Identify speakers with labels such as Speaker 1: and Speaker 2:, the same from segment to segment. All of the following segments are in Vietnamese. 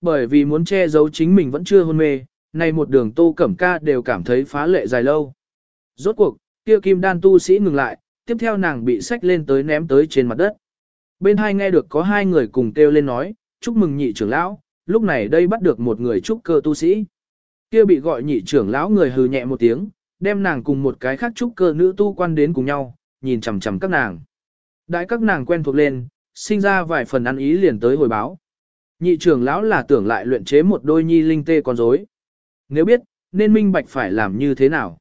Speaker 1: bởi vì muốn che giấu chính mình vẫn chưa hôn mê, nay một đường tô cẩm ca đều cảm thấy phá lệ dài lâu. Rốt cuộc, kia kim đan tu sĩ ngừng lại, tiếp theo nàng bị sách lên tới ném tới trên mặt đất. Bên hai nghe được có hai người cùng kêu lên nói, chúc mừng nhị trưởng lão, lúc này đây bắt được một người trúc cơ tu sĩ. Kia bị gọi nhị trưởng lão người hừ nhẹ một tiếng, đem nàng cùng một cái khác trúc cơ nữ tu quan đến cùng nhau, nhìn chằm chằm các nàng. Đại các nàng quen thuộc lên, sinh ra vài phần ăn ý liền tới hồi báo. Nhị trưởng lão là tưởng lại luyện chế một đôi nhi linh tê con rối. Nếu biết, nên minh bạch phải làm như thế nào.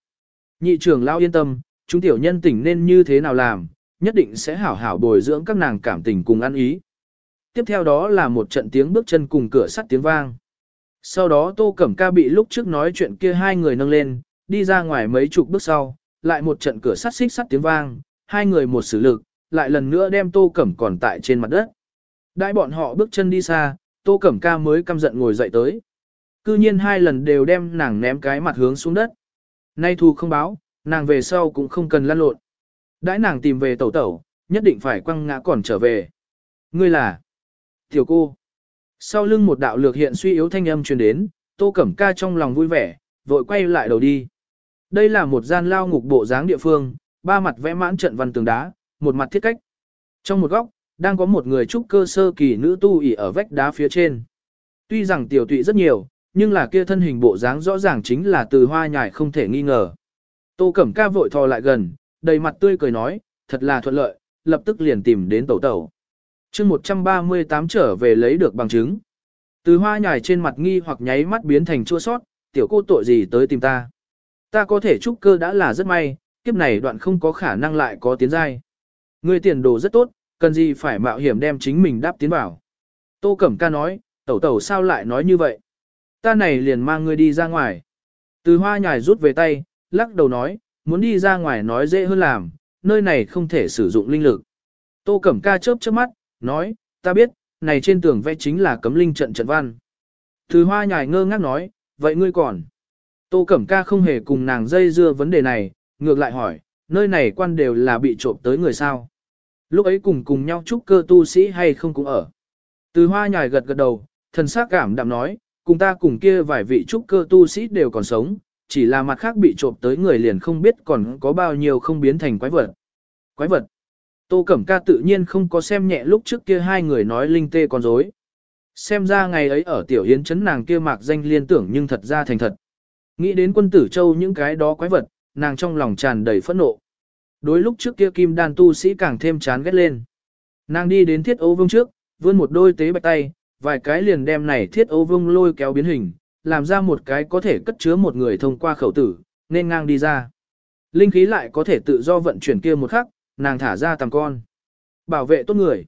Speaker 1: Nhị trưởng lão yên tâm, chúng tiểu nhân tỉnh nên như thế nào làm, nhất định sẽ hảo hảo bồi dưỡng các nàng cảm tình cùng ăn ý. Tiếp theo đó là một trận tiếng bước chân cùng cửa sắt tiếng vang. Sau đó Tô Cẩm Ca bị lúc trước nói chuyện kia hai người nâng lên, đi ra ngoài mấy chục bước sau, lại một trận cửa sắt xích sắt tiếng vang, hai người một sử lực, lại lần nữa đem Tô Cẩm còn tại trên mặt đất. Đại bọn họ bước chân đi xa, Tô Cẩm Ca mới căm giận ngồi dậy tới. Cư nhiên hai lần đều đem nàng ném cái mặt hướng xuống đất. Nay thù không báo, nàng về sau cũng không cần lăn lộn. Đãi nàng tìm về tẩu tẩu, nhất định phải quăng ngã còn trở về. Ngươi là Tiểu cô. Sau lưng một đạo lược hiện suy yếu thanh âm truyền đến, Tô Cẩm Ca trong lòng vui vẻ, vội quay lại đầu đi. Đây là một gian lao ngục bộ dáng địa phương, ba mặt vẽ mãn trận văn tường đá, một mặt thiết cách. Trong một góc, đang có một người trúc cơ sơ kỳ nữ tu ỉ ở vách đá phía trên. Tuy rằng tiểu tụy rất nhiều, nhưng là kia thân hình bộ dáng rõ ràng chính là từ hoa nhài không thể nghi ngờ. Tô Cẩm Ca vội thò lại gần, đầy mặt tươi cười nói, thật là thuận lợi, lập tức liền tìm đến tẩu tẩu chương 138 trở về lấy được bằng chứng. Từ hoa nhài trên mặt nghi hoặc nháy mắt biến thành chua sót, tiểu cô tội gì tới tìm ta. Ta có thể trúc cơ đã là rất may, kiếp này đoạn không có khả năng lại có tiến giai. người tiền đồ rất tốt, cần gì phải mạo hiểm đem chính mình đáp tiến bảo. Tô Cẩm Ca nói, tẩu tẩu sao lại nói như vậy? Ta này liền mang ngươi đi ra ngoài. Từ hoa nhài rút về tay, lắc đầu nói, muốn đi ra ngoài nói dễ hơn làm, nơi này không thể sử dụng linh lực. Tô Cẩm Ca chớp chớp mắt, nói, ta biết, này trên tường vẽ chính là cấm linh trận trận văn. Từ hoa nhài ngơ ngác nói, vậy ngươi còn? Tô Cẩm Ca không hề cùng nàng dây dưa vấn đề này, ngược lại hỏi, nơi này quan đều là bị trộm tới người sao? Lúc ấy cùng cùng nhau chúc cơ tu sĩ hay không cũng ở. Từ hoa nhài gật gật đầu, thần sắc cảm đạm nói, cùng ta cùng kia vài vị trúc cơ tu sĩ đều còn sống, chỉ là mặt khác bị trộm tới người liền không biết còn có bao nhiêu không biến thành quái vật. Quái vật. Tô Cẩm Ca tự nhiên không có xem nhẹ lúc trước kia hai người nói linh tê con dối. Xem ra ngày ấy ở tiểu hiến chấn nàng kia mạc danh liên tưởng nhưng thật ra thành thật. Nghĩ đến quân tử châu những cái đó quái vật, nàng trong lòng tràn đầy phẫn nộ. Đối lúc trước kia kim đan tu sĩ càng thêm chán ghét lên. Nàng đi đến thiết ấu vương trước, vươn một đôi tế bạch tay, vài cái liền đem này thiết ấu vương lôi kéo biến hình, làm ra một cái có thể cất chứa một người thông qua khẩu tử, nên ngang đi ra. Linh khí lại có thể tự do vận chuyển kia một khắc, nàng thả ra tầm con. Bảo vệ tốt người.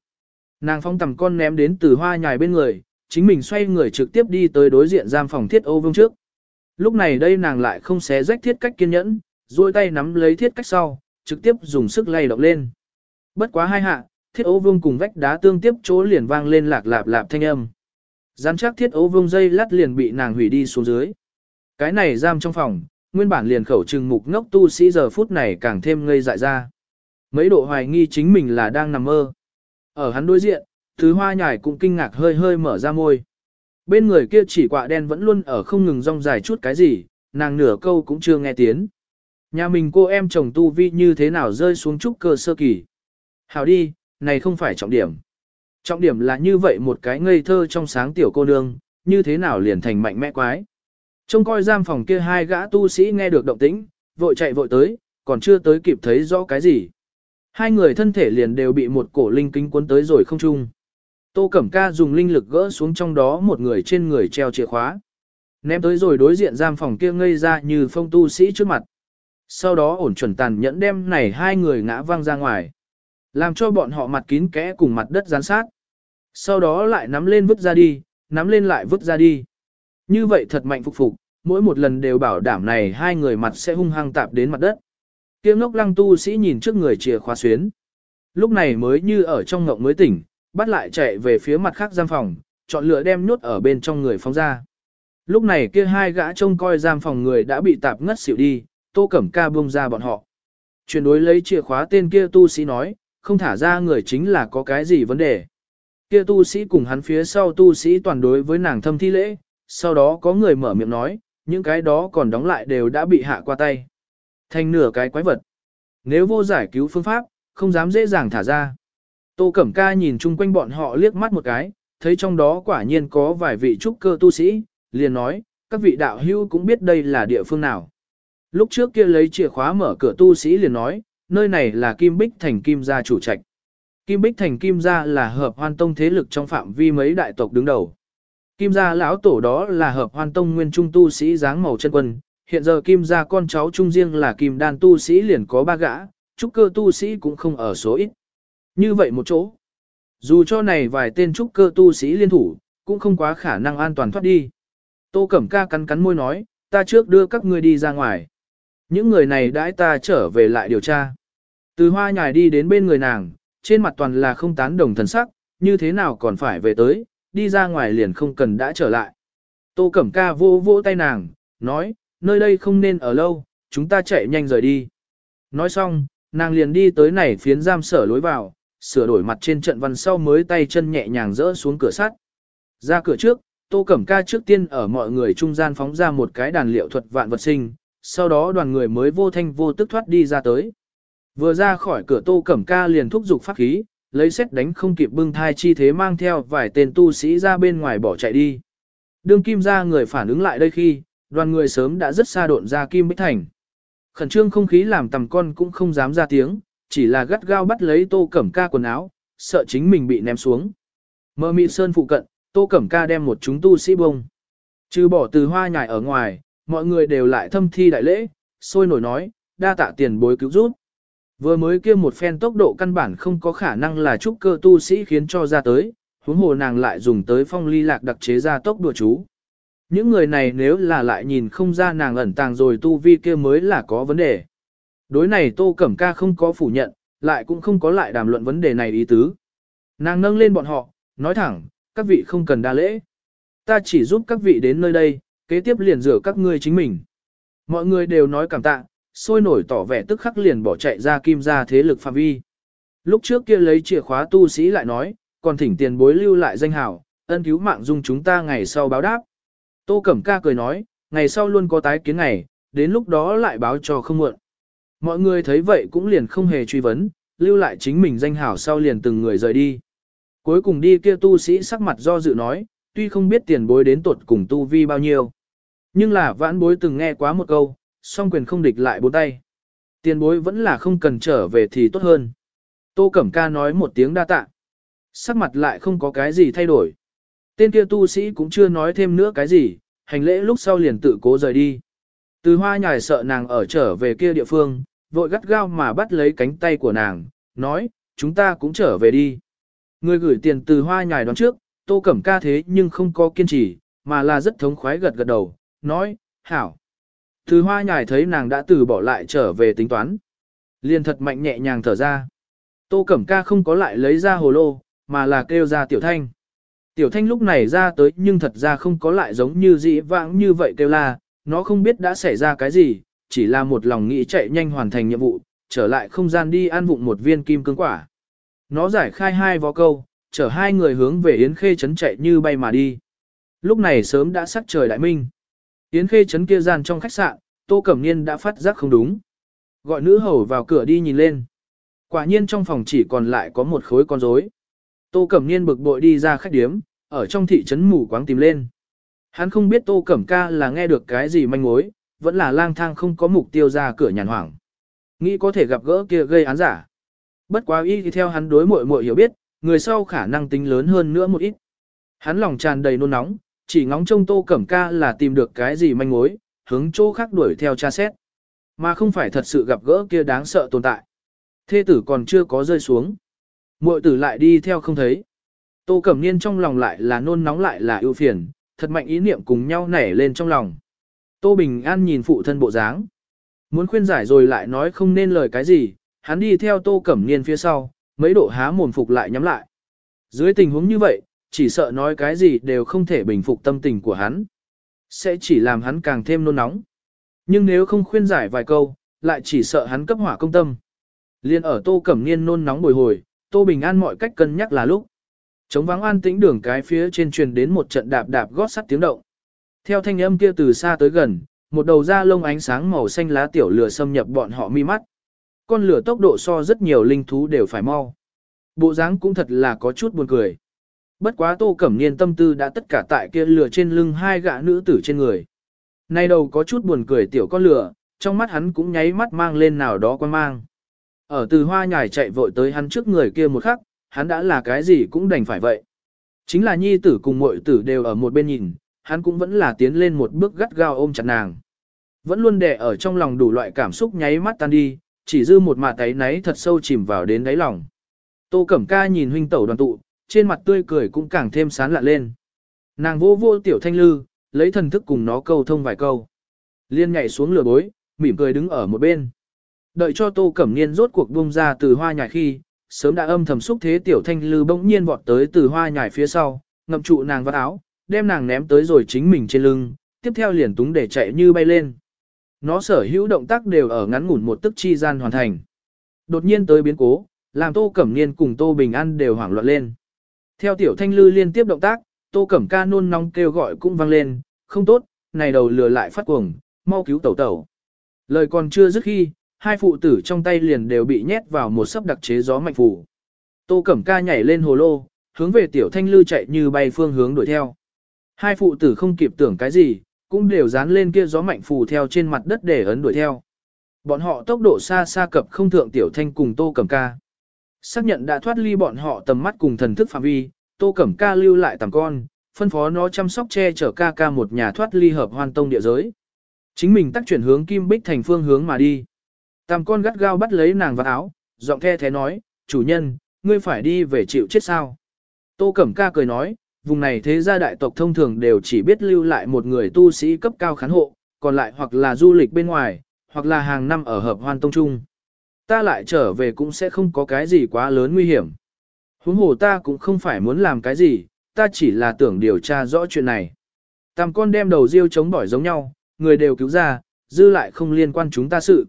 Speaker 1: Nàng phong tầm con ném đến từ hoa nhài bên người, chính mình xoay người trực tiếp đi tới đối diện giam phòng thiết ô Vương trước. Lúc này đây nàng lại không xé rách thiết cách kiên nhẫn, duỗi tay nắm lấy thiết cách sau, trực tiếp dùng sức lay động lên. Bất quá hai hạ, thiết ấu Vương cùng vách đá tương tiếp chỗ liền vang lên lạc lạp lạp thanh âm. Gián chắc thiết ấu Vương dây lát liền bị nàng hủy đi xuống dưới. Cái này giam trong phòng, nguyên bản liền khẩu trừng mục ngốc tu sĩ giờ phút này càng thêm ngây dại ra. Mấy độ hoài nghi chính mình là đang nằm mơ. Ở hắn đối diện, thứ hoa nhài cũng kinh ngạc hơi hơi mở ra môi. Bên người kia chỉ quạ đen vẫn luôn ở không ngừng rong dài chút cái gì, nàng nửa câu cũng chưa nghe tiếng. Nhà mình cô em chồng tu vi như thế nào rơi xuống trúc cơ sơ kỳ. Hào đi, này không phải trọng điểm. Trọng điểm là như vậy một cái ngây thơ trong sáng tiểu cô nương, như thế nào liền thành mạnh mẽ quái. Trông coi giam phòng kia hai gã tu sĩ nghe được động tĩnh, vội chạy vội tới, còn chưa tới kịp thấy rõ cái gì. Hai người thân thể liền đều bị một cổ linh kính cuốn tới rồi không chung. Tô Cẩm Ca dùng linh lực gỡ xuống trong đó một người trên người treo chìa khóa. Ném tới rồi đối diện giam phòng kia ngây ra như phong tu sĩ trước mặt. Sau đó ổn chuẩn tàn nhẫn đem này hai người ngã văng ra ngoài. Làm cho bọn họ mặt kín kẽ cùng mặt đất gián sát. Sau đó lại nắm lên vứt ra đi, nắm lên lại vứt ra đi. Như vậy thật mạnh phục phục, mỗi một lần đều bảo đảm này hai người mặt sẽ hung hăng tạp đến mặt đất. Kiêm ngốc lăng tu sĩ nhìn trước người chìa khóa xuyến. Lúc này mới như ở trong ngộng mới tỉnh, bắt lại chạy về phía mặt khác giam phòng, chọn lựa đem nhốt ở bên trong người phóng ra. Lúc này kia hai gã trông coi giam phòng người đã bị tạp ngất xỉu đi, tô cẩm ca buông ra bọn họ. Chuyển đối lấy chìa khóa tên kia tu sĩ nói, không thả ra người chính là có cái gì vấn đề. kia tu sĩ cùng hắn phía sau tu sĩ toàn đối với nàng thâm thi lễ, sau đó có người mở miệng nói, những cái đó còn đóng lại đều đã bị hạ qua tay. Thành nửa cái quái vật. Nếu vô giải cứu phương pháp, không dám dễ dàng thả ra. Tô Cẩm Ca nhìn chung quanh bọn họ liếc mắt một cái, thấy trong đó quả nhiên có vài vị trúc cơ tu sĩ, liền nói, các vị đạo hữu cũng biết đây là địa phương nào. Lúc trước kia lấy chìa khóa mở cửa tu sĩ liền nói, nơi này là Kim Bích Thành Kim gia chủ trạch. Kim Bích Thành Kim gia là hợp hoan tông thế lực trong phạm vi mấy đại tộc đứng đầu. Kim gia lão tổ đó là hợp hoan tông nguyên trung tu sĩ dáng màu chân quân, hiện giờ Kim gia con cháu trung riêng là Kim đan tu sĩ liền có ba gã, trúc cơ tu sĩ cũng không ở số ít. Như vậy một chỗ, dù cho này vài tên trúc cơ tu sĩ liên thủ, cũng không quá khả năng an toàn thoát đi. Tô Cẩm Ca cắn cắn môi nói, ta trước đưa các ngươi đi ra ngoài. Những người này đãi ta trở về lại điều tra. Từ hoa nhài đi đến bên người nàng, trên mặt toàn là không tán đồng thần sắc, như thế nào còn phải về tới, đi ra ngoài liền không cần đã trở lại. Tô Cẩm Ca vô vỗ tay nàng, nói, nơi đây không nên ở lâu, chúng ta chạy nhanh rời đi. Nói xong, nàng liền đi tới này phiến giam sở lối vào, sửa đổi mặt trên trận văn sau mới tay chân nhẹ nhàng rỡ xuống cửa sắt. Ra cửa trước, Tô Cẩm Ca trước tiên ở mọi người trung gian phóng ra một cái đàn liệu thuật vạn vật sinh, sau đó đoàn người mới vô thanh vô tức thoát đi ra tới. Vừa ra khỏi cửa Tô Cẩm Ca liền thúc giục pháp khí, lấy xét đánh không kịp bưng thai chi thế mang theo vài tên tu sĩ ra bên ngoài bỏ chạy đi. Đương kim ra người phản ứng lại đây khi, đoàn người sớm đã rất xa độn ra kim bích thành. Khẩn trương không khí làm tầm con cũng không dám ra tiếng, chỉ là gắt gao bắt lấy tô cẩm ca quần áo, sợ chính mình bị ném xuống. Mơ mị sơn phụ cận, tô cẩm ca đem một chúng tu sĩ bông. Trừ bỏ từ hoa nhài ở ngoài, mọi người đều lại thâm thi đại lễ, sôi nổi nói, đa tạ tiền bối cứu giúp. Vừa mới kia một phen tốc độ căn bản không có khả năng là trúc cơ tu sĩ khiến cho ra tới, huống hồ nàng lại dùng tới phong ly lạc đặc chế ra tốc đùa chú. Những người này nếu là lại nhìn không ra nàng ẩn tàng rồi tu vi kia mới là có vấn đề. Đối này Tô Cẩm Ca không có phủ nhận, lại cũng không có lại đàm luận vấn đề này ý tứ. Nàng nâng lên bọn họ, nói thẳng, các vị không cần đa lễ. Ta chỉ giúp các vị đến nơi đây, kế tiếp liền rửa các ngươi chính mình. Mọi người đều nói cảm tạ, sôi nổi tỏ vẻ tức khắc liền bỏ chạy ra kim ra thế lực phạm vi. Lúc trước kia lấy chìa khóa tu sĩ lại nói, còn thỉnh tiền bối lưu lại danh hảo, ân cứu mạng dung chúng ta ngày sau báo đáp. Tô Cẩm Ca cười nói, ngày sau luôn có tái kiến ngày, đến lúc đó lại báo cho không muộn. Mọi người thấy vậy cũng liền không hề truy vấn, lưu lại chính mình danh hảo sau liền từng người rời đi. Cuối cùng đi kia tu sĩ sắc mặt do dự nói, tuy không biết tiền bối đến tuột cùng tu vi bao nhiêu. Nhưng là vãn bối từng nghe quá một câu, song quyền không địch lại bốn tay. Tiền bối vẫn là không cần trở về thì tốt hơn. Tô Cẩm Ca nói một tiếng đa tạ. Sắc mặt lại không có cái gì thay đổi. Tên kia tu sĩ cũng chưa nói thêm nữa cái gì, hành lễ lúc sau liền tự cố rời đi. Từ hoa nhài sợ nàng ở trở về kia địa phương, vội gắt gao mà bắt lấy cánh tay của nàng, nói, chúng ta cũng trở về đi. Người gửi tiền từ hoa nhài đón trước, tô cẩm ca thế nhưng không có kiên trì, mà là rất thống khoái gật gật đầu, nói, hảo. Từ hoa nhài thấy nàng đã từ bỏ lại trở về tính toán. Liền thật mạnh nhẹ nhàng thở ra. Tô cẩm ca không có lại lấy ra hồ lô, mà là kêu ra tiểu thanh. Tiểu thanh lúc này ra tới nhưng thật ra không có lại giống như dĩ vãng như vậy kêu la, nó không biết đã xảy ra cái gì, chỉ là một lòng nghĩ chạy nhanh hoàn thành nhiệm vụ, trở lại không gian đi ăn vụng một viên kim cương quả. Nó giải khai hai vó câu, chở hai người hướng về Yến Khê Trấn chạy như bay mà đi. Lúc này sớm đã sắc trời đại minh. Yến Khê Trấn kia gian trong khách sạn, Tô Cẩm Niên đã phát giác không đúng. Gọi nữ hầu vào cửa đi nhìn lên. Quả nhiên trong phòng chỉ còn lại có một khối con rối. Tô Cẩm Niên bực bội đi ra khách điếm, ở trong thị trấn mù quáng tìm lên. Hắn không biết Tô Cẩm Ca là nghe được cái gì manh mối, vẫn là lang thang không có mục tiêu ra cửa nhàn hoảng. Nghĩ có thể gặp gỡ kia gây án giả. Bất quá y theo hắn đối muội muội hiểu biết, người sau khả năng tính lớn hơn nữa một ít. Hắn lòng tràn đầy nôn nóng, chỉ ngóng trông Tô Cẩm Ca là tìm được cái gì manh mối, hướng chỗ khác đuổi theo tra xét. Mà không phải thật sự gặp gỡ kia đáng sợ tồn tại. Thê tử còn chưa có rơi xuống. Muội tử lại đi theo không thấy. Tô Cẩm Niên trong lòng lại là nôn nóng lại là ưu phiền, thật mạnh ý niệm cùng nhau nảy lên trong lòng. Tô Bình An nhìn phụ thân bộ dáng. Muốn khuyên giải rồi lại nói không nên lời cái gì, hắn đi theo Tô Cẩm Niên phía sau, mấy độ há mồm phục lại nhắm lại. Dưới tình huống như vậy, chỉ sợ nói cái gì đều không thể bình phục tâm tình của hắn. Sẽ chỉ làm hắn càng thêm nôn nóng. Nhưng nếu không khuyên giải vài câu, lại chỉ sợ hắn cấp hỏa công tâm. Liên ở Tô Cẩm Niên nôn nóng bồi hồi, Tô Bình An mọi cách cân nhắc là lúc. Trống vắng an tĩnh đường cái phía trên truyền đến một trận đạp đạp gót sắt tiếng động. Theo thanh âm kia từ xa tới gần, một đầu da lông ánh sáng màu xanh lá tiểu lửa xâm nhập bọn họ mi mắt. Con lửa tốc độ so rất nhiều linh thú đều phải mau. Bộ dáng cũng thật là có chút buồn cười. Bất quá Tô Cẩm Niên tâm tư đã tất cả tại kia lửa trên lưng hai gã nữ tử trên người. Nay đầu có chút buồn cười tiểu con lửa, trong mắt hắn cũng nháy mắt mang lên nào đó quan mang. Ở từ hoa nhài chạy vội tới hắn trước người kia một khắc, hắn đã là cái gì cũng đành phải vậy. Chính là nhi tử cùng muội tử đều ở một bên nhìn, hắn cũng vẫn là tiến lên một bước gắt gao ôm chặt nàng. Vẫn luôn đè ở trong lòng đủ loại cảm xúc nháy mắt tan đi, chỉ dư một mạt tay náy thật sâu chìm vào đến đáy lòng. Tô Cẩm Ca nhìn huynh tẩu đoàn tụ, trên mặt tươi cười cũng càng thêm sán lạ lên. Nàng vô vô tiểu thanh lư, lấy thần thức cùng nó câu thông vài câu. Liên nhảy xuống lửa bối, mỉm cười đứng ở một bên. Đợi cho Tô Cẩm Niên rốt cuộc buông ra từ hoa nhài khi, sớm đã âm thầm xúc thế tiểu thanh lư bỗng nhiên vọt tới từ hoa nhài phía sau, ngậm trụ nàng vào áo, đem nàng ném tới rồi chính mình trên lưng, tiếp theo liền túng để chạy như bay lên. Nó sở hữu động tác đều ở ngắn ngủn một tức chi gian hoàn thành. Đột nhiên tới biến cố, làm Tô Cẩm Niên cùng Tô Bình An đều hoảng loạn lên. Theo tiểu thanh lư liên tiếp động tác, Tô Cẩm ca nôn nóng kêu gọi cũng vang lên, không tốt, này đầu lừa lại phát cuồng, mau cứu tẩu tẩu. Lời còn chưa dứt khi, hai phụ tử trong tay liền đều bị nhét vào một sấp đặc chế gió mạnh phủ. Tô Cẩm ca nhảy lên hồ lô, hướng về tiểu thanh lư chạy như bay phương hướng đuổi theo. Hai phụ tử không kịp tưởng cái gì, cũng đều dán lên kia gió mạnh phù theo trên mặt đất để ấn đuổi theo. Bọn họ tốc độ xa xa cập không thượng tiểu thanh cùng Tô Cẩm Ca. Xác nhận đã thoát ly bọn họ tầm mắt cùng thần thức phạm vi, Tô Cẩm Ca lưu lại tầm con, phân phó nó chăm sóc che chở ca ca một nhà thoát ly hợp hoan tông địa giới. Chính mình tắt chuyển hướng Kim Bích thành phương hướng mà đi. Tầm con gắt gao bắt lấy nàng vào áo, giọng the thế nói, chủ nhân, ngươi phải đi về chịu chết sao. Tô Cẩm Ca cười nói, vùng này thế gia đại tộc thông thường đều chỉ biết lưu lại một người tu sĩ cấp cao khán hộ, còn lại hoặc là du lịch bên ngoài, hoặc là hàng năm ở hợp hoan tông trung. Ta lại trở về cũng sẽ không có cái gì quá lớn nguy hiểm. Huống hồ ta cũng không phải muốn làm cái gì, ta chỉ là tưởng điều tra rõ chuyện này. Tam con đem đầu riêu chống bỏi giống nhau, người đều cứu ra, dư lại không liên quan chúng ta sự.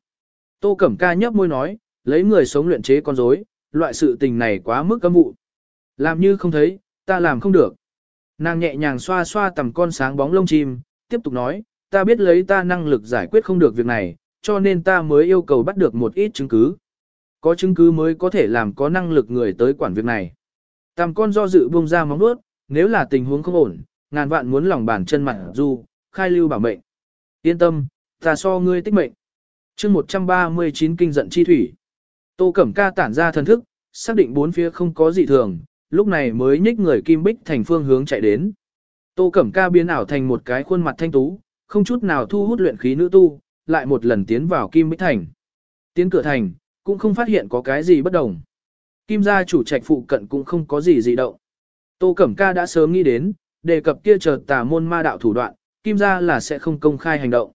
Speaker 1: Tô Cẩm Ca nhấp môi nói, lấy người sống luyện chế con rối, loại sự tình này quá mức cấm vụ. Làm như không thấy, ta làm không được. Nàng nhẹ nhàng xoa xoa tầm con sáng bóng lông chim, tiếp tục nói, ta biết lấy ta năng lực giải quyết không được việc này, cho nên ta mới yêu cầu bắt được một ít chứng cứ. Có chứng cứ mới có thể làm có năng lực người tới quản việc này. Tầm con do dự buông ra móng nuốt, nếu là tình huống không ổn, ngàn vạn muốn lòng bàn chân mặt du, khai lưu bảo mệnh. Yên tâm, ta so ngươi tích mệnh. chương 139 kinh giận chi thủy. Tô Cẩm Ca tản ra thần thức, xác định bốn phía không có gì thường, lúc này mới nhích người kim bích thành phương hướng chạy đến. Tô Cẩm Ca biến ảo thành một cái khuôn mặt thanh tú, không chút nào thu hút luyện khí nữ tu, lại một lần tiến vào kim bích thành. Tiến cửa thành, cũng không phát hiện có cái gì bất đồng. Kim gia chủ trạch phụ cận cũng không có gì dị động. Tô Cẩm Ca đã sớm nghĩ đến, đề cập kia chờ tà môn ma đạo thủ đoạn, Kim gia là sẽ không công khai hành động.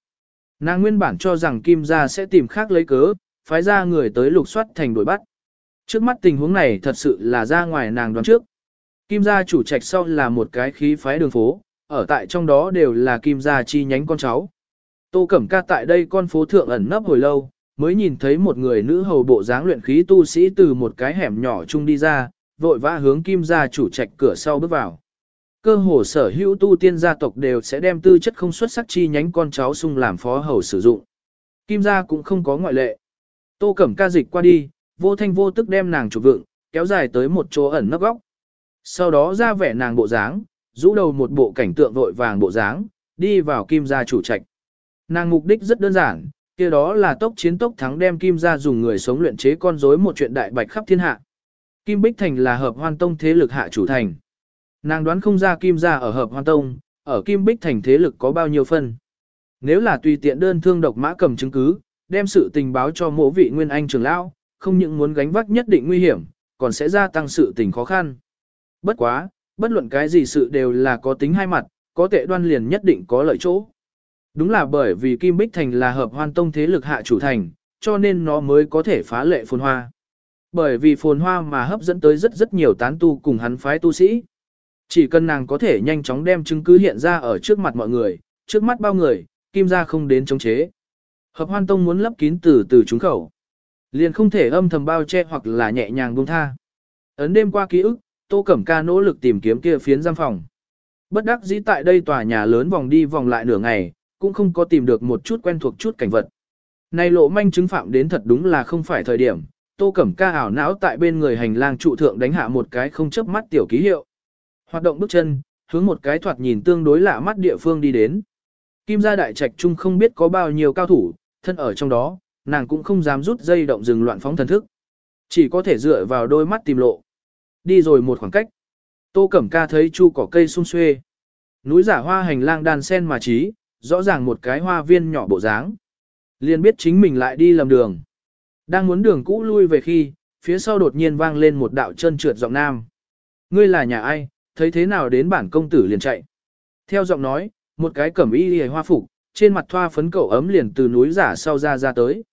Speaker 1: Nàng nguyên bản cho rằng Kim gia sẽ tìm khác lấy cớ, phái ra người tới lục soát thành đuổi bắt. Trước mắt tình huống này thật sự là ra ngoài nàng đoán trước. Kim gia chủ trạch sau là một cái khí phái đường phố, ở tại trong đó đều là kim gia chi nhánh con cháu. Tô Cẩm Ca tại đây con phố thượng ẩn nấp hồi lâu, mới nhìn thấy một người nữ hầu bộ dáng luyện khí tu sĩ từ một cái hẻm nhỏ chung đi ra, vội vã hướng kim gia chủ trạch cửa sau bước vào. Cơ hồ sở hữu tu tiên gia tộc đều sẽ đem tư chất không xuất sắc chi nhánh con cháu sung làm phó hầu sử dụng. Kim gia cũng không có ngoại lệ. Tô Cẩm Ca dịch qua đi, vô thanh vô tức đem nàng chụp vựng, kéo dài tới một chỗ ẩn nấp góc. Sau đó ra vẻ nàng bộ dáng, rũ đầu một bộ cảnh tượng vội vàng bộ dáng, đi vào kim gia chủ trạch. Nàng mục đích rất đơn giản, kia đó là tốc chiến tốc thắng đem kim gia dùng người sống luyện chế con rối một chuyện đại bạch khắp thiên hạ. Kim Bích Thành là hợp hoan tông thế lực hạ chủ thành. Nàng đoán không ra kim gia ở hợp hoan tông, ở Kim Bích Thành thế lực có bao nhiêu phân. Nếu là tùy tiện đơn thương độc mã cầm chứng cứ, đem sự tình báo cho mộ vị nguyên anh trưởng lão, không những muốn gánh vác nhất định nguy hiểm, còn sẽ gia tăng sự tình khó khăn. Bất quá, bất luận cái gì sự đều là có tính hai mặt, có tệ đoan liền nhất định có lợi chỗ. Đúng là bởi vì Kim Bích Thành là hợp hoan tông thế lực hạ chủ thành, cho nên nó mới có thể phá lệ phồn hoa. Bởi vì phồn hoa mà hấp dẫn tới rất rất nhiều tán tu cùng hắn phái tu sĩ. Chỉ cần nàng có thể nhanh chóng đem chứng cứ hiện ra ở trước mặt mọi người, trước mắt bao người, Kim gia không đến chống chế. Hợp hoan tông muốn lấp kín từ từ trúng khẩu. Liền không thể âm thầm bao che hoặc là nhẹ nhàng buông tha. Ấn đêm qua ký ức, Tô Cẩm Ca nỗ lực tìm kiếm kia phiến giam phòng. Bất đắc dĩ tại đây tòa nhà lớn vòng đi vòng lại nửa ngày, cũng không có tìm được một chút quen thuộc chút cảnh vật. Này lộ manh chứng phạm đến thật đúng là không phải thời điểm, Tô Cẩm Ca ảo não tại bên người hành lang trụ thượng đánh hạ một cái không chớp mắt tiểu ký hiệu. Hoạt động bước chân, hướng một cái thoạt nhìn tương đối lạ mắt địa phương đi đến. Kim gia đại trạch trung không biết có bao nhiêu cao thủ, thân ở trong đó, nàng cũng không dám rút dây động dừng loạn phóng thần thức. Chỉ có thể dựa vào đôi mắt tìm lộ. Đi rồi một khoảng cách. Tô Cẩm Ca thấy chu cỏ cây sung xuê. Núi giả hoa hành lang đàn sen mà trí, rõ ràng một cái hoa viên nhỏ bộ dáng. Liền biết chính mình lại đi lầm đường. Đang muốn đường cũ lui về khi, phía sau đột nhiên vang lên một đạo chân trượt giọng nam. Ngươi là nhà ai, thấy thế nào đến bản công tử liền chạy. Theo giọng nói, một cái cẩm y hề hoa phục, trên mặt thoa phấn cậu ấm liền từ núi giả sau ra ra tới.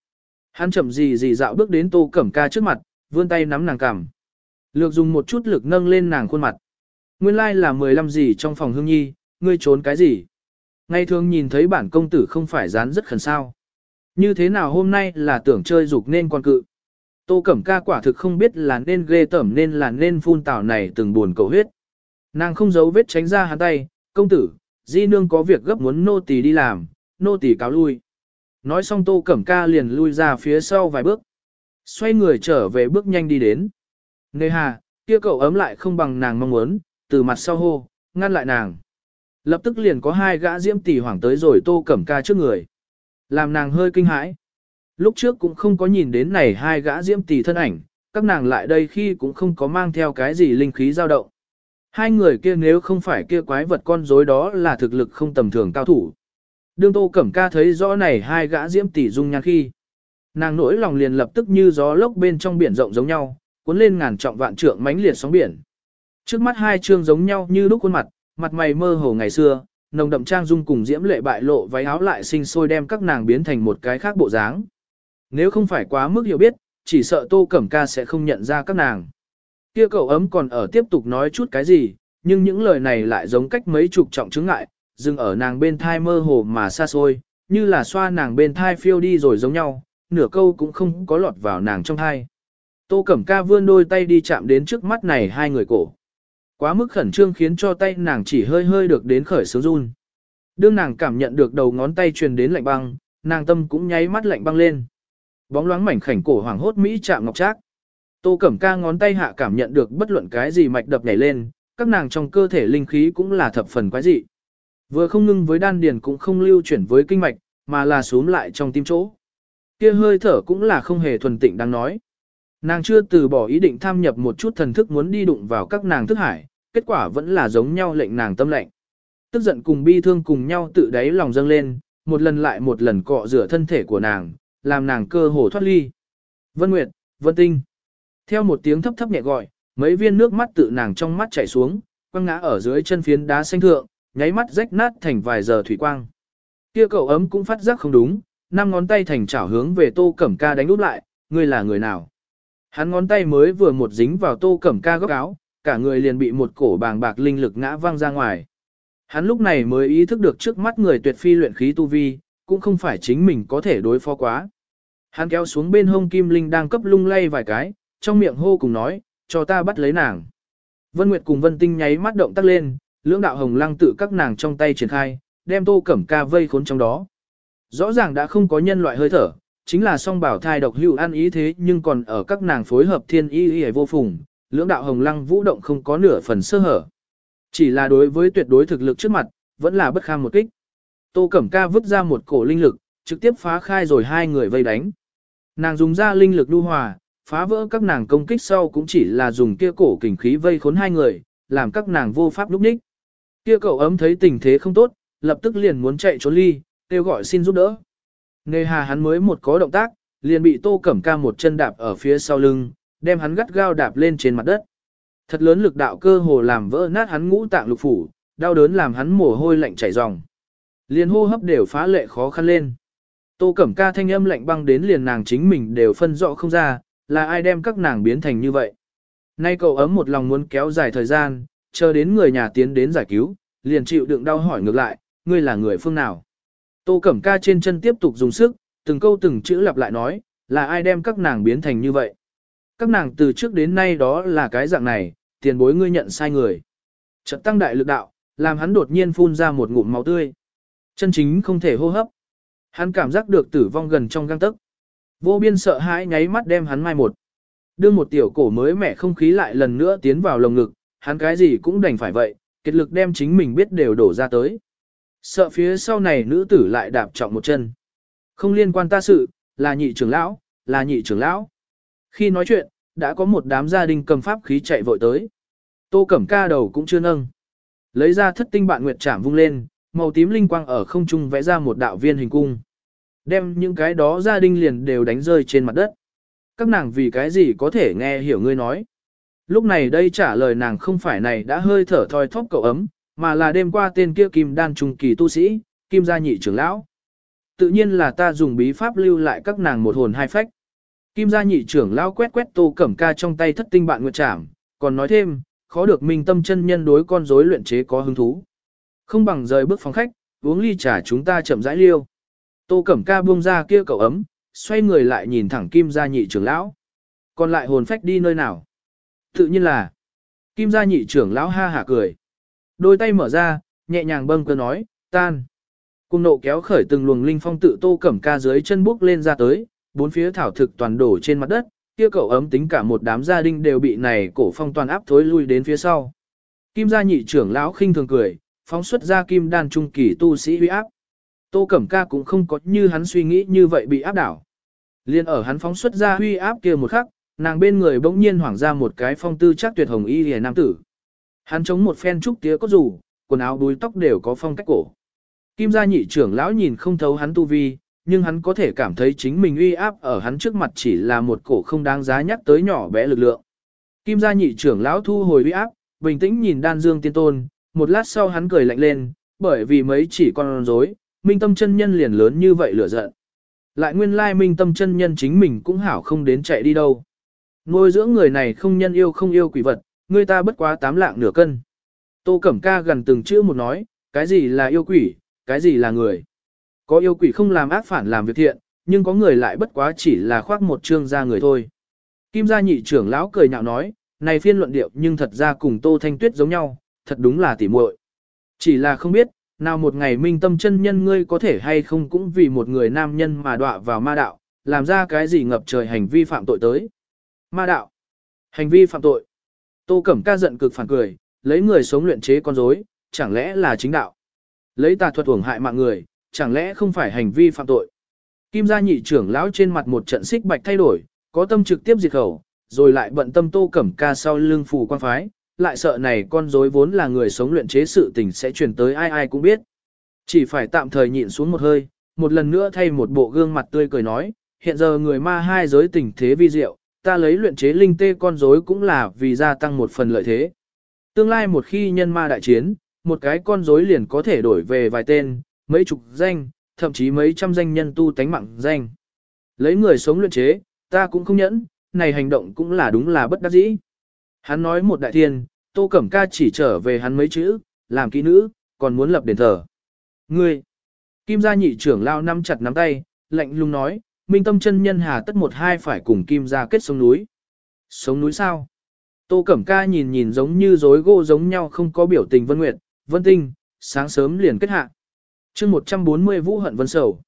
Speaker 1: Hắn chậm gì gì dạo bước đến tô cẩm ca trước mặt, vươn tay nắm nàng cằm. Lược dùng một chút lực nâng lên nàng khuôn mặt. Nguyên lai like là 15 gì trong phòng hương nhi, ngươi trốn cái gì? Ngày thường nhìn thấy bản công tử không phải dán rất khẩn sao. Như thế nào hôm nay là tưởng chơi dục nên quan cự. Tô Cẩm ca quả thực không biết là nên ghê tẩm nên là nên phun tảo này từng buồn cầu huyết. Nàng không giấu vết tránh ra hắn tay, công tử, di nương có việc gấp muốn nô tỳ đi làm, nô tỳ cáo lui. Nói xong Tô Cẩm ca liền lui ra phía sau vài bước. Xoay người trở về bước nhanh đi đến. Nề hà, kia cậu ấm lại không bằng nàng mong muốn, từ mặt sau hô, ngăn lại nàng. Lập tức liền có hai gã diễm tỷ hoảng tới rồi Tô Cẩm ca trước người. Làm nàng hơi kinh hãi. Lúc trước cũng không có nhìn đến này hai gã diễm tỷ thân ảnh, các nàng lại đây khi cũng không có mang theo cái gì linh khí dao động. Hai người kia nếu không phải kia quái vật con rối đó là thực lực không tầm thường cao thủ. Đương Tô Cẩm Ca thấy rõ này hai gã diễm tỷ dung nhan khi. Nàng nỗi lòng liền lập tức như gió lốc bên trong biển rộng giống nhau, cuốn lên ngàn trọng vạn trượng mãnh liệt sóng biển. Trước mắt hai trương giống nhau như lúc khuôn mặt, mặt mày mơ hồ ngày xưa, nồng đậm trang dung cùng diễm lệ bại lộ váy áo lại sinh sôi đem các nàng biến thành một cái khác bộ dáng. Nếu không phải quá mức hiểu biết, chỉ sợ Tô Cẩm Ca sẽ không nhận ra các nàng. Kia cậu ấm còn ở tiếp tục nói chút cái gì, nhưng những lời này lại giống cách mấy chục trọng chứng ngại, dừng ở nàng bên thai mơ hồ mà xa xôi, như là xoa nàng bên thai phiêu đi rồi giống nhau, nửa câu cũng không có lọt vào nàng trong thai. Tô Cẩm Ca vươn đôi tay đi chạm đến trước mắt này hai người cổ. Quá mức khẩn trương khiến cho tay nàng chỉ hơi hơi được đến khởi sướng run. Đương nàng cảm nhận được đầu ngón tay truyền đến lạnh băng, nàng tâm cũng nháy mắt lạnh băng lên. Bóng loáng mảnh khảnh cổ hoàng hốt mỹ chạm ngọc trác. Tô Cẩm Ca ngón tay hạ cảm nhận được bất luận cái gì mạch đập nhảy lên, các nàng trong cơ thể linh khí cũng là thập phần quái dị. Vừa không ngưng với đan điền cũng không lưu chuyển với kinh mạch, mà là xuống lại trong tim chỗ. Kia hơi thở cũng là không hề thuần tịnh đang nói. Nàng chưa từ bỏ ý định tham nhập một chút thần thức muốn đi đụng vào các nàng thức hải, kết quả vẫn là giống nhau lệnh nàng tâm lệnh. Tức giận cùng bi thương cùng nhau tự đáy lòng dâng lên, một lần lại một lần cọ rửa thân thể của nàng, làm nàng cơ hồ thoát ly. Vân Nguyệt, Vân Tinh. Theo một tiếng thấp thấp nhẹ gọi, mấy viên nước mắt tự nàng trong mắt chảy xuống, quăng ngã ở dưới chân phiến đá xanh thượng, nháy mắt rách nát thành vài giờ thủy quang. Kia cậu ấm cũng phát giác không đúng, năm ngón tay thành chảo hướng về Tô Cẩm Ca đánh úp lại, ngươi là người nào? Hắn ngón tay mới vừa một dính vào Tô Cẩm Ca góc áo, cả người liền bị một cổ bàng bạc linh lực ngã văng ra ngoài. Hắn lúc này mới ý thức được trước mắt người tuyệt phi luyện khí tu vi, cũng không phải chính mình có thể đối phó quá. Hắn kéo xuống bên hông kim linh đang cấp lung lay vài cái, trong miệng hô cùng nói, cho ta bắt lấy nàng. Vân Nguyệt cùng Vân Tinh nháy mắt động tác lên, lưỡng đạo hồng lăng tự các nàng trong tay triển khai, đem tô cẩm ca vây khốn trong đó. Rõ ràng đã không có nhân loại hơi thở, chính là song bảo thai độc hữu ăn ý thế nhưng còn ở các nàng phối hợp thiên y y vô phùng, lưỡng đạo hồng lăng vũ động không có nửa phần sơ hở. Chỉ là đối với tuyệt đối thực lực trước mặt, vẫn là bất kham một kích. Tô Cẩm Ca vứt ra một cổ linh lực, trực tiếp phá khai rồi hai người vây đánh. Nàng dùng ra linh lực đu hòa, phá vỡ các nàng công kích sau cũng chỉ là dùng kia cổ kình khí vây khốn hai người, làm các nàng vô pháp lúc ních. Kia cậu ấm thấy tình thế không tốt, lập tức liền muốn chạy trốn ly, kêu gọi xin giúp đỡ. Nề hà hắn mới một có động tác, liền bị tô cẩm ca một chân đạp ở phía sau lưng, đem hắn gắt gao đạp lên trên mặt đất. Thật lớn lực đạo cơ hồ làm vỡ nát hắn ngũ tạng lục phủ, đau đớn làm hắn mồ hôi lạnh chảy ròng. Liền hô hấp đều phá lệ khó khăn lên. Tô Cẩm Ca thanh âm lạnh băng đến liền nàng chính mình đều phân rõ không ra, là ai đem các nàng biến thành như vậy. Nay cậu ấm một lòng muốn kéo dài thời gian, chờ đến người nhà tiến đến giải cứu, liền chịu đựng đau hỏi ngược lại, ngươi là người phương nào. Tô Cẩm Ca trên chân tiếp tục dùng sức, từng câu từng chữ lặp lại nói, là ai đem các nàng biến thành như vậy. Các nàng từ trước đến nay đó là cái dạng này, tiền bối ngươi nhận sai người. Trận tăng đại lực đạo, làm hắn đột nhiên phun ra một ngụm máu tươi. Chân chính không thể hô hấp. Hắn cảm giác được tử vong gần trong găng tấc. Vô biên sợ hãi nháy mắt đem hắn mai một. Đưa một tiểu cổ mới mẻ không khí lại lần nữa tiến vào lồng ngực, hắn cái gì cũng đành phải vậy, kết lực đem chính mình biết đều đổ ra tới. Sợ phía sau này nữ tử lại đạp trọng một chân. Không liên quan ta sự, là nhị trưởng lão, là nhị trưởng lão. Khi nói chuyện, đã có một đám gia đình cầm pháp khí chạy vội tới. Tô Cẩm Ca đầu cũng chưa nâng. Lấy ra thất tinh bạn nguyệt trảm vung lên, màu tím linh quang ở không trung vẽ ra một đạo viên hình cung. Đem những cái đó gia đình liền đều đánh rơi trên mặt đất. Các nàng vì cái gì có thể nghe hiểu ngươi nói. Lúc này đây trả lời nàng không phải này đã hơi thở thoi thóp cậu ấm, mà là đêm qua tên kia kim đan trung kỳ tu sĩ, kim gia nhị trưởng lão. Tự nhiên là ta dùng bí pháp lưu lại các nàng một hồn hai phách. Kim gia nhị trưởng lão quét quét tô cẩm ca trong tay thất tinh bạn nguyệt trảm, còn nói thêm, khó được minh tâm chân nhân đối con rối luyện chế có hứng thú. Không bằng rời bước phòng khách, uống ly trà chúng ta chậm rãi liêu. Tô cẩm ca buông ra kia cậu ấm, xoay người lại nhìn thẳng kim gia nhị trưởng lão. Còn lại hồn phách đi nơi nào? Tự nhiên là, kim gia nhị trưởng lão ha hả cười. Đôi tay mở ra, nhẹ nhàng bâng cơ nói, tan. Cung nộ kéo khởi từng luồng linh phong tự tô cẩm ca dưới chân bước lên ra tới, bốn phía thảo thực toàn đổ trên mặt đất, kia cậu ấm tính cả một đám gia đình đều bị này cổ phong toàn áp thối lui đến phía sau. Kim gia nhị trưởng lão khinh thường cười, phóng xuất ra kim đan trung kỳ tu sĩ huy áp. Tô Cẩm Ca cũng không có như hắn suy nghĩ như vậy bị áp đảo. Liên ở hắn phóng xuất ra huy áp kia một khắc, nàng bên người bỗng nhiên hoảng ra một cái phong tư chắc tuyệt hồng y liễu nam tử. Hắn chống một phen trúc tía có rủ, quần áo đuôi tóc đều có phong cách cổ. Kim gia nhị trưởng lão nhìn không thấu hắn tu vi, nhưng hắn có thể cảm thấy chính mình uy áp ở hắn trước mặt chỉ là một cổ không đáng giá nhắc tới nhỏ bé lực lượng. Kim gia nhị trưởng lão thu hồi uy áp, bình tĩnh nhìn đan dương tiên tôn, một lát sau hắn cười lạnh lên, bởi vì mấy chỉ con rối, minh tâm chân nhân liền lớn như vậy lửa giận. Lại nguyên lai minh tâm chân nhân chính mình cũng hảo không đến chạy đi đâu. Nuôi dưỡng người này không nhân yêu không yêu quỷ vật, người ta bất quá tám lạng nửa cân. Tô Cẩm Ca gần từng chữ một nói, cái gì là yêu quỷ, cái gì là người. Có yêu quỷ không làm ác phản làm việc thiện, nhưng có người lại bất quá chỉ là khoác một trương ra người thôi. Kim gia nhị trưởng lão cười nhạo nói, này phiên luận điệu nhưng thật ra cùng Tô Thanh Tuyết giống nhau, thật đúng là tỉ muội. Chỉ là không biết, nào một ngày minh tâm chân nhân ngươi có thể hay không cũng vì một người nam nhân mà đọa vào ma đạo, làm ra cái gì ngập trời hành vi phạm tội tới. Ma đạo. Hành vi phạm tội. Tô Cẩm ca giận cực phản cười, lấy người sống luyện chế con rối, chẳng lẽ là chính đạo. Lấy tà thuật uổng hại mạng người, chẳng lẽ không phải hành vi phạm tội. Kim gia nhị trưởng lão trên mặt một trận xích bạch thay đổi, có tâm trực tiếp diệt khẩu, rồi lại bận tâm Tô Cẩm ca sau lưng phù quan phái, lại sợ này con rối vốn là người sống luyện chế sự tình sẽ truyền tới ai ai cũng biết. Chỉ phải tạm thời nhịn xuống một hơi, một lần nữa thay một bộ gương mặt tươi cười nói, hiện giờ người ma hai giới tình thế vi diệu, ta lấy luyện chế linh tê con rối cũng là vì gia tăng một phần lợi thế. Tương lai một khi nhân ma đại chiến, một cái con rối liền có thể đổi về vài tên, mấy chục danh, thậm chí mấy trăm danh nhân tu tánh mạng danh. Lấy người sống luyện chế, ta cũng không nhẫn, này hành động cũng là đúng là bất đắc dĩ. Hắn nói một đại thiên, Tô Cẩm Ca chỉ trở về hắn mấy chữ, làm kỹ nữ, còn muốn lập đền thờ. Ngươi! Kim gia nhị trưởng lao nắm chặt nắm tay, lạnh lùng nói, minh tâm chân nhân hà tất một hai phải cùng Kim gia kết sống núi. Sống núi sao? Tô Cẩm Ca nhìn nhìn giống như rối gỗ giống nhau không có biểu tình Vân Nguyệt, Vân Tinh, sáng sớm liền kết hạ. chương 140 Vũ Hận Vân Sầu.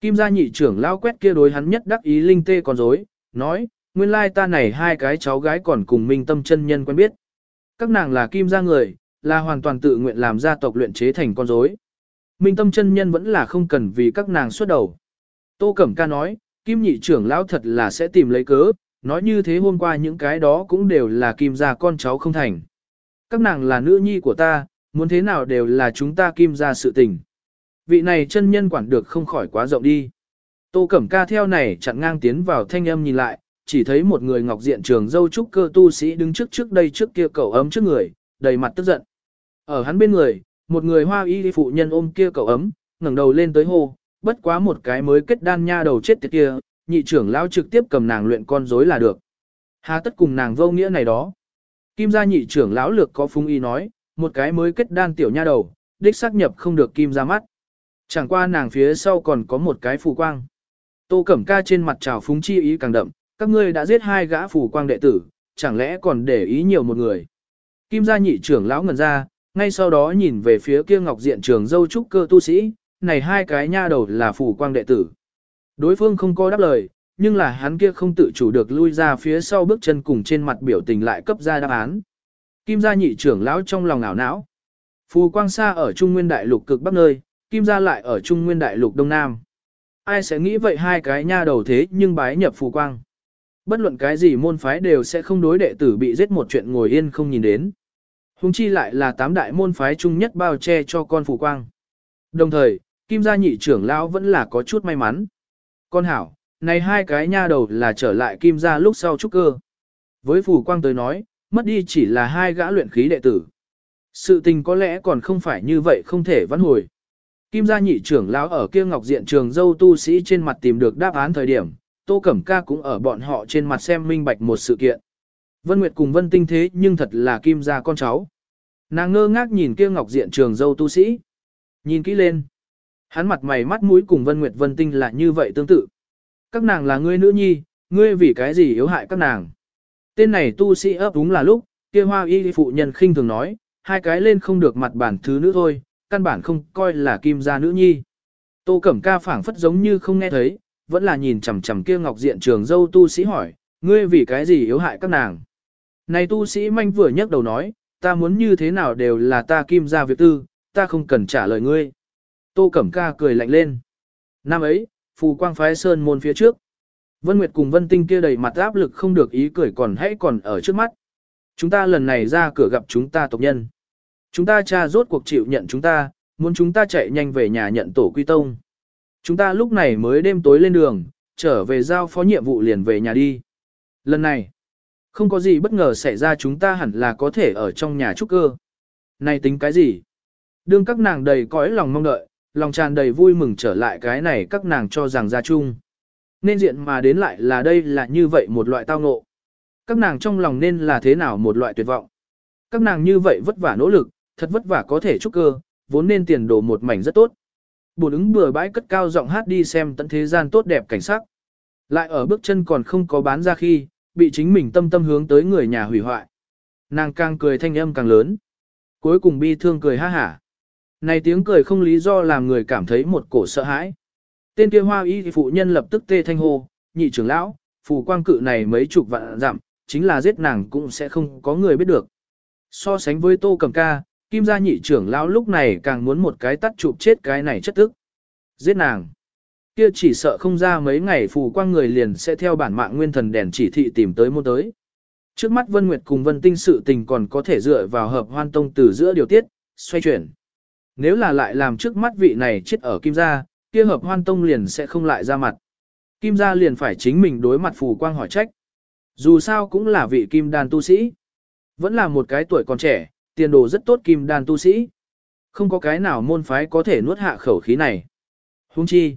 Speaker 1: Kim gia nhị trưởng lao quét kia đối hắn nhất đắc ý linh tê còn dối, nói, nguyên lai ta này hai cái cháu gái còn cùng minh tâm chân nhân quen biết. Các nàng là kim gia người, là hoàn toàn tự nguyện làm gia tộc luyện chế thành con rối. Minh tâm chân nhân vẫn là không cần vì các nàng xuất đầu. Tô Cẩm Ca nói, kim nhị trưởng lão thật là sẽ tìm lấy cớ, nói như thế hôm qua những cái đó cũng đều là kim gia con cháu không thành. Các nàng là nữ nhi của ta, muốn thế nào đều là chúng ta kim gia sự tình. Vị này chân nhân quản được không khỏi quá rộng đi. Tô Cẩm Ca theo này chặn ngang tiến vào thanh âm nhìn lại, chỉ thấy một người ngọc diện trường dâu trúc cơ tu sĩ đứng trước trước đây trước kia cậu ấm trước người, đầy mặt tức giận. Ở hắn bên người, một người hoa y phụ nhân ôm kia cậu ấm, ngẩng đầu lên tới hô, bất quá một cái mới kết đan nha đầu chết tiệt kia, nhị trưởng lão trực tiếp cầm nàng luyện con rối là được. Hà tất cùng nàng vô nghĩa này đó. Kim gia nhị trưởng lão lược có phung y nói, một cái mới kết đan tiểu nha đầu, đích xác nhập không được kim ra mắt. Chẳng qua nàng phía sau còn có một cái phù quang. Tô Cẩm Ca trên mặt trào phúng chi ý càng đậm, các ngươi đã giết hai gã phù quang đệ tử, chẳng lẽ còn để ý nhiều một người. Kim gia nhị trưởng lão ngẩn ra, ngay sau đó nhìn về phía kia ngọc diện trường dâu trúc cơ tu sĩ, này hai cái nha đầu là phủ quang đệ tử. Đối phương không có đáp lời, nhưng là hắn kia không tự chủ được lui ra phía sau bước chân cùng trên mặt biểu tình lại cấp ra đáp án. Kim gia nhị trưởng lão trong lòng ảo não. Phù quang xa ở Trung Nguyên Đại Lục cực bắc nơi, Kim gia lại ở Trung Nguyên Đại Lục Đông Nam. Ai sẽ nghĩ vậy hai cái nha đầu thế nhưng bái nhập phù quang. Bất luận cái gì môn phái đều sẽ không đối đệ tử bị giết một chuyện ngồi yên không nhìn đến. Hùng chi lại là tám đại môn phái chung nhất bao che cho con phù quang. Đồng thời, Kim gia nhị trưởng lão vẫn là có chút may mắn. Con hảo, này hai cái nha đầu là trở lại Kim gia lúc sau trúc cơ. Với phủ quang tới nói, mất đi chỉ là hai gã luyện khí đệ tử. Sự tình có lẽ còn không phải như vậy không thể vãn hồi. Kim gia nhị trưởng lão ở kia ngọc diện trường dâu tu sĩ trên mặt tìm được đáp án thời điểm, Tô Cẩm Ca cũng ở bọn họ trên mặt xem minh bạch một sự kiện. Vân Nguyệt cùng Vân Tinh thế nhưng thật là Kim gia con cháu. Nàng ngơ ngác nhìn kia ngọc diện trường dâu tu sĩ. Nhìn kỹ lên. Hắn mặt mày mắt mũi cùng Vân Nguyệt Vân Tinh là như vậy tương tự. Các nàng là ngươi nữ nhi, ngươi vì cái gì yếu hại các nàng. Tên này tu sĩ ấp đúng là lúc, kia hoa y phụ nhân khinh thường nói, hai cái lên không được mặt bản thứ nữ thôi, căn bản không coi là kim gia nữ nhi. Tô Cẩm Ca phảng phất giống như không nghe thấy, vẫn là nhìn chằm chằm kia ngọc diện trường dâu tu sĩ hỏi, ngươi vì cái gì yếu hại các nàng. Này tu sĩ manh vừa nhấc đầu nói, ta muốn như thế nào đều là ta kim gia việc tư, ta không cần trả lời ngươi. Tô Cẩm Ca cười lạnh lên. Năm ấy, phù quang phái sơn môn phía trước. Vân Nguyệt cùng Vân Tinh kia đầy mặt áp lực không được ý cười còn hãy còn ở trước mắt. Chúng ta lần này ra cửa gặp chúng ta tộc nhân. Chúng ta cha rốt cuộc chịu nhận chúng ta, muốn chúng ta chạy nhanh về nhà nhận tổ quy tông. Chúng ta lúc này mới đêm tối lên đường, trở về giao phó nhiệm vụ liền về nhà đi. Lần này, không có gì bất ngờ xảy ra chúng ta hẳn là có thể ở trong nhà trúc cơ. Này tính cái gì? Đương các nàng đầy cõi lòng mong đợi, lòng tràn đầy vui mừng trở lại cái này các nàng cho rằng ra chung. Nên diện mà đến lại là đây là như vậy một loại tao ngộ. Các nàng trong lòng nên là thế nào một loại tuyệt vọng. Các nàng như vậy vất vả nỗ lực, thật vất vả có thể trúc cơ, vốn nên tiền đồ một mảnh rất tốt. Bồn ứng bừa bãi cất cao giọng hát đi xem tận thế gian tốt đẹp cảnh sắc. Lại ở bước chân còn không có bán ra khi, bị chính mình tâm tâm hướng tới người nhà hủy hoại. Nàng càng cười thanh âm càng lớn. Cuối cùng bi thương cười ha hả. Này tiếng cười không lý do làm người cảm thấy một cổ sợ hãi. Tên kia hoa y phụ nhân lập tức tê thanh hô, nhị trưởng lão, phù quang cự này mấy chục vạn dặm, chính là giết nàng cũng sẽ không có người biết được. So sánh với tô cầm ca, kim gia nhị trưởng lão lúc này càng muốn một cái tắt chụp chết cái này chất tức. Giết nàng. Kia chỉ sợ không ra mấy ngày phù quang người liền sẽ theo bản mạng nguyên thần đèn chỉ thị tìm tới môn tới. Trước mắt Vân Nguyệt cùng Vân Tinh sự tình còn có thể dựa vào hợp hoan tông từ giữa điều tiết, xoay chuyển. Nếu là lại làm trước mắt vị này chết ở kim gia, kia hợp hoan tông liền sẽ không lại ra mặt. Kim gia liền phải chính mình đối mặt phù quang hỏi trách. Dù sao cũng là vị kim đan tu sĩ. Vẫn là một cái tuổi còn trẻ, tiền đồ rất tốt kim đan tu sĩ. Không có cái nào môn phái có thể nuốt hạ khẩu khí này. Hung chi.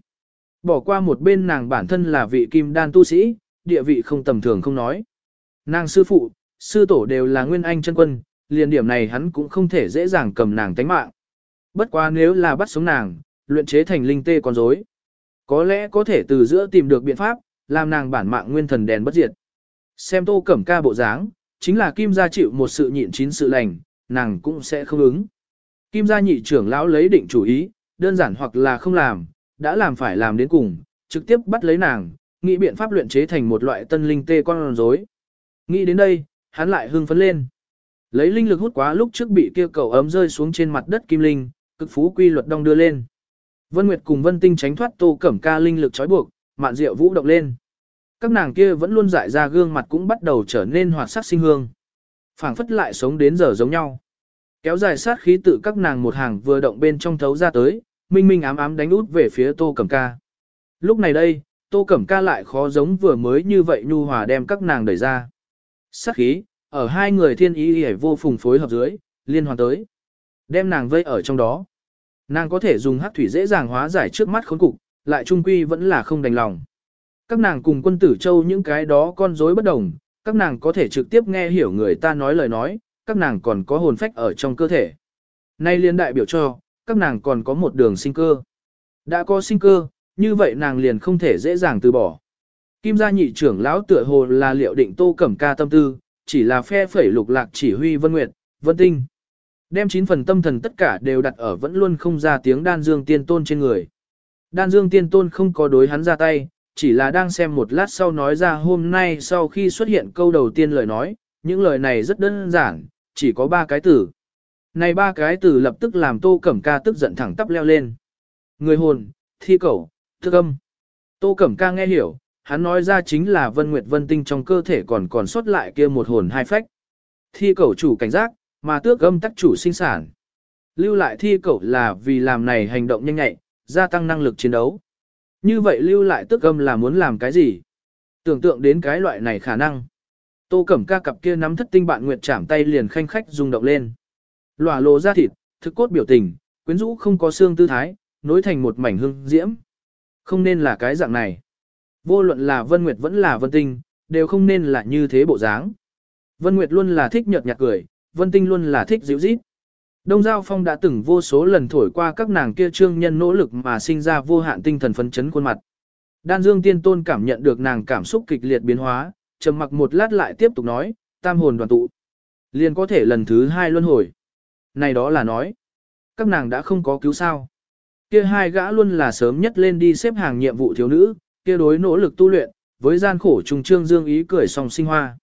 Speaker 1: Bỏ qua một bên nàng bản thân là vị kim đan tu sĩ, địa vị không tầm thường không nói. Nàng sư phụ, sư tổ đều là nguyên anh chân quân, liền điểm này hắn cũng không thể dễ dàng cầm nàng tánh mạng. Bất quá nếu là bắt sống nàng, luyện chế thành linh tê con rối, có lẽ có thể từ giữa tìm được biện pháp, làm nàng bản mạng nguyên thần đèn bất diệt. Xem tô cẩm ca bộ dáng, chính là kim gia chịu một sự nhịn chín sự lành, nàng cũng sẽ không ứng. Kim gia nhị trưởng lão lấy định chủ ý, đơn giản hoặc là không làm, đã làm phải làm đến cùng, trực tiếp bắt lấy nàng, nghĩ biện pháp luyện chế thành một loại tân linh tê con rối. Nghĩ đến đây, hắn lại hưng phấn lên. Lấy linh lực hút quá lúc trước bị kia cầu ấm rơi xuống trên mặt đất kim linh, cực phú quy luật đong đưa lên. Vân Nguyệt cùng Vân Tinh tránh thoát Tô Cẩm Ca linh lực trói buộc, mạn diệu vũ động lên. Các nàng kia vẫn luôn dại ra gương mặt cũng bắt đầu trở nên hoạt sắc sinh hương. phảng phất lại sống đến giờ giống nhau. Kéo dài sát khí tự các nàng một hàng vừa động bên trong thấu ra tới, minh minh ám ám đánh út về phía Tô Cẩm Ca. Lúc này đây, Tô Cẩm Ca lại khó giống vừa mới như vậy nhu hòa đem các nàng đẩy ra. Sát khí, ở hai người thiên ý hề vô phùng phối hợp dưới, liên hoàn tới. Đem nàng vây ở trong đó. Nàng có thể dùng hắc thủy dễ dàng hóa giải trước mắt khốn cục, lại trung quy vẫn là không đành lòng. Các nàng cùng quân tử châu những cái đó con rối bất đồng, các nàng có thể trực tiếp nghe hiểu người ta nói lời nói, các nàng còn có hồn phách ở trong cơ thể. Nay liên đại biểu cho, các nàng còn có một đường sinh cơ. Đã có sinh cơ, như vậy nàng liền không thể dễ dàng từ bỏ. Kim gia nhị trưởng lão tựa hồ là liệu định tô cẩm ca tâm tư, chỉ là phe phẩy lục lạc chỉ huy vân nguyệt, Vân Tinh. Đem chín phần tâm thần tất cả đều đặt ở vẫn luôn không ra tiếng đan dương tiên tôn trên người. Đan dương tiên tôn không có đối hắn ra tay, chỉ là đang xem một lát sau nói ra hôm nay sau khi xuất hiện câu đầu tiên lời nói, những lời này rất đơn giản, chỉ có ba cái từ. Này ba cái từ lập tức làm tô cẩm ca tức giận thẳng tắp leo lên. Người hồn, thi cẩu, thức âm. Tô cẩm ca nghe hiểu, hắn nói ra chính là vân nguyệt vân tinh trong cơ thể còn còn sót lại kia một hồn hai phách. Thi cẩu chủ cảnh giác, mà tước âm tắc chủ sinh sản. Lưu lại thi cẩu là vì làm này hành động nhanh nhạy, gia tăng năng lực chiến đấu. Như vậy lưu lại tước âm là muốn làm cái gì? Tưởng tượng đến cái loại này khả năng. Tô Cẩm Ca cặp kia nắm thất tinh bạn nguyệt chạm tay liền khanh khách rung động lên. Lòa lộ ra thịt, thực cốt biểu tình, quyến rũ không có xương tư thái, nối thành một mảnh hương diễm. Không nên là cái dạng này. Vô luận là Vân Nguyệt vẫn là Vân Tinh, đều không nên là như thế bộ dáng. Vân Nguyệt luôn là thích nhợt nhạt cười, Vân Tinh luôn là thích dịu dít. Đông Giao Phong đã từng vô số lần thổi qua các nàng kia trương nhân nỗ lực mà sinh ra vô hạn tinh thần phấn chấn khuôn mặt. Đan Dương Tiên Tôn cảm nhận được nàng cảm xúc kịch liệt biến hóa, trầm mặc một lát lại tiếp tục nói, tam hồn đoàn tụ. Liền có thể lần thứ hai luân hồi. Này đó là nói, các nàng đã không có cứu sao. Kia hai gã luôn là sớm nhất lên đi xếp hàng nhiệm vụ thiếu nữ, kia đối nỗ lực tu luyện, với gian khổ trùng trương dương ý cười song sinh hoa.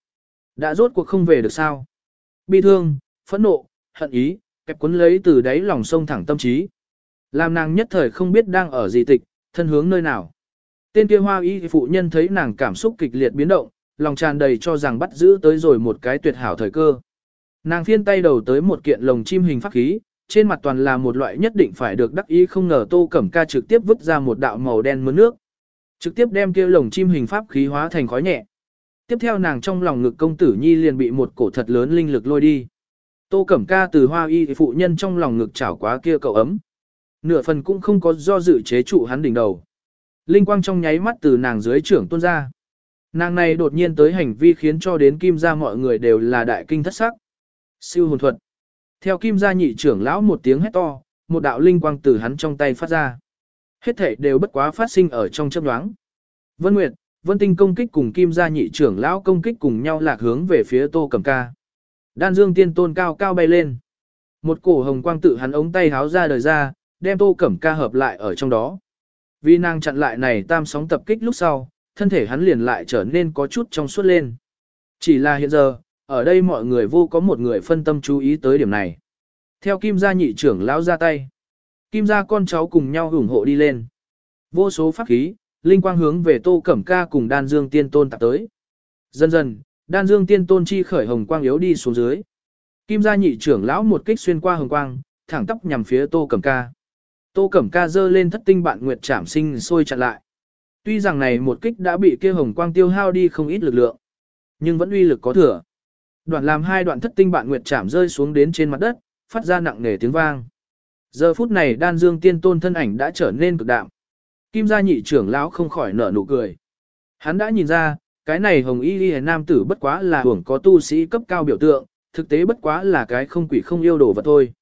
Speaker 1: Đã rốt cuộc không về được sao. Bi thương, phẫn nộ, hận ý, kẹp cuốn lấy từ đáy lòng sông thẳng tâm trí. Làm nàng nhất thời không biết đang ở gì tịch, thân hướng nơi nào. Tên kia hoa y phụ nhân thấy nàng cảm xúc kịch liệt biến động, lòng tràn đầy cho rằng bắt giữ tới rồi một cái tuyệt hảo thời cơ. Nàng phiên tay đầu tới một kiện lồng chim hình pháp khí, trên mặt toàn là một loại nhất định phải được đắc ý không ngờ tô cẩm ca trực tiếp vứt ra một đạo màu đen mưa nước. Trực tiếp đem kia lồng chim hình pháp khí hóa thành khói nhẹ. Tiếp theo nàng trong lòng ngực công tử nhi liền bị một cổ thật lớn linh lực lôi đi. Tô Cẩm Ca từ hoa y phụ nhân trong lòng ngực chảo quá kia cậu ấm. Nửa phần cũng không có do dự chế trụ hắn đỉnh đầu. Linh quang trong nháy mắt từ nàng dưới trưởng tuôn ra. Nàng này đột nhiên tới hành vi khiến cho đến kim gia mọi người đều là đại kinh thất sắc. Siêu hồn thuật. Theo kim gia nhị trưởng lão một tiếng hét to, một đạo linh quang từ hắn trong tay phát ra. Hết thể đều bất quá phát sinh ở trong chớp nhoáng. Vân Nguyệt, Vân Tinh công kích cùng kim gia nhị trưởng lão công kích cùng nhau lạc hướng về phía Tô Cẩm Ca. Đan Dương tiên tôn cao cao bay lên. Một cổ hồng quang tự hắn ống tay háo ra đời ra, đem Tô Cẩm Ca hợp lại ở trong đó. Vì nàng chặn lại này tam sóng tập kích lúc sau, thân thể hắn liền lại trở nên có chút trong suốt lên. Chỉ là hiện giờ, ở đây mọi người vô có một người phân tâm chú ý tới điểm này. Theo Kim gia nhị trưởng lão ra tay. Kim gia con cháu cùng nhau ủng hộ đi lên. Vô số pháp khí, linh quang hướng về Tô Cẩm Ca cùng Đan Dương Tiên Tôn tạp tới. Dần dần, Đan Dương Tiên Tôn chi khởi hồng quang yếu đi xuống dưới. Kim gia nhị trưởng lão một kích xuyên qua hồng quang, thẳng tắp nhằm phía Tô Cẩm Ca. Tô Cẩm Ca giơ lên thất tinh bạn nguyệt trảm sinh sôi chặn lại. Tuy rằng này một kích đã bị kia hồng quang tiêu hao đi không ít lực lượng, nhưng vẫn uy lực có thừa. Đoạn làm hai đoạn thất tinh bạn nguyệt chạm rơi xuống đến trên mặt đất, phát ra nặng nề tiếng vang. Giờ phút này đan dương tiên tôn thân ảnh đã trở nên cực đạm. Kim gia nhị trưởng lão không khỏi nở nụ cười. Hắn đã nhìn ra, cái này hồng y y nam tử bất quá là hưởng có tu sĩ cấp cao biểu tượng, thực tế bất quá là cái không quỷ không yêu đồ vật thôi.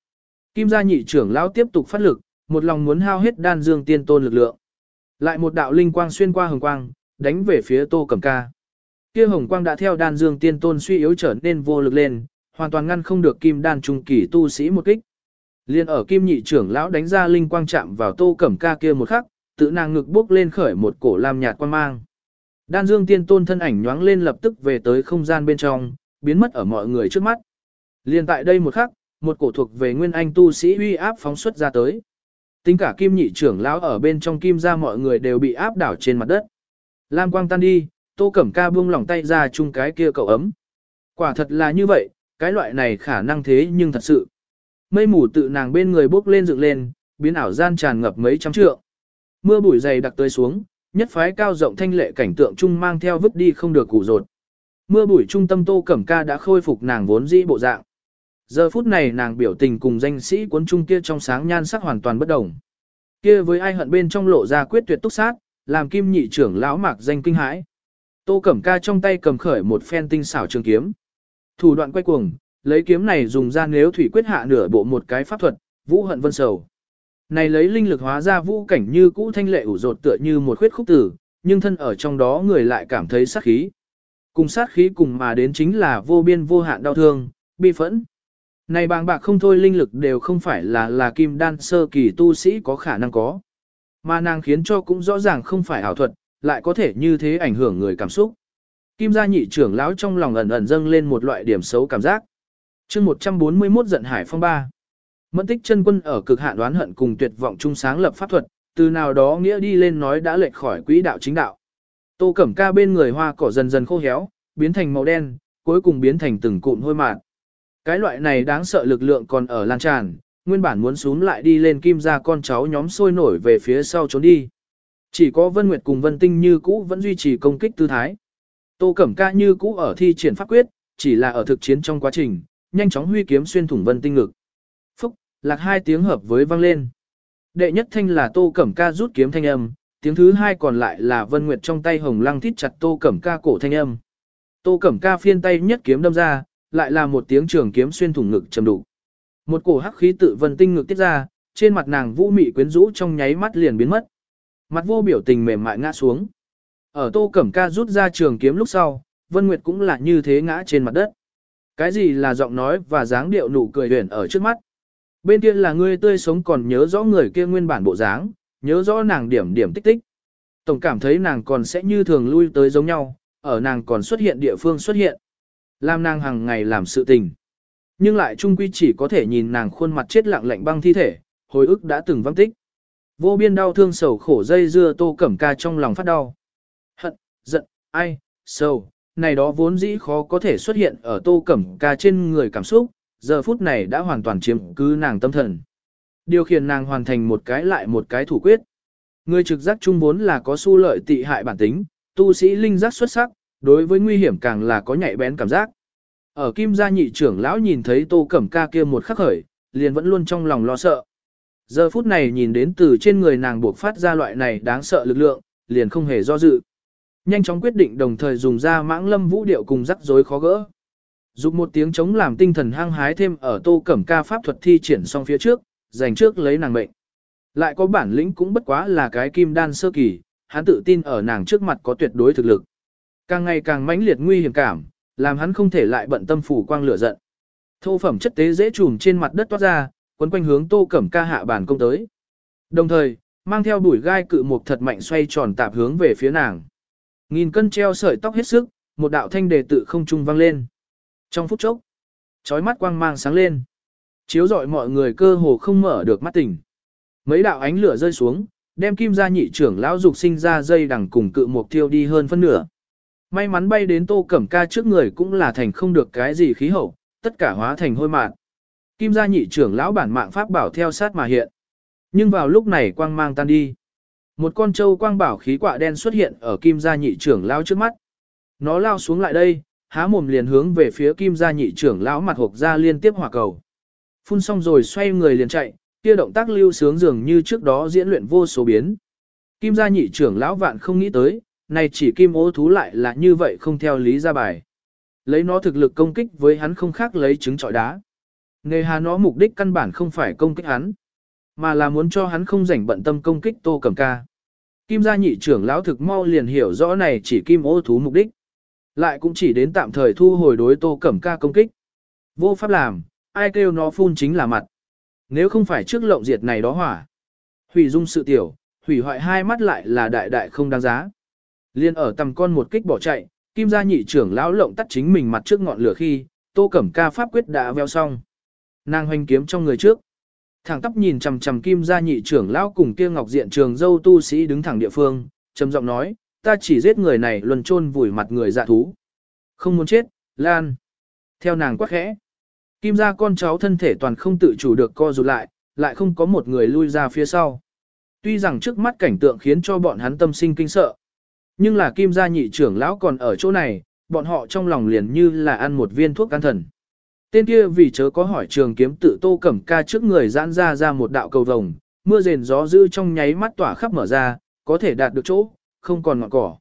Speaker 1: Kim gia nhị trưởng lão tiếp tục phát lực, một lòng muốn hao hết đan dương tiên tôn lực lượng. Lại một đạo linh quang xuyên qua hồng quang, đánh về phía Tô Cẩm Ca. Kia hồng quang đã theo đan dương tiên tôn suy yếu trở nên vô lực lên, hoàn toàn ngăn không được kim đan trung kỳ tu sĩ một kích. Liên ở kim nhị trưởng lão đánh ra linh quang chạm vào Tô Cẩm Ca kia một khắc, tự nàng ngực bước lên khởi một cổ lam nhạt quan mang. Đan dương tiên tôn thân ảnh nhoáng lên lập tức về tới không gian bên trong, biến mất ở mọi người trước mắt. Liên tại đây một khắc, một cổ thuộc về nguyên anh tu sĩ uy áp phóng xuất ra tới. Tính cả kim nhị trưởng lão ở bên trong kim gia mọi người đều bị áp đảo trên mặt đất. Lam quang tan đi, tô cẩm ca buông lỏng tay ra chung cái kia cậu ấm. Quả thật là như vậy, cái loại này khả năng thế nhưng thật sự. Mây mù tự nàng bên người bốc lên dựng lên, biến ảo gian tràn ngập mấy trăm trượng. Mưa bụi dày đặc tới xuống, nhất phái cao rộng thanh lệ cảnh tượng chung mang theo vứt đi không được củ rột. Mưa bụi trung tâm tô cẩm ca đã khôi phục nàng vốn dĩ bộ dạng. Giờ phút này nàng biểu tình cùng danh sĩ cuốn trung kia trong sáng nhan sắc hoàn toàn bất đồng. Kia với ai hận bên trong lộ ra quyết tuyệt túc sát, làm kim nhị trưởng lão mạc danh kinh hãi. Tô Cẩm Ca trong tay cầm khởi một phen tinh xảo trường kiếm. Thủ đoạn quay cuồng, lấy kiếm này dùng ra nếu thủy quyết hạ nửa bộ một cái pháp thuật, vũ hận vân sầu. Này lấy linh lực hóa ra vũ cảnh như cũ thanh lệ ủ rột tựa như một khuyết khúc tử, nhưng thân ở trong đó người lại cảm thấy sát khí. Cùng sát khí cùng mà đến chính là vô biên vô hạn đau thương, bi phẫn. Này bàng bạc không thôi linh lực đều không phải là là kim đan sơ kỳ tu sĩ có khả năng có. Mà nàng khiến cho cũng rõ ràng không phải ảo thuật, lại có thể như thế ảnh hưởng người cảm xúc. Kim gia nhị trưởng lão trong lòng ẩn ẩn dâng lên một loại điểm xấu cảm giác. chương 141 giận hải phong ba. Mẫn tích chân quân ở cực hạn đoán hận cùng tuyệt vọng trung sáng lập pháp thuật, từ nào đó nghĩa đi lên nói đã lệch khỏi quỹ đạo chính đạo. Tô Cẩm Ca bên người hoa cỏ dần dần khô héo, biến thành màu đen, cuối cùng biến thành từng cụm hôi mạt. Cái loại này đáng sợ lực lượng còn ở lan tràn, nguyên bản muốn xuống lại đi lên kim ra con cháu nhóm sôi nổi về phía sau trốn đi. Chỉ có Vân Nguyệt cùng Vân Tinh như cũ vẫn duy trì công kích tư thái. Tô Cẩm Ca như cũ ở thi triển pháp quyết, chỉ là ở thực chiến trong quá trình, nhanh chóng huy kiếm xuyên thủng Vân Tinh ngực. Lạc hai tiếng hợp với vang lên. Đệ nhất thanh là Tô Cẩm Ca rút kiếm thanh âm, tiếng thứ hai còn lại là Vân Nguyệt trong tay hồng lăng thít chặt Tô Cẩm Ca cổ thanh âm. Tô Cẩm Ca phiên tay nhất kiếm đâm ra, lại là một tiếng trường kiếm xuyên thủng ngực trầm đủ. Một cổ hắc khí tự vân tinh ngực tiết ra, trên mặt nàng vũ mị quyến rũ trong nháy mắt liền biến mất. Mặt vô biểu tình mềm mại ngã xuống. Ở Tô Cẩm Ca rút ra trường kiếm lúc sau, Vân Nguyệt cũng là như thế ngã trên mặt đất. Cái gì là giọng nói và dáng điệu nụ cười huyền ở trước mắt. Bên kia là ngươi tươi sống còn nhớ rõ người kia nguyên bản bộ dáng, nhớ rõ nàng điểm điểm tích tích. Tổng cảm thấy nàng còn sẽ như thường lui tới giống nhau, ở nàng còn xuất hiện địa phương xuất hiện. Làm nàng hàng ngày làm sự tình. Nhưng lại trung quy chỉ có thể nhìn nàng khuôn mặt chết lặng lạnh băng thi thể, hồi ức đã từng văng tích. Vô biên đau thương sầu khổ dây dưa tô cẩm ca trong lòng phát đau. Hận, giận, ai, sầu, này đó vốn dĩ khó có thể xuất hiện ở tô cẩm ca trên người cảm xúc, giờ phút này đã hoàn toàn chiếm cứ nàng tâm thần. Điều khiển nàng hoàn thành một cái lại một cái thủ quyết. Người trực giác trung vốn là có su lợi tị hại bản tính, tu sĩ linh giác xuất sắc, đối với nguy hiểm càng là có nhạy bén cảm giác. Ở kim gia nhị trưởng lão nhìn thấy tô cẩm ca kia một khắc khởi, liền vẫn luôn trong lòng lo sợ. Giờ phút này nhìn đến từ trên người nàng buộc phát ra loại này đáng sợ lực lượng, liền không hề do dự. Nhanh chóng quyết định đồng thời dùng ra mãng lâm vũ điệu cùng rắc rối khó gỡ. Dục một tiếng chống làm tinh thần hăng hái thêm ở tô cẩm ca pháp thuật thi triển xong phía trước, dành trước lấy nàng mệnh. Lại có bản lĩnh cũng bất quá là cái kim đan sơ kỳ, hắn tự tin ở nàng trước mặt có tuyệt đối thực lực. Càng ngày càng mãnh liệt nguy hiểm cảm, làm hắn không thể lại bận tâm phủ quang lửa giận. Thô phẩm chất tế dễ trùm trên mặt đất toát ra, quấn quanh hướng Tô Cẩm Ca hạ bản công tới. Đồng thời, mang theo đuổi gai cự mục thật mạnh xoay tròn tạp hướng về phía nàng. Nghìn cân treo sợi tóc hết sức, một đạo thanh đề tự không trung vang lên. Trong phút chốc, trói mắt quang mang sáng lên. Chiếu rọi mọi người cơ hồ không mở được mắt tỉnh. Mấy đạo ánh lửa rơi xuống, đem kim gia nhị trưởng lão dục sinh ra dây đằng cùng cự mục tiêu đi hơn phân nửa. May mắn bay đến tô cẩm ca trước người cũng là thành không được cái gì khí hậu, tất cả hóa thành hôi mạn. Kim gia nhị trưởng lão bản mạng pháp bảo theo sát mà hiện. Nhưng vào lúc này quang mang tan đi. Một con trâu quang bảo khí quạ đen xuất hiện ở kim gia nhị trưởng lão trước mắt. Nó lao xuống lại đây, há mồm liền hướng về phía kim gia nhị trưởng lão mặt hộp ra liên tiếp hỏa cầu. Phun xong rồi xoay người liền chạy, kia động tác lưu sướng dường như trước đó diễn luyện vô số biến. Kim gia nhị trưởng lão vạn không nghĩ tới, này chỉ kim ô thú lại là như vậy không theo lý ra bài. Lấy nó thực lực công kích với hắn không khác lấy trứng trọi đá. Nghề hà nó mục đích căn bản không phải công kích hắn, mà là muốn cho hắn không rảnh bận tâm công kích tô cầm ca. Kim gia nhị trưởng lão thực mau liền hiểu rõ này chỉ kim ô thú mục đích. Lại cũng chỉ đến tạm thời thu hồi đối tô cẩm ca công kích. Vô pháp làm, ai kêu nó phun chính là mặt. Nếu không phải trước lộng diệt này đó hỏa. Hủy dung sự tiểu, hủy hoại hai mắt lại là đại đại không đáng giá. Liên ở tầm con một kích bỏ chạy, kim gia nhị trưởng lão lộng tắt chính mình mặt trước ngọn lửa khi, tô cẩm ca pháp quyết đã veo xong. Nàng hoành kiếm trong người trước. Thẳng tóc nhìn chằm chằm kim gia nhị trưởng lão cùng kia ngọc diện trường dâu tu sĩ đứng thẳng địa phương, trầm giọng nói, ta chỉ giết người này luân chôn vùi mặt người dạ thú. Không muốn chết, Lan. Theo nàng quắc khẽ. Kim gia con cháu thân thể toàn không tự chủ được co rụt lại, lại không có một người lui ra phía sau. Tuy rằng trước mắt cảnh tượng khiến cho bọn hắn tâm sinh kinh sợ. Nhưng là kim gia nhị trưởng lão còn ở chỗ này, bọn họ trong lòng liền như là ăn một viên thuốc can thần. Tên kia vì chớ có hỏi trường kiếm tự tô cẩm ca trước người giãn ra ra một đạo cầu vồng, mưa rền gió dữ trong nháy mắt tỏa khắp mở ra, có thể đạt được chỗ, không còn ngọn cỏ.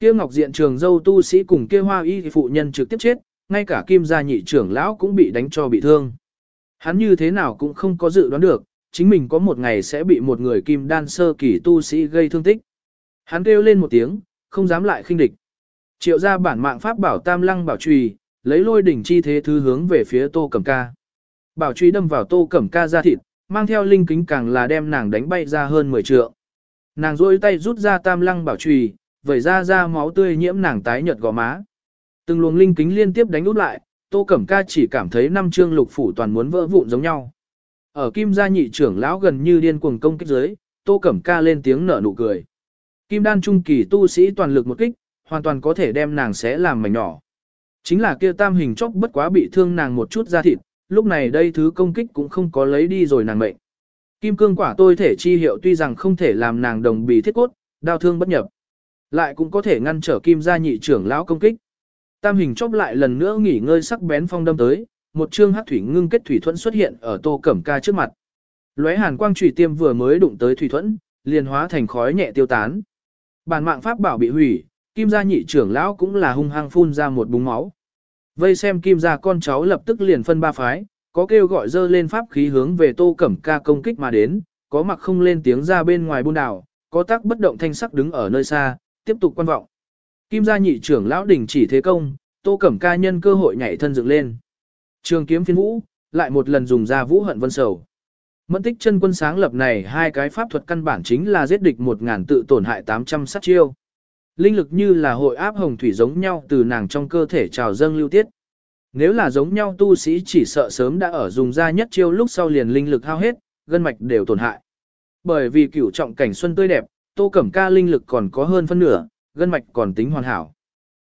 Speaker 1: Kia ngọc diện trường dâu tu sĩ cùng kia hoa y phụ nhân trực tiếp chết, ngay cả kim gia nhị trưởng lão cũng bị đánh cho bị thương. Hắn như thế nào cũng không có dự đoán được, chính mình có một ngày sẽ bị một người kim đan sơ kỳ tu sĩ gây thương tích. Hắn kêu lên một tiếng, không dám lại khinh địch. Triệu ra bản mạng pháp bảo tam lăng bảo trùy, lấy lôi đỉnh chi thế thứ hướng về phía tô cẩm ca. Bảo truy đâm vào tô cẩm ca ra thịt, mang theo linh kính càng là đem nàng đánh bay ra hơn 10 trượng. Nàng rôi tay rút ra tam lăng bảo trùy, vẩy ra ra máu tươi nhiễm nàng tái nhợt gò má. Từng luồng linh kính liên tiếp đánh út lại, Tô Cẩm Ca chỉ cảm thấy năm chương lục phủ toàn muốn vỡ vụn giống nhau. Ở Kim gia nhị trưởng lão gần như điên cuồng công kích dưới, Tô Cẩm Ca lên tiếng nở nụ cười. Kim đan trung kỳ tu sĩ toàn lực một kích, hoàn toàn có thể đem nàng xé làm mảnh nhỏ. Chính là kia tam hình chốc bất quá bị thương nàng một chút da thịt, lúc này đây thứ công kích cũng không có lấy đi rồi nàng mệnh. Kim cương quả tôi thể chi hiệu tuy rằng không thể làm nàng đồng bì thiết cốt, đau thương bất nhập. Lại cũng có thể ngăn trở kim gia nhị trưởng lão công kích. Tam hình chốc lại lần nữa nghỉ ngơi sắc bén phong đâm tới, một chương hắc thủy ngưng kết thủy thuẫn xuất hiện ở tô cẩm ca trước mặt. Lóe hàn quang trùy tiêm vừa mới đụng tới thủy thuẫn, liền hóa thành khói nhẹ tiêu tán. Bản mạng pháp bảo bị hủy, kim gia nhị trưởng lão cũng là hung hăng phun ra một búng máu. Vây xem kim gia con cháu lập tức liền phân ba phái, có kêu gọi dơ lên pháp khí hướng về tô cẩm ca công kích mà đến, có mặc không lên tiếng ra bên ngoài buôn đảo, có tác bất động thanh sắc đứng ở nơi xa, tiếp tục quan vọng. Kim gia nhị trưởng lão đỉnh chỉ thế công, tô cẩm ca nhân cơ hội nhảy thân dựng lên. Trường kiếm phiên vũ, lại một lần dùng ra vũ hận vân sầu. Mẫn tích chân quân sáng lập này hai cái pháp thuật căn bản chính là giết địch một ngàn tự tổn hại 800 sát chiêu. Linh lực như là hội áp hồng thủy giống nhau từ nàng trong cơ thể trào dâng lưu tiết. Nếu là giống nhau tu sĩ chỉ sợ sớm đã ở dùng ra nhất chiêu lúc sau liền linh lực hao hết, gân mạch đều tổn hại. Bởi vì cửu trọng cảnh xuân tươi đẹp, tô cẩm ca linh lực còn có hơn phân nửa, gân mạch còn tính hoàn hảo.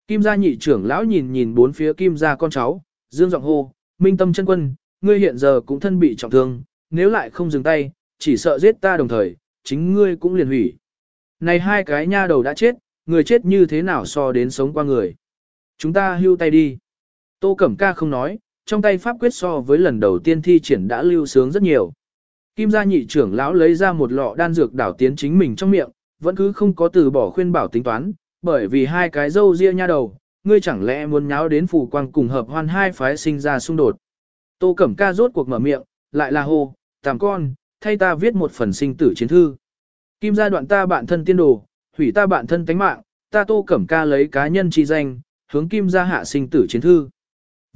Speaker 1: Kim gia nhị trưởng lão nhìn nhìn bốn phía kim gia con cháu, dương giọng hô, minh tâm chân quân, ngươi hiện giờ cũng thân bị trọng thương, nếu lại không dừng tay, chỉ sợ giết ta đồng thời, chính ngươi cũng liền hủy. Này hai cái nha đầu đã chết, người chết như thế nào so đến sống qua người. Chúng ta hưu tay đi. Tô Cẩm Ca không nói, trong tay pháp quyết so với lần đầu tiên thi triển đã lưu sướng rất nhiều. Kim gia nhị trưởng lão lấy ra một lọ đan dược đảo tiến chính mình trong miệng, vẫn cứ không có từ bỏ khuyên bảo tính toán, bởi vì hai cái dâu ria nha đầu, ngươi chẳng lẽ muốn nháo đến phù quang cùng hợp hoan hai phái sinh ra xung đột. Tô Cẩm Ca rốt cuộc mở miệng, lại là hô, tàm con, thay ta viết một phần sinh tử chiến thư. Kim gia đoạn ta bạn thân tiên đồ, hủy ta bạn thân tánh mạng, ta Tô Cẩm Ca lấy cá nhân chi danh, hướng Kim gia hạ sinh tử chiến thư.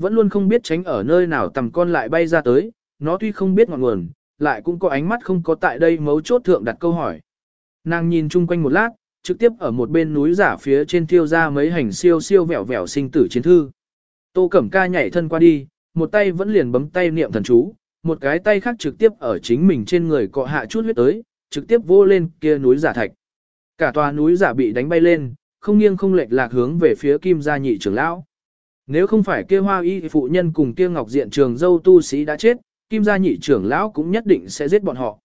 Speaker 1: Vẫn luôn không biết tránh ở nơi nào tầm con lại bay ra tới, nó tuy không biết ngọn nguồn, lại cũng có ánh mắt không có tại đây mấu chốt thượng đặt câu hỏi. Nàng nhìn chung quanh một lát, trực tiếp ở một bên núi giả phía trên tiêu ra mấy hành siêu siêu vẹo vẹo sinh tử chiến thư. Tô Cẩm Ca nhảy thân qua đi, một tay vẫn liền bấm tay niệm thần chú, một cái tay khác trực tiếp ở chính mình trên người cọ hạ chút huyết tới, trực tiếp vô lên kia núi giả thạch. Cả tòa núi giả bị đánh bay lên, không nghiêng không lệch lạc hướng về phía Kim gia nhị trưởng lão. Nếu không phải kia hoa y phụ nhân cùng kia ngọc diện trường dâu tu sĩ đã chết, Kim gia nhị trưởng lão cũng nhất định sẽ giết bọn họ.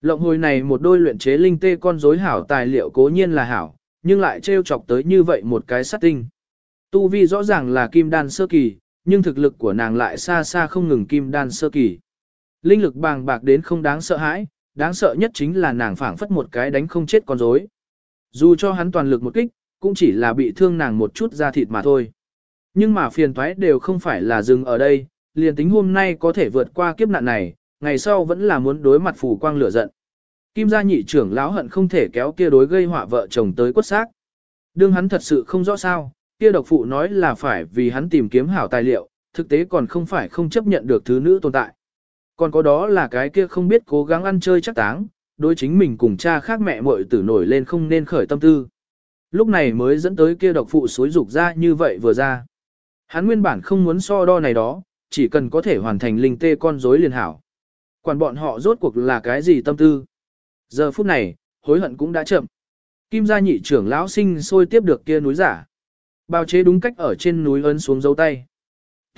Speaker 1: Lộng hồi này một đôi luyện chế linh tê con rối hảo tài liệu cố nhiên là hảo, nhưng lại trêu chọc tới như vậy một cái sát tinh. Tu vi rõ ràng là kim đan sơ kỳ, nhưng thực lực của nàng lại xa xa không ngừng kim đan sơ kỳ. Linh lực bàng bạc đến không đáng sợ hãi, đáng sợ nhất chính là nàng phảng phất một cái đánh không chết con rối. Dù cho hắn toàn lực một kích, cũng chỉ là bị thương nàng một chút da thịt mà thôi. Nhưng mà phiền toái đều không phải là dừng ở đây, liền tính hôm nay có thể vượt qua kiếp nạn này, ngày sau vẫn là muốn đối mặt phủ quang lửa giận. Kim gia nhị trưởng lão hận không thể kéo kia đối gây họa vợ chồng tới quất xác. Đương hắn thật sự không rõ sao, kia độc phụ nói là phải vì hắn tìm kiếm hảo tài liệu, thực tế còn không phải không chấp nhận được thứ nữ tồn tại. Còn có đó là cái kia không biết cố gắng ăn chơi chắc táng, đối chính mình cùng cha khác mẹ muội tử nổi lên không nên khởi tâm tư. Lúc này mới dẫn tới kia độc phụ xối dục ra như vậy vừa ra. Hắn nguyên bản không muốn so đo này đó, chỉ cần có thể hoàn thành linh tê con rối liền hảo. Quản bọn họ rốt cuộc là cái gì tâm tư. Giờ phút này, hối hận cũng đã chậm. Kim gia nhị trưởng lão sinh sôi tiếp được kia núi giả. Bào chế đúng cách ở trên núi ấn xuống dấu tay.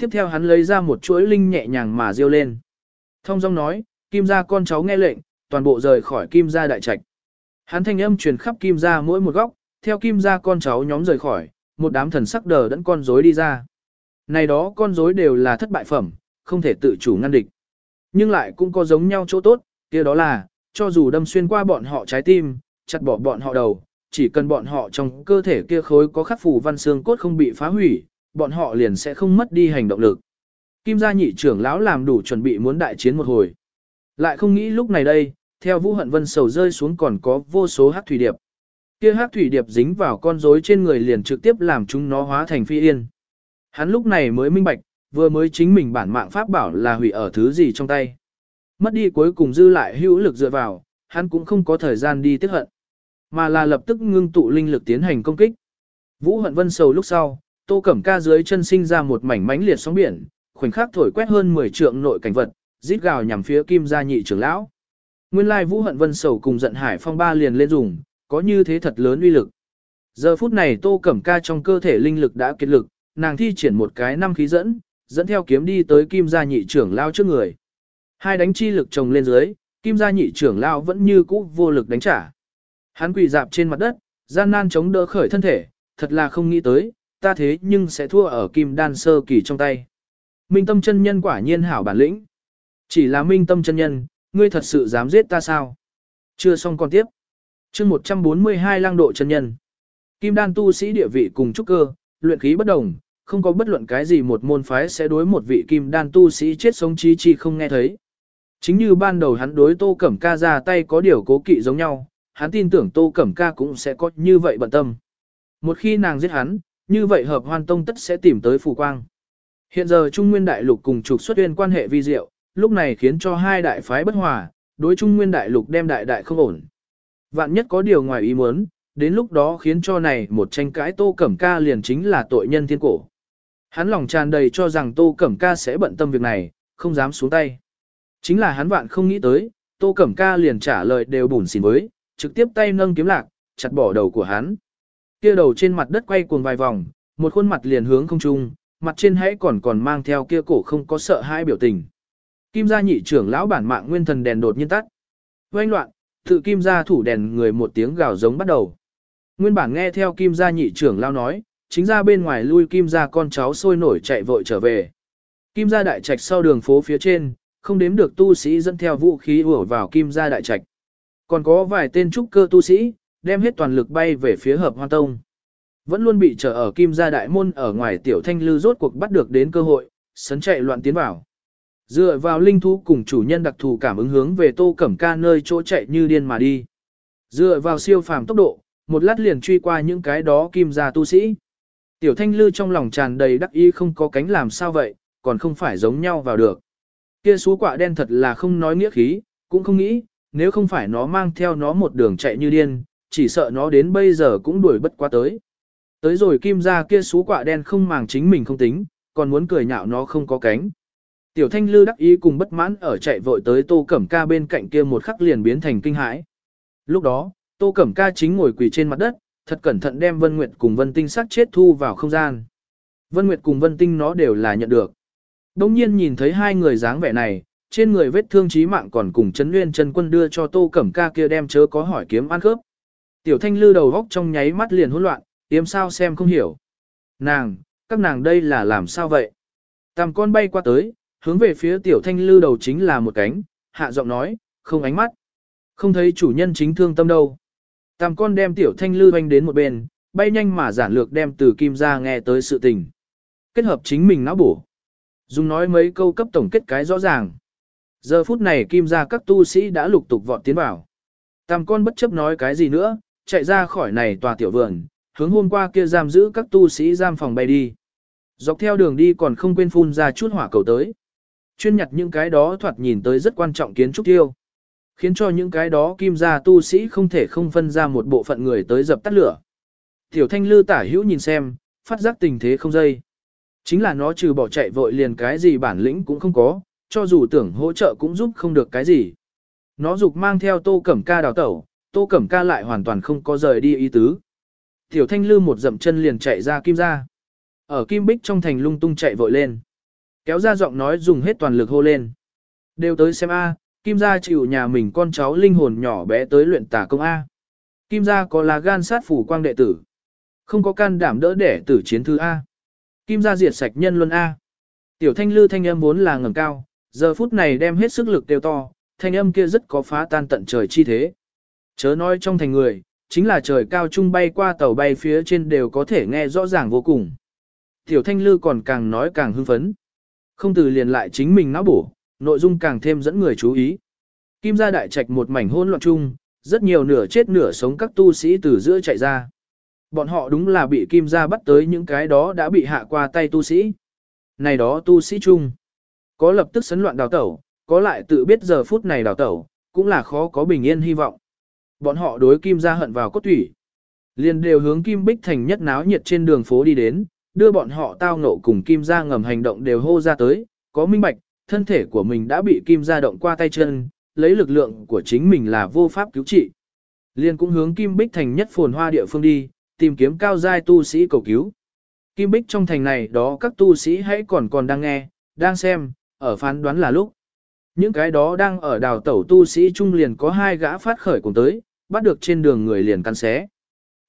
Speaker 1: Tiếp theo hắn lấy ra một chuỗi linh nhẹ nhàng mà riêu lên. Thông dong nói, kim gia con cháu nghe lệnh, toàn bộ rời khỏi kim gia đại trạch. Hắn thanh âm truyền khắp kim gia mỗi một góc, theo kim gia con cháu nhóm rời khỏi, một đám thần sắc đờ đẫn con rối đi ra. Này đó con rối đều là thất bại phẩm, không thể tự chủ ngăn địch. Nhưng lại cũng có giống nhau chỗ tốt, kia đó là, cho dù đâm xuyên qua bọn họ trái tim, chặt bỏ bọn họ đầu, chỉ cần bọn họ trong cơ thể kia khối có khắc phù văn xương cốt không bị phá hủy, bọn họ liền sẽ không mất đi hành động lực. Kim gia nhị trưởng lão làm đủ chuẩn bị muốn đại chiến một hồi. Lại không nghĩ lúc này đây, theo Vũ Hận Vân sầu rơi xuống còn có vô số hắc thủy điệp. Kia hắc thủy điệp dính vào con rối trên người liền trực tiếp làm chúng nó hóa thành phi yên. Hắn lúc này mới minh bạch, vừa mới chính mình bản mạng pháp bảo là hủy ở thứ gì trong tay. Mất đi cuối cùng dư lại hữu lực dựa vào, hắn cũng không có thời gian đi tiếc hận, mà là lập tức ngưng tụ linh lực tiến hành công kích. Vũ hận vân sầu lúc sau, tô cẩm ca dưới chân sinh ra một mảnh mánh liệt sóng biển, khoảnh khắc thổi quét hơn 10 trượng nội cảnh vật, rít gào nhằm phía kim gia nhị trưởng lão. Nguyên lai vũ hận vân sầu cùng giận hải phong ba liền lên dùng, có như thế thật lớn uy lực. Giờ phút này tô cẩm ca trong cơ thể linh lực đã kết lực, nàng thi triển một cái năm khí dẫn, dẫn theo kiếm đi tới kim gia nhị trưởng lao trước người. Hai đánh chi lực chồng lên dưới, kim gia nhị trưởng lao vẫn như cũ vô lực đánh trả. Hắn quỳ dạp trên mặt đất, gian nan chống đỡ khởi thân thể, thật là không nghĩ tới, ta thế nhưng sẽ thua ở kim đan sơ kỳ trong tay. Minh tâm chân nhân quả nhiên hảo bản lĩnh. Chỉ là minh tâm chân nhân, ngươi thật sự dám giết ta sao? Chưa xong còn tiếp. chương 142 lang độ chân nhân. Kim đan tu sĩ địa vị cùng trúc cơ, luyện khí bất đồng, không có bất luận cái gì một môn phái sẽ đối một vị kim đan tu sĩ chết sống chí chi không nghe thấy. Chính như ban đầu hắn đối Tô Cẩm Ca ra tay có điều cố kỵ giống nhau, hắn tin tưởng Tô Cẩm Ca cũng sẽ có như vậy bận tâm. Một khi nàng giết hắn, như vậy hợp hoan tông tất sẽ tìm tới phù quang. Hiện giờ Trung Nguyên Đại Lục cùng trục xuất uyên quan hệ vi diệu, lúc này khiến cho hai đại phái bất hòa, đối Trung Nguyên Đại Lục đem đại đại không ổn. Vạn nhất có điều ngoài ý muốn, đến lúc đó khiến cho này một tranh cãi Tô Cẩm Ca liền chính là tội nhân thiên cổ. Hắn lòng tràn đầy cho rằng Tô Cẩm Ca sẽ bận tâm việc này, không dám xuống tay. Chính là hắn vạn không nghĩ tới, Tô Cẩm Ca liền trả lời đều bùn xỉn với, trực tiếp tay nâng kiếm lạc, chặt bỏ đầu của hắn. Kia đầu trên mặt đất quay cuồng vài vòng, một khuôn mặt liền hướng không trung, mặt trên hãy còn còn mang theo kia cổ không có sợ hãi biểu tình. Kim gia nhị trưởng lão bản mạng nguyên thần đèn đột nhiên tắt. Oanh loạn, tự kim gia thủ đèn người một tiếng gào giống bắt đầu. Nguyên bản nghe theo kim gia nhị trưởng lao nói, chính ra bên ngoài lui kim gia con cháu sôi nổi chạy vội trở về. Kim gia đại trạch sau đường phố phía trên, không đếm được tu sĩ dẫn theo vũ khí ủa vào kim gia đại trạch. Còn có vài tên trúc cơ tu sĩ, đem hết toàn lực bay về phía hợp hoan tông. Vẫn luôn bị trở ở kim gia đại môn ở ngoài tiểu thanh lư rốt cuộc bắt được đến cơ hội, sấn chạy loạn tiến vào. Dựa vào linh thú cùng chủ nhân đặc thù cảm ứng hướng về tô cẩm ca nơi chỗ chạy như điên mà đi. Dựa vào siêu phàm tốc độ, một lát liền truy qua những cái đó kim gia tu sĩ. Tiểu thanh lư trong lòng tràn đầy đắc ý không có cánh làm sao vậy, còn không phải giống nhau vào được. Kia xú quạ đen thật là không nói nghĩa khí, cũng không nghĩ, nếu không phải nó mang theo nó một đường chạy như điên, chỉ sợ nó đến bây giờ cũng đuổi bất quá tới. Tới rồi kim gia kia xú quạ đen không màng chính mình không tính, còn muốn cười nhạo nó không có cánh. Tiểu thanh lư đắc ý cùng bất mãn ở chạy vội tới tô cẩm ca bên cạnh kia một khắc liền biến thành kinh hãi. Lúc đó, tô cẩm ca chính ngồi quỳ trên mặt đất, thật cẩn thận đem Vân Nguyệt cùng Vân Tinh sát chết thu vào không gian. Vân Nguyệt cùng Vân Tinh nó đều là nhận được. Đông nhiên nhìn thấy hai người dáng vẻ này, trên người vết thương chí mạng còn cùng Trấn nguyên chân quân đưa cho tô cẩm ca kia đem chớ có hỏi kiếm ăn khớp. Tiểu thanh lư đầu góc trong nháy mắt liền hỗn loạn, yếm sao xem không hiểu. Nàng, các nàng đây là làm sao vậy? Tam con bay qua tới, hướng về phía tiểu thanh lư đầu chính là một cánh, hạ giọng nói, không ánh mắt. Không thấy chủ nhân chính thương tâm đâu. Tam con đem tiểu thanh lư hoanh đến một bên, bay nhanh mà giản lược đem từ kim ra nghe tới sự tình. Kết hợp chính mình não bổ. Dùng nói mấy câu cấp tổng kết cái rõ ràng. Giờ phút này kim ra các tu sĩ đã lục tục vọt tiến vào. Tam con bất chấp nói cái gì nữa, chạy ra khỏi này tòa tiểu vườn, hướng hôm qua kia giam giữ các tu sĩ giam phòng bay đi. Dọc theo đường đi còn không quên phun ra chút hỏa cầu tới. Chuyên nhặt những cái đó thoạt nhìn tới rất quan trọng kiến trúc tiêu. Khiến cho những cái đó kim gia tu sĩ không thể không phân ra một bộ phận người tới dập tắt lửa. Tiểu thanh lư tả hữu nhìn xem, phát giác tình thế không dây. Chính là nó trừ bỏ chạy vội liền cái gì bản lĩnh cũng không có, cho dù tưởng hỗ trợ cũng giúp không được cái gì. Nó dục mang theo tô cẩm ca đào tẩu, tô cẩm ca lại hoàn toàn không có rời đi ý tứ. Tiểu thanh lư một dậm chân liền chạy ra kim ra. Ở kim bích trong thành lung tung chạy vội lên. Kéo ra giọng nói dùng hết toàn lực hô lên. Đều tới xem A, kim gia chịu nhà mình con cháu linh hồn nhỏ bé tới luyện tả công A. Kim gia có là gan sát phủ quang đệ tử. Không có can đảm đỡ để tử chiến thư A. Kim gia diệt sạch nhân luân A. Tiểu thanh lư thanh âm vốn là ngầm cao, giờ phút này đem hết sức lực tiêu to, thanh âm kia rất có phá tan tận trời chi thế. Chớ nói trong thành người, chính là trời cao trung bay qua tàu bay phía trên đều có thể nghe rõ ràng vô cùng. Tiểu thanh lư còn càng nói càng hưng phấn. Không từ liền lại chính mình não bổ, nội dung càng thêm dẫn người chú ý. Kim gia đại trạch một mảnh hỗn loạn chung, rất nhiều nửa chết nửa sống các tu sĩ từ giữa chạy ra. Bọn họ đúng là bị kim gia bắt tới những cái đó đã bị hạ qua tay tu sĩ. Này đó tu sĩ chung. Có lập tức sấn loạn đào tẩu, có lại tự biết giờ phút này đào tẩu, cũng là khó có bình yên hy vọng. Bọn họ đối kim gia hận vào cốt thủy. Liền đều hướng kim bích thành nhất náo nhiệt trên đường phố đi đến, đưa bọn họ tao ngộ cùng kim gia ngầm hành động đều hô ra tới, có minh bạch, thân thể của mình đã bị kim ra động qua tay chân, lấy lực lượng của chính mình là vô pháp cứu trị. Liên cũng hướng kim bích thành nhất phồn hoa địa phương đi, tìm kiếm cao giai tu sĩ cầu cứu. Kim bích trong thành này đó các tu sĩ hãy còn còn đang nghe, đang xem, ở phán đoán là lúc. Những cái đó đang ở đào tẩu tu sĩ trung liền có hai gã phát khởi cùng tới, bắt được trên đường người liền căn xé.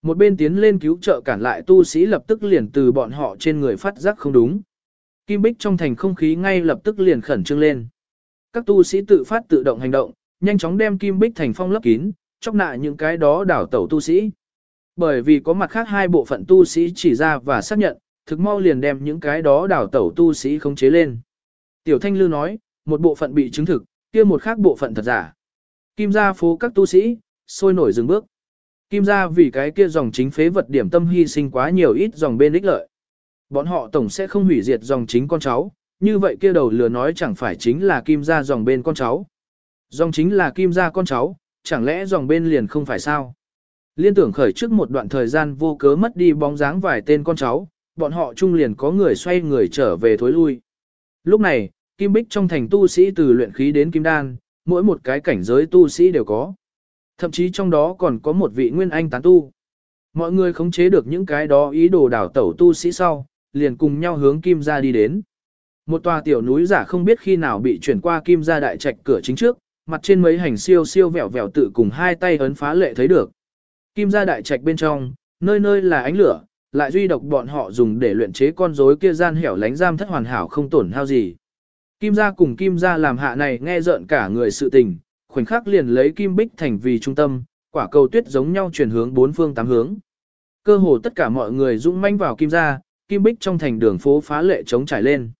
Speaker 1: Một bên tiến lên cứu trợ cản lại tu sĩ lập tức liền từ bọn họ trên người phát giác không đúng. Kim Bích trong thành không khí ngay lập tức liền khẩn trương lên. Các tu sĩ tự phát tự động hành động, nhanh chóng đem Kim Bích thành phong lấp kín, chóc nạ những cái đó đảo tẩu tu sĩ. Bởi vì có mặt khác hai bộ phận tu sĩ chỉ ra và xác nhận, thực mau liền đem những cái đó đảo tẩu tu sĩ khống chế lên. Tiểu Thanh Lư nói, một bộ phận bị chứng thực, kia một khác bộ phận thật giả. Kim gia phố các tu sĩ, sôi nổi dừng bước. Kim gia vì cái kia dòng chính phế vật điểm tâm hy sinh quá nhiều ít dòng bên ích lợi. Bọn họ tổng sẽ không hủy diệt dòng chính con cháu, như vậy kia đầu lừa nói chẳng phải chính là kim gia dòng bên con cháu. Dòng chính là kim gia con cháu, chẳng lẽ dòng bên liền không phải sao? Liên tưởng khởi trước một đoạn thời gian vô cớ mất đi bóng dáng vài tên con cháu, bọn họ chung liền có người xoay người trở về thối lui. Lúc này, kim bích trong thành tu sĩ từ luyện khí đến kim đan, mỗi một cái cảnh giới tu sĩ đều có. Thậm chí trong đó còn có một vị nguyên anh tán tu. Mọi người khống chế được những cái đó ý đồ đảo tẩu tu sĩ sau, liền cùng nhau hướng kim gia đi đến. Một tòa tiểu núi giả không biết khi nào bị chuyển qua kim gia đại trạch cửa chính trước, mặt trên mấy hành siêu siêu vẹo vẹo tự cùng hai tay ấn phá lệ thấy được. Kim gia đại trạch bên trong, nơi nơi là ánh lửa, lại duy độc bọn họ dùng để luyện chế con rối kia gian hẻo lánh giam thất hoàn hảo không tổn hao gì. Kim gia cùng kim gia làm hạ này nghe rợn cả người sự tình, khoảnh khắc liền lấy kim bích thành vì trung tâm, quả cầu tuyết giống nhau chuyển hướng bốn phương tám hướng. Cơ hồ tất cả mọi người dũng manh vào kim gia, kim bích trong thành đường phố phá lệ chống trải lên.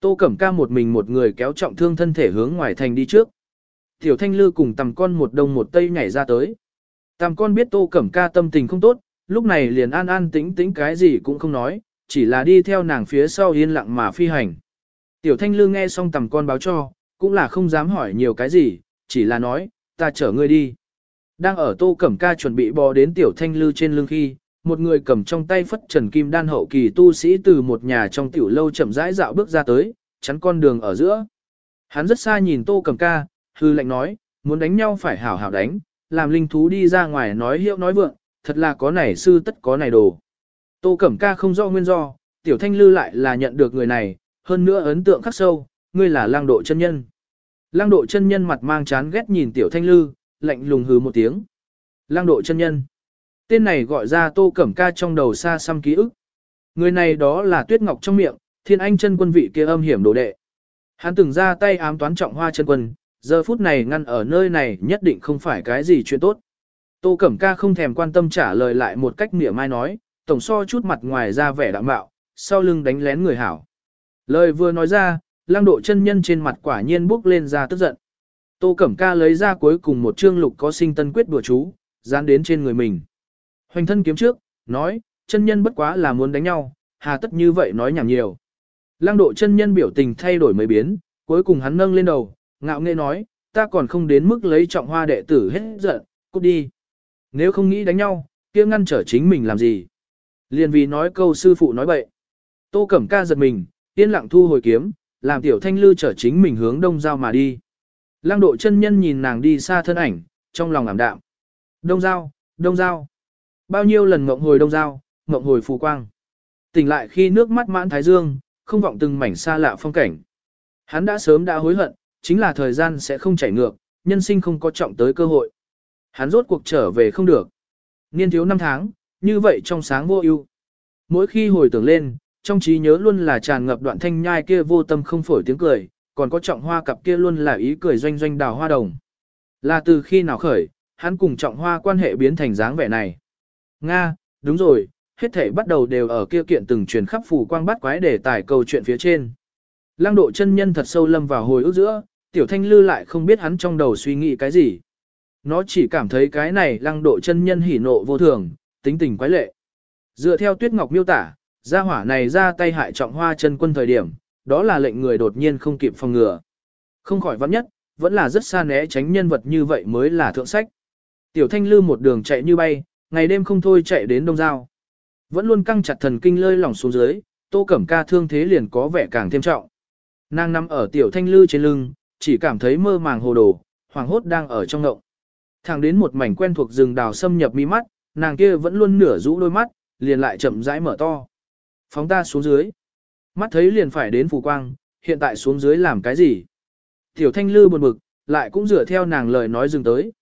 Speaker 1: Tô Cẩm Ca một mình một người kéo trọng thương thân thể hướng ngoài thành đi trước. Tiểu Thanh Lư cùng tầm con một đông một tây nhảy ra tới. Tầm con biết Tô Cẩm Ca tâm tình không tốt, lúc này liền an an tĩnh tĩnh cái gì cũng không nói, chỉ là đi theo nàng phía sau yên lặng mà phi hành. Tiểu Thanh Lư nghe xong tầm con báo cho, cũng là không dám hỏi nhiều cái gì, chỉ là nói, ta chở ngươi đi. Đang ở Tô Cẩm Ca chuẩn bị bò đến Tiểu Thanh Lư trên lưng khi, một người cầm trong tay phất trần kim đan hậu kỳ tu sĩ từ một nhà trong tiểu lâu chậm rãi dạo bước ra tới, chắn con đường ở giữa. Hắn rất xa nhìn Tô Cẩm Ca, hư lệnh nói, muốn đánh nhau phải hảo hảo đánh, làm linh thú đi ra ngoài nói hiệu nói vượng, thật là có này sư tất có này đồ. Tô Cẩm Ca không rõ nguyên do, Tiểu Thanh Lư lại là nhận được người này, hơn nữa ấn tượng khắc sâu, ngươi là lang độ chân nhân. Lang độ chân nhân mặt mang chán ghét nhìn Tiểu Thanh Lư, lạnh lùng hừ một tiếng. Lang độ chân nhân. Tên này gọi ra Tô Cẩm Ca trong đầu xa xăm ký ức. Người này đó là Tuyết Ngọc trong miệng, Thiên Anh chân quân vị kia âm hiểm đồ đệ. Hắn từng ra tay ám toán trọng hoa chân quân, giờ phút này ngăn ở nơi này nhất định không phải cái gì chuyện tốt. Tô Cẩm Ca không thèm quan tâm trả lời lại một cách mỉa mai nói, tổng so chút mặt ngoài ra vẻ đạm bạo, sau lưng đánh lén người hảo. Lời vừa nói ra, lang độ chân nhân trên mặt quả nhiên bước lên ra tức giận. Tô Cẩm Ca lấy ra cuối cùng một chương lục có sinh tân quyết đùa chú, dán đến trên người mình. Hoành thân kiếm trước, nói, chân nhân bất quá là muốn đánh nhau, hà tất như vậy nói nhảm nhiều. Lăng độ chân nhân biểu tình thay đổi mấy biến, cuối cùng hắn nâng lên đầu, ngạo nghễ nói, ta còn không đến mức lấy trọng hoa đệ tử hết giận, cút đi. Nếu không nghĩ đánh nhau, kia ngăn trở chính mình làm gì? Liên vì nói câu sư phụ nói bậy. Tô Cẩm Ca giật mình, yên lặng thu hồi kiếm, làm tiểu thanh lư trở chính mình hướng đông giao mà đi. Lăng độ chân nhân nhìn nàng đi xa thân ảnh, trong lòng ảm đạm. Đông giao, đông giao. Bao nhiêu lần ngộng hồi đông giao, ngộng hồi phù quang. Tỉnh lại khi nước mắt mãn thái dương, không vọng từng mảnh xa lạ phong cảnh. Hắn đã sớm đã hối hận, chính là thời gian sẽ không chảy ngược, nhân sinh không có trọng tới cơ hội. Hắn rốt cuộc trở về không được. Niên thiếu năm tháng, như vậy trong sáng vô ưu. Mỗi khi hồi tưởng lên, trong trí nhớ luôn là tràn ngập đoạn thanh nhai kia vô tâm không phổi tiếng cười, còn có trọng hoa cặp kia luôn là ý cười doanh doanh đào hoa đồng. Là từ khi nào khởi, hắn cùng trọng hoa quan hệ biến thành dáng vẻ này. Nga, đúng rồi, hết thể bắt đầu đều ở kia kiện từng truyền khắp phủ quang bắt quái để tải câu chuyện phía trên. Lăng độ chân nhân thật sâu lâm vào hồi ức giữa, tiểu thanh lư lại không biết hắn trong đầu suy nghĩ cái gì. Nó chỉ cảm thấy cái này lăng độ chân nhân hỉ nộ vô thường, tính tình quái lệ. Dựa theo tuyết ngọc miêu tả, gia hỏa này ra tay hại trọng hoa chân quân thời điểm, đó là lệnh người đột nhiên không kịp phòng ngừa. Không khỏi vắng nhất, vẫn là rất xa né tránh nhân vật như vậy mới là thượng sách. Tiểu thanh lư một đường chạy như bay, ngày đêm không thôi chạy đến đông giao. Vẫn luôn căng chặt thần kinh lơi lỏng xuống dưới, tô cẩm ca thương thế liền có vẻ càng thêm trọng. Nàng nằm ở tiểu thanh lư trên lưng, chỉ cảm thấy mơ màng hồ đồ, hoàng hốt đang ở trong ngộng. Thẳng đến một mảnh quen thuộc rừng đào xâm nhập mi mắt, nàng kia vẫn luôn nửa rũ đôi mắt, liền lại chậm rãi mở to. Phóng ta xuống dưới. Mắt thấy liền phải đến phù quang, hiện tại xuống dưới làm cái gì? Tiểu thanh lư buồn bực, lại cũng dựa theo nàng lời nói dừng tới.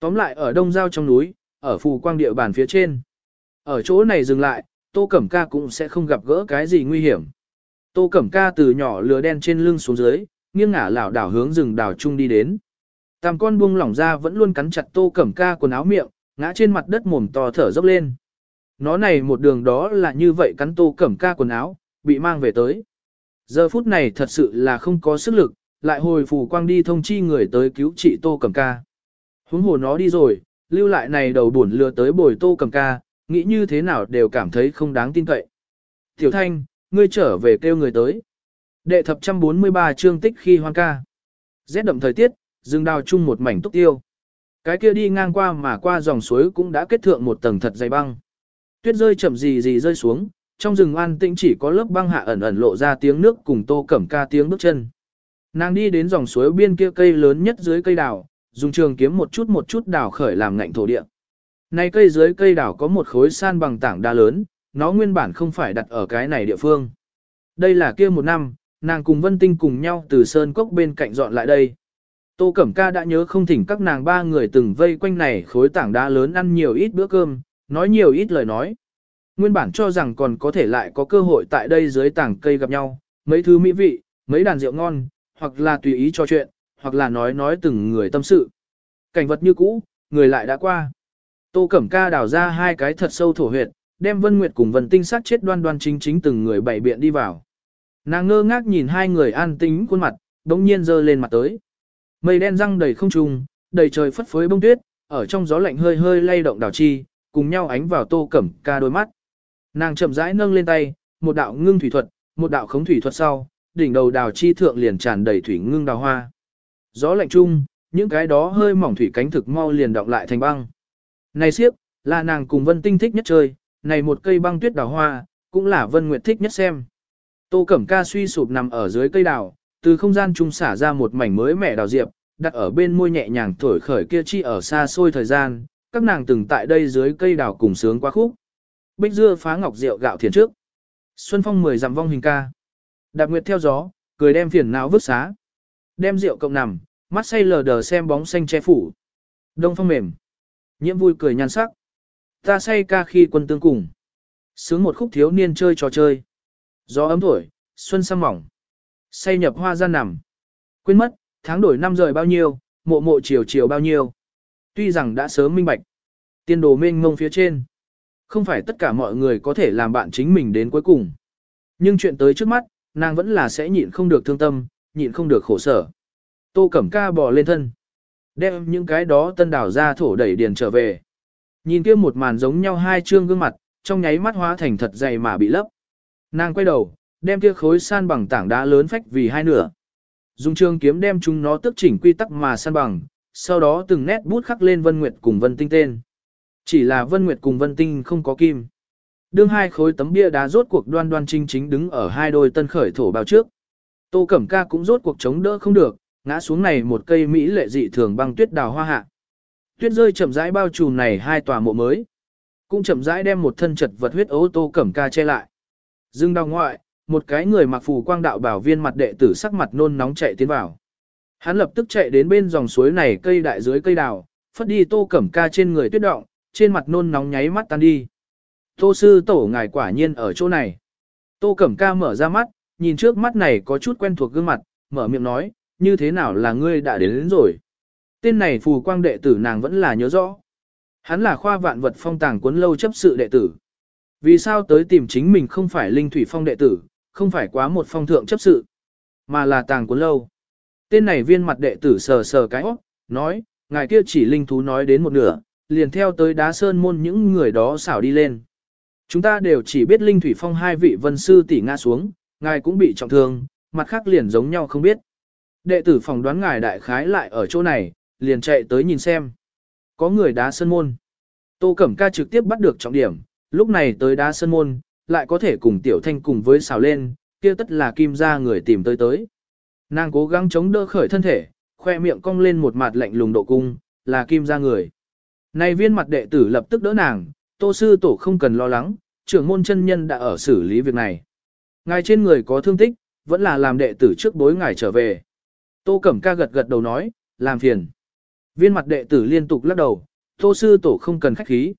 Speaker 1: Tóm lại ở đông giao trong núi, ở phù quang địa bàn phía trên. Ở chỗ này dừng lại, tô cẩm ca cũng sẽ không gặp gỡ cái gì nguy hiểm. Tô cẩm ca từ nhỏ lừa đen trên lưng xuống dưới, nghiêng ngả lảo đảo hướng rừng đào chung đi đến. Tam con buông lỏng ra vẫn luôn cắn chặt tô cẩm ca quần áo miệng, ngã trên mặt đất mồm to thở dốc lên. Nó này một đường đó là như vậy cắn tô cẩm ca quần áo, bị mang về tới. Giờ phút này thật sự là không có sức lực, lại hồi phù quang đi thông chi người tới cứu trị tô cẩm ca. Huống hồ nó đi rồi, lưu lại này đầu buồn lừa tới bồi tô cẩm ca, nghĩ như thế nào đều cảm thấy không đáng tin cậy. Tiểu thanh, ngươi trở về kêu người tới. Đệ thập trăm 143 chương tích khi hoan ca. Rét đậm thời tiết, rừng đào chung một mảnh túc tiêu. Cái kia đi ngang qua mà qua dòng suối cũng đã kết thượng một tầng thật dày băng. Tuyết rơi chậm gì gì rơi xuống, trong rừng an tĩnh chỉ có lớp băng hạ ẩn ẩn lộ ra tiếng nước cùng tô cẩm ca tiếng bước chân. Nàng đi đến dòng suối bên kia cây lớn nhất dưới cây đào, dùng trường kiếm một chút một chút đào khởi làm ngạnh thổ địa. Này cây dưới cây đào có một khối san bằng tảng đá lớn, nó nguyên bản không phải đặt ở cái này địa phương. Đây là kia một năm, nàng cùng Vân Tinh cùng nhau từ sơn cốc bên cạnh dọn lại đây. Tô Cẩm Ca đã nhớ không thỉnh các nàng ba người từng vây quanh này khối tảng đá lớn ăn nhiều ít bữa cơm, nói nhiều ít lời nói. Nguyên bản cho rằng còn có thể lại có cơ hội tại đây dưới tảng cây gặp nhau, mấy thứ mỹ vị, mấy đàn rượu ngon, hoặc là tùy ý cho chuyện, hoặc là nói nói từng người tâm sự. Cảnh vật như cũ, người lại đã qua. Tô Cẩm Ca đào ra hai cái thật sâu thổ huyệt, đem Vân Nguyệt cùng Vân Tinh sát chết đoan đoan chính chính từng người bảy biện đi vào. Nàng ngơ ngác nhìn hai người an tính khuôn mặt, đống nhiên dơ lên mặt tới. Mây đen răng đầy không trung, đầy trời phất phới bông tuyết, ở trong gió lạnh hơi hơi lay động đảo chi, cùng nhau ánh vào Tô Cẩm Ca đôi mắt. Nàng chậm rãi nâng lên tay, một đạo ngưng thủy thuật, một đạo khống thủy thuật sau, đỉnh đầu đào chi thượng liền tràn đầy thủy ngưng đào hoa. Gió lạnh chung, những cái đó hơi mỏng thủy cánh thực mau liền đọng lại thành băng. Này siếp, là nàng cùng Vân Tinh thích nhất chơi, này một cây băng tuyết đào hoa, cũng là Vân Nguyệt thích nhất xem. Tô Cẩm Ca suy sụp nằm ở dưới cây đào, từ không gian trung xả ra một mảnh mới mẻ đào diệp, đặt ở bên môi nhẹ nhàng thổi khởi kia chi ở xa xôi thời gian, các nàng từng tại đây dưới cây đào cùng sướng quá khúc. Bích dưa phá ngọc rượu gạo thiền trước. Xuân phong mười dặm vong hình ca. Đạp nguyệt theo gió, cười đem phiền não vứt xá. Đem rượu cộng nằm, mắt say lờ đờ xem bóng xanh che phủ. Đông phong mềm. Nhiễm vui cười nhan sắc. Ta say ca khi quân tương cùng. Sướng một khúc thiếu niên chơi trò chơi. Gió ấm thổi, xuân sang mỏng. Say nhập hoa gian nằm. Quên mất, tháng đổi năm rời bao nhiêu, mộ mộ chiều chiều bao nhiêu. Tuy rằng đã sớm minh bạch. Tiên đồ mênh mông phía trên. Không phải tất cả mọi người có thể làm bạn chính mình đến cuối cùng. Nhưng chuyện tới trước mắt, nàng vẫn là sẽ nhịn không được thương tâm, nhịn không được khổ sở. Tô Cẩm Ca bò lên thân. Đem những cái đó tân đảo ra thổ đẩy điền trở về. Nhìn kia một màn giống nhau hai trương gương mặt, trong nháy mắt hóa thành thật dày mà bị lấp. Nàng quay đầu, đem kia khối san bằng tảng đá lớn phách vì hai nửa. Dùng trường kiếm đem chúng nó tức chỉnh quy tắc mà san bằng, sau đó từng nét bút khắc lên Vân Nguyệt cùng Vân Tinh tên. Chỉ là Vân Nguyệt cùng Vân Tinh không có kim. Đương hai khối tấm bia đá rốt cuộc đoan đoan chính chính đứng ở hai đôi tân khởi thổ bao trước. Tô Cẩm Ca cũng rốt cuộc chống đỡ không được, ngã xuống này một cây mỹ lệ dị thường băng tuyết đào hoa hạ. Tuyết rơi chậm rãi bao trùm này hai tòa mộ mới. Cũng chậm rãi đem một thân chật vật huyết ấu Tô Cẩm Ca che lại. Dương đau ngoại, một cái người mặc phù quang đạo bảo viên mặt đệ tử sắc mặt nôn nóng chạy tiến vào. Hắn lập tức chạy đến bên dòng suối này cây đại dưới cây đào, phất đi Tô Cẩm Ca trên người tuyết động, trên mặt nôn nóng nháy mắt tan đi. Tô sư tổ ngài quả nhiên ở chỗ này. Tô Cẩm Ca mở ra mắt, nhìn trước mắt này có chút quen thuộc gương mặt, mở miệng nói, như thế nào là ngươi đã đến, đến rồi. Tên này phù quang đệ tử nàng vẫn là nhớ rõ. Hắn là khoa vạn vật phong tàng cuốn lâu chấp sự đệ tử. Vì sao tới tìm chính mình không phải linh thủy phong đệ tử, không phải quá một phong thượng chấp sự, mà là tàng cuốn lâu. Tên này viên mặt đệ tử sờ sờ cái óc, nói, ngài kia chỉ linh thú nói đến một nửa, liền theo tới đá sơn môn những người đó xảo đi lên. Chúng ta đều chỉ biết Linh Thủy Phong hai vị vân sư tỷ ngã xuống, ngài cũng bị trọng thương, mặt khác liền giống nhau không biết. Đệ tử phòng đoán ngài đại khái lại ở chỗ này, liền chạy tới nhìn xem. Có người đá sân môn. Tô Cẩm Ca trực tiếp bắt được trọng điểm, lúc này tới đá sân môn, lại có thể cùng Tiểu Thanh cùng với xào lên, kia tất là kim ra người tìm tới tới. Nàng cố gắng chống đỡ khởi thân thể, khoe miệng cong lên một mặt lạnh lùng độ cung, là kim ra người. Này viên mặt đệ tử lập tức đỡ nàng, tô sư tổ không cần lo lắng, trưởng môn chân nhân đã ở xử lý việc này. Ngài trên người có thương tích, vẫn là làm đệ tử trước bối ngài trở về. Tô Cẩm Ca gật gật đầu nói, làm phiền. Viên mặt đệ tử liên tục lắc đầu, tô sư tổ không cần khách khí.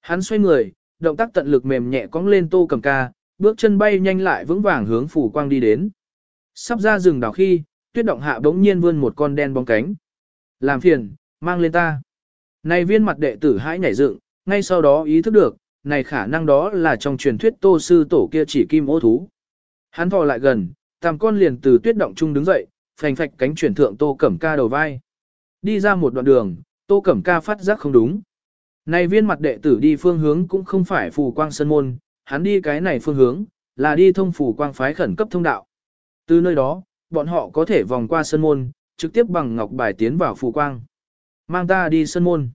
Speaker 1: Hắn xoay người, động tác tận lực mềm nhẹ cong lên Tô Cẩm Ca, bước chân bay nhanh lại vững vàng hướng phủ quang đi đến. Sắp ra rừng đào khi, tuyết động hạ bỗng nhiên vươn một con đen bóng cánh. Làm phiền, mang lên ta. Này viên mặt đệ tử hãi nhảy dựng, ngay sau đó ý thức được, này khả năng đó là trong truyền thuyết tô sư tổ kia chỉ kim ô thú. Hắn thò lại gần, tam con liền từ tuyết động chung đứng dậy, phành phạch cánh chuyển thượng tô cẩm ca đầu vai. Đi ra một đoạn đường, tô cẩm ca phát giác không đúng. Này viên mặt đệ tử đi phương hướng cũng không phải phù quang sân môn, hắn đi cái này phương hướng, là đi thông phù quang phái khẩn cấp thông đạo. Từ nơi đó, bọn họ có thể vòng qua sân môn, trực tiếp bằng ngọc bài tiến vào phù quang. Mang ta đi sân môn.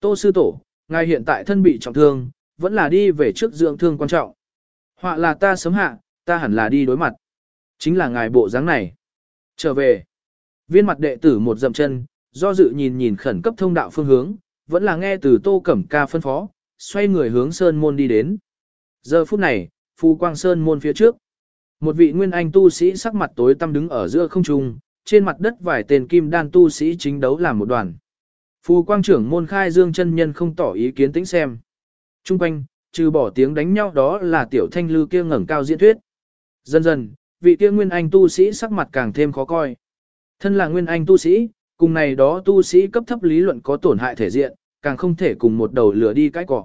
Speaker 1: Tô sư tổ, ngài hiện tại thân bị trọng thương, vẫn là đi về trước dưỡng thương quan trọng. Họa là ta sớm hạ, ta hẳn là đi đối mặt. Chính là ngài bộ dáng này. Trở về. Viên mặt đệ tử một dậm chân, do dự nhìn nhìn khẩn cấp thông đạo phương hướng, vẫn là nghe từ tô cẩm ca phân phó, xoay người hướng sơn môn đi đến. Giờ phút này, phù quang sơn môn phía trước. Một vị nguyên anh tu sĩ sắc mặt tối tăm đứng ở giữa không trung, trên mặt đất vài tên kim đan tu sĩ chính đấu làm một đoàn. Phù quang trưởng môn khai dương chân nhân không tỏ ý kiến tĩnh xem. Trung quanh, trừ bỏ tiếng đánh nhau đó là tiểu thanh lư kia ngẩng cao diễn thuyết. Dần dần, vị kia nguyên anh tu sĩ sắc mặt càng thêm khó coi. Thân là nguyên anh tu sĩ, cùng này đó tu sĩ cấp thấp lý luận có tổn hại thể diện, càng không thể cùng một đầu lửa đi cái cỏ.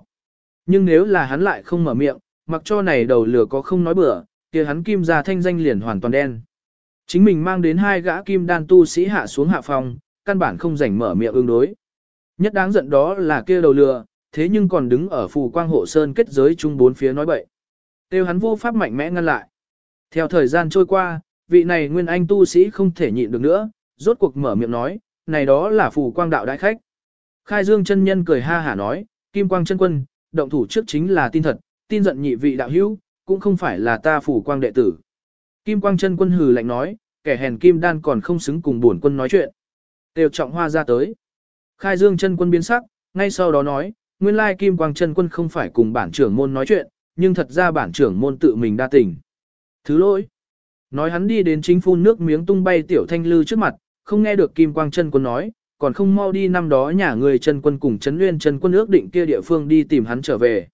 Speaker 1: Nhưng nếu là hắn lại không mở miệng, mặc cho này đầu lửa có không nói bừa, kia hắn kim ra thanh danh liền hoàn toàn đen. Chính mình mang đến hai gã kim đan tu sĩ hạ xuống hạ phòng, căn bản không rảnh mở miệng ứng đối. Nhất đáng giận đó là kia đầu lừa, thế nhưng còn đứng ở phù quang hộ sơn kết giới chung bốn phía nói bậy. Tiêu hắn vô pháp mạnh mẽ ngăn lại. Theo thời gian trôi qua, vị này nguyên anh tu sĩ không thể nhịn được nữa, rốt cuộc mở miệng nói, này đó là phù quang đạo đại khách. Khai dương chân nhân cười ha hả nói, kim quang chân quân, động thủ trước chính là tin thật, tin giận nhị vị đạo hữu, cũng không phải là ta phù quang đệ tử. Kim quang chân quân hừ lạnh nói, kẻ hèn kim đan còn không xứng cùng bổn quân nói chuyện. Tiêu trọng hoa ra tới. Khai dương chân quân biến sắc, ngay sau đó nói, nguyên lai kim quang chân quân không phải cùng bản trưởng môn nói chuyện, nhưng thật ra bản trưởng môn tự mình đa tình. Thứ lỗi. Nói hắn đi đến chính phun nước miếng tung bay tiểu thanh lư trước mặt, không nghe được kim quang chân quân nói, còn không mau đi năm đó nhà người chân quân cùng chấn nguyên chân quân ước định kia địa phương đi tìm hắn trở về.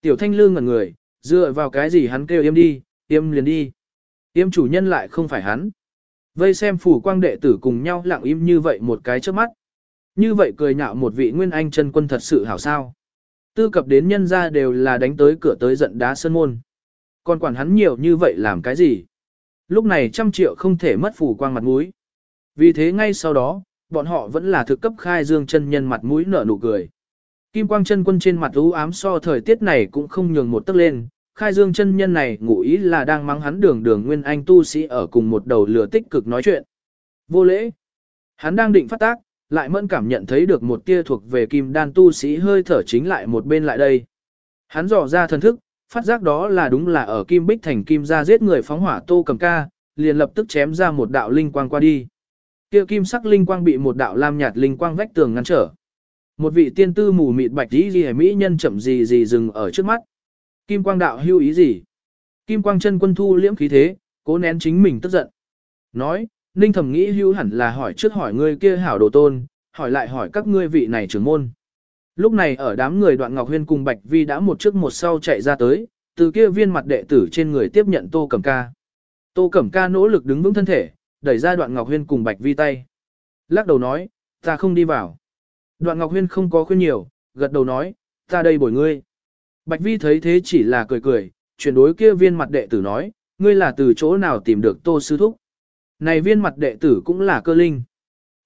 Speaker 1: Tiểu thanh lư ngẩn người, dựa vào cái gì hắn kêu im đi, im liền đi. Im chủ nhân lại không phải hắn. Vây xem phủ quang đệ tử cùng nhau lặng im như vậy một cái trước mắt. Như vậy cười nhạo một vị nguyên anh chân quân thật sự hảo sao. Tư cập đến nhân ra đều là đánh tới cửa tới giận đá sơn môn. Còn quản hắn nhiều như vậy làm cái gì? Lúc này trăm triệu không thể mất phủ quang mặt mũi. Vì thế ngay sau đó, bọn họ vẫn là thực cấp khai dương chân nhân mặt mũi nở nụ cười. Kim quang chân quân trên mặt u ám so thời tiết này cũng không nhường một tấc lên, khai dương chân nhân này ngụ ý là đang mắng hắn đường đường nguyên anh tu sĩ ở cùng một đầu lửa tích cực nói chuyện. Vô lễ. Hắn đang định phát tác, lại mẫn cảm nhận thấy được một tia thuộc về kim đan tu sĩ hơi thở chính lại một bên lại đây. Hắn dò ra thần thức, phát giác đó là đúng là ở kim bích thành kim ra giết người phóng hỏa tô cầm ca, liền lập tức chém ra một đạo linh quang qua đi. Kia kim sắc linh quang bị một đạo lam nhạt linh quang vách tường ngăn trở. Một vị tiên tư mù mịt bạch tí gì mỹ nhân chậm gì gì dừng ở trước mắt. Kim quang đạo hưu ý gì? Kim quang chân quân thu liễm khí thế, cố nén chính mình tức giận. Nói, Ninh thầm nghĩ hưu hẳn là hỏi trước hỏi người kia hảo đồ tôn, hỏi lại hỏi các ngươi vị này trưởng môn. Lúc này ở đám người đoạn Ngọc Huyên cùng Bạch Vi đã một trước một sau chạy ra tới, từ kia viên mặt đệ tử trên người tiếp nhận Tô Cẩm Ca. Tô Cẩm Ca nỗ lực đứng vững thân thể, đẩy ra đoạn Ngọc Huyên cùng Bạch Vi tay. Lắc đầu nói, ta không đi vào. Đoạn Ngọc Huyên không có khuyên nhiều, gật đầu nói, ta đây bồi ngươi. Bạch Vi thấy thế chỉ là cười cười, chuyển đối kia viên mặt đệ tử nói, ngươi là từ chỗ nào tìm được Tô Sư Thúc. Này viên mặt đệ tử cũng là cơ linh.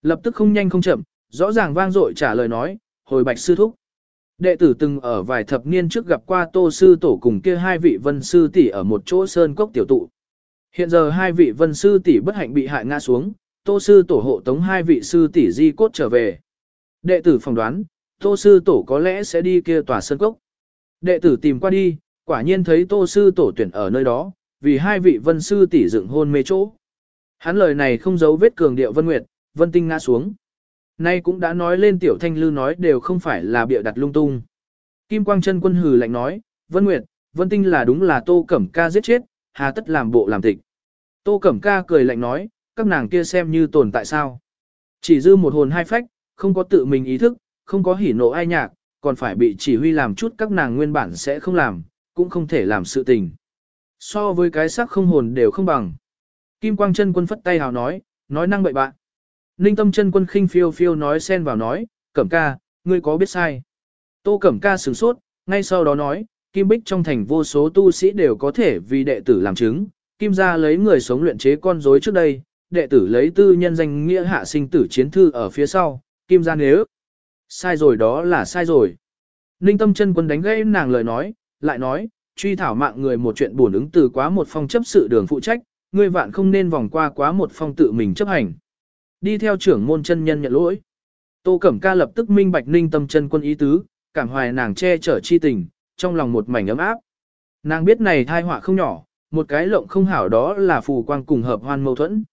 Speaker 1: Lập tức không nhanh không chậm, rõ ràng vang dội trả lời nói, hồi Bạch Sư Thúc. Đệ tử từng ở vài thập niên trước gặp qua tô sư tổ cùng kia hai vị vân sư tỷ ở một chỗ sơn cốc tiểu tụ. Hiện giờ hai vị vân sư tỷ bất hạnh bị hại ngã xuống, tô sư tổ hộ tống hai vị sư tỷ di cốt trở về. Đệ tử phỏng đoán, tô sư tổ có lẽ sẽ đi kia tòa sơn cốc. Đệ tử tìm qua đi, quả nhiên thấy tô sư tổ tuyển ở nơi đó, vì hai vị vân sư tỷ dựng hôn mê chỗ. Hắn lời này không giấu vết cường điệu vân nguyệt, vân tinh ngã xuống. Nay cũng đã nói lên tiểu thanh lư nói đều không phải là bịa đặt lung tung. Kim Quang chân quân hừ lạnh nói, Vân Nguyệt, Vân Tinh là đúng là Tô Cẩm Ca giết chết, hà tất làm bộ làm tịch. Tô Cẩm Ca cười lạnh nói, các nàng kia xem như tồn tại sao. Chỉ dư một hồn hai phách, không có tự mình ý thức, không có hỉ nộ ai nhạc, còn phải bị chỉ huy làm chút các nàng nguyên bản sẽ không làm, cũng không thể làm sự tình. So với cái sắc không hồn đều không bằng. Kim Quang chân quân phất tay hào nói, nói năng bậy bạn. Ninh tâm chân quân khinh phiêu phiêu nói xen vào nói, Cẩm ca, ngươi có biết sai. Tô Cẩm ca sửng sốt, ngay sau đó nói, Kim Bích trong thành vô số tu sĩ đều có thể vì đệ tử làm chứng, Kim gia lấy người sống luyện chế con rối trước đây, đệ tử lấy tư nhân danh nghĩa hạ sinh tử chiến thư ở phía sau, Kim gia nếu sai rồi đó là sai rồi. Ninh tâm chân quân đánh gãy nàng lời nói, lại nói, truy thảo mạng người một chuyện buồn ứng từ quá một phong chấp sự đường phụ trách, ngươi vạn không nên vòng qua quá một phong tự mình chấp hành. Đi theo trưởng môn chân nhân nhận lỗi. Tô Cẩm Ca lập tức minh bạch ninh tâm chân quân ý tứ, cảm hoài nàng che chở chi tình, trong lòng một mảnh ấm áp. Nàng biết này thai họa không nhỏ, một cái lộng không hảo đó là phù quang cùng hợp hoan mâu thuẫn.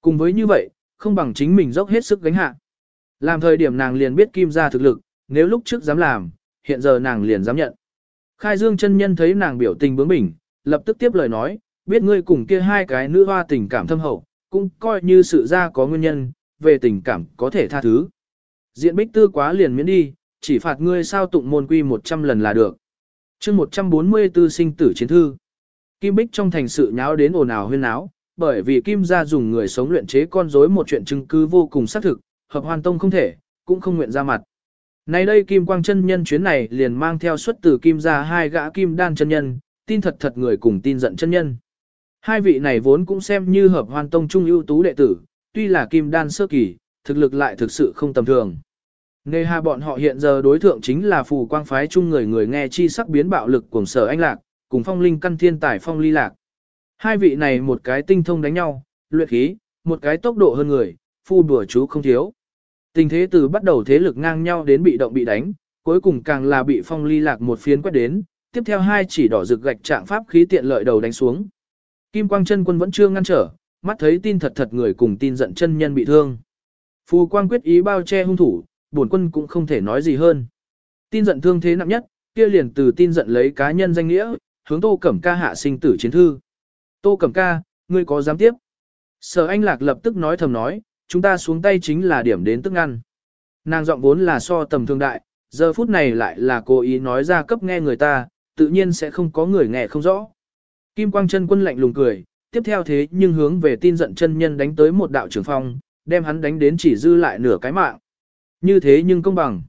Speaker 1: Cùng với như vậy, không bằng chính mình dốc hết sức gánh hạ. Làm thời điểm nàng liền biết kim ra thực lực, nếu lúc trước dám làm, hiện giờ nàng liền dám nhận. Khai Dương chân nhân thấy nàng biểu tình bướng bỉnh, lập tức tiếp lời nói, biết ngươi cùng kia hai cái nữ hoa tình cảm thâm hậu, cũng coi như sự ra có nguyên nhân, về tình cảm có thể tha thứ. Diện bích tư quá liền miễn đi, chỉ phạt ngươi sao tụng môn quy 100 lần là được. chương 144 sinh tử chiến thư. Kim Bích trong thành sự nháo đến ồn ào huyên náo, bởi vì Kim gia dùng người sống luyện chế con rối một chuyện chứng cứ vô cùng xác thực, hợp hoàn tông không thể, cũng không nguyện ra mặt. Nay đây Kim Quang chân nhân chuyến này liền mang theo xuất từ Kim gia hai gã Kim đan chân nhân, tin thật thật người cùng tin giận chân nhân. Hai vị này vốn cũng xem như hợp hoàn tông trung ưu tú đệ tử, tuy là Kim đan sơ kỳ, thực lực lại thực sự không tầm thường. Nề hà bọn họ hiện giờ đối thượng chính là phù quang phái chung người người nghe chi sắc biến bạo lực của sở anh lạc, cùng phong linh căn thiên tài phong ly lạc. Hai vị này một cái tinh thông đánh nhau, luyện khí, một cái tốc độ hơn người, phu đùa chú không thiếu. Tình thế từ bắt đầu thế lực ngang nhau đến bị động bị đánh, cuối cùng càng là bị phong ly lạc một phiến quét đến, tiếp theo hai chỉ đỏ rực gạch trạng pháp khí tiện lợi đầu đánh xuống. Kim quang chân quân vẫn chưa ngăn trở, mắt thấy tin thật thật người cùng tin giận chân nhân bị thương. Phù quang quyết ý bao che hung thủ, bổn quân cũng không thể nói gì hơn. Tin giận thương thế nặng nhất, kia liền từ tin giận lấy cá nhân danh nghĩa, hướng Tô Cẩm Ca hạ sinh tử chiến thư. Tô Cẩm Ca, ngươi có dám tiếp? Sở Anh Lạc lập tức nói thầm nói, chúng ta xuống tay chính là điểm đến tức ngăn. Nàng giọng vốn là so tầm thương đại, giờ phút này lại là cố ý nói ra cấp nghe người ta, tự nhiên sẽ không có người nghe không rõ. Kim Quang chân quân lạnh lùng cười, tiếp theo thế nhưng hướng về tin giận chân nhân đánh tới một đạo trưởng phong, đem hắn đánh đến chỉ dư lại nửa cái mạng. Như thế nhưng công bằng.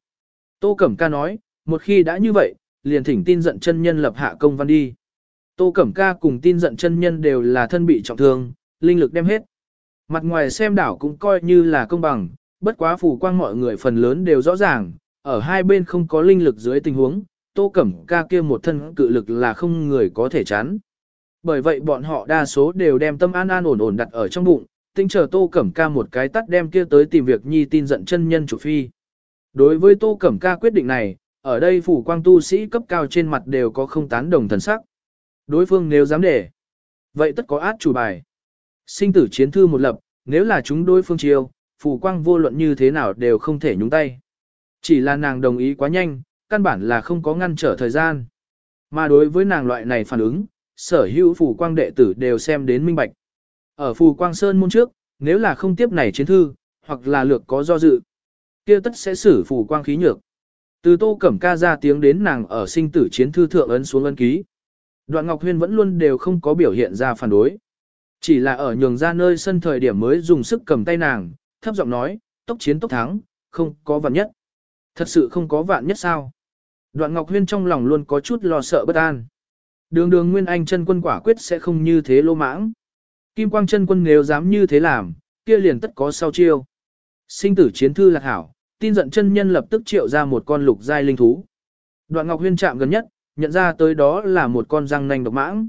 Speaker 1: Tô Cẩm Ca nói, một khi đã như vậy, liền thỉnh tin giận chân nhân lập hạ công văn đi. Tô Cẩm Ca cùng tin giận chân nhân đều là thân bị trọng thương, linh lực đem hết. Mặt ngoài xem đảo cũng coi như là công bằng, bất quá phủ quang mọi người phần lớn đều rõ ràng, ở hai bên không có linh lực dưới tình huống, Tô Cẩm Ca kia một thân cự lực là không người có thể chán. Bởi vậy bọn họ đa số đều đem tâm an an ổn ổn đặt ở trong bụng, tinh chờ Tô Cẩm Ca một cái tắt đem kia tới tìm việc nhi tin giận chân nhân chủ phi. Đối với Tô Cẩm Ca quyết định này, ở đây phủ quang tu sĩ cấp cao trên mặt đều có không tán đồng thần sắc. Đối phương nếu dám để, vậy tất có át chủ bài. Sinh tử chiến thư một lập, nếu là chúng đối phương chiêu, phủ quang vô luận như thế nào đều không thể nhúng tay. Chỉ là nàng đồng ý quá nhanh, căn bản là không có ngăn trở thời gian. Mà đối với nàng loại này phản ứng, sở hữu Phù quang đệ tử đều xem đến minh bạch. Ở phù quang sơn môn trước, nếu là không tiếp này chiến thư, hoặc là lược có do dự, kia tất sẽ xử phù quang khí nhược. Từ tô cẩm ca ra tiếng đến nàng ở sinh tử chiến thư thượng ấn xuống ấn ký. Đoạn Ngọc Huyên vẫn luôn đều không có biểu hiện ra phản đối. Chỉ là ở nhường ra nơi sân thời điểm mới dùng sức cầm tay nàng, thấp giọng nói, tốc chiến tốc thắng, không có vạn nhất. Thật sự không có vạn nhất sao? Đoạn Ngọc Huyên trong lòng luôn có chút lo sợ bất an. Đường đường Nguyên Anh chân quân quả quyết sẽ không như thế lô mãng. Kim Quang chân quân nếu dám như thế làm, kia liền tất có sau chiêu. Sinh tử chiến thư lạc hảo, tin giận chân nhân lập tức triệu ra một con lục giai linh thú. Đoạn Ngọc Huyên chạm gần nhất, nhận ra tới đó là một con răng nanh độc mãng.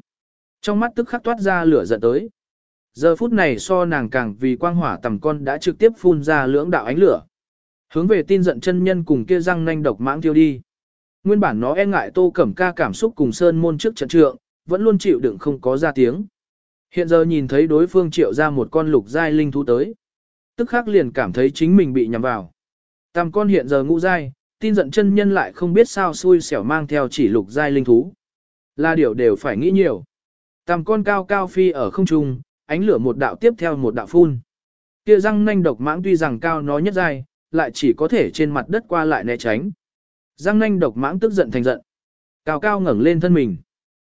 Speaker 1: Trong mắt tức khắc toát ra lửa giận tới. Giờ phút này so nàng càng vì quang hỏa tầm con đã trực tiếp phun ra lưỡng đạo ánh lửa. Hướng về tin giận chân nhân cùng kia răng nanh độc mãng tiêu đi. Nguyên bản nó e ngại tô cẩm ca cảm xúc cùng sơn môn trước trận trượng, vẫn luôn chịu đựng không có ra tiếng. Hiện giờ nhìn thấy đối phương triệu ra một con lục giai linh thú tới. Tức khắc liền cảm thấy chính mình bị nhầm vào. Tam con hiện giờ ngũ giai, tin giận chân nhân lại không biết sao xui xẻo mang theo chỉ lục giai linh thú. Là điều đều phải nghĩ nhiều. Tam con cao cao phi ở không trung, ánh lửa một đạo tiếp theo một đạo phun. Kia răng nanh độc mãng tuy rằng cao nó nhất giai, lại chỉ có thể trên mặt đất qua lại né tránh. Giang nanh độc mãng tức giận thành giận. Cao cao ngẩng lên thân mình.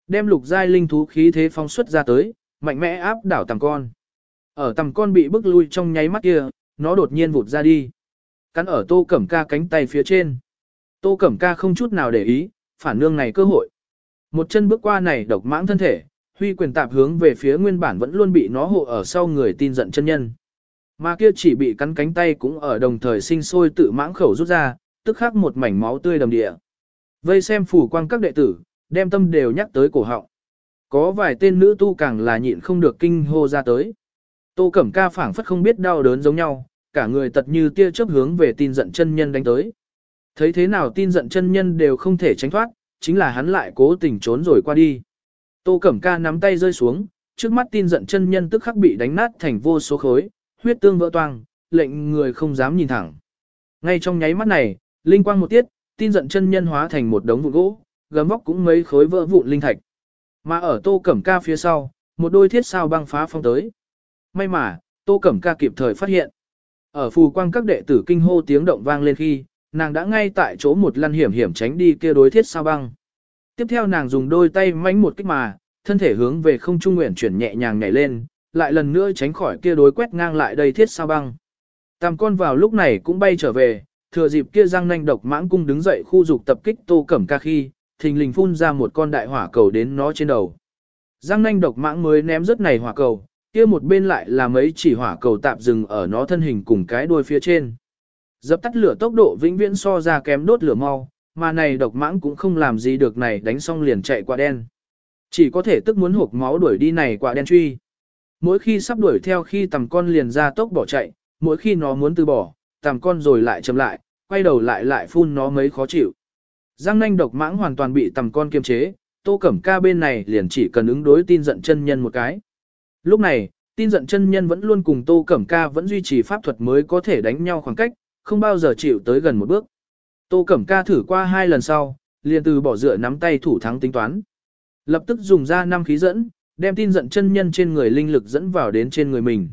Speaker 1: Đem lục giai linh thú khí thế phong xuất ra tới, mạnh mẽ áp đảo tầm con. Ở tầm con bị bức lui trong nháy mắt kia, nó đột nhiên vụt ra đi. Cắn ở tô cẩm ca cánh tay phía trên. Tô cẩm ca không chút nào để ý, phản nương này cơ hội. Một chân bước qua này độc mãng thân thể, huy quyền tạp hướng về phía nguyên bản vẫn luôn bị nó hộ ở sau người tin giận chân nhân. Mà kia chỉ bị cắn cánh tay cũng ở đồng thời sinh sôi tự mãng khẩu rút ra, tức khắc một mảnh máu tươi đầm địa. Vây xem phủ quang các đệ tử, đem tâm đều nhắc tới cổ họng. Có vài tên nữ tu càng là nhịn không được kinh hô ra tới. Tô Cẩm Ca phảng phất không biết đau đớn giống nhau, cả người tật như tia chớp hướng về tin giận chân nhân đánh tới. Thấy thế nào tin giận chân nhân đều không thể tránh thoát, chính là hắn lại cố tình trốn rồi qua đi. Tô Cẩm Ca nắm tay rơi xuống, trước mắt tin giận chân nhân tức khắc bị đánh nát thành vô số khối, huyết tương vỡ toang, lệnh người không dám nhìn thẳng. Ngay trong nháy mắt này, linh quang một tiết, tin giận chân nhân hóa thành một đống vụn gỗ, gấm vóc cũng mấy khối vỡ vụn linh thạch. Mà ở Tô Cẩm Ca phía sau, một đôi thiết sao băng phá phong tới. May mà, Tô Cẩm Ca kịp thời phát hiện. Ở phù quang các đệ tử kinh hô tiếng động vang lên khi, nàng đã ngay tại chỗ một lăn hiểm hiểm tránh đi kia đối thiết sao băng. Tiếp theo nàng dùng đôi tay mánh một kích mà, thân thể hướng về không trung nguyện chuyển nhẹ nhàng nhảy lên, lại lần nữa tránh khỏi kia đối quét ngang lại đây thiết sao băng. Tam con vào lúc này cũng bay trở về, thừa dịp kia răng nanh độc mãng cung đứng dậy khu dục tập kích tô cẩm ca khi, thình lình phun ra một con đại hỏa cầu đến nó trên đầu. Răng nanh độc mãng mới ném rất này hỏa cầu, kia một bên lại là mấy chỉ hỏa cầu tạm dừng ở nó thân hình cùng cái đuôi phía trên. Dập tắt lửa tốc độ vĩnh viễn so ra kém đốt lửa mau, mà này độc mãng cũng không làm gì được này đánh xong liền chạy qua đen. Chỉ có thể tức muốn hộp máu đuổi đi này qua đen truy. Mỗi khi sắp đuổi theo khi tầm con liền ra tốc bỏ chạy, mỗi khi nó muốn từ bỏ, tầm con rồi lại chậm lại, quay đầu lại lại phun nó mấy khó chịu. Giang nanh độc mãng hoàn toàn bị tầm con kiềm chế, tô cẩm ca bên này liền chỉ cần ứng đối tin giận chân nhân một cái. Lúc này, tin giận chân nhân vẫn luôn cùng tô cẩm ca vẫn duy trì pháp thuật mới có thể đánh nhau khoảng cách, không bao giờ chịu tới gần một bước. Tô cẩm ca thử qua hai lần sau, liền từ bỏ dựa nắm tay thủ thắng tính toán. Lập tức dùng ra năm khí dẫn, đem tin giận chân nhân trên người linh lực dẫn vào đến trên người mình.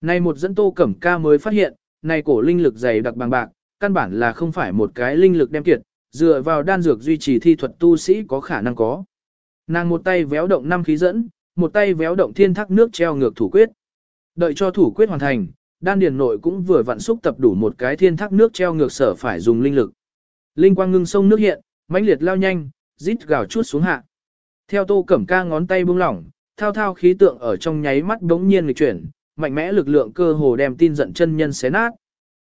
Speaker 1: Này một dẫn tô cẩm ca mới phát hiện, này cổ linh lực dày đặc bằng bạc, căn bản là không phải một cái linh lực đem kiệt, dựa vào đan dược duy trì thi thuật tu sĩ có khả năng có. Nàng một tay véo động năm khí dẫn, một tay véo động thiên thác nước treo ngược thủ quyết. Đợi cho thủ quyết hoàn thành, đan điền nội cũng vừa vặn xúc tập đủ một cái thiên thác nước treo ngược sở phải dùng linh lực. Linh quang ngưng sông nước hiện, mãnh liệt lao nhanh, rít gào chuốt xuống hạ. Theo Tô Cẩm Ca ngón tay buông lỏng, thao thao khí tượng ở trong nháy mắt bỗng nhiên lịch chuyển, mạnh mẽ lực lượng cơ hồ đem tin giận chân nhân xé nát.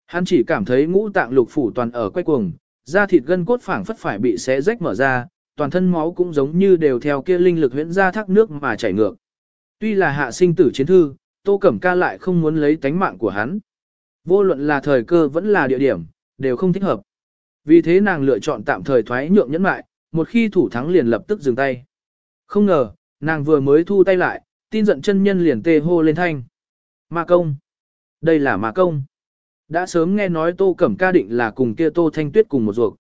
Speaker 1: Hắn chỉ cảm thấy ngũ tạng lục phủ toàn ở quay cuồng, da thịt gân cốt phảng phất phải bị xé rách mở ra, toàn thân máu cũng giống như đều theo kia linh lực huyễn ra thác nước mà chảy ngược. Tuy là hạ sinh tử chiến thư, Tô Cẩm Ca lại không muốn lấy tánh mạng của hắn. Vô luận là thời cơ vẫn là địa điểm, đều không thích hợp. Vì thế nàng lựa chọn tạm thời thoái nhượng nhẫn mại, một khi thủ thắng liền lập tức dừng tay. Không ngờ, nàng vừa mới thu tay lại, tin giận chân nhân liền tê hô lên thanh. Ma công. Đây là ma công. Đã sớm nghe nói Tô Cẩm Ca định là cùng kia Tô Thanh Tuyết cùng một ruột.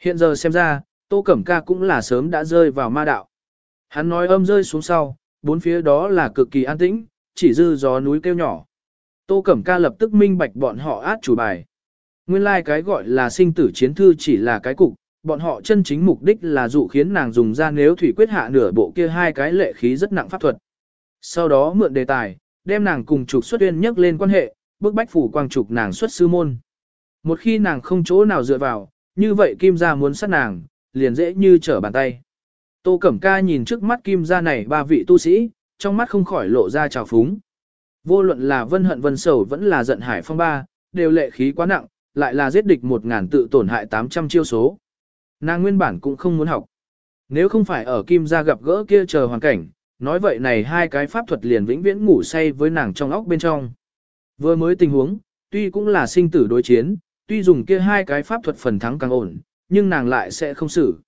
Speaker 1: Hiện giờ xem ra, Tô Cẩm Ca cũng là sớm đã rơi vào ma đạo. Hắn nói âm rơi xuống sau, bốn phía đó là cực kỳ an tĩnh, chỉ dư gió núi kêu nhỏ. Tô Cẩm Ca lập tức minh bạch bọn họ át chủ bài. Nguyên lai like cái gọi là sinh tử chiến thư chỉ là cái cục, bọn họ chân chính mục đích là dụ khiến nàng dùng ra nếu thủy quyết hạ nửa bộ kia hai cái lệ khí rất nặng pháp thuật. Sau đó mượn đề tài, đem nàng cùng trục xuất uyên nhắc lên quan hệ, bức bách phủ quang trục nàng xuất sư môn. Một khi nàng không chỗ nào dựa vào, như vậy kim gia muốn sát nàng, liền dễ như trở bàn tay. Tô Cẩm Ca nhìn trước mắt kim gia này ba vị tu sĩ, trong mắt không khỏi lộ ra trào phúng. Vô luận là vân hận vân sầu vẫn là giận hải phong ba, đều lệ khí quá nặng, lại là giết địch một ngàn tự tổn hại 800 chiêu số. Nàng nguyên bản cũng không muốn học. Nếu không phải ở kim gia gặp gỡ kia chờ hoàn cảnh, nói vậy này hai cái pháp thuật liền vĩnh viễn ngủ say với nàng trong óc bên trong. Vừa mới tình huống, tuy cũng là sinh tử đối chiến, tuy dùng kia hai cái pháp thuật phần thắng càng ổn, nhưng nàng lại sẽ không xử.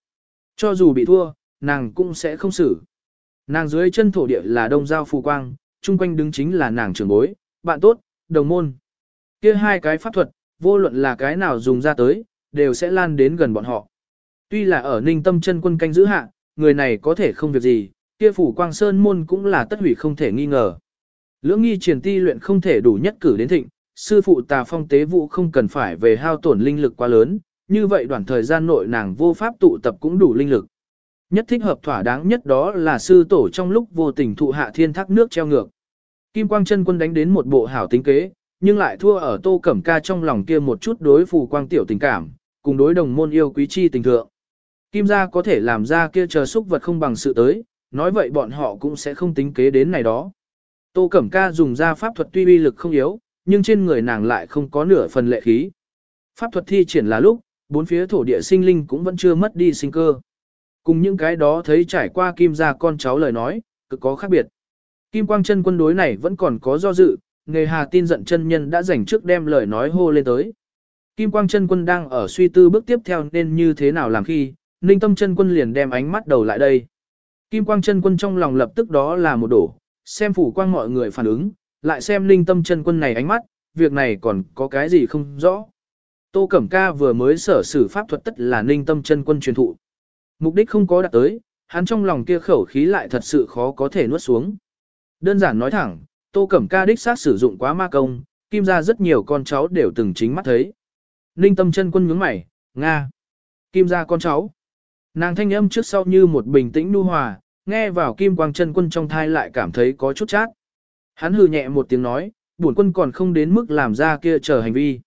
Speaker 1: Cho dù bị thua, nàng cũng sẽ không xử. Nàng dưới chân thổ địa là đông giao phù quang, chung quanh đứng chính là nàng trưởng bối, bạn tốt, đồng môn. Kia hai cái pháp thuật, vô luận là cái nào dùng ra tới, đều sẽ lan đến gần bọn họ. Tuy là ở ninh tâm chân quân canh giữ hạ, người này có thể không việc gì, kia phủ quang sơn môn cũng là tất hủy không thể nghi ngờ. Lưỡng nghi triển ti luyện không thể đủ nhất cử đến thịnh, sư phụ tà phong tế vụ không cần phải về hao tổn linh lực quá lớn, như vậy đoạn thời gian nội nàng vô pháp tụ tập cũng đủ linh lực. Nhất thích hợp thỏa đáng nhất đó là sư tổ trong lúc vô tình thụ hạ thiên thác nước treo ngược. Kim Quang chân quân đánh đến một bộ hảo tính kế, nhưng lại thua ở tô cẩm ca trong lòng kia một chút đối phù quang tiểu tình cảm, cùng đối đồng môn yêu quý chi tình thượng. Kim gia có thể làm ra kia chờ xúc vật không bằng sự tới, nói vậy bọn họ cũng sẽ không tính kế đến này đó. Tô Cẩm Ca dùng ra pháp thuật tuy uy lực không yếu, nhưng trên người nàng lại không có nửa phần lệ khí. Pháp thuật thi triển là lúc, bốn phía thổ địa sinh linh cũng vẫn chưa mất đi sinh cơ. Cùng những cái đó thấy trải qua kim gia con cháu lời nói, cực có khác biệt. Kim quang chân quân đối này vẫn còn có do dự, nghề hà tin giận chân nhân đã dành trước đem lời nói hô lên tới. Kim quang chân quân đang ở suy tư bước tiếp theo nên như thế nào làm khi, ninh tâm chân quân liền đem ánh mắt đầu lại đây. Kim quang chân quân trong lòng lập tức đó là một đổ, xem phủ quang mọi người phản ứng, lại xem linh tâm chân quân này ánh mắt, việc này còn có cái gì không rõ. Tô Cẩm Ca vừa mới sở sử pháp thuật tất là ninh tâm chân quân truyền thụ. Mục đích không có đạt tới, hắn trong lòng kia khẩu khí lại thật sự khó có thể nuốt xuống. Đơn giản nói thẳng, Tô Cẩm Ca đích xác sử dụng quá ma công, kim ra rất nhiều con cháu đều từng chính mắt thấy. Ninh tâm chân quân nhướng mày, Nga. Kim ra con cháu. Nàng thanh âm trước sau như một bình tĩnh nu hòa, nghe vào kim quang chân quân trong thai lại cảm thấy có chút chát. Hắn hừ nhẹ một tiếng nói, bổn quân còn không đến mức làm ra kia chờ hành vi.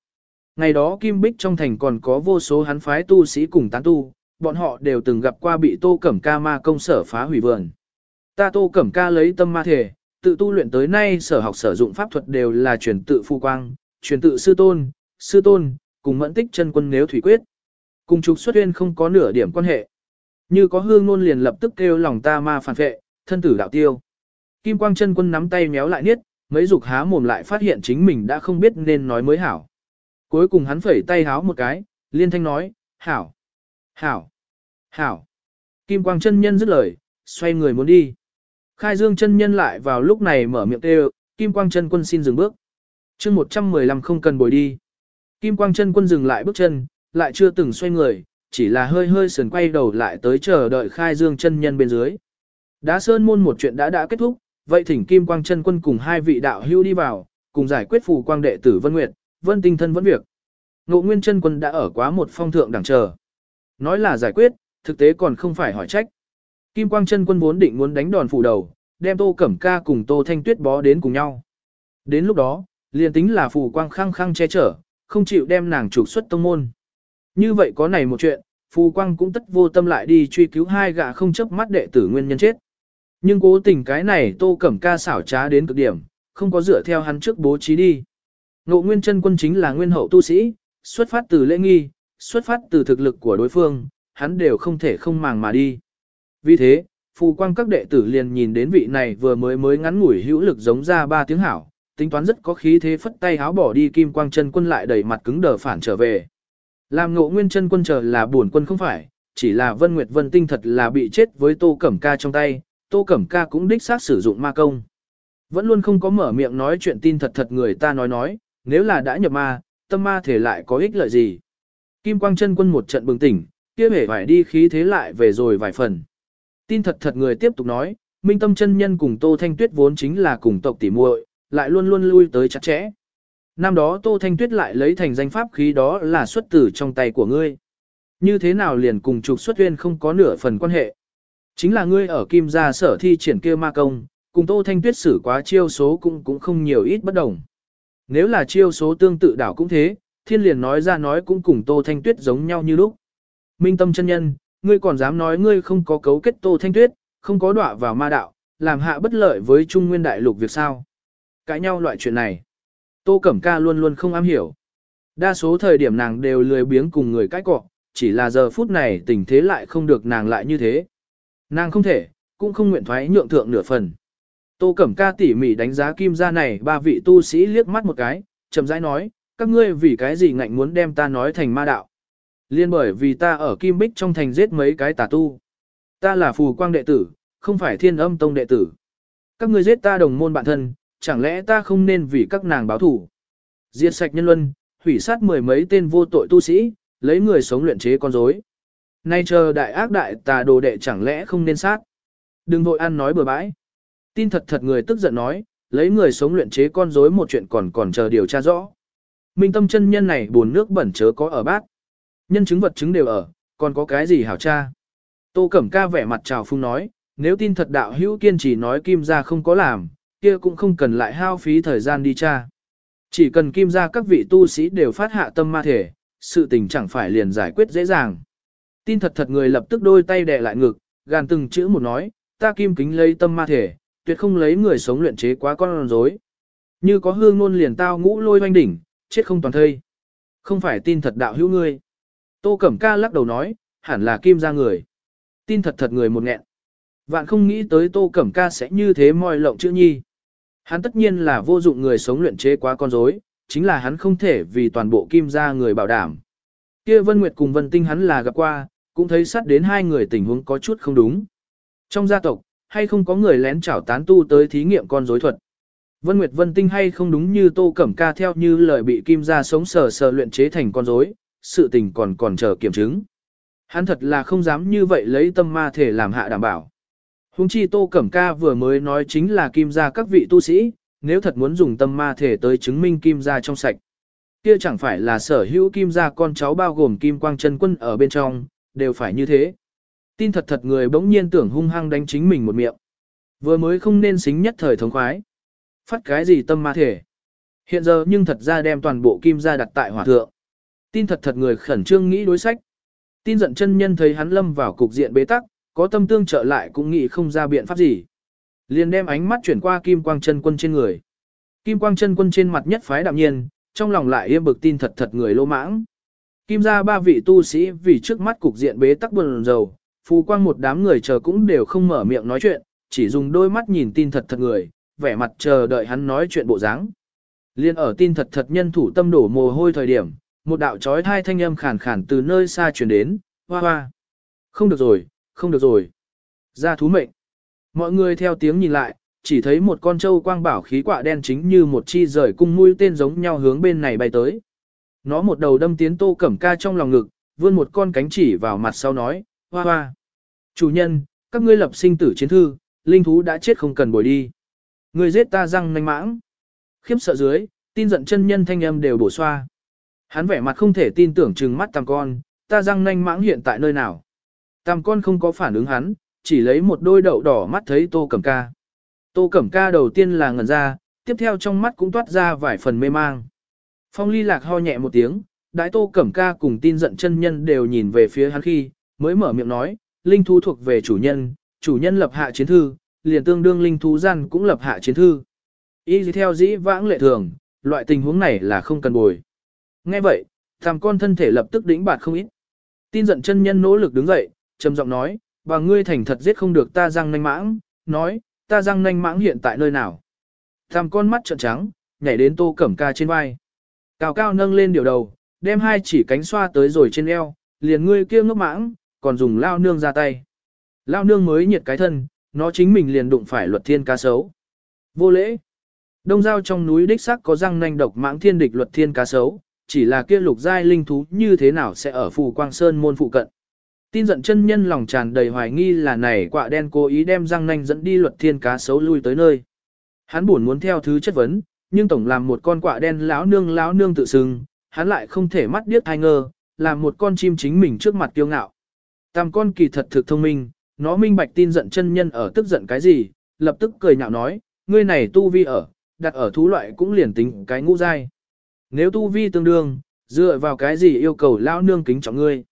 Speaker 1: Ngày đó Kim Bích trong thành còn có vô số hắn phái tu sĩ cùng tán tu, bọn họ đều từng gặp qua bị Tô Cẩm Ca ma công sở phá hủy vườn. Ta Tô Cẩm Ca lấy tâm ma thể, tự tu luyện tới nay sở học sử dụng pháp thuật đều là truyền tự phu quang, truyền tự sư tôn, sư tôn, cùng mẫn tích chân quân nếu thủy quyết. Cùng trục xuất huyên không có nửa điểm quan hệ. Như có hương ngôn liền lập tức kêu lòng ta ma phản vệ, thân tử đạo tiêu. Kim quang chân quân nắm tay méo lại niết, mấy dục há mồm lại phát hiện chính mình đã không biết nên nói mới hảo. Cuối cùng hắn phẩy tay háo một cái, liên thanh nói, hảo, hảo, hảo. Kim quang chân nhân dứt lời, xoay người muốn đi. Khai dương chân nhân lại vào lúc này mở miệng kêu, Kim quang chân quân xin dừng bước. chương 115 không cần bồi đi. Kim quang chân quân dừng lại bước chân, lại chưa từng xoay người, chỉ là hơi hơi sườn quay đầu lại tới chờ đợi khai dương chân nhân bên dưới. Đá sơn môn một chuyện đã đã kết thúc, vậy thỉnh Kim Quang chân quân cùng hai vị đạo hưu đi vào, cùng giải quyết phù quang đệ tử Vân Nguyệt, Vân Tinh thân vẫn việc. Ngộ Nguyên chân quân đã ở quá một phong thượng đẳng chờ. Nói là giải quyết, thực tế còn không phải hỏi trách. Kim Quang chân quân vốn định muốn đánh đòn phủ đầu, đem Tô Cẩm Ca cùng Tô Thanh Tuyết bó đến cùng nhau. Đến lúc đó, liền tính là phù quang khăng khăng che chở, không chịu đem nàng trục xuất tông môn. Như vậy có này một chuyện, Phù Quang cũng tất vô tâm lại đi truy cứu hai gã không chấp mắt đệ tử nguyên nhân chết. Nhưng cố tình cái này Tô Cẩm Ca xảo trá đến cực điểm, không có dựa theo hắn trước bố trí đi. Ngộ Nguyên chân quân chính là nguyên hậu tu sĩ, xuất phát từ lễ nghi, xuất phát từ thực lực của đối phương, hắn đều không thể không màng mà đi. Vì thế, phù quang các đệ tử liền nhìn đến vị này vừa mới mới ngắn ngủi hữu lực giống ra ba tiếng hảo, tính toán rất có khí thế phất tay háo bỏ đi kim quang chân quân lại đẩy mặt cứng đờ phản trở về. Làm ngộ nguyên chân quân chờ là buồn quân không phải, chỉ là Vân Nguyệt Vân Tinh thật là bị chết với Tô Cẩm Ca trong tay, Tô Cẩm Ca cũng đích xác sử dụng ma công. Vẫn luôn không có mở miệng nói chuyện tin thật thật người ta nói nói, nếu là đã nhập ma, tâm ma thể lại có ích lợi gì. Kim Quang chân quân một trận bừng tỉnh, kia hề phải đi khí thế lại về rồi vài phần. Tin thật thật người tiếp tục nói, Minh Tâm chân nhân cùng Tô Thanh Tuyết vốn chính là cùng tộc tỉ muội, lại luôn luôn lui tới chặt chẽ. Năm đó Tô Thanh Tuyết lại lấy thành danh pháp khí đó là xuất tử trong tay của ngươi. Như thế nào liền cùng trục xuất huyên không có nửa phần quan hệ. Chính là ngươi ở kim gia sở thi triển kia ma công, cùng Tô Thanh Tuyết xử quá chiêu số cũng cũng không nhiều ít bất đồng. Nếu là chiêu số tương tự đảo cũng thế, thiên liền nói ra nói cũng cùng Tô Thanh Tuyết giống nhau như lúc. Minh tâm chân nhân, ngươi còn dám nói ngươi không có cấu kết Tô Thanh Tuyết, không có đọa vào ma đạo, làm hạ bất lợi với Trung Nguyên Đại Lục việc sao. Cãi nhau loại chuyện này. Tô Cẩm Ca luôn luôn không am hiểu. Đa số thời điểm nàng đều lười biếng cùng người cãi cọ, chỉ là giờ phút này tình thế lại không được nàng lại như thế. Nàng không thể, cũng không nguyện thoái nhượng thượng nửa phần. Tô Cẩm Ca tỉ mỉ đánh giá kim gia này ba vị tu sĩ liếc mắt một cái, chậm rãi nói, các ngươi vì cái gì ngạnh muốn đem ta nói thành ma đạo. Liên bởi vì ta ở Kim Bích trong thành giết mấy cái tà tu. Ta là phù quang đệ tử, không phải thiên âm tông đệ tử. Các ngươi giết ta đồng môn bạn thân, chẳng lẽ ta không nên vì các nàng báo thủ. Diệt sạch nhân luân, hủy sát mười mấy tên vô tội tu sĩ, lấy người sống luyện chế con rối. Nay chờ đại ác đại tà đồ đệ chẳng lẽ không nên sát. Đừng vội ăn nói bừa bãi. Tin thật thật người tức giận nói, lấy người sống luyện chế con rối một chuyện còn còn chờ điều tra rõ. Minh tâm chân nhân này buồn nước bẩn chớ có ở bát. Nhân chứng vật chứng đều ở, còn có cái gì hảo cha? Tô Cẩm Ca vẻ mặt trào phung nói, nếu tin thật đạo hữu kiên trì nói kim gia không có làm, kia cũng không cần lại hao phí thời gian đi tra. Chỉ cần kim ra các vị tu sĩ đều phát hạ tâm ma thể, sự tình chẳng phải liền giải quyết dễ dàng. Tin thật thật người lập tức đôi tay đè lại ngực, gàn từng chữ một nói, ta kim kính lấy tâm ma thể, tuyệt không lấy người sống luyện chế quá con rối. Như có hương ngôn liền tao ngũ lôi oanh đỉnh, chết không toàn thây. Không phải tin thật đạo hữu ngươi. Tô Cẩm Ca lắc đầu nói, hẳn là kim ra người. Tin thật thật người một nghẹn. Vạn không nghĩ tới Tô Cẩm Ca sẽ như thế moi lộng chữ nhi. Hắn tất nhiên là vô dụng người sống luyện chế quá con rối, chính là hắn không thể vì toàn bộ kim gia người bảo đảm. Kia Vân Nguyệt cùng Vân Tinh hắn là gặp qua, cũng thấy sát đến hai người tình huống có chút không đúng. Trong gia tộc, hay không có người lén chảo tán tu tới thí nghiệm con rối thuật. Vân Nguyệt Vân Tinh hay không đúng như Tô Cẩm Ca theo như lời bị kim gia sống sờ sờ luyện chế thành con rối, sự tình còn còn chờ kiểm chứng. Hắn thật là không dám như vậy lấy tâm ma thể làm hạ đảm bảo. Hùng chi Tô Cẩm Ca vừa mới nói chính là kim gia các vị tu sĩ, nếu thật muốn dùng tâm ma thể tới chứng minh kim gia trong sạch. Kia chẳng phải là sở hữu kim gia con cháu bao gồm kim quang chân quân ở bên trong, đều phải như thế. Tin thật thật người bỗng nhiên tưởng hung hăng đánh chính mình một miệng. Vừa mới không nên xính nhất thời thống khoái. Phát cái gì tâm ma thể. Hiện giờ nhưng thật ra đem toàn bộ kim gia đặt tại hỏa thượng. Tin thật thật người khẩn trương nghĩ đối sách. Tin giận chân nhân thấy hắn lâm vào cục diện bế tắc, có tâm tương trợ lại cũng nghĩ không ra biện pháp gì. Liền đem ánh mắt chuyển qua kim quang chân quân trên người. Kim quang chân quân trên mặt nhất phái đạm nhiên, trong lòng lại yêm bực tin thật thật người lô mãng. Kim ra ba vị tu sĩ vì trước mắt cục diện bế tắc buồn rầu, phù quang một đám người chờ cũng đều không mở miệng nói chuyện, chỉ dùng đôi mắt nhìn tin thật thật người, vẻ mặt chờ đợi hắn nói chuyện bộ dáng. Liên ở tin thật thật nhân thủ tâm đổ mồ hôi thời điểm, một đạo trói thai thanh âm khàn khàn từ nơi xa truyền đến, hoa hoa. Không được rồi, không được rồi. Ra thú mệnh. Mọi người theo tiếng nhìn lại, chỉ thấy một con trâu quang bảo khí quạ đen chính như một chi rời cung mũi tên giống nhau hướng bên này bay tới. Nó một đầu đâm tiến tô cẩm ca trong lòng ngực, vươn một con cánh chỉ vào mặt sau nói, hoa hoa. Chủ nhân, các ngươi lập sinh tử chiến thư, linh thú đã chết không cần bồi đi. Người giết ta răng nanh mãng. Khiếp sợ dưới, tin giận chân nhân thanh âm đều bổ xoa. Hắn vẻ mặt không thể tin tưởng trừng mắt tam con, ta răng nanh mãng hiện tại nơi nào. Tam con không có phản ứng hắn, chỉ lấy một đôi đậu đỏ mắt thấy tô cẩm ca. Tô cẩm ca đầu tiên là ngẩn ra, tiếp theo trong mắt cũng toát ra vài phần mê mang. Phong ly lạc ho nhẹ một tiếng, đái tô cẩm ca cùng tin giận chân nhân đều nhìn về phía hắn khi, mới mở miệng nói, linh thú thuộc về chủ nhân, chủ nhân lập hạ chiến thư, liền tương đương linh thú gian cũng lập hạ chiến thư. Y theo dĩ vãng lệ thường, loại tình huống này là không cần bồi. Nghe vậy, tam con thân thể lập tức đĩnh bạt không ít. Tin giận chân nhân nỗ lực đứng dậy, trầm giọng nói, bà ngươi thành thật giết không được ta răng nanh mãng, nói, ta răng nanh mãng hiện tại nơi nào. Tam con mắt trợn trắng, nhảy đến tô cẩm ca trên vai. Cao cao nâng lên điều đầu, đem hai chỉ cánh xoa tới rồi trên eo, liền ngươi kia ngốc mãng, còn dùng lao nương ra tay. Lao nương mới nhiệt cái thân, nó chính mình liền đụng phải luật thiên cá sấu. Vô lễ. Đông giao trong núi đích sắc có răng nanh độc mãng thiên địch luật thiên cá sấu, chỉ là kia lục giai linh thú như thế nào sẽ ở phù quang sơn môn phụ cận. Tin giận chân nhân lòng tràn đầy hoài nghi là này quạ đen cố ý đem răng nanh dẫn đi luật thiên cá xấu lui tới nơi. Hắn buồn muốn theo thứ chất vấn, nhưng tổng làm một con quạ đen lão nương lão nương tự xưng, hắn lại không thể mắt điếc thai ngơ, làm một con chim chính mình trước mặt kiêu ngạo. Tam con kỳ thật thực thông minh, nó minh bạch tin giận chân nhân ở tức giận cái gì, lập tức cười nhạo nói, ngươi này tu vi ở, đặt ở thú loại cũng liền tính cái ngũ giai. Nếu tu vi tương đương, dựa vào cái gì yêu cầu lão nương kính trọng ngươi.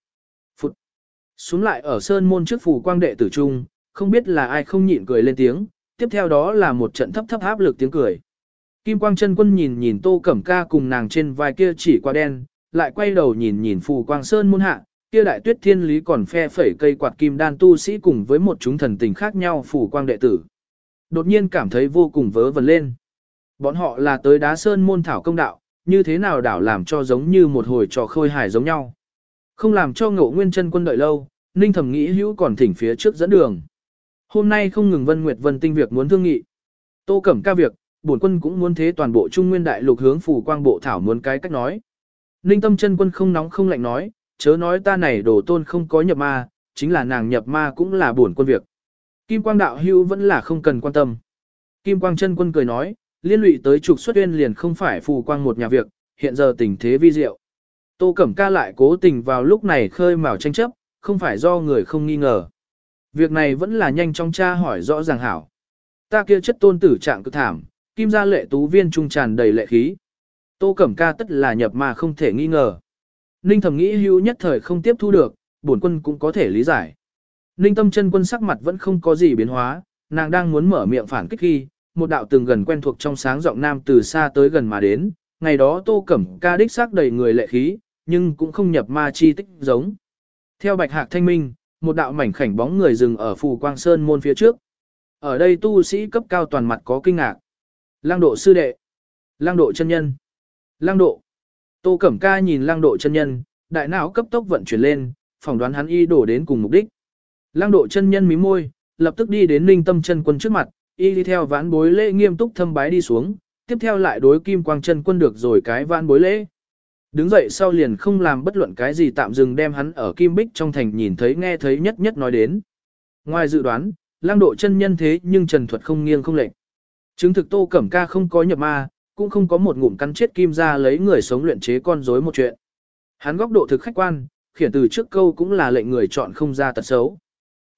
Speaker 1: Xuống lại ở sơn môn trước phủ quang đệ tử trung, không biết là ai không nhịn cười lên tiếng, tiếp theo đó là một trận thấp thấp áp lực tiếng cười. Kim quang chân quân nhìn nhìn tô cẩm ca cùng nàng trên vai kia chỉ qua đen, lại quay đầu nhìn nhìn phù quang sơn môn hạ, Kia đại tuyết thiên lý còn phe phẩy cây quạt kim đan tu sĩ cùng với một chúng thần tình khác nhau phủ quang đệ tử. Đột nhiên cảm thấy vô cùng vớ vẩn lên. Bọn họ là tới đá sơn môn thảo công đạo, như thế nào đảo làm cho giống như một hồi trò khôi hài giống nhau. Không làm cho ngộ nguyên chân quân đợi lâu, Ninh thẩm nghĩ hữu còn thỉnh phía trước dẫn đường. Hôm nay không ngừng Vân Nguyệt Vân tinh việc muốn thương nghị. Tô Cẩm ca việc, bổn quân cũng muốn thế toàn bộ Trung Nguyên đại lục hướng phủ quang bộ thảo muốn cái cách nói. Ninh tâm chân quân không nóng không lạnh nói, chớ nói ta này đồ tôn không có nhập ma, chính là nàng nhập ma cũng là bổn quân việc. Kim quang đạo hưu vẫn là không cần quan tâm. Kim quang chân quân cười nói, liên lụy tới trục xuất uyên liền không phải phù quang một nhà việc, hiện giờ tình thế vi diệu. Tô Cẩm Ca lại cố tình vào lúc này khơi mào tranh chấp, không phải do người không nghi ngờ. Việc này vẫn là nhanh trong tra hỏi rõ ràng hảo. Ta kia chất tôn tử trạng cực thảm, kim gia lệ tú viên trung tràn đầy lệ khí. Tô Cẩm Ca tất là nhập mà không thể nghi ngờ. Ninh thầm nghĩ hữu nhất thời không tiếp thu được, bổn quân cũng có thể lý giải. Ninh tâm chân quân sắc mặt vẫn không có gì biến hóa, nàng đang muốn mở miệng phản kích khi, một đạo từng gần quen thuộc trong sáng giọng nam từ xa tới gần mà đến, ngày đó Tô Cẩm Ca đích xác đầy người lệ khí, nhưng cũng không nhập ma chi tích giống. Theo Bạch Hạc Thanh Minh, một đạo mảnh khảnh bóng người dừng ở Phù Quang Sơn môn phía trước. Ở đây tu sĩ cấp cao toàn mặt có kinh ngạc. Lang độ sư đệ. Lang độ chân nhân. Lang độ. Tô Cẩm Ca nhìn lang độ chân nhân, đại não cấp tốc vận chuyển lên, phỏng đoán hắn y đổ đến cùng mục đích. Lang độ chân nhân mí môi, lập tức đi đến linh tâm chân quân trước mặt, y đi theo vãn bối lễ nghiêm túc thâm bái đi xuống, tiếp theo lại đối kim quang chân quân được rồi cái vãn bối lễ. Đứng dậy sau liền không làm bất luận cái gì tạm dừng đem hắn ở kim bích trong thành nhìn thấy nghe thấy nhất nhất nói đến. Ngoài dự đoán, lang độ chân nhân thế nhưng trần thuật không nghiêng không lệch. Chứng thực tô cẩm ca không có nhập ma, cũng không có một ngụm cắn chết kim ra lấy người sống luyện chế con rối một chuyện. Hắn góc độ thực khách quan, khiển từ trước câu cũng là lệnh người chọn không ra tật xấu.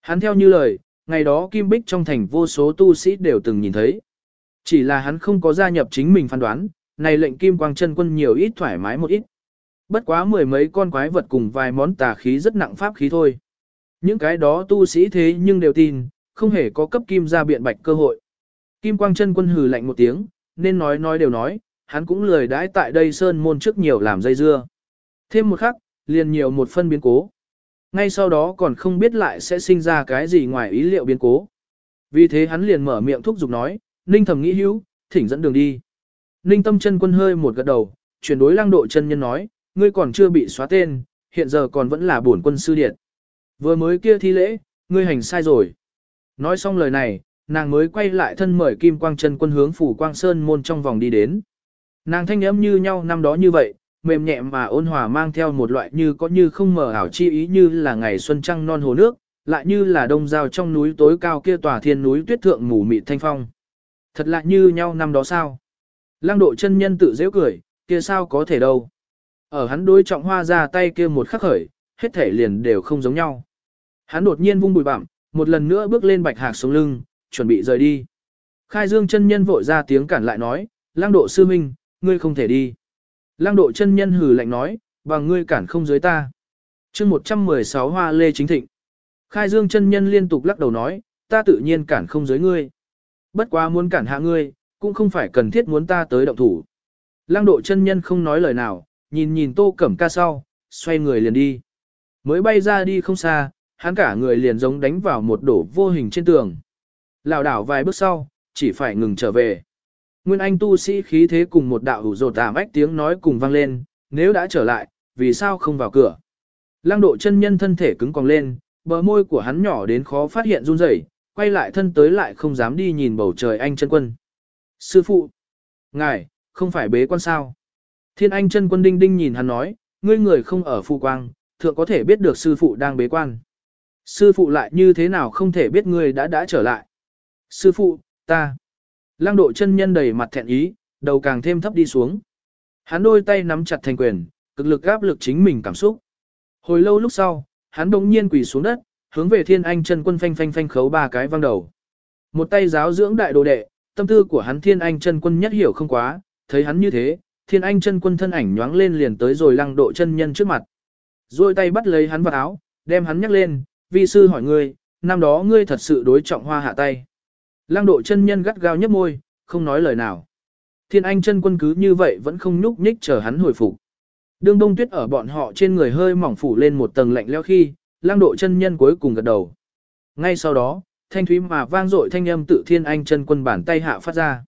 Speaker 1: Hắn theo như lời, ngày đó kim bích trong thành vô số tu sĩ đều từng nhìn thấy. Chỉ là hắn không có gia nhập chính mình phán đoán, này lệnh kim quang chân quân nhiều ít thoải mái một ít. Bất quá mười mấy con quái vật cùng vài món tà khí rất nặng pháp khí thôi. Những cái đó tu sĩ thế nhưng đều tin, không hề có cấp kim ra biện bạch cơ hội. Kim quang chân quân hừ lạnh một tiếng, nên nói nói đều nói, hắn cũng lười đãi tại đây sơn môn trước nhiều làm dây dưa. Thêm một khắc, liền nhiều một phân biến cố. Ngay sau đó còn không biết lại sẽ sinh ra cái gì ngoài ý liệu biến cố. Vì thế hắn liền mở miệng thúc giục nói, Ninh thầm nghĩ hữu, thỉnh dẫn đường đi. Ninh tâm chân quân hơi một gật đầu, chuyển đối lăng độ chân nhân nói, ngươi còn chưa bị xóa tên, hiện giờ còn vẫn là bổn quân sư điện. Vừa mới kia thi lễ, ngươi hành sai rồi. Nói xong lời này, nàng mới quay lại thân mời kim quang chân quân hướng phủ quang sơn môn trong vòng đi đến. Nàng thanh âm như nhau năm đó như vậy, mềm nhẹ mà ôn hòa mang theo một loại như có như không mờ ảo chi ý như là ngày xuân trăng non hồ nước, lại như là đông giao trong núi tối cao kia tòa thiên núi tuyết thượng mù mịt thanh phong. Thật lạ như nhau năm đó sao? Lăng độ chân nhân tự dễ cười, kia sao có thể đâu. Ở hắn đối trọng hoa ra tay kia một khắc khởi, hết thể liền đều không giống nhau. Hắn đột nhiên vung bụi bặm, một lần nữa bước lên bạch hạc sống lưng, chuẩn bị rời đi. Khai dương chân nhân vội ra tiếng cản lại nói, lang độ sư minh, ngươi không thể đi. Lang độ chân nhân hừ lạnh nói, bằng ngươi cản không dưới ta. chương 116 hoa lê chính thịnh. Khai dương chân nhân liên tục lắc đầu nói, ta tự nhiên cản không dưới ngươi. Bất quá muốn cản hạ ngươi, cũng không phải cần thiết muốn ta tới động thủ. Lăng độ chân nhân không nói lời nào, nhìn nhìn tô cẩm ca sau, xoay người liền đi. Mới bay ra đi không xa, hắn cả người liền giống đánh vào một đổ vô hình trên tường. Lào đảo vài bước sau, chỉ phải ngừng trở về. Nguyên Anh tu sĩ khí thế cùng một đạo hủ rột tàm ách tiếng nói cùng vang lên, nếu đã trở lại, vì sao không vào cửa. Lăng độ chân nhân thân thể cứng còng lên, bờ môi của hắn nhỏ đến khó phát hiện run rẩy, quay lại thân tới lại không dám đi nhìn bầu trời anh chân quân. Sư phụ, ngài, không phải bế quan sao. Thiên anh chân quân đinh đinh nhìn hắn nói, ngươi người không ở phu quang, thượng có thể biết được sư phụ đang bế quan. Sư phụ lại như thế nào không thể biết ngươi đã đã trở lại. Sư phụ, ta. Lăng độ chân nhân đầy mặt thẹn ý, đầu càng thêm thấp đi xuống. Hắn đôi tay nắm chặt thành quyền, cực lực áp lực chính mình cảm xúc. Hồi lâu lúc sau, hắn đống nhiên quỳ xuống đất, hướng về thiên anh chân quân phanh phanh phanh khấu ba cái văng đầu. Một tay giáo dưỡng đại đồ đệ, tâm tư của hắn thiên anh chân quân nhất hiểu không quá, thấy hắn như thế, thiên anh chân quân thân ảnh nhoáng lên liền tới rồi lăng độ chân nhân trước mặt. Rồi tay bắt lấy hắn vào áo, đem hắn nhắc lên, vi sư hỏi ngươi, năm đó ngươi thật sự đối trọng hoa hạ tay. Lăng độ chân nhân gắt gao nhấp môi, không nói lời nào. Thiên anh chân quân cứ như vậy vẫn không nhúc nhích chờ hắn hồi phục. Đương đông tuyết ở bọn họ trên người hơi mỏng phủ lên một tầng lạnh leo khi, lang độ chân nhân cuối cùng gật đầu. Ngay sau đó, thanh thúy mà vang dội thanh âm tự thiên anh chân quân bản tay hạ phát ra.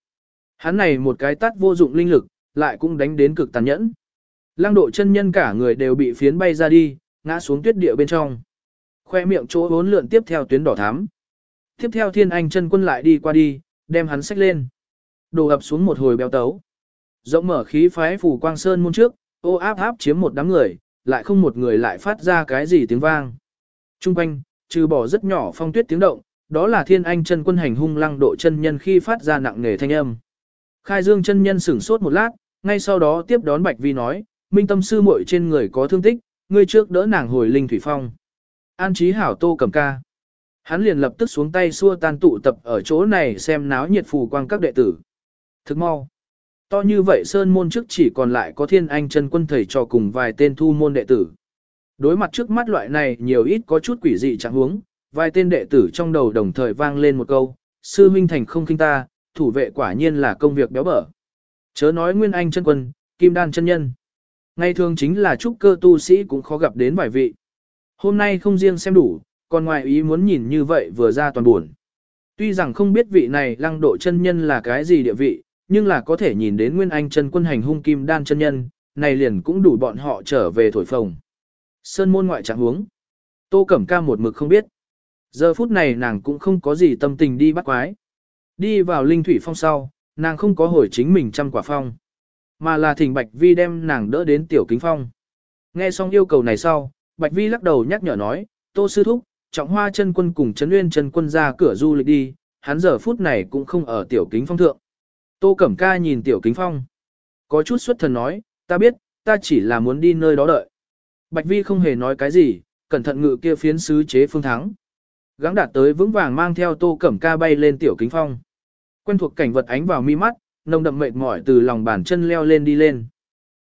Speaker 1: Hắn này một cái tát vô dụng linh lực, lại cũng đánh đến cực tàn nhẫn. Lăng độ chân nhân cả người đều bị phiến bay ra đi, ngã xuống tuyết địa bên trong. Khoe miệng chỗ bốn lượn tiếp theo tuyến đỏ thắm. Tiếp theo thiên anh chân quân lại đi qua đi, đem hắn xách lên. Đổ ập xuống một hồi béo tấu. Rộng mở khí phái phủ quang sơn môn trước, ô áp áp chiếm một đám người, lại không một người lại phát ra cái gì tiếng vang. Trung quanh, trừ bỏ rất nhỏ phong tuyết tiếng động, đó là thiên anh chân quân hành hung lăng độ chân nhân khi phát ra nặng nề thanh âm. Khai dương chân nhân sửng sốt một lát, ngay sau đó tiếp đón Bạch Vi nói, minh tâm sư muội trên người có thương tích, ngươi trước đỡ nàng hồi linh thủy phong. An trí hảo tô cầm ca. Hắn liền lập tức xuống tay xua tan tụ tập ở chỗ này xem náo nhiệt phù quang các đệ tử. Thức mau. To như vậy sơn môn trước chỉ còn lại có thiên anh chân quân thầy trò cùng vài tên thu môn đệ tử. Đối mặt trước mắt loại này nhiều ít có chút quỷ dị chẳng huống, vài tên đệ tử trong đầu đồng thời vang lên một câu, sư minh thành không kinh ta, thủ vệ quả nhiên là công việc béo bở. Chớ nói nguyên anh chân quân, kim đan chân nhân. Ngày thường chính là trúc cơ tu sĩ cũng khó gặp đến vài vị. Hôm nay không riêng xem đủ, còn ngoài ý muốn nhìn như vậy vừa ra toàn buồn. Tuy rằng không biết vị này lăng độ chân nhân là cái gì địa vị, nhưng là có thể nhìn đến nguyên anh chân quân hành hung kim đan chân nhân, này liền cũng đủ bọn họ trở về thổi phồng. Sơn môn ngoại trạng huống. Tô Cẩm Ca một mực không biết. Giờ phút này nàng cũng không có gì tâm tình đi bắt quái. Đi vào linh thủy phong sau, nàng không có hồi chính mình trăm quả phong. Mà là thỉnh Bạch Vi đem nàng đỡ đến tiểu kính phong. Nghe xong yêu cầu này sau, Bạch Vi lắc đầu nhắc nhở nói, Tô Sư Thúc, trọng hoa chân quân cùng Trấn Nguyên chân quân ra cửa du lịch đi, hắn giờ phút này cũng không ở tiểu kính phong thượng. Tô Cẩm Ca nhìn tiểu kính phong. Có chút xuất thần nói, ta biết, ta chỉ là muốn đi nơi đó đợi. Bạch Vi không hề nói cái gì, cẩn thận ngự kia phiến sứ chế phương thắng. Gắng đạt tới vững vàng mang theo Tô Cẩm Ca bay lên tiểu kính phong. Quen thuộc cảnh vật ánh vào mi mắt, nồng đậm mệt mỏi từ lòng bàn chân leo lên đi lên.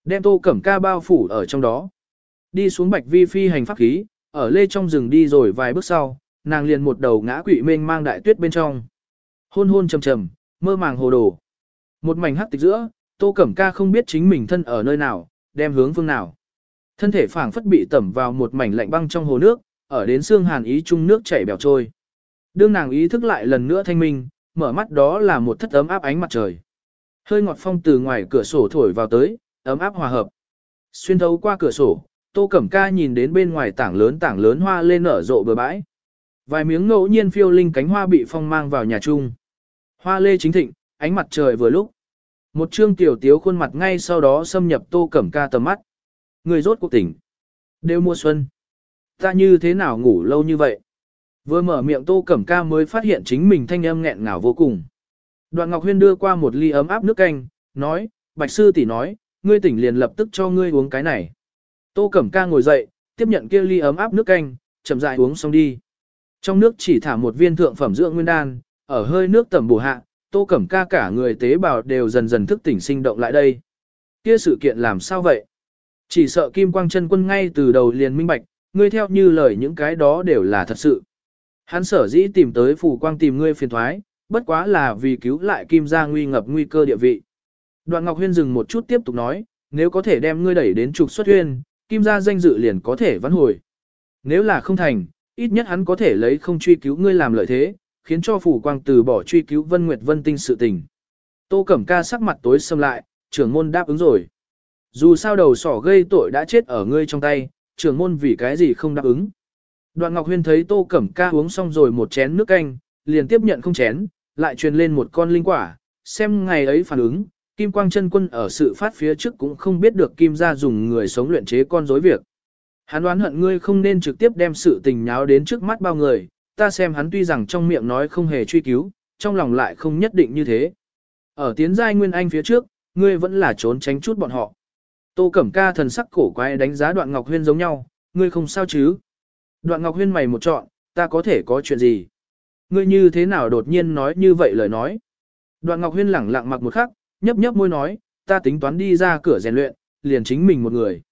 Speaker 1: Đem Tô Cẩm Ca bao phủ ở trong đó. Đi xuống Bạch Vi phi hành pháp khí, ở lê trong rừng đi rồi vài bước sau, nàng liền một đầu ngã quỵ mênh mang đại tuyết bên trong. Hôn hôn trầm trầm, mơ màng hồ đồ. Một mảnh hắc tịch giữa, Tô Cẩm Ca không biết chính mình thân ở nơi nào, đem hướng phương nào. Thân thể phảng phất bị tẩm vào một mảnh lạnh băng trong hồ nước, ở đến xương hàn ý chung nước chảy bèo trôi. Đương nàng ý thức lại lần nữa thanh minh, mở mắt đó là một thất ấm áp ánh mặt trời. Hơi ngọt phong từ ngoài cửa sổ thổi vào tới, ấm áp hòa hợp. Xuyên thấu qua cửa sổ, Tô Cẩm Ca nhìn đến bên ngoài tảng lớn tảng lớn hoa lên nở rộ bờ bãi. Vài miếng ngẫu nhiên phiêu linh cánh hoa bị phong mang vào nhà chung. Hoa lê chính thịnh, ánh mặt trời vừa lúc. Một trương tiểu tiếu khuôn mặt ngay sau đó xâm nhập Tô Cẩm Ca tầm mắt. Người rốt cuộc tỉnh. Đều mùa xuân. Ta như thế nào ngủ lâu như vậy? Vừa mở miệng Tô Cẩm Ca mới phát hiện chính mình thanh âm nghẹn ngào vô cùng. Đoạn Ngọc Huyên đưa qua một ly ấm áp nước canh, nói, Bạch Sư tỷ nói, ngươi tỉnh liền lập tức cho ngươi uống cái này. Tô Cẩm Ca ngồi dậy, tiếp nhận kia ly ấm áp nước canh, chậm rãi uống xong đi. Trong nước chỉ thả một viên thượng phẩm dưỡng nguyên đan, ở hơi nước tẩm bổ hạ, Tô Cẩm Ca cả người tế bào đều dần dần thức tỉnh sinh động lại đây. Kia sự kiện làm sao vậy? Chỉ sợ Kim Quang chân quân ngay từ đầu liền minh bạch, ngươi theo như lời những cái đó đều là thật sự. Hắn sở dĩ tìm tới phủ quang tìm ngươi phiền thoái, bất quá là vì cứu lại Kim gia nguy ngập nguy cơ địa vị. Đoạn Ngọc Huyên dừng một chút tiếp tục nói, nếu có thể đem ngươi đẩy đến trục xuất huyên, Kim gia danh dự liền có thể vãn hồi. Nếu là không thành, ít nhất hắn có thể lấy không truy cứu ngươi làm lợi thế, khiến cho phủ quang từ bỏ truy cứu Vân Nguyệt Vân Tinh sự tình. Tô Cẩm Ca sắc mặt tối xâm lại, trưởng môn đáp ứng rồi. Dù sao đầu sỏ gây tội đã chết ở ngươi trong tay, trưởng môn vì cái gì không đáp ứng. Đoạn Ngọc Huyên thấy Tô Cẩm Ca uống xong rồi một chén nước canh, liền tiếp nhận không chén, lại truyền lên một con linh quả, xem ngày ấy phản ứng, Kim Quang chân quân ở sự phát phía trước cũng không biết được Kim gia dùng người sống luyện chế con rối việc. Hắn đoán hận ngươi không nên trực tiếp đem sự tình nháo đến trước mắt bao người, ta xem hắn tuy rằng trong miệng nói không hề truy cứu, trong lòng lại không nhất định như thế. Ở tiến giai nguyên anh phía trước, ngươi vẫn là trốn tránh chút bọn họ. Tô Cẩm Ca thần sắc cổ quái đánh giá Đoạn Ngọc Huyên giống nhau, ngươi không sao chứ? Đoạn Ngọc Huyên mày một trọn, ta có thể có chuyện gì? Ngươi như thế nào đột nhiên nói như vậy lời nói? Đoạn Ngọc Huyên lẳng lặng mặc một khắc, nhấp nhấp môi nói, ta tính toán đi ra cửa rèn luyện, liền chính mình một người.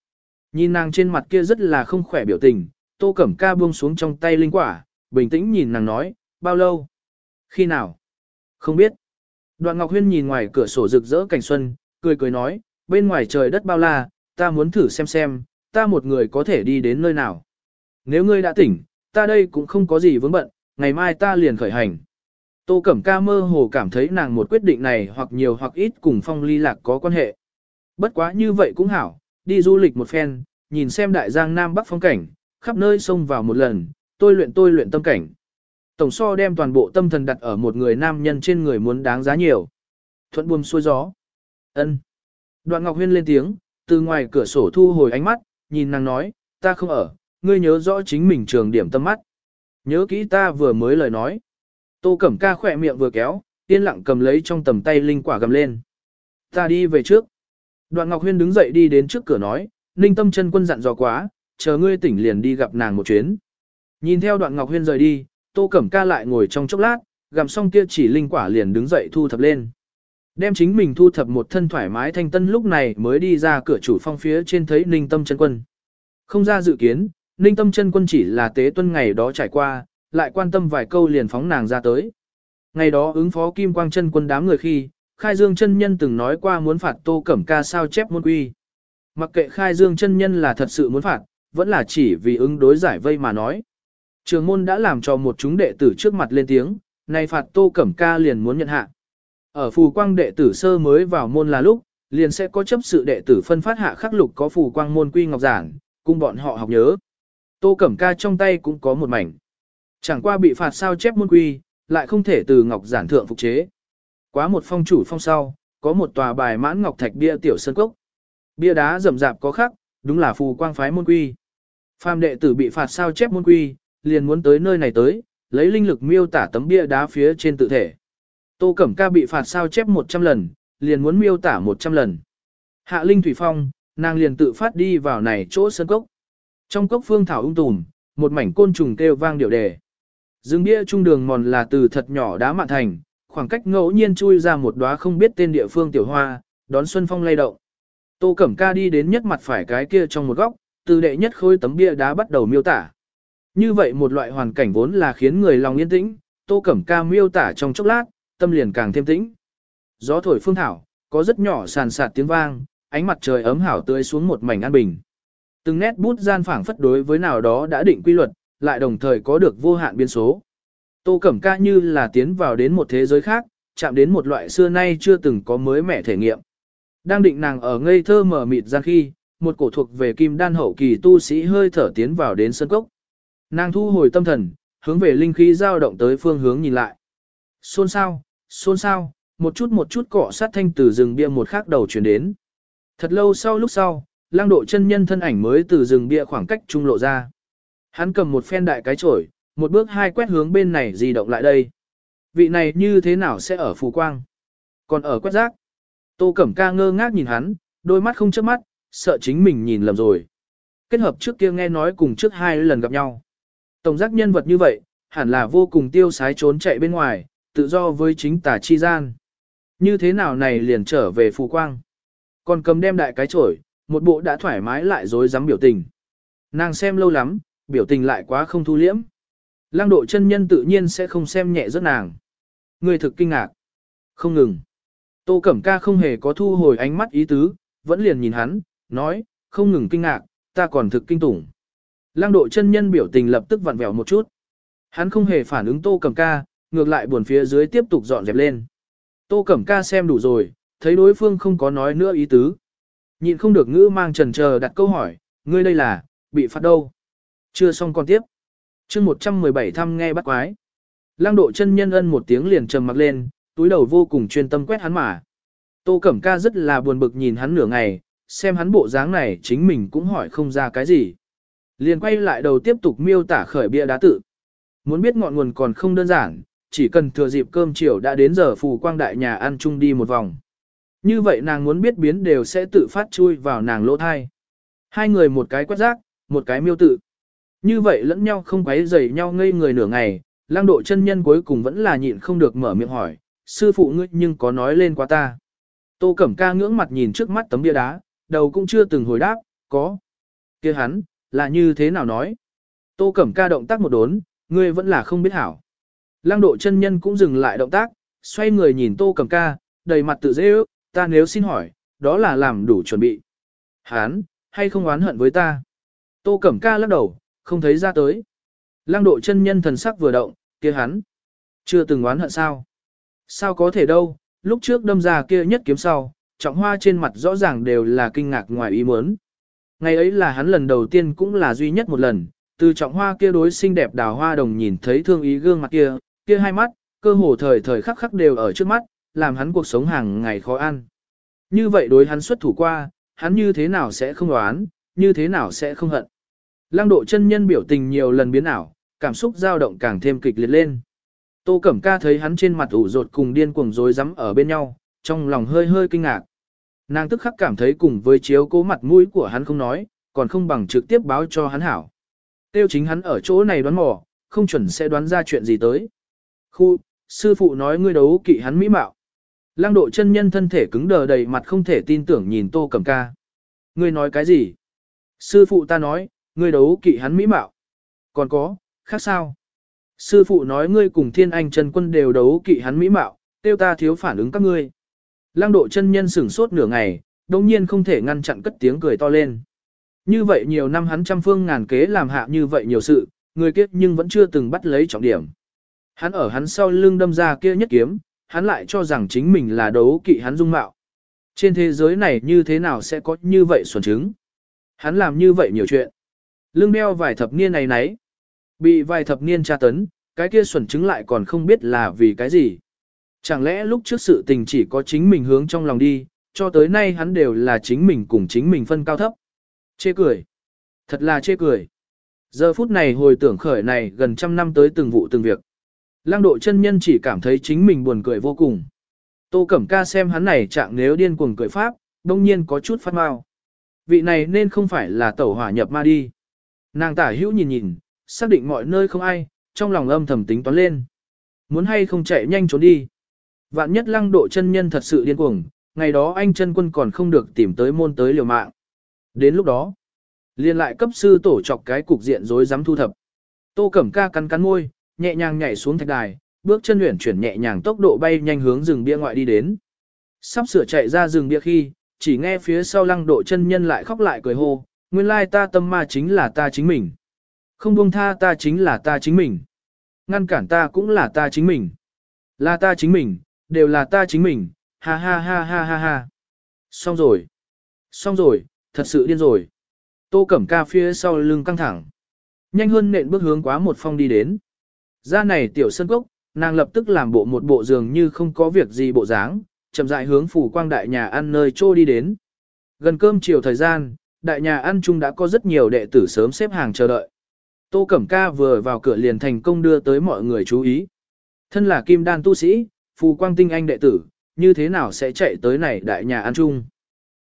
Speaker 1: Nhìn nàng trên mặt kia rất là không khỏe biểu tình, Tô Cẩm Ca buông xuống trong tay linh quả, bình tĩnh nhìn nàng nói, bao lâu? Khi nào? Không biết. Đoạn Ngọc Huyên nhìn ngoài cửa sổ rực rỡ cảnh xuân, cười cười nói, bên ngoài trời đất bao la, ta muốn thử xem xem, ta một người có thể đi đến nơi nào. Nếu ngươi đã tỉnh, ta đây cũng không có gì vướng bận, ngày mai ta liền khởi hành. Tô Cẩm Ca mơ hồ cảm thấy nàng một quyết định này hoặc nhiều hoặc ít cùng phong ly lạc có quan hệ. Bất quá như vậy cũng hảo, đi du lịch một phen, nhìn xem đại giang Nam Bắc phong cảnh, khắp nơi xông vào một lần, tôi luyện tôi luyện tâm cảnh. Tổng so đem toàn bộ tâm thần đặt ở một người nam nhân trên người muốn đáng giá nhiều. Thuận buồm xuôi gió. ân Đoạn Ngọc Huyên lên tiếng, từ ngoài cửa sổ thu hồi ánh mắt, nhìn nàng nói, ta không ở, ngươi nhớ rõ chính mình trường điểm tâm mắt. Nhớ kỹ ta vừa mới lời nói. Tô Cẩm Ca khỏe miệng vừa kéo, yên lặng cầm lấy trong tầm tay linh quả gầm lên. Ta đi về trước. Đoạn Ngọc Huyên đứng dậy đi đến trước cửa nói, Ninh Tâm chân quân dặn dò quá, chờ ngươi tỉnh liền đi gặp nàng một chuyến. Nhìn theo Đoạn Ngọc Huyên rời đi, Tô Cẩm Ca lại ngồi trong chốc lát, gặm xong kia chỉ linh quả liền đứng dậy thu thập lên. Đem chính mình thu thập một thân thoải mái thanh tân lúc này mới đi ra cửa chủ phong phía trên thấy Ninh Tâm chân quân. Không ra dự kiến, Ninh Tâm chân quân chỉ là tế tuân ngày đó trải qua, lại quan tâm vài câu liền phóng nàng ra tới. Ngày đó ứng phó Kim Quang chân quân đám người khi, Khai Dương chân nhân từng nói qua muốn phạt Tô Cẩm Ca sao chép môn quy. Mặc kệ Khai Dương chân nhân là thật sự muốn phạt, vẫn là chỉ vì ứng đối giải vây mà nói. Trường môn đã làm cho một chúng đệ tử trước mặt lên tiếng, này phạt Tô Cẩm Ca liền muốn nhận hạ. Ở phù quang đệ tử sơ mới vào môn là lúc, liền sẽ có chấp sự đệ tử phân phát hạ khắc lục có phù quang môn quy ngọc giản, cùng bọn họ học nhớ. Tô Cẩm Ca trong tay cũng có một mảnh. Chẳng qua bị phạt sao chép môn quy, lại không thể từ ngọc giản thượng phục chế. Quá một phong chủ phong sau, có một tòa bài mãn ngọc thạch bia tiểu sơn cốc. Bia đá rậm rạp có khắc, đúng là phù quang phái môn quy. Phàm đệ tử bị phạt sao chép môn quy, liền muốn tới nơi này tới, lấy linh lực miêu tả tấm bia đá phía trên tự thể. Tô Cẩm Ca bị phạt sao chép 100 lần, liền muốn miêu tả 100 lần. Hạ Linh Thủy Phong, nàng liền tự phát đi vào này chỗ sân cốc. Trong cốc phương thảo ung tùm, một mảnh côn trùng kêu vang điệu đề. Dương bia trung đường mòn là từ thật nhỏ đá mạn thành, khoảng cách ngẫu nhiên chui ra một đóa không biết tên địa phương tiểu hoa, đón xuân phong lay động. Tô Cẩm Ca đi đến nhất mặt phải cái kia trong một góc, từ đệ nhất khối tấm bia đá bắt đầu miêu tả. Như vậy một loại hoàn cảnh vốn là khiến người lòng yên tĩnh, Tô Cẩm Ca miêu tả trong chốc lát, tâm liền càng thêm tĩnh. Gió thổi phương thảo, có rất nhỏ sàn sạt tiếng vang, ánh mặt trời ấm hảo tươi xuống một mảnh an bình. Từng nét bút gian phảng phất đối với nào đó đã định quy luật, lại đồng thời có được vô hạn biến số. Tô Cẩm Ca như là tiến vào đến một thế giới khác, chạm đến một loại xưa nay chưa từng có mới mẻ thể nghiệm. Đang định nàng ở ngây thơ mở mịt ra khi, một cổ thuộc về kim đan hậu kỳ tu sĩ hơi thở tiến vào đến sân cốc. Nàng thu hồi tâm thần, hướng về linh khí dao động tới phương hướng nhìn lại. Xôn xao, xôn xao, một chút một chút cọ sát thanh từ rừng bia một khắc đầu chuyển đến. Thật lâu sau lúc sau, lang độ chân nhân thân ảnh mới từ rừng bia khoảng cách trung lộ ra. Hắn cầm một phen đại cái chổi, một bước hai quét hướng bên này di động lại đây. Vị này như thế nào sẽ ở phù quang? Còn ở quét rác? Tô Cẩm Ca ngơ ngác nhìn hắn, đôi mắt không chớp mắt, sợ chính mình nhìn lầm rồi. Kết hợp trước kia nghe nói cùng trước hai lần gặp nhau. Tổng giác nhân vật như vậy, hẳn là vô cùng tiêu sái trốn chạy bên ngoài, tự do với chính tà chi gian. Như thế nào này liền trở về phù quang. Còn cầm đem đại cái chổi, một bộ đã thoải mái lại dối dám biểu tình. Nàng xem lâu lắm, biểu tình lại quá không thu liễm. Lăng độ chân nhân tự nhiên sẽ không xem nhẹ rất nàng. Người thực kinh ngạc. Không ngừng. Tô Cẩm Ca không hề có thu hồi ánh mắt ý tứ, vẫn liền nhìn hắn, nói, không ngừng kinh ngạc, ta còn thực kinh tủng. Lăng độ chân nhân biểu tình lập tức vặn vẹo một chút. Hắn không hề phản ứng Tô Cẩm Ca, ngược lại buồn phía dưới tiếp tục dọn dẹp lên. Tô Cẩm Ca xem đủ rồi, thấy đối phương không có nói nữa ý tứ. Nhịn không được ngữ mang trần chờ đặt câu hỏi, ngươi đây là, bị phạt đâu? Chưa xong còn tiếp. chương 117 thăm nghe bắt quái. Lăng độ chân nhân ân một tiếng liền trầm mặc lên, túi đầu vô cùng chuyên tâm quét hắn mà. Tô Cẩm Ca rất là buồn bực nhìn hắn nửa ngày, xem hắn bộ dáng này chính mình cũng hỏi không ra cái gì. Liền quay lại đầu tiếp tục miêu tả khởi bia đá tự. Muốn biết ngọn nguồn còn không đơn giản, chỉ cần thừa dịp cơm chiều đã đến giờ phù quang đại nhà ăn chung đi một vòng. Như vậy nàng muốn biết biến đều sẽ tự phát chui vào nàng lỗ thai. Hai người một cái quét rác, một cái miêu tự. Như vậy lẫn nhau không quấy rầy nhau ngây người nửa ngày, lang độ chân nhân cuối cùng vẫn là nhịn không được mở miệng hỏi, sư phụ ngươi nhưng có nói lên qua ta. Tô Cẩm Ca ngưỡng mặt nhìn trước mắt tấm bia đá, đầu cũng chưa từng hồi đáp, có. kia hắn, là như thế nào nói? Tô Cẩm Ca động tác một đốn, ngươi vẫn là không biết hảo. Lăng độ chân nhân cũng dừng lại động tác, xoay người nhìn Tô Cẩm Ca, đầy mặt tự dễ ước, ta nếu xin hỏi, đó là làm đủ chuẩn bị. Hán, hay không oán hận với ta? Tô Cẩm Ca lắc đầu, không thấy ra tới. Lăng độ chân nhân thần sắc vừa động, kia hắn. Chưa từng oán hận sao? Sao có thể đâu, lúc trước đâm ra kia nhất kiếm sau, trọng hoa trên mặt rõ ràng đều là kinh ngạc ngoài ý muốn. Ngày ấy là hắn lần đầu tiên cũng là duy nhất một lần, từ trọng hoa kia đối xinh đẹp đào hoa đồng nhìn thấy thương ý gương mặt kia, kia hai mắt, cơ hồ thời thời khắc khắc đều ở trước mắt, làm hắn cuộc sống hàng ngày khó ăn. Như vậy đối hắn xuất thủ qua, hắn như thế nào sẽ không đoán, như thế nào sẽ không hận. Lăng độ chân nhân biểu tình nhiều lần biến ảo, cảm xúc dao động càng thêm kịch liệt lên. Tô Cẩm Ca thấy hắn trên mặt ủ rột cùng điên cuồng rối rắm ở bên nhau, trong lòng hơi hơi kinh ngạc. Nàng tức khắc cảm thấy cùng với chiếu cố mặt mũi của hắn không nói, còn không bằng trực tiếp báo cho hắn hảo. Tiêu chính hắn ở chỗ này đoán mò, không chuẩn sẽ đoán ra chuyện gì tới. Khu, sư phụ nói ngươi đấu kỵ hắn mỹ mạo. Lăng độ chân nhân thân thể cứng đờ đầy mặt không thể tin tưởng nhìn tô Cẩm ca. Ngươi nói cái gì? Sư phụ ta nói, ngươi đấu kỵ hắn mỹ mạo. Còn có, khác sao? Sư phụ nói ngươi cùng thiên anh chân quân đều đấu kỵ hắn mỹ mạo, tiêu ta thiếu phản ứng các ngươi. Lăng độ chân nhân sửng sốt nửa ngày, đồng nhiên không thể ngăn chặn cất tiếng cười to lên. Như vậy nhiều năm hắn trăm phương ngàn kế làm hạ như vậy nhiều sự, người kiếp nhưng vẫn chưa từng bắt lấy trọng điểm. Hắn ở hắn sau lưng đâm ra kia nhất kiếm, hắn lại cho rằng chính mình là đấu kỵ hắn dung mạo. Trên thế giới này như thế nào sẽ có như vậy xuẩn chứng? Hắn làm như vậy nhiều chuyện. Lưng đeo vài thập niên này nấy. Bị vài thập niên tra tấn, cái kia xuẩn chứng lại còn không biết là vì cái gì. Chẳng lẽ lúc trước sự tình chỉ có chính mình hướng trong lòng đi, cho tới nay hắn đều là chính mình cùng chính mình phân cao thấp. Chê cười. Thật là chê cười. Giờ phút này hồi tưởng khởi này gần trăm năm tới từng vụ từng việc. Lăng độ chân nhân chỉ cảm thấy chính mình buồn cười vô cùng. Tô Cẩm Ca xem hắn này trạng nếu điên cuồng cười pháp, đông nhiên có chút phát mau. Vị này nên không phải là tẩu hỏa nhập ma đi. Nàng tả hữu nhìn nhìn, xác định mọi nơi không ai, trong lòng âm thầm tính toán lên. Muốn hay không chạy nhanh trốn đi. Vạn nhất lăng độ chân nhân thật sự điên cuồng, ngày đó anh chân quân còn không được tìm tới môn tới liều mạng. Đến lúc đó, liền lại cấp sư tổ chọc cái cục diện rối rắm thu thập. Tô Cẩm Ca cắn cắn môi, nhẹ nhàng nhảy xuống thạch đài, bước chân luyện chuyển nhẹ nhàng tốc độ bay nhanh hướng rừng bia ngoại đi đến. Sắp sửa chạy ra rừng bia khi, chỉ nghe phía sau lăng độ chân nhân lại khóc lại cười hô, nguyên lai ta tâm ma chính là ta chính mình. Không buông tha ta chính là ta chính mình. Ngăn cản ta cũng là ta chính mình. Là ta chính mình, đều là ta chính mình, ha ha ha ha ha ha. Xong rồi. Xong rồi, thật sự điên rồi. Tô Cẩm Ca phía sau lưng căng thẳng. Nhanh hơn nện bước hướng quá một phong đi đến. Ra này tiểu sân cốc, nàng lập tức làm bộ một bộ giường như không có việc gì bộ dáng, chậm rãi hướng phủ quang đại nhà ăn nơi trô đi đến. Gần cơm chiều thời gian, đại nhà ăn chung đã có rất nhiều đệ tử sớm xếp hàng chờ đợi. Tô Cẩm Ca vừa vào cửa liền thành công đưa tới mọi người chú ý. Thân là kim đan tu sĩ, phù quang tinh anh đệ tử, như thế nào sẽ chạy tới này đại nhà ăn chung.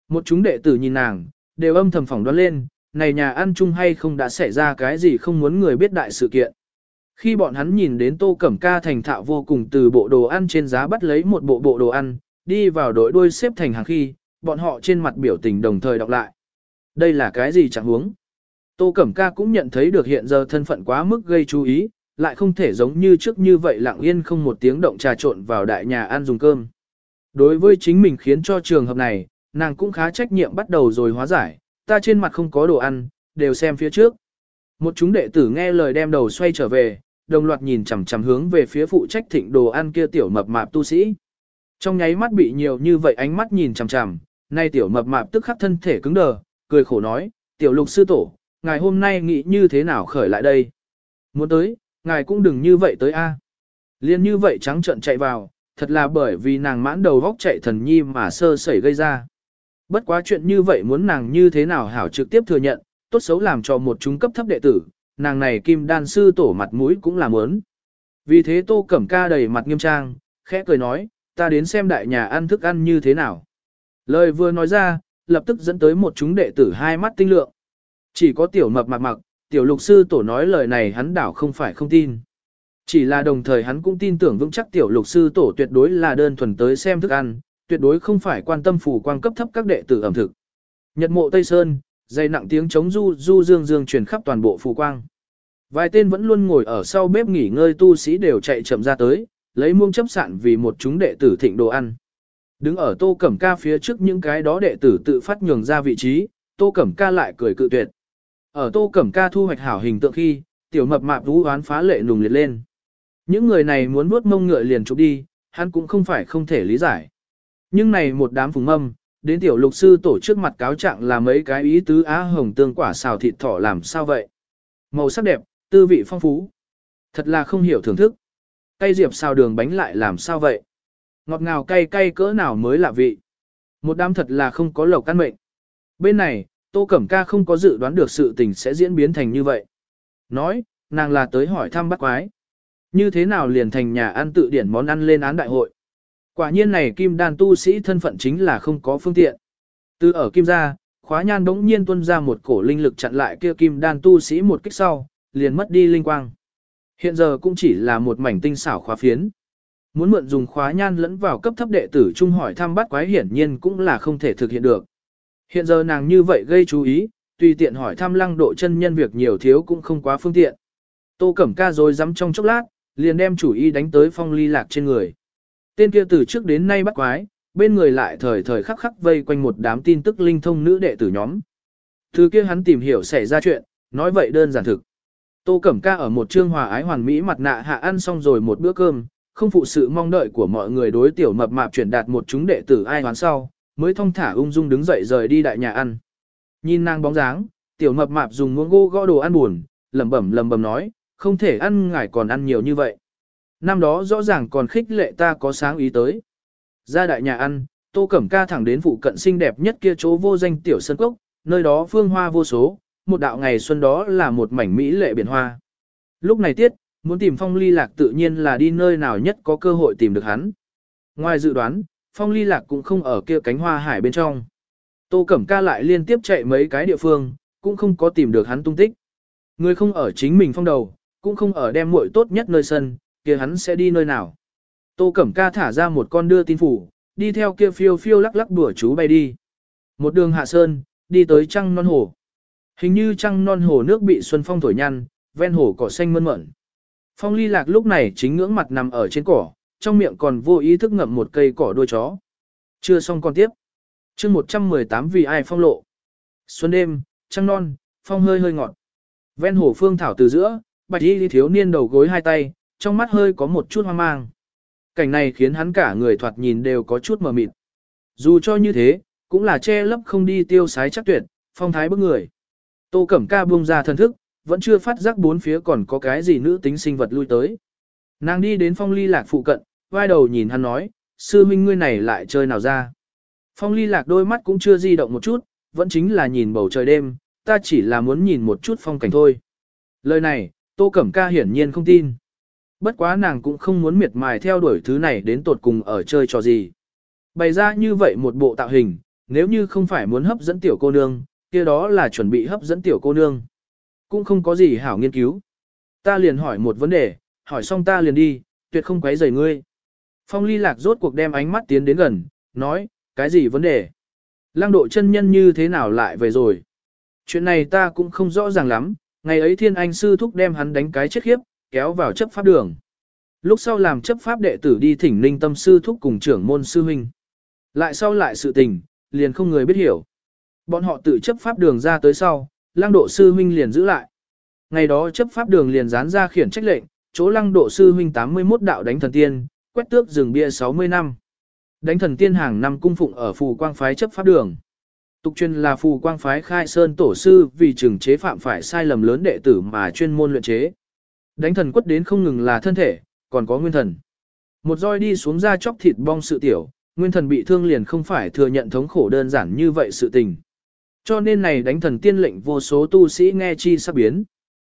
Speaker 1: Một chúng đệ tử nhìn nàng, đều âm thầm phỏng đoán lên, này nhà ăn chung hay không đã xảy ra cái gì không muốn người biết đại sự kiện. Khi bọn hắn nhìn đến Tô Cẩm Ca thành thạo vô cùng từ bộ đồ ăn trên giá bắt lấy một bộ bộ đồ ăn, đi vào đội đuôi xếp thành hàng khi, bọn họ trên mặt biểu tình đồng thời đọc lại. Đây là cái gì chẳng huống? Tô Cẩm Ca cũng nhận thấy được hiện giờ thân phận quá mức gây chú ý, lại không thể giống như trước như vậy lặng yên không một tiếng động trà trộn vào đại nhà ăn dùng cơm. Đối với chính mình khiến cho trường hợp này, nàng cũng khá trách nhiệm bắt đầu rồi hóa giải, ta trên mặt không có đồ ăn, đều xem phía trước. Một chúng đệ tử nghe lời đem đầu xoay trở về, đồng loạt nhìn chằm chằm hướng về phía phụ trách thịnh đồ ăn kia tiểu mập mạp tu sĩ. Trong nháy mắt bị nhiều như vậy ánh mắt nhìn chằm chằm, nay tiểu mập mạp tức khắc thân thể cứng đờ, cười khổ nói, tiểu lục sư tổ, ngài hôm nay nghĩ như thế nào khởi lại đây? Muốn tới, ngài cũng đừng như vậy tới a. Liên như vậy trắng trợn chạy vào, thật là bởi vì nàng mãn đầu góc chạy thần nhi mà sơ sẩy gây ra. Bất quá chuyện như vậy muốn nàng như thế nào hảo trực tiếp thừa nhận, tốt xấu làm cho một chúng cấp thấp đệ tử, nàng này kim đan sư tổ mặt mũi cũng là ớn. Vì thế tô cẩm ca đầy mặt nghiêm trang, khẽ cười nói, ta đến xem đại nhà ăn thức ăn như thế nào. Lời vừa nói ra, lập tức dẫn tới một chúng đệ tử hai mắt tinh lượng. Chỉ có tiểu mập mặc mặc, tiểu lục sư tổ nói lời này hắn đảo không phải không tin. Chỉ là đồng thời hắn cũng tin tưởng vững chắc tiểu lục sư tổ tuyệt đối là đơn thuần tới xem thức ăn, tuyệt đối không phải quan tâm phủ quan cấp thấp các đệ tử ẩm thực. Nhật mộ Tây Sơn, dây nặng tiếng chống du du dương dương truyền khắp toàn bộ phủ quang. Vài tên vẫn luôn ngồi ở sau bếp nghỉ ngơi tu sĩ đều chạy chậm ra tới, lấy muông chấp sạn vì một chúng đệ tử thịnh đồ ăn. Đứng ở tô cẩm ca phía trước những cái đó đệ tử tự phát nhường ra vị trí, Tô Cẩm Ca lại cười cự tuyệt. Ở Tô Cẩm Ca thu hoạch hảo hình tượng khi, tiểu mập mạp vũ oán phá lệ nùng liệt lên. Những người này muốn vuốt mông ngựa liền chụp đi, hắn cũng không phải không thể lý giải. Nhưng này một đám phùng mâm, đến tiểu lục sư tổ trước mặt cáo trạng là mấy cái ý tứ á hồng tương quả xào thịt thỏ làm sao vậy. Màu sắc đẹp, tư vị phong phú. Thật là không hiểu thưởng thức. Cây diệp xào đường bánh lại làm sao vậy. Ngọt ngào cay cay cỡ nào mới lạ vị. Một đám thật là không có lầu căn mệnh. Bên này, Tô Cẩm Ca không có dự đoán được sự tình sẽ diễn biến thành như vậy. Nói, nàng là tới hỏi thăm bắt quái. Như thế nào liền thành nhà ăn tự điển món ăn lên án đại hội. Quả nhiên này kim đan tu sĩ thân phận chính là không có phương tiện. Từ ở kim gia, khóa nhan đống nhiên tuân ra một cổ linh lực chặn lại kia kim đan tu sĩ một kích sau, liền mất đi linh quang. Hiện giờ cũng chỉ là một mảnh tinh xảo khóa phiến. Muốn mượn dùng khóa nhan lẫn vào cấp thấp đệ tử trung hỏi thăm bắt quái hiển nhiên cũng là không thể thực hiện được. Hiện giờ nàng như vậy gây chú ý, tùy tiện hỏi thăm lăng độ chân nhân việc nhiều thiếu cũng không quá phương tiện. Tô Cẩm Ca rồi dám trong chốc lát, liền đem chủ ý đánh tới phong ly lạc trên người. Tên kia từ trước đến nay bắt quái, bên người lại thời thời khắc khắc vây quanh một đám tin tức linh thông nữ đệ tử nhóm. Thứ kia hắn tìm hiểu xảy ra chuyện, nói vậy đơn giản thực. Tô Cẩm Ca ở một trương hòa ái hoàn mỹ mặt nạ hạ ăn xong rồi một bữa cơm, không phụ sự mong đợi của mọi người đối tiểu mập mạp chuyển đạt một chúng đệ tử ai hoán sau, mới thông thả ung dung đứng dậy rời đi đại nhà ăn. Nhìn nàng bóng dáng, tiểu mập mạp dùng muỗng gô gõ đồ ăn buồn, lẩm bẩm lẩm bẩm nói, không thể ăn ngải còn ăn nhiều như vậy. Năm đó rõ ràng còn khích lệ ta có sáng ý tới. Ra đại nhà ăn, Tô Cẩm Ca thẳng đến phụ cận xinh đẹp nhất kia chỗ vô danh tiểu sân cốc, nơi đó phương hoa vô số, một đạo ngày xuân đó là một mảnh mỹ lệ biển hoa. Lúc này tiết, muốn tìm phong ly lạc tự nhiên là đi nơi nào nhất có cơ hội tìm được hắn. Ngoài dự đoán, phong ly lạc cũng không ở kia cánh hoa hải bên trong. Tô Cẩm Ca lại liên tiếp chạy mấy cái địa phương, cũng không có tìm được hắn tung tích. Người không ở chính mình phong đầu, cũng không ở đem muội tốt nhất nơi sân, kia hắn sẽ đi nơi nào. Tô Cẩm Ca thả ra một con đưa tin phủ, đi theo kia phiêu phiêu lắc lắc đùa chú bay đi. Một đường hạ sơn, đi tới trăng non hồ. Hình như trăng non hồ nước bị xuân phong thổi nhăn, ven hồ cỏ xanh mơn mởn. Phong ly lạc lúc này chính ngưỡng mặt nằm ở trên cỏ, trong miệng còn vô ý thức ngậm một cây cỏ đuôi chó. Chưa xong còn tiếp. chương 118 vì ai phong lộ. Xuân đêm, trăng non, phong hơi hơi ngọt. Ven hồ phương thảo từ giữa, bạch y thiếu niên đầu gối hai tay, trong mắt hơi có một chút hoang mang. Cảnh này khiến hắn cả người thoạt nhìn đều có chút mờ mịt. Dù cho như thế, cũng là che lấp không đi tiêu sái chắc tuyệt, phong thái bức người. Tô Cẩm Ca buông ra thần thức, vẫn chưa phát giác bốn phía còn có cái gì nữ tính sinh vật lui tới. Nàng đi đến phong ly lạc phụ cận, vai đầu nhìn hắn nói, sư minh ngươi này lại chơi nào ra. Phong ly lạc đôi mắt cũng chưa di động một chút, vẫn chính là nhìn bầu trời đêm, ta chỉ là muốn nhìn một chút phong cảnh thôi. Lời này, Tô Cẩm Ca hiển nhiên không tin. Bất quá nàng cũng không muốn miệt mài theo đuổi thứ này đến tột cùng ở chơi trò gì. Bày ra như vậy một bộ tạo hình, nếu như không phải muốn hấp dẫn tiểu cô nương, kia đó là chuẩn bị hấp dẫn tiểu cô nương. Cũng không có gì hảo nghiên cứu. Ta liền hỏi một vấn đề, hỏi xong ta liền đi, tuyệt không quấy rầy ngươi. Phong ly lạc rốt cuộc đem ánh mắt tiến đến gần, nói, cái gì vấn đề? Lăng độ chân nhân như thế nào lại về rồi? Chuyện này ta cũng không rõ ràng lắm, ngày ấy thiên anh sư thúc đem hắn đánh cái chết khiếp, kéo vào chấp pháp đường. Lúc sau làm chấp pháp đệ tử đi thỉnh ninh tâm sư thúc cùng trưởng môn sư huynh. Lại sau lại sự tình, liền không người biết hiểu. Bọn họ tự chấp pháp đường ra tới sau, lăng độ sư huynh liền giữ lại. Ngày đó chấp pháp đường liền dán ra khiển trách lệnh, chỗ lăng độ sư huynh 81 đạo đánh thần tiên, quét tước rừng bia 60 năm. Đánh thần tiên hàng năm cung phụng ở phù quang phái chấp pháp đường. Tục chuyên là phù quang phái khai sơn tổ sư vì trừng chế phạm phải sai lầm lớn đệ tử mà chuyên môn luyện chế. Đánh thần quất đến không ngừng là thân thể, còn có nguyên thần. Một roi đi xuống ra chóc thịt bong sự tiểu, nguyên thần bị thương liền không phải thừa nhận thống khổ đơn giản như vậy sự tình. Cho nên này đánh thần tiên lệnh vô số tu sĩ nghe chi sắp biến.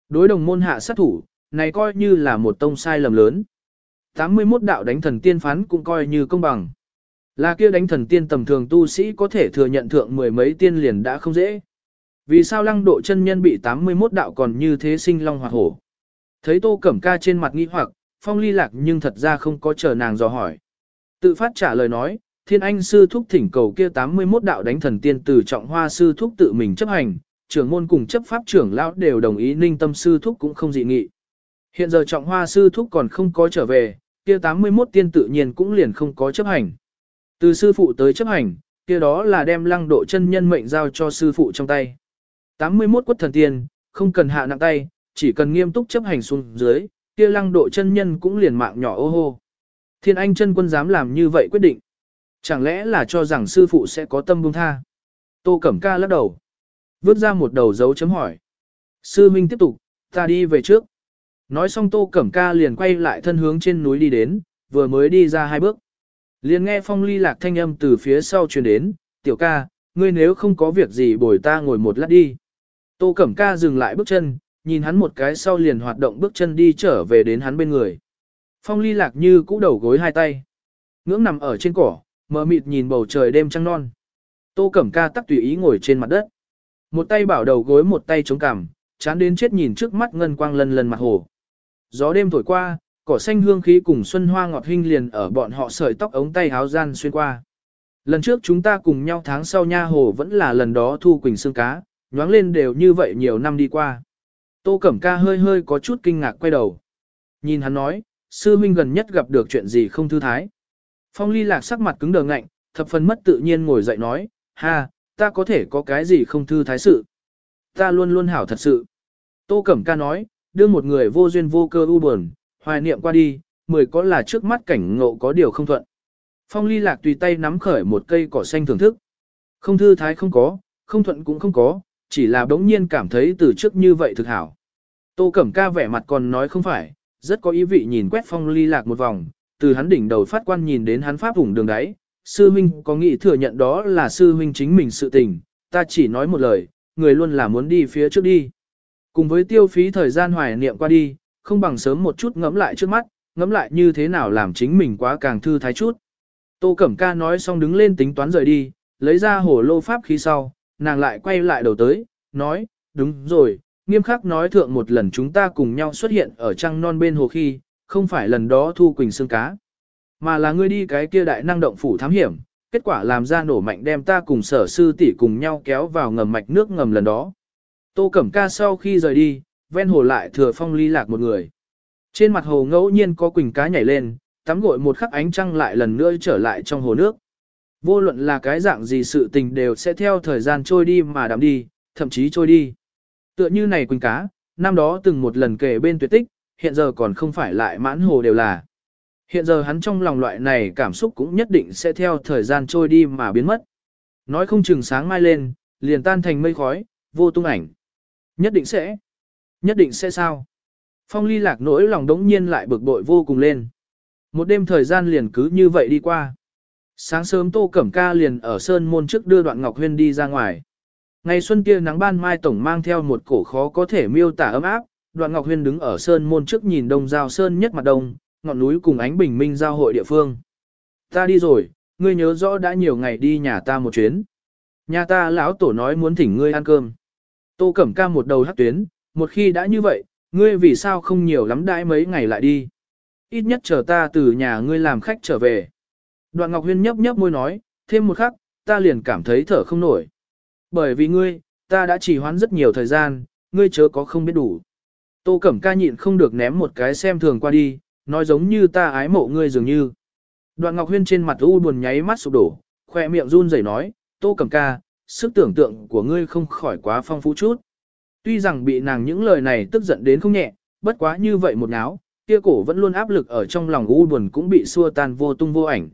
Speaker 1: Đối đồng môn hạ sát thủ, này coi như là một tông sai lầm lớn. 81 đạo đánh thần tiên phán cũng coi như công bằng. Là kia đánh thần tiên tầm thường tu sĩ có thể thừa nhận thượng mười mấy tiên liền đã không dễ. Vì sao lăng độ chân nhân bị 81 đạo còn như thế sinh long hoạt hổ? Thấy tô cẩm ca trên mặt nghi hoặc, phong ly lạc nhưng thật ra không có chờ nàng dò hỏi. Tự phát trả lời nói, thiên anh sư thúc thỉnh cầu kia 81 đạo đánh thần tiên từ trọng hoa sư thúc tự mình chấp hành, trưởng môn cùng chấp pháp trưởng lão đều đồng ý ninh tâm sư thúc cũng không dị nghị. Hiện giờ trọng hoa sư thúc còn không có trở về, kia 81 tiên tự nhiên cũng liền không có chấp hành. Từ sư phụ tới chấp hành, kia đó là đem lăng độ chân nhân mệnh giao cho sư phụ trong tay. 81 quất thần tiên, không cần hạ nặng tay, chỉ cần nghiêm túc chấp hành xuống dưới, kia lăng độ chân nhân cũng liền mạng nhỏ ô hô. Thiên Anh chân quân dám làm như vậy quyết định. Chẳng lẽ là cho rằng sư phụ sẽ có tâm buông tha? Tô Cẩm Ca lắc đầu. Vứt ra một đầu dấu chấm hỏi. Sư Minh tiếp tục, ta đi về trước. Nói xong Tô Cẩm Ca liền quay lại thân hướng trên núi đi đến, vừa mới đi ra hai bước. Liền nghe phong ly lạc thanh âm từ phía sau truyền đến, tiểu ca, ngươi nếu không có việc gì bồi ta ngồi một lát đi. Tô Cẩm Ca dừng lại bước chân, nhìn hắn một cái sau liền hoạt động bước chân đi trở về đến hắn bên người. Phong ly lạc như cũ đầu gối hai tay. Ngưỡng nằm ở trên cỏ, mờ mịt nhìn bầu trời đêm trăng non. Tô Cẩm Ca tắc tùy ý ngồi trên mặt đất. Một tay bảo đầu gối một tay chống cằm, chán đến chết nhìn trước mắt ngân quang lần lần mặt hồ. Gió đêm thổi qua, cỏ xanh hương khí cùng xuân hoa ngọt hinh liền ở bọn họ sợi tóc ống tay háo gian xuyên qua. Lần trước chúng ta cùng nhau tháng sau nha hồ vẫn là lần đó thu quỳnh xương cá, nhoáng lên đều như vậy nhiều năm đi qua. Tô Cẩm Ca hơi hơi có chút kinh ngạc quay đầu. Nhìn hắn nói, sư huynh gần nhất gặp được chuyện gì không thư thái. Phong ly lạc sắc mặt cứng đờ ngạnh, thập phần mất tự nhiên ngồi dậy nói, ha, ta có thể có cái gì không thư thái sự. Ta luôn luôn hảo thật sự. Tô Cẩm Ca nói, đưa một người vô duyên vô cơ u buồn, hoài niệm qua đi, mười có là trước mắt cảnh ngộ có điều không thuận. Phong ly lạc tùy tay nắm khởi một cây cỏ xanh thưởng thức. Không thư thái không có, không thuận cũng không có, chỉ là đống nhiên cảm thấy từ trước như vậy thực hảo. Tô Cẩm Ca vẻ mặt còn nói không phải, rất có ý vị nhìn quét phong ly lạc một vòng, từ hắn đỉnh đầu phát quan nhìn đến hắn pháp vùng đường đáy. Sư huynh có nghĩ thừa nhận đó là sư huynh chính mình sự tình, ta chỉ nói một lời, người luôn là muốn đi phía trước đi. Cùng với tiêu phí thời gian hoài niệm qua đi, không bằng sớm một chút ngẫm lại trước mắt, ngẫm lại như thế nào làm chính mình quá càng thư thái chút. Tô Cẩm Ca nói xong đứng lên tính toán rời đi, lấy ra hồ lô pháp khí sau, nàng lại quay lại đầu tới, nói, đúng rồi, nghiêm khắc nói thượng một lần chúng ta cùng nhau xuất hiện ở trăng non bên hồ khi, không phải lần đó thu quỳnh xương cá, mà là ngươi đi cái kia đại năng động phủ thám hiểm, kết quả làm ra nổ mạnh đem ta cùng sở sư tỷ cùng nhau kéo vào ngầm mạch nước ngầm lần đó. Tô Cẩm Ca sau khi rời đi, ven hồ lại thừa phong ly lạc một người. Trên mặt hồ ngẫu nhiên có quỳnh cá nhảy lên, tắm gội một khắc ánh trăng lại lần nữa trở lại trong hồ nước. Vô luận là cái dạng gì sự tình đều sẽ theo thời gian trôi đi mà đắm đi, thậm chí trôi đi. Tựa như này quỳnh cá, năm đó từng một lần kể bên tuyệt tích, hiện giờ còn không phải lại mãn hồ đều là. Hiện giờ hắn trong lòng loại này cảm xúc cũng nhất định sẽ theo thời gian trôi đi mà biến mất. Nói không chừng sáng mai lên, liền tan thành mây khói, vô tung ảnh. Nhất định sẽ. Nhất định sẽ sao? Phong ly lạc nỗi lòng đống nhiên lại bực bội vô cùng lên. Một đêm thời gian liền cứ như vậy đi qua. Sáng sớm Tô Cẩm Ca liền ở Sơn Môn trước đưa Đoạn Ngọc Huyên đi ra ngoài. Ngày xuân kia nắng ban mai tổng mang theo một cổ khó có thể miêu tả ấm áp, Đoạn Ngọc Huyên đứng ở Sơn Môn trước nhìn đông giao sơn nhất mặt đông, ngọn núi cùng ánh bình minh giao hội địa phương. Ta đi rồi, ngươi nhớ rõ đã nhiều ngày đi nhà ta một chuyến. Nhà ta lão tổ nói muốn thỉnh ngươi ăn cơm. Tô Cẩm Ca một đầu hắc tuyến, một khi đã như vậy, ngươi vì sao không nhiều lắm đãi mấy ngày lại đi. Ít nhất chờ ta từ nhà ngươi làm khách trở về. Đoạn Ngọc Huyên nhấp nhấp môi nói, thêm một khắc, ta liền cảm thấy thở không nổi. Bởi vì ngươi, ta đã chỉ hoãn rất nhiều thời gian, ngươi chớ có không biết đủ. Tô Cẩm Ca nhịn không được ném một cái xem thường qua đi, nói giống như ta ái mộ ngươi dường như. Đoạn Ngọc Huyên trên mặt u buồn nháy mắt sụp đổ, khoe miệng run rẩy nói, Tô Cẩm Ca, sức tưởng tượng của ngươi không khỏi quá phong phú chút. Tuy rằng bị nàng những lời này tức giận đến không nhẹ, bất quá như vậy một náo, kia cổ vẫn luôn áp lực ở trong lòng u buồn cũng bị xua tan vô tung vô ảnh.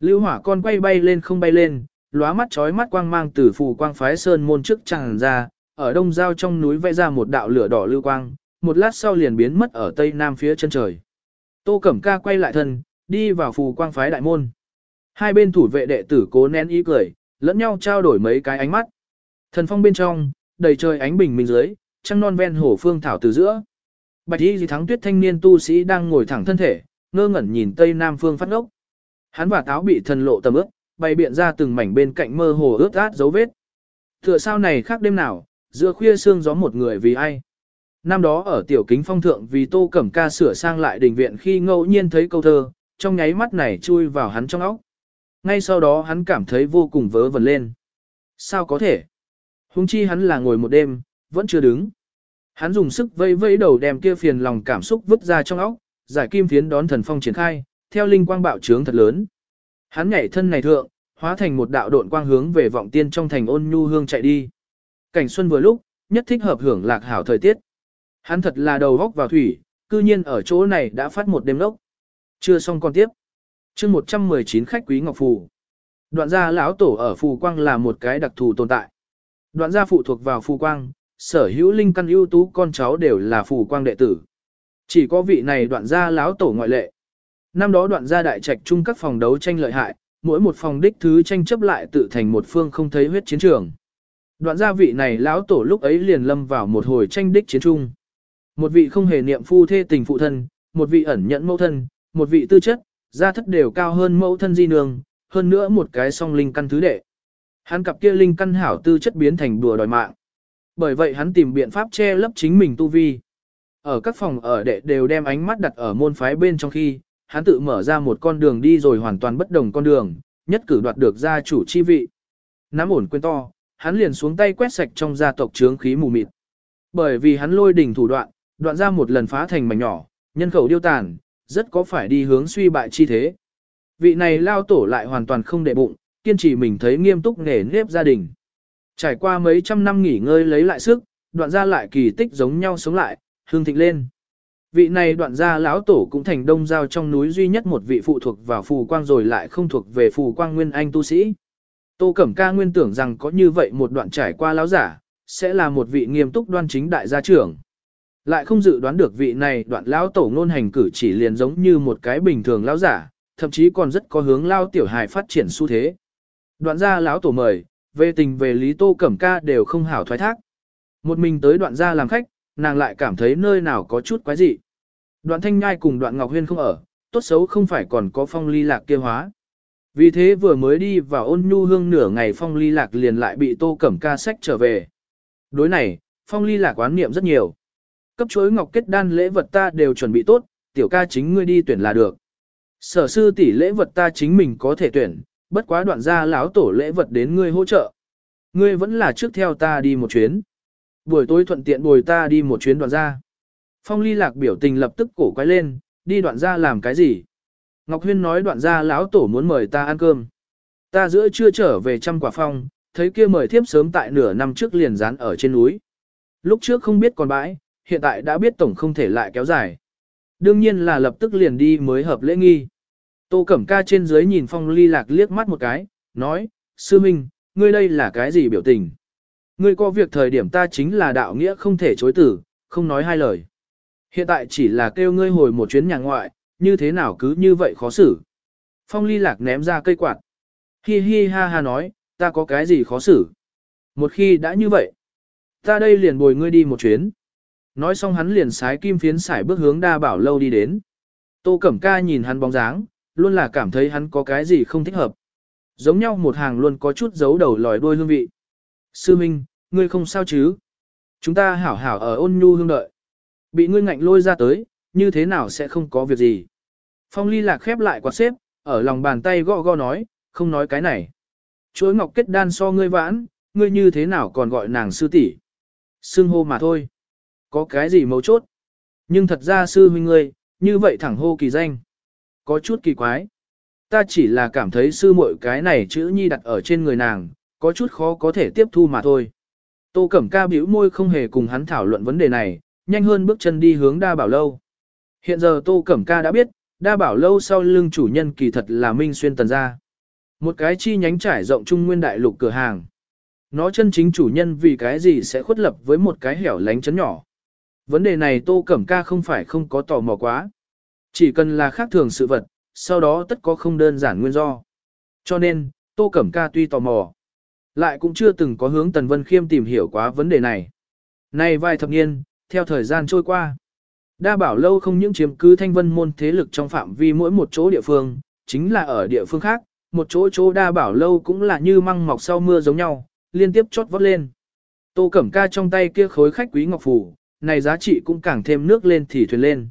Speaker 1: Lưu hỏa con quay bay lên không bay lên, lóa mắt chói mắt quang mang từ phù quang phái sơn môn trước tràn ra, ở đông giao trong núi vẽ ra một đạo lửa đỏ lưu quang, một lát sau liền biến mất ở tây nam phía chân trời. Tô Cẩm Ca quay lại thân, đi vào phù quang phái đại môn. Hai bên thủ vệ đệ tử cố nén ý cười, lẫn nhau trao đổi mấy cái ánh mắt. Thần phong bên trong, đầy trời ánh bình minh dưới, trăng non ven hồ phương thảo từ giữa. Bạch y thắng tuyết thanh niên tu sĩ đang ngồi thẳng thân thể, ngơ ngẩn nhìn tây nam phương phát ngốc. Hắn và táo bị thần lộ tầm ướp, bày biện ra từng mảnh bên cạnh mơ hồ ướt át dấu vết. Tựa sao này khác đêm nào, giữa khuya sương gió một người vì ai. Năm đó ở tiểu kính phong thượng vì tô cẩm ca sửa sang lại đình viện khi ngẫu nhiên thấy câu thơ, trong nháy mắt này chui vào hắn trong óc. Ngay sau đó hắn cảm thấy vô cùng vớ vẩn lên. Sao có thể? Hùng chi hắn là ngồi một đêm, vẫn chưa đứng. Hắn dùng sức vây vây đầu đem kia phiền lòng cảm xúc vứt ra trong óc, giải kim phiến đón thần phong triển khai, theo linh quang bạo trướng thật lớn. Hắn nhảy thân này thượng, hóa thành một đạo độn quang hướng về vọng tiên trong thành ôn nhu hương chạy đi. Cảnh xuân vừa lúc, nhất thích hợp hưởng lạc hảo thời tiết. Hắn thật là đầu góc vào thủy, cư nhiên ở chỗ này đã phát một đêm lốc. Chưa xong con tiếp. chương 119 khách quý Ngọc Phù. Đoạn gia lão tổ ở Phù Quang là một cái đặc thù tồn tại. Đoạn gia phụ thuộc vào Phù Quang, sở hữu linh căn ưu tú con cháu đều là Phù Quang đệ tử. Chỉ có vị này đoạn gia lão tổ ngoại lệ. Năm đó đoạn gia đại trạch chung các phòng đấu tranh lợi hại, mỗi một phòng đích thứ tranh chấp lại tự thành một phương không thấy huyết chiến trường. Đoạn gia vị này lão tổ lúc ấy liền lâm vào một hồi tranh đích chiến trung. Một vị không hề niệm phu thê tình phụ thân, một vị ẩn nhận mẫu thân, một vị tư chất, gia thất đều cao hơn mẫu thân di nương, hơn nữa một cái song linh căn thứ đệ. Hắn cặp kia linh căn hảo tư chất biến thành đùa đòi mạng. Bởi vậy hắn tìm biện pháp che lấp chính mình tu vi. Ở các phòng ở đệ đều đem ánh mắt đặt ở môn phái bên trong khi, hắn tự mở ra một con đường đi rồi hoàn toàn bất đồng con đường, nhất cử đoạt được gia chủ chi vị. Nắm ổn quên to, hắn liền xuống tay quét sạch trong gia tộc chướng khí mù mịt. Bởi vì hắn lôi đỉnh thủ đoạn, đoạn ra một lần phá thành mảnh nhỏ, nhân khẩu điêu tàn, rất có phải đi hướng suy bại chi thế. Vị này lao tổ lại hoàn toàn không để bụng, kiên trì mình thấy nghiêm túc nghề nếp gia đình. Trải qua mấy trăm năm nghỉ ngơi lấy lại sức, đoạn ra lại kỳ tích giống nhau sống lại, hương thịnh lên. Vị này đoạn gia lão tổ cũng thành đông giao trong núi duy nhất một vị phụ thuộc vào phù quang rồi lại không thuộc về phù quang nguyên anh tu sĩ. Tô Cẩm Ca nguyên tưởng rằng có như vậy một đoạn trải qua lão giả, sẽ là một vị nghiêm túc đoan chính đại gia trưởng. Lại không dự đoán được vị này đoạn lão tổ ngôn hành cử chỉ liền giống như một cái bình thường lão giả, thậm chí còn rất có hướng lao tiểu hài phát triển xu thế. Đoạn gia lão tổ mời, về tình về lý Tô Cẩm Ca đều không hảo thoái thác. Một mình tới đoạn gia làm khách, nàng lại cảm thấy nơi nào có chút quái dị. Đoạn thanh nhai cùng đoạn ngọc huyên không ở, tốt xấu không phải còn có phong ly lạc kia hóa. Vì thế vừa mới đi vào ôn nhu hương nửa ngày phong ly lạc liền lại bị tô cẩm ca sách trở về. Đối này, phong ly lạc quán niệm rất nhiều. Cấp chuối ngọc kết đan lễ vật ta đều chuẩn bị tốt, tiểu ca chính ngươi đi tuyển là được. Sở sư tỷ lễ vật ta chính mình có thể tuyển, bất quá đoạn ra lão tổ lễ vật đến ngươi hỗ trợ. Ngươi vẫn là trước theo ta đi một chuyến. Buổi tối thuận tiện bồi ta đi một chuyến đoạn ra. Phong ly lạc biểu tình lập tức cổ quay lên, đi đoạn ra làm cái gì? Ngọc Huyên nói đoạn ra lão tổ muốn mời ta ăn cơm. Ta giữa chưa trở về trăm quả phong, thấy kia mời thiếp sớm tại nửa năm trước liền dán ở trên núi. Lúc trước không biết còn bãi, hiện tại đã biết tổng không thể lại kéo dài. Đương nhiên là lập tức liền đi mới hợp lễ nghi. Tô Cẩm Ca trên dưới nhìn Phong Ly Lạc liếc mắt một cái, nói, Sư Minh, ngươi đây là cái gì biểu tình? Ngươi có việc thời điểm ta chính là đạo nghĩa không thể chối tử, không nói hai lời. Hiện tại chỉ là kêu ngươi hồi một chuyến nhà ngoại, như thế nào cứ như vậy khó xử. Phong ly lạc ném ra cây quạt. Hi hi ha ha nói, ta có cái gì khó xử. Một khi đã như vậy, ta đây liền bồi ngươi đi một chuyến. Nói xong hắn liền sái kim phiến sải bước hướng đa bảo lâu đi đến. Tô Cẩm Ca nhìn hắn bóng dáng, luôn là cảm thấy hắn có cái gì không thích hợp. Giống nhau một hàng luôn có chút giấu đầu lòi đuôi hương vị. Sư Minh, ngươi không sao chứ? Chúng ta hảo hảo ở ôn nhu hương đợi. Bị ngươi ngạnh lôi ra tới, như thế nào sẽ không có việc gì. Phong ly lạc khép lại quạt xếp, ở lòng bàn tay gõ gõ nói, không nói cái này. Chuối ngọc kết đan so ngươi vãn, ngươi như thế nào còn gọi nàng sư tỷ? Sương hô mà thôi. Có cái gì mấu chốt? Nhưng thật ra sư huynh ngươi, như vậy thẳng hô kỳ danh. Có chút kỳ quái. Ta chỉ là cảm thấy sư muội cái này chữ nhi đặt ở trên người nàng, có chút khó có thể tiếp thu mà thôi. Tô Cẩm Ca bĩu môi không hề cùng hắn thảo luận vấn đề này, nhanh hơn bước chân đi hướng đa bảo lâu. Hiện giờ Tô Cẩm Ca đã biết, đa bảo lâu sau lưng chủ nhân kỳ thật là Minh Xuyên Tần Gia. Một cái chi nhánh trải rộng trung nguyên đại lục cửa hàng. Nó chân chính chủ nhân vì cái gì sẽ khuất lập với một cái hẻo lánh chấn nhỏ. Vấn đề này Tô Cẩm Ca không phải không có tò mò quá. Chỉ cần là khác thường sự vật, sau đó tất có không đơn giản nguyên do. Cho nên, Tô Cẩm Ca tuy tò mò, lại cũng chưa từng có hướng Tần Vân Khiêm tìm hiểu quá vấn đề này. Nay vài thập niên, theo thời gian trôi qua, đa bảo lâu không những chiếm cứ thanh vân môn thế lực trong phạm vi mỗi một chỗ địa phương, chính là ở địa phương khác, một chỗ chỗ đa bảo lâu cũng là như măng mọc sau mưa giống nhau, liên tiếp chót vót lên. Tô Cẩm Ca trong tay kia khối khách quý ngọc phủ, này giá trị cũng càng thêm nước lên thì thuyền lên.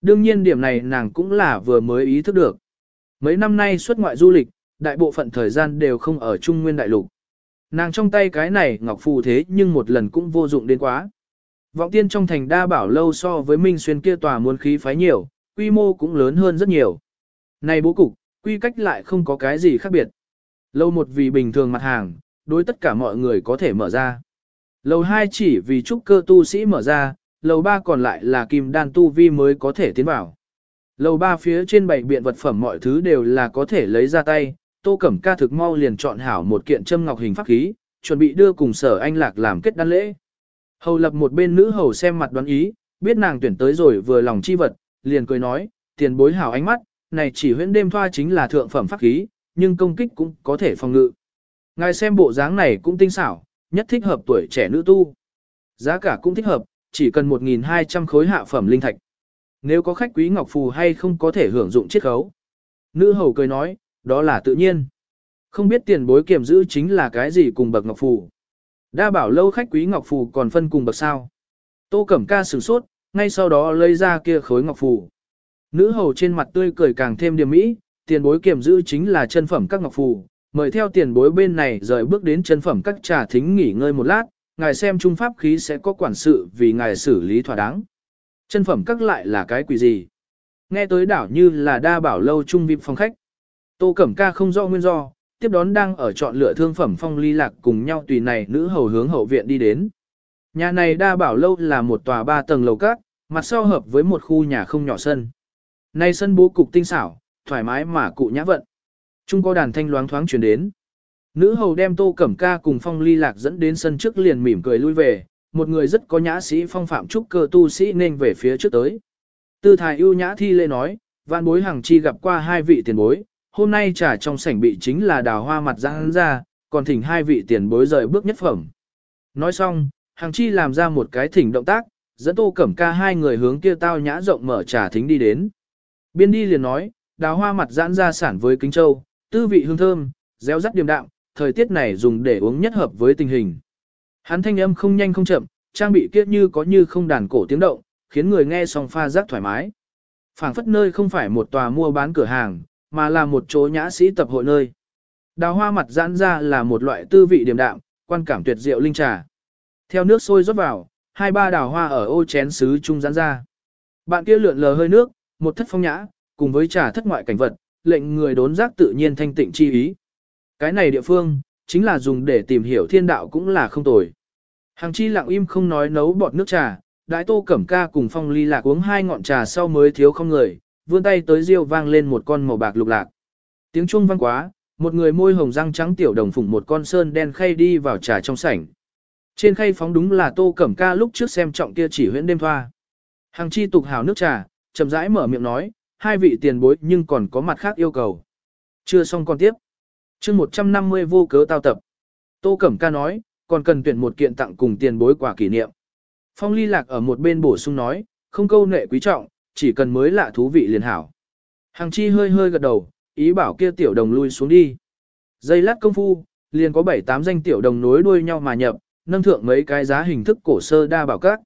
Speaker 1: Đương nhiên điểm này nàng cũng là vừa mới ý thức được. Mấy năm nay xuất ngoại du lịch, đại bộ phận thời gian đều không ở Trung Nguyên Đại Lục. Nàng trong tay cái này ngọc phù thế nhưng một lần cũng vô dụng đến quá. Vọng tiên trong thành đa bảo lâu so với Minh Xuyên kia tòa muôn khí phái nhiều, quy mô cũng lớn hơn rất nhiều. Này bố cục, quy cách lại không có cái gì khác biệt. Lầu một vì bình thường mặt hàng, đối tất cả mọi người có thể mở ra. Lầu 2 chỉ vì trúc cơ tu sĩ mở ra, lầu 3 còn lại là kim đan tu vi mới có thể tiến vào. Lầu 3 phía trên bảy biện vật phẩm mọi thứ đều là có thể lấy ra tay, Tô Cẩm Ca thực mau liền chọn hảo một kiện châm ngọc hình pháp khí, chuẩn bị đưa cùng sở anh lạc làm kết đan lễ. Hầu lập một bên nữ hầu xem mặt đoán ý, biết nàng tuyển tới rồi vừa lòng chi vật, liền cười nói, tiền bối hảo ánh mắt, này chỉ huyễn đêm thoa chính là thượng phẩm pháp khí, nhưng công kích cũng có thể phòng ngự. Ngài xem bộ dáng này cũng tinh xảo, nhất thích hợp tuổi trẻ nữ tu. Giá cả cũng thích hợp, chỉ cần 1.200 khối hạ phẩm linh thạch. Nếu có khách quý ngọc phù hay không có thể hưởng dụng chiết khấu. Nữ hầu cười nói, đó là tự nhiên. Không biết tiền bối kiểm giữ chính là cái gì cùng bậc ngọc phù. Đa bảo lâu khách quý ngọc phù còn phân cùng bậc sao. Tô Cẩm Ca sử sốt, ngay sau đó lấy ra kia khối ngọc phù. Nữ hầu trên mặt tươi cười càng thêm điềm mỹ, tiền bối kiểm giữ chính là chân phẩm các ngọc phù, mời theo tiền bối bên này rời bước đến chân phẩm các trà thính nghỉ ngơi một lát, ngài xem trung pháp khí sẽ có quản sự vì ngài xử lý thỏa đáng. Chân phẩm các lại là cái quỷ gì? Nghe tới đảo như là đa bảo lâu trung vip phòng khách. Tô Cẩm Ca không rõ nguyên do, tiếp đón đang ở chọn lựa thương phẩm phong ly lạc cùng nhau tùy này nữ hầu hướng hậu viện đi đến. Nhà này đa bảo lâu là một tòa ba tầng lầu cát mặt sau hợp với một khu nhà không nhỏ sân. Nay sân bố cục tinh xảo, thoải mái mà cụ nhã vận. Trung có đàn thanh loáng thoáng chuyển đến. Nữ hầu đem tô cẩm ca cùng phong ly lạc dẫn đến sân trước liền mỉm cười lui về, một người rất có nhã sĩ phong phạm trúc cơ tu sĩ nên về phía trước tới. Tư thái ưu nhã thi lễ nói, vạn bối hàng chi gặp qua hai vị tiền bối, hôm nay trà trong sảnh bị chính là đào hoa mặt giãn ra, còn thỉnh hai vị tiền bối rời bước nhất phẩm. Nói xong, hàng chi làm ra một cái thỉnh động tác, dẫn tô cẩm ca hai người hướng kia tao nhã rộng mở trà thính đi đến. Biên đi liền nói, đào hoa mặt giãn ra sản với kính châu, tư vị hương thơm, réo rắt điềm đạm, thời tiết này dùng để uống nhất hợp với tình hình. Hắn thanh âm không nhanh không chậm, trang bị kiết như có như không đàn cổ tiếng động, khiến người nghe xong pha giác thoải mái. phảng phất nơi không phải một tòa mua bán cửa hàng, mà là một chỗ nhã sĩ tập hội nơi. Đào hoa mặt giãn ra là một loại tư vị điềm đạm, quan cảm tuyệt diệu linh trà. Theo nước sôi rót vào, hai ba đào hoa ở ô chén sứ trung giãn ra. Bạn kia lượn lờ hơi nước, một thất phong nhã, cùng với trà thất ngoại cảnh vật, lệnh người đốn giác tự nhiên thanh tịnh chi ý. Cái này địa phương, chính là dùng để tìm hiểu thiên đạo cũng là không tồi. Hàng chi lặng im không nói nấu bọt nước trà, đại tô cẩm ca cùng phong ly lạc uống hai ngọn trà sau mới thiếu không người, vươn tay tới riêu vang lên một con màu bạc lục lạc. Tiếng chuông vang quá, một người môi hồng răng trắng tiểu đồng phụng một con sơn đen khay đi vào trà trong sảnh. Trên khay phóng đúng là tô cẩm ca lúc trước xem trọng kia chỉ huyễn đêm thoa. Hàng chi tục hào nước trà, chậm rãi mở miệng nói, hai vị tiền bối nhưng còn có mặt khác yêu cầu. Chưa xong còn tiếp. chương 150 vô cớ tao tập. Tô Cẩm Ca nói, còn cần tuyển một kiện tặng cùng tiền bối quả kỷ niệm. Phong ly lạc ở một bên bổ sung nói, không câu nệ quý trọng, chỉ cần mới lạ thú vị liền hảo. hàng chi hơi hơi gật đầu, ý bảo kia tiểu đồng lui xuống đi. Dây lát công phu, liền có 7-8 danh tiểu đồng nối đuôi nhau mà nhập, nâng thượng mấy cái giá hình thức cổ sơ đa bảo các.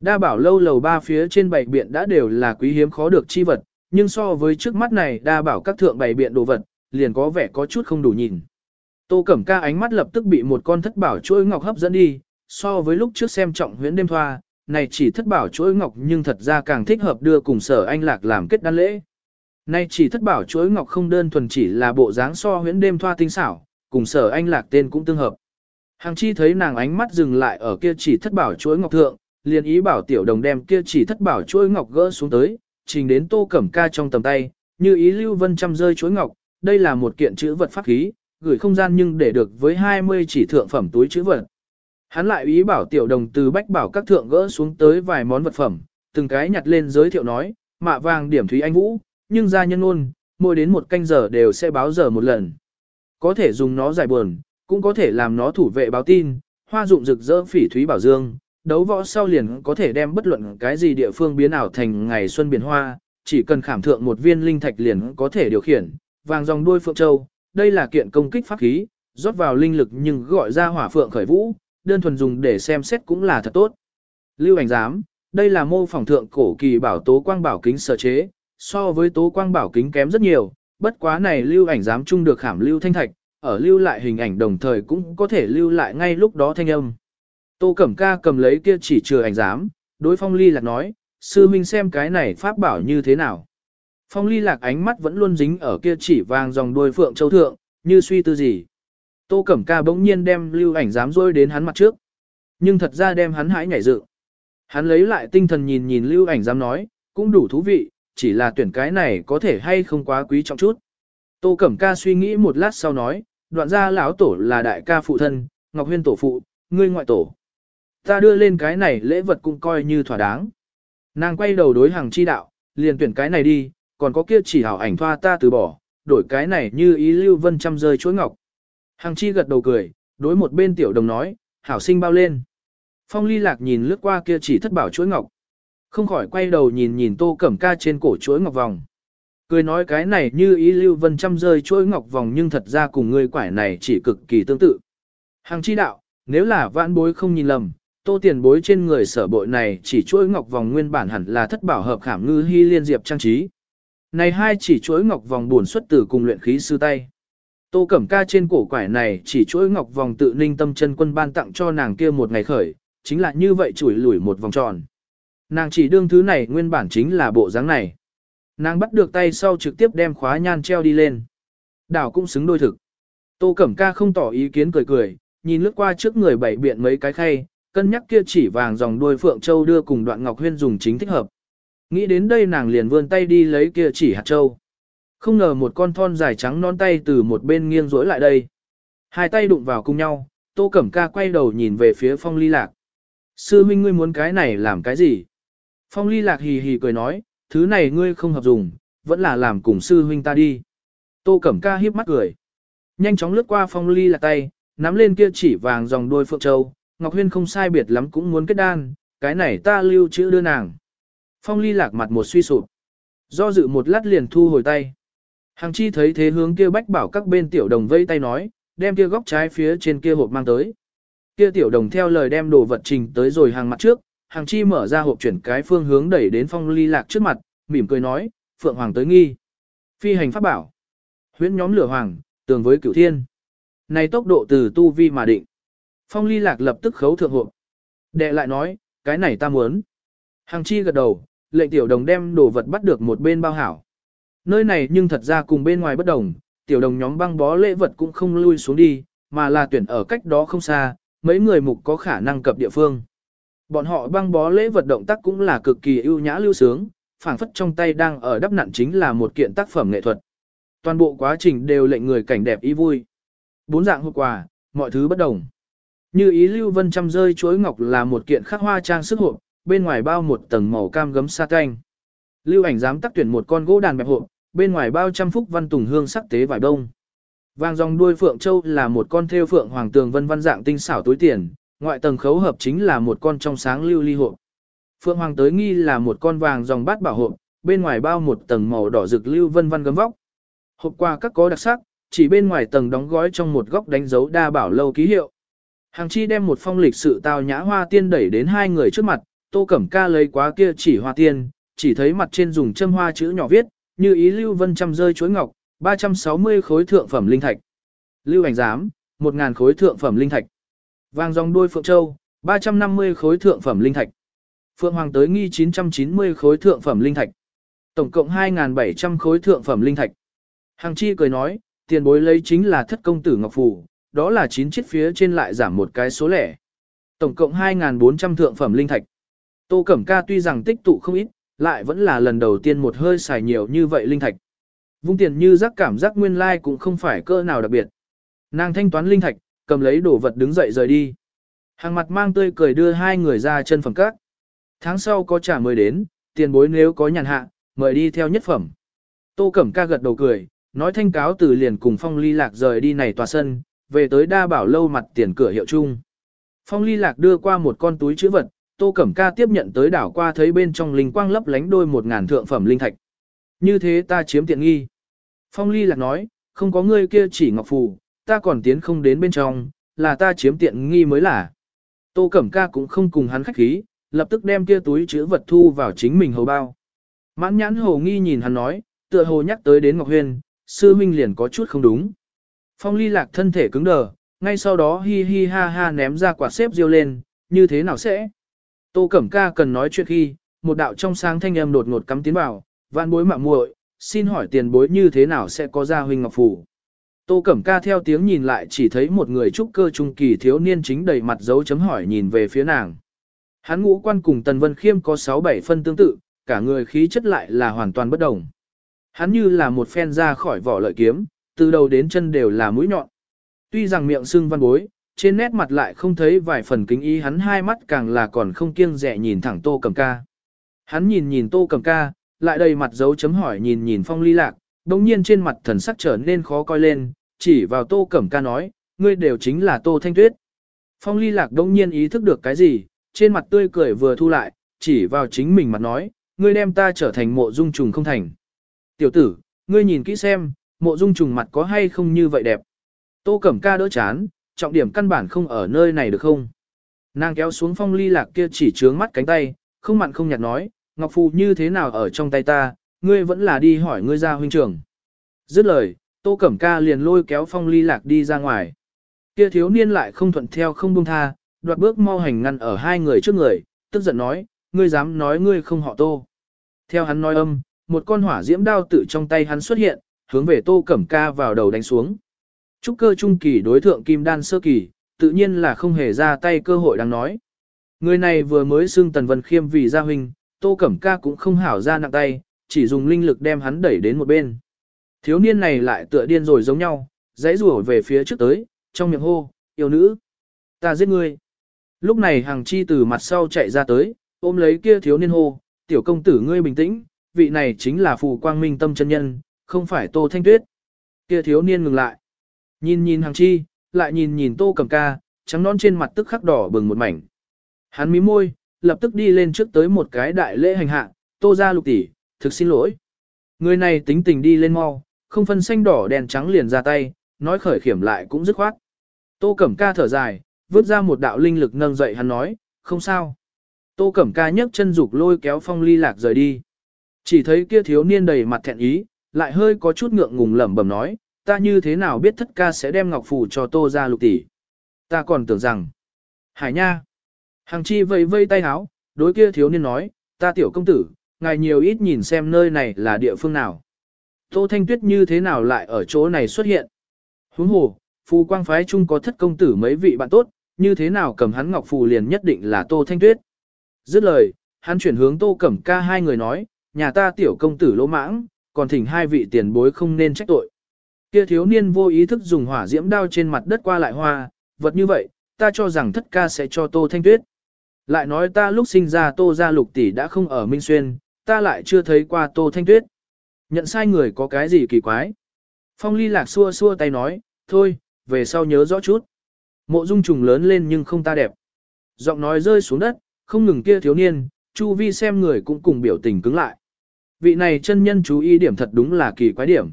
Speaker 1: Đa bảo lâu lầu ba phía trên bảy biện đã đều là quý hiếm khó được chi vật, nhưng so với trước mắt này đa bảo các thượng bảy biện đồ vật, liền có vẻ có chút không đủ nhìn. Tô Cẩm Ca ánh mắt lập tức bị một con thất bảo chuỗi ngọc hấp dẫn đi, so với lúc trước xem trọng huyễn đêm thoa, này chỉ thất bảo chuỗi ngọc nhưng thật ra càng thích hợp đưa cùng sở anh lạc làm kết đan lễ. Này chỉ thất bảo chuỗi ngọc không đơn thuần chỉ là bộ dáng so huyễn đêm thoa tinh xảo, cùng sở anh lạc tên cũng tương hợp. Hàng chi thấy nàng ánh mắt dừng lại ở kia chỉ thất bảo chuỗi ngọc thượng, liền ý bảo tiểu đồng đem kia chỉ thất bảo chuỗi ngọc gỡ xuống tới, trình đến tô cẩm ca trong tầm tay, như ý lưu vân chăm rơi chuỗi ngọc, đây là một kiện chữ vật pháp khí, gửi không gian nhưng để được với 20 chỉ thượng phẩm túi chữ vật. Hắn lại ý bảo tiểu đồng từ bách bảo các thượng gỡ xuống tới vài món vật phẩm, từng cái nhặt lên giới thiệu nói, mạ vàng điểm thúy anh vũ, nhưng ra nhân ôn, mỗi đến một canh giờ đều sẽ báo giờ một lần. Có thể dùng nó giải buồn, cũng có thể làm nó thủ vệ báo tin, hoa dụng rực rỡ phỉ thúy bảo dương, đấu võ sau liền có thể đem bất luận cái gì địa phương biến ảo thành ngày xuân biển hoa, chỉ cần khảm thượng một viên linh thạch liền có thể điều khiển, vàng dòng đuôi phượng châu, đây là kiện công kích pháp khí, rót vào linh lực nhưng gọi ra hỏa phượng khởi vũ, đơn thuần dùng để xem xét cũng là thật tốt. Lưu ảnh giám, đây là mô phỏng thượng cổ kỳ bảo tố quang bảo kính sở chế, so với tố quang bảo kính kém rất nhiều, bất quá này lưu ảnh giám chung được khảm lưu thanh thạch, ở lưu lại hình ảnh đồng thời cũng có thể lưu lại ngay lúc đó thanh âm. Tô Cẩm Ca cầm lấy kia chỉ trừ ảnh giám, đối Phong Ly Lạc nói, sư minh xem cái này pháp bảo như thế nào. Phong Ly Lạc ánh mắt vẫn luôn dính ở kia chỉ vàng dòng đuôi phượng châu thượng, như suy tư gì. Tô Cẩm Ca bỗng nhiên đem lưu ảnh dám rôi đến hắn mặt trước. Nhưng thật ra đem hắn hãi nhảy dựng. Hắn lấy lại tinh thần nhìn nhìn lưu ảnh dám nói, cũng đủ thú vị, chỉ là tuyển cái này có thể hay không quá quý trọng chút. Tô Cẩm Ca suy nghĩ một lát sau nói, đoạn ra lão tổ là đại ca phụ thân, Ngọc Huyên tổ phụ, ngươi ngoại tổ. Ta đưa lên cái này lễ vật cũng coi như thỏa đáng. Nàng quay đầu đối hàng chi đạo, liền tuyển cái này đi, còn có kia chỉ hảo ảnh thoa ta từ bỏ, đổi cái này như ý lưu vân trăm rơi chuỗi ngọc. Hàng chi gật đầu cười, đối một bên tiểu đồng nói, hảo sinh bao lên. Phong ly lạc nhìn lướt qua kia chỉ thất bảo chuỗi ngọc. Không khỏi quay đầu nhìn nhìn tô cẩm ca trên cổ chuỗi ngọc vòng. Cười nói cái này như ý lưu vân trăm rơi chuỗi ngọc vòng nhưng thật ra cùng người quải này chỉ cực kỳ tương tự. Hàng chi đạo, nếu là vãn bối không nhìn lầm, tô tiền bối trên người sở bội này chỉ chuỗi ngọc vòng nguyên bản hẳn là thất bảo hợp khảm ngư hy liên diệp trang trí. Này hai chỉ chuỗi ngọc vòng buồn xuất từ cùng luyện khí sư tay. Tô Cẩm Ca trên cổ quải này chỉ chuỗi ngọc vòng tự ninh tâm chân quân ban tặng cho nàng kia một ngày khởi, chính là như vậy chủi lủi một vòng tròn. Nàng chỉ đương thứ này nguyên bản chính là bộ dáng này. Nàng bắt được tay sau trực tiếp đem khóa nhan treo đi lên. Đảo cũng xứng đôi thực. Tô Cẩm Ca không tỏ ý kiến cười cười, nhìn lướt qua trước người bảy biện mấy cái khay, cân nhắc kia chỉ vàng dòng đuôi Phượng Châu đưa cùng đoạn Ngọc Huyên dùng chính thích hợp. Nghĩ đến đây nàng liền vươn tay đi lấy kia chỉ hạt châu. Không ngờ một con thon dài trắng non tay từ một bên nghiêng rỗi lại đây. Hai tay đụng vào cùng nhau, Tô Cẩm Ca quay đầu nhìn về phía Phong Ly Lạc. Sư huynh ngươi muốn cái này làm cái gì? Phong Ly Lạc hì hì cười nói, thứ này ngươi không hợp dùng, vẫn là làm cùng sư huynh ta đi. Tô Cẩm Ca hiếp mắt cười. Nhanh chóng lướt qua Phong Ly Lạc tay, nắm lên kia chỉ vàng dòng đôi phượng châu, Ngọc Huyên không sai biệt lắm cũng muốn kết đan, cái này ta lưu trữ đưa nàng. Phong Ly Lạc mặt một suy sụp. Do dự một lát liền thu hồi tay. Hàng chi thấy thế hướng kia bách bảo các bên tiểu đồng vây tay nói, đem kia góc trái phía trên kia hộp mang tới. Kia tiểu đồng theo lời đem đồ vật trình tới rồi hàng mặt trước, hàng chi mở ra hộp chuyển cái phương hướng đẩy đến phong ly lạc trước mặt, mỉm cười nói, phượng hoàng tới nghi. Phi hành pháp bảo. Huyễn nhóm lửa hoàng, tường với cửu thiên. Này tốc độ từ tu vi mà định. Phong ly lạc lập tức khấu thượng hộp. Đệ lại nói, cái này ta muốn. Hàng chi gật đầu, lệnh tiểu đồng đem đồ vật bắt được một bên bao hảo. Nơi này nhưng thật ra cùng bên ngoài bất đồng, tiểu đồng nhóm băng bó lễ vật cũng không lui xuống đi, mà là tuyển ở cách đó không xa, mấy người mục có khả năng cập địa phương. Bọn họ băng bó lễ vật động tác cũng là cực kỳ ưu nhã lưu sướng, phảng phất trong tay đang ở đắp nặn chính là một kiện tác phẩm nghệ thuật. Toàn bộ quá trình đều lệnh người cảnh đẹp ý vui. Bốn dạng hộp quà, mọi thứ bất đồng. Như ý lưu vân trăm rơi chuối ngọc là một kiện khắc hoa trang sức hộp, bên ngoài bao một tầng màu cam gấm sa canh. Lưu ảnh dám tác tuyển một con gỗ đàn bẹp hộp, bên ngoài bao trăm phúc văn tùng hương sắc tế vải đông. Vàng dòng đuôi phượng châu là một con thêu phượng hoàng tường vân văn dạng tinh xảo túi tiền, ngoại tầng khấu hợp chính là một con trong sáng lưu ly hộp. Phượng hoàng tới nghi là một con vàng dòng bát bảo hộp, bên ngoài bao một tầng màu đỏ rực lưu vân văn gấm vóc. Hộp qua các có đặc sắc, chỉ bên ngoài tầng đóng gói trong một góc đánh dấu đa bảo lâu ký hiệu. Hàng chi đem một phong lịch sự tao nhã hoa tiên đẩy đến hai người trước mặt, tô cẩm ca lấy quá kia chỉ hoa tiên, chỉ thấy mặt trên dùng châm hoa chữ nhỏ viết, như ý lưu vân trăm rơi chuối ngọc, 360 khối thượng phẩm linh thạch. Lưu ảnh giám, 1.000 khối thượng phẩm linh thạch. Vàng dòng đuôi phượng châu, 350 khối thượng phẩm linh thạch. Phượng hoàng tới nghi 990 khối thượng phẩm linh thạch. Tổng cộng 2.700 khối thượng phẩm linh thạch. Hằng chi cười nói, tiền bối lấy chính là thất công tử ngọc phù, đó là 9 chiếc phía trên lại giảm một cái số lẻ. Tổng cộng 2.400 thượng phẩm linh thạch. Tô Cẩm Ca tuy rằng tích tụ không ít, lại vẫn là lần đầu tiên một hơi xài nhiều như vậy linh thạch. Vung tiền như giác cảm giác nguyên lai like cũng không phải cơ nào đặc biệt. Nàng thanh toán linh thạch, cầm lấy đồ vật đứng dậy rời đi. Hàng mặt mang tươi cười đưa hai người ra chân phẩm các. Tháng sau có trả mời đến, tiền bối nếu có nhàn hạ, mời đi theo nhất phẩm. Tô Cẩm ca gật đầu cười, nói thanh cáo từ liền cùng Phong Ly Lạc rời đi này tòa sân, về tới đa bảo lâu mặt tiền cửa hiệu chung. Phong Ly Lạc đưa qua một con túi chữ vật, Tô Cẩm Ca tiếp nhận tới đảo qua thấy bên trong linh quang lấp lánh đôi một ngàn thượng phẩm linh thạch. Như thế ta chiếm tiện nghi. Phong Ly lạc nói, không có ngươi kia chỉ ngọc phù, ta còn tiến không đến bên trong, là ta chiếm tiện nghi mới là. Tô Cẩm Ca cũng không cùng hắn khách khí, lập tức đem kia túi chứa vật thu vào chính mình hầu bao. Mãn nhãn hồ nghi nhìn hắn nói, tựa hồ nhắc tới đến Ngọc Huyền, sư huynh liền có chút không đúng. Phong ly lạc thân thể cứng đờ, ngay sau đó hi hi ha ha ném ra quả xếp riêu lên, như thế nào sẽ? Tô Cẩm Ca cần nói chuyện khi, một đạo trong sáng thanh âm đột ngột cắm tiến vào, vạn bối mạo muội, xin hỏi tiền bối như thế nào sẽ có gia huynh ngọc phủ. Tô Cẩm Ca theo tiếng nhìn lại chỉ thấy một người trúc cơ trung kỳ thiếu niên chính đầy mặt dấu chấm hỏi nhìn về phía nàng. Hắn ngũ quan cùng Tần Vân Khiêm có 6-7 phân tương tự, cả người khí chất lại là hoàn toàn bất đồng. Hắn như là một phen ra khỏi vỏ lợi kiếm, từ đầu đến chân đều là mũi nhọn. Tuy rằng miệng sưng văn bối, trên nét mặt lại không thấy vài phần kính ý hắn hai mắt càng là còn không kiêng dè nhìn thẳng Tô Cẩm Ca. Hắn nhìn nhìn Tô Cẩm Ca, lại đầy mặt dấu chấm hỏi nhìn nhìn Phong Ly Lạc, đồng nhiên trên mặt thần sắc trở nên khó coi lên, chỉ vào Tô Cẩm Ca nói, ngươi đều chính là Tô Thanh Tuyết. Phong Ly Lạc đồng nhiên ý thức được cái gì, trên mặt tươi cười vừa thu lại, chỉ vào chính mình mặt nói, ngươi đem ta trở thành mộ dung trùng không thành. Tiểu tử, ngươi nhìn kỹ xem, mộ dung trùng mặt có hay không như vậy đẹp. Tô Cẩm Ca đỡ chán, trọng điểm căn bản không ở nơi này được không? Nàng kéo xuống phong ly lạc kia chỉ trướng mắt cánh tay, không mặn không nhạt nói, Ngọc Phù như thế nào ở trong tay ta, ngươi vẫn là đi hỏi ngươi ra huynh trưởng. Dứt lời, Tô Cẩm Ca liền lôi kéo phong ly lạc đi ra ngoài. Kia thiếu niên lại không thuận theo không buông tha, đoạt bước mau hành ngăn ở hai người trước người, tức giận nói, ngươi dám nói ngươi không họ Tô. Theo hắn nói âm, một con hỏa diễm đao tự trong tay hắn xuất hiện, hướng về Tô Cẩm Ca vào đầu đánh xuống. Trúc cơ trung kỳ đối thượng kim đan sơ kỳ, tự nhiên là không hề ra tay cơ hội đang nói. Người này vừa mới xưng Tần Vân Khiêm vì gia huynh, Tô Cẩm Ca cũng không hảo ra nặng tay, chỉ dùng linh lực đem hắn đẩy đến một bên. Thiếu niên này lại tựa điên rồi giống nhau, dãy rủa về phía trước tới, trong miệng hô, yêu nữ, ta giết ngươi. Lúc này hàng chi từ mặt sau chạy ra tới, ôm lấy kia thiếu niên hô, tiểu công tử ngươi bình tĩnh, vị này chính là phù quang minh tâm chân nhân, không phải tô thanh tuyết. Kia thiếu niên ngừng lại. Nhìn nhìn hàng chi, lại nhìn nhìn tô cầm ca, trắng non trên mặt tức khắc đỏ bừng một mảnh. Hắn mím môi, lập tức đi lên trước tới một cái đại lễ hành hạ, tô ra lục tỷ, thực xin lỗi. Người này tính tình đi lên mau, không phân xanh đỏ đèn trắng liền ra tay, nói khởi khiểm lại cũng dứt khoát. Tô cẩm ca thở dài, vứt ra một đạo linh lực nâng dậy hắn nói, không sao. Tô cẩm ca nhấc chân dục lôi kéo phong ly lạc rời đi. Chỉ thấy kia thiếu niên đầy mặt thẹn ý, lại hơi có chút ngượng ngùng lẩm bẩm nói, ta như thế nào biết thất ca sẽ đem ngọc phù cho tô ra lục tỷ. Ta còn tưởng rằng, hải nha. Hàng chi vây vây tay háo, đối kia thiếu niên nói, ta tiểu công tử, ngài nhiều ít nhìn xem nơi này là địa phương nào. Tô Thanh Tuyết như thế nào lại ở chỗ này xuất hiện. Huống hồ, phù quang phái chung có thất công tử mấy vị bạn tốt, như thế nào cầm hắn ngọc phù liền nhất định là Tô Thanh Tuyết. Dứt lời, hắn chuyển hướng Tô Cẩm Ca hai người nói, nhà ta tiểu công tử lỗ mãng, còn thỉnh hai vị tiền bối không nên trách tội. Kia thiếu niên vô ý thức dùng hỏa diễm đao trên mặt đất qua lại hoa, vật như vậy, ta cho rằng thất ca sẽ cho Tô Thanh Tuyết. Lại nói ta lúc sinh ra Tô gia lục tỷ đã không ở Minh Xuyên, ta lại chưa thấy qua Tô Thanh Tuyết. Nhận sai người có cái gì kỳ quái. Phong ly lạc xua xua tay nói, thôi, về sau nhớ rõ chút. Mộ dung trùng lớn lên nhưng không ta đẹp. Giọng nói rơi xuống đất, không ngừng kia thiếu niên, chu vi xem người cũng cùng biểu tình cứng lại. Vị này chân nhân chú ý điểm thật đúng là kỳ quái điểm.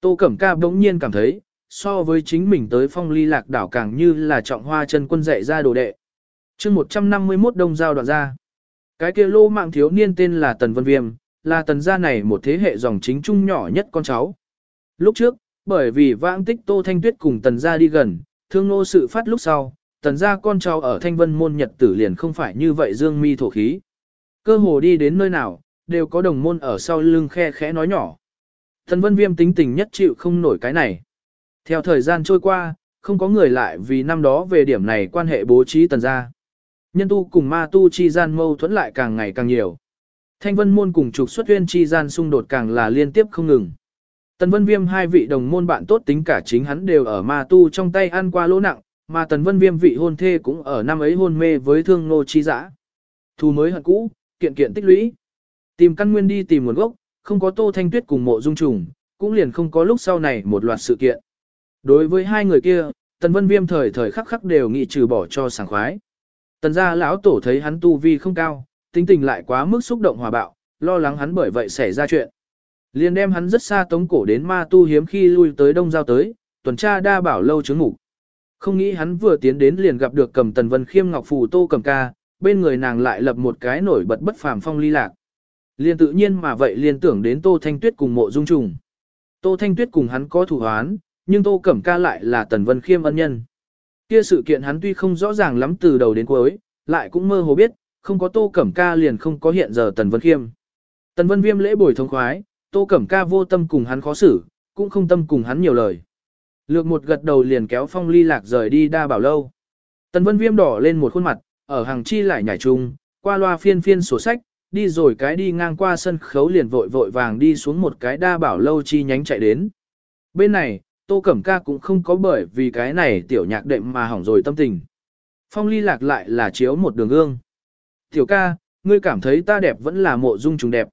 Speaker 1: Tô Cẩm Ca bỗng nhiên cảm thấy, so với chính mình tới phong ly lạc đảo càng như là trọng hoa chân quân dạy ra đồ đệ. chương 151 đông giao đoạn ra. Cái kia lô mạng thiếu niên tên là Tần Vân Viêm, là tần gia này một thế hệ dòng chính trung nhỏ nhất con cháu. Lúc trước, bởi vì vãng tích Tô Thanh Tuyết cùng tần gia đi gần, thương nô sự phát lúc sau, tần gia con cháu ở Thanh Vân môn nhật tử liền không phải như vậy dương mi thổ khí. Cơ hồ đi đến nơi nào, đều có đồng môn ở sau lưng khe khẽ nói nhỏ. Thần Vân Viêm tính tình nhất chịu không nổi cái này. Theo thời gian trôi qua, không có người lại vì năm đó về điểm này quan hệ bố trí tần gia. Nhân tu cùng ma tu chi gian mâu thuẫn lại càng ngày càng nhiều. Thanh vân môn cùng trục xuất huyên chi gian xung đột càng là liên tiếp không ngừng. Tần Vân Viêm hai vị đồng môn bạn tốt tính cả chính hắn đều ở ma tu trong tay ăn qua lỗ nặng, mà Tần Vân Viêm vị hôn thê cũng ở năm ấy hôn mê với thương nô chi dã. Thù mới hận cũ, kiện kiện tích lũy. Tìm căn nguyên đi tìm nguồn gốc, không có Tô Thanh Tuyết cùng mộ dung trùng, cũng liền không có lúc sau này một loạt sự kiện. Đối với hai người kia, Tần Vân Viêm thời thời khắc khắc đều nghị trừ bỏ cho sảng khoái. Tần gia lão tổ thấy hắn tu vi không cao, tính tình lại quá mức xúc động hòa bạo, lo lắng hắn bởi vậy xảy ra chuyện. Liền đem hắn rất xa tống cổ đến ma tu hiếm khi lui tới đông giao tới, tuần tra đa bảo lâu chứng ngủ. Không nghĩ hắn vừa tiến đến liền gặp được cầm tần vân khiêm ngọc phù tô cầm ca, bên người nàng lại lập một cái nổi bật bất phàm phong ly lạc liên tự nhiên mà vậy liền tưởng đến tô thanh tuyết cùng mộ dung trùng. Tô thanh tuyết cùng hắn có thủ hoán, nhưng tô cẩm ca lại là tần vân khiêm ân nhân. Kia sự kiện hắn tuy không rõ ràng lắm từ đầu đến cuối, lại cũng mơ hồ biết, không có Tô Cẩm Ca liền không có hiện giờ Tần Vân Khiêm. Tần Vân Viêm lễ bồi thông khoái, Tô Cẩm Ca vô tâm cùng hắn khó xử, cũng không tâm cùng hắn nhiều lời. Lược một gật đầu liền kéo phong ly lạc rời đi đa bảo lâu. Tần vân viêm đỏ lên một khuôn mặt, ở hàng chi lại nhảy chung, qua loa phiên phiên sổ sách, đi rồi cái đi ngang qua sân khấu liền vội vội vàng đi xuống một cái đa bảo lâu chi nhánh chạy đến. Bên này, Tô Cẩm Ca cũng không có bởi vì cái này tiểu nhạc đệm mà hỏng rồi tâm tình. Phong ly lạc lại là chiếu một đường gương. Tiểu ca, ngươi cảm thấy ta đẹp vẫn là mộ dung trùng đẹp.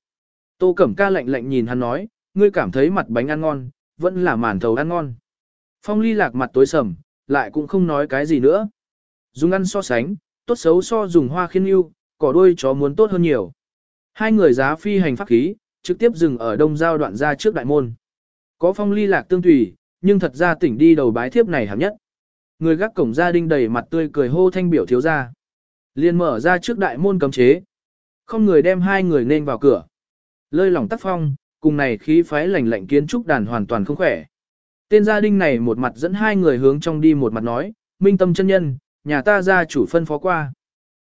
Speaker 1: Tô Cẩm Ca lạnh lạnh nhìn hắn nói, ngươi cảm thấy mặt bánh ăn ngon, vẫn là màn thầu ăn ngon. Phong ly lạc mặt tối sầm, lại cũng không nói cái gì nữa. Dùng ăn so sánh, tốt xấu so dùng hoa khiên yêu, cỏ đuôi chó muốn tốt hơn nhiều. Hai người giá phi hành pháp khí, trực tiếp dừng ở đông giao đoạn ra trước đại môn. Có phong ly lạc tương tùy, nhưng thật ra tỉnh đi đầu bái thiếp này hẳn nhất. Người gác cổng gia đình đầy mặt tươi cười hô thanh biểu thiếu ra. liền mở ra trước đại môn cấm chế. Không người đem hai người nên vào cửa. Lơi lòng tắc phong, cùng này khí phái lạnh lạnh kiến trúc đàn hoàn toàn không khỏe. Tên gia đình này một mặt dẫn hai người hướng trong đi một mặt nói, minh tâm chân nhân, nhà ta gia chủ phân phó qua.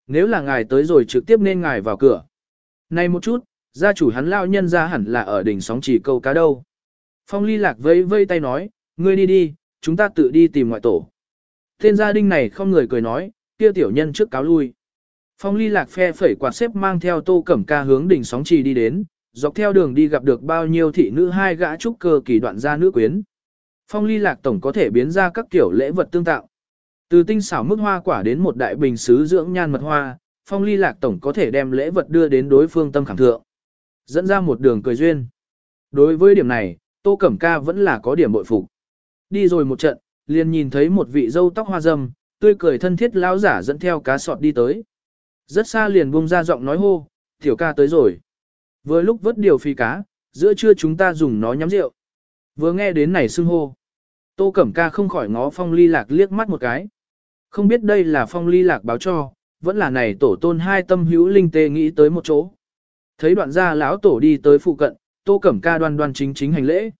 Speaker 1: Nếu là ngài tới rồi trực tiếp nên ngài vào cửa. Này một chút, gia chủ hắn lao nhân ra hẳn là ở đỉnh sóng chỉ câu cá đâu. Phong ly lạc vây vây tay nói, ngươi đi đi, chúng ta tự đi tìm ngoại tổ. Tên gia đình này không người cười nói, kia tiểu nhân trước cáo lui. Phong ly lạc phe phẩy quạt xếp mang theo tô cẩm ca hướng đỉnh sóng trì đi đến, dọc theo đường đi gặp được bao nhiêu thị nữ hai gã trúc cơ kỳ đoạn gia nữ quyến. Phong ly lạc tổng có thể biến ra các kiểu lễ vật tương tạo. Từ tinh xảo mức hoa quả đến một đại bình sứ dưỡng nhan mật hoa, phong ly lạc tổng có thể đem lễ vật đưa đến đối phương tâm khảm thượng. Dẫn ra một đường cười duyên. Đối với điểm này, Tô Cẩm Ca vẫn là có điểm bội phục. Đi rồi một trận, liền nhìn thấy một vị dâu tóc hoa râm, tươi cười thân thiết lão giả dẫn theo cá sọt đi tới. Rất xa liền buông ra giọng nói hô, tiểu ca tới rồi. Vừa lúc vớt điều phi cá, giữa trưa chúng ta dùng nó nhắm rượu. Vừa nghe đến này xưng hô. Tô Cẩm Ca không khỏi ngó phong ly lạc liếc mắt một cái. Không biết đây là phong ly lạc báo cho, vẫn là này tổ tôn hai tâm hữu linh tê nghĩ tới một chỗ. Thấy đoạn gia lão tổ đi tới phụ cận, Tô Cẩm Ca đoan đoan chính chính hành lễ.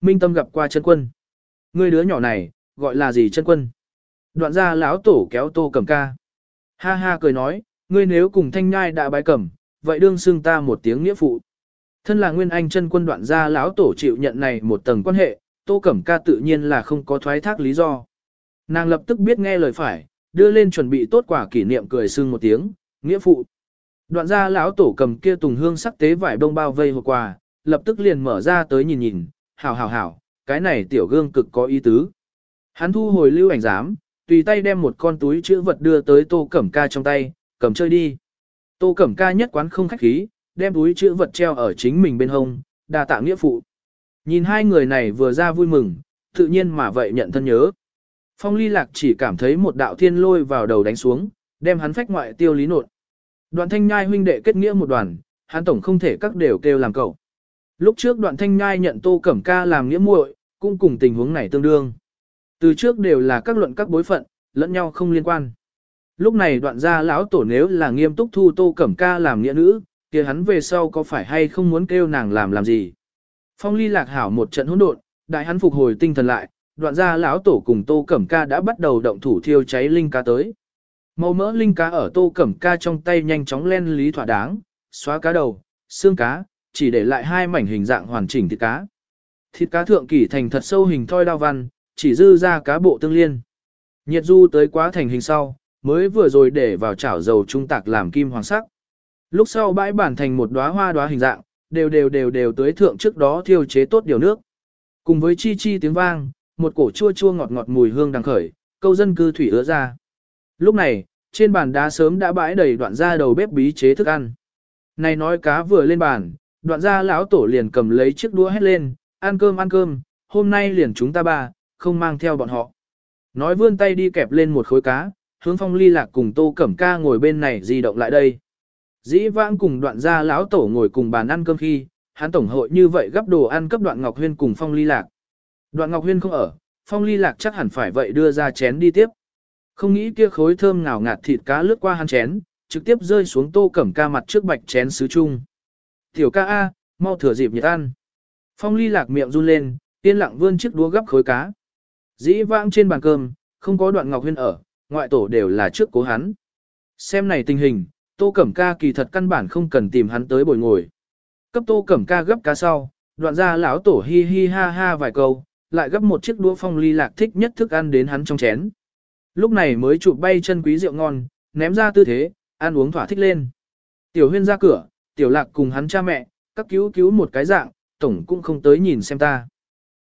Speaker 1: Minh Tâm gặp qua chân quân. Người đứa nhỏ này, gọi là gì chân quân? Đoạn gia lão tổ kéo Tô Cẩm Ca. Ha ha cười nói, ngươi nếu cùng thanh nhai đã bái cẩm, vậy đương xưng ta một tiếng nghĩa phụ. Thân là nguyên anh chân quân đoạn gia lão tổ chịu nhận này một tầng quan hệ, Tô Cẩm Ca tự nhiên là không có thoái thác lý do. Nàng lập tức biết nghe lời phải, đưa lên chuẩn bị tốt quả kỷ niệm cười sưng một tiếng, nghĩa phụ. Đoạn gia lão tổ cầm kia tùng hương sắc tế vải bông bao vây hộp quà, lập tức liền mở ra tới nhìn nhìn, hảo hảo hảo, cái này tiểu gương cực có ý tứ. Hắn thu hồi lưu ảnh giám, tùy tay đem một con túi chữ vật đưa tới tô cẩm ca trong tay, cầm chơi đi. Tô cẩm ca nhất quán không khách khí, đem túi chữ vật treo ở chính mình bên hông, đà tạ nghĩa phụ. Nhìn hai người này vừa ra vui mừng, tự nhiên mà vậy nhận thân nhớ. Phong ly lạc chỉ cảm thấy một đạo thiên lôi vào đầu đánh xuống, đem hắn phách ngoại tiêu lý nột. Đoạn thanh nhai huynh đệ kết nghĩa một đoàn, hắn tổng không thể các đều kêu làm cậu. Lúc trước đoạn thanh nhai nhận tô cẩm ca làm nghĩa muội, cũng cùng tình huống này tương đương. Từ trước đều là các luận các bối phận, lẫn nhau không liên quan. Lúc này đoạn gia lão tổ nếu là nghiêm túc thu tô cẩm ca làm nghĩa nữ, kia hắn về sau có phải hay không muốn kêu nàng làm làm gì. Phong ly lạc hảo một trận hỗn độn, đại hắn phục hồi tinh thần lại, đoạn gia lão tổ cùng tô cẩm ca đã bắt đầu động thủ thiêu cháy linh cá tới. Màu mỡ linh cá ở tô cẩm ca trong tay nhanh chóng len lý thỏa đáng, xóa cá đầu, xương cá, chỉ để lại hai mảnh hình dạng hoàn chỉnh thịt cá. Thịt cá thượng kỳ thành thật sâu hình thoi đao văn, chỉ dư ra cá bộ tương liên. Nhiệt du tới quá thành hình sau, mới vừa rồi để vào chảo dầu trung tạc làm kim hoàng sắc. Lúc sau bãi bản thành một đóa hoa đóa hình dạng, đều đều đều đều tới thượng trước đó thiêu chế tốt điều nước. Cùng với chi chi tiếng vang, một cổ chua chua ngọt ngọt mùi hương đang khởi, câu dân cư thủy ứa ra. Lúc này, trên bàn đá sớm đã bãi đầy đoạn ra đầu bếp bí chế thức ăn. Này nói cá vừa lên bàn, đoạn ra lão tổ liền cầm lấy chiếc đũa hét lên, ăn cơm ăn cơm, hôm nay liền chúng ta ba, không mang theo bọn họ. Nói vươn tay đi kẹp lên một khối cá, hướng phong ly lạc cùng tô cẩm ca ngồi bên này di động lại đây. Dĩ vãng cùng đoạn gia lão tổ ngồi cùng bàn ăn cơm khi, hắn tổng hội như vậy gấp đồ ăn cấp đoạn Ngọc Huyên cùng phong ly lạc. Đoạn Ngọc Huyên không ở, phong ly lạc chắc hẳn phải vậy đưa ra chén đi tiếp. Không nghĩ kia khối thơm ngào ngạt thịt cá lướt qua hắn chén, trực tiếp rơi xuống tô cẩm ca mặt trước bạch chén sứ chung. Tiểu ca A, mau thừa dịp nhiệt ăn. Phong ly lạc miệng run lên, yên lặng vươn chiếc đũa gấp khối cá. Dĩ vãng trên bàn cơm, không có đoạn ngọc huyên ở, ngoại tổ đều là trước cố hắn. Xem này tình hình, tô cẩm ca kỳ thật căn bản không cần tìm hắn tới bồi ngồi. Cấp tô cẩm ca gấp cá sau, đoạn ra lão tổ hi hi ha ha vài câu, lại gấp một chiếc đũa phong ly lạc thích nhất thức ăn đến hắn trong chén. Lúc này mới chụp bay chân quý rượu ngon, ném ra tư thế, ăn uống thỏa thích lên. Tiểu huyên ra cửa, tiểu lạc cùng hắn cha mẹ, các cứu cứu một cái dạng, tổng cũng không tới nhìn xem ta.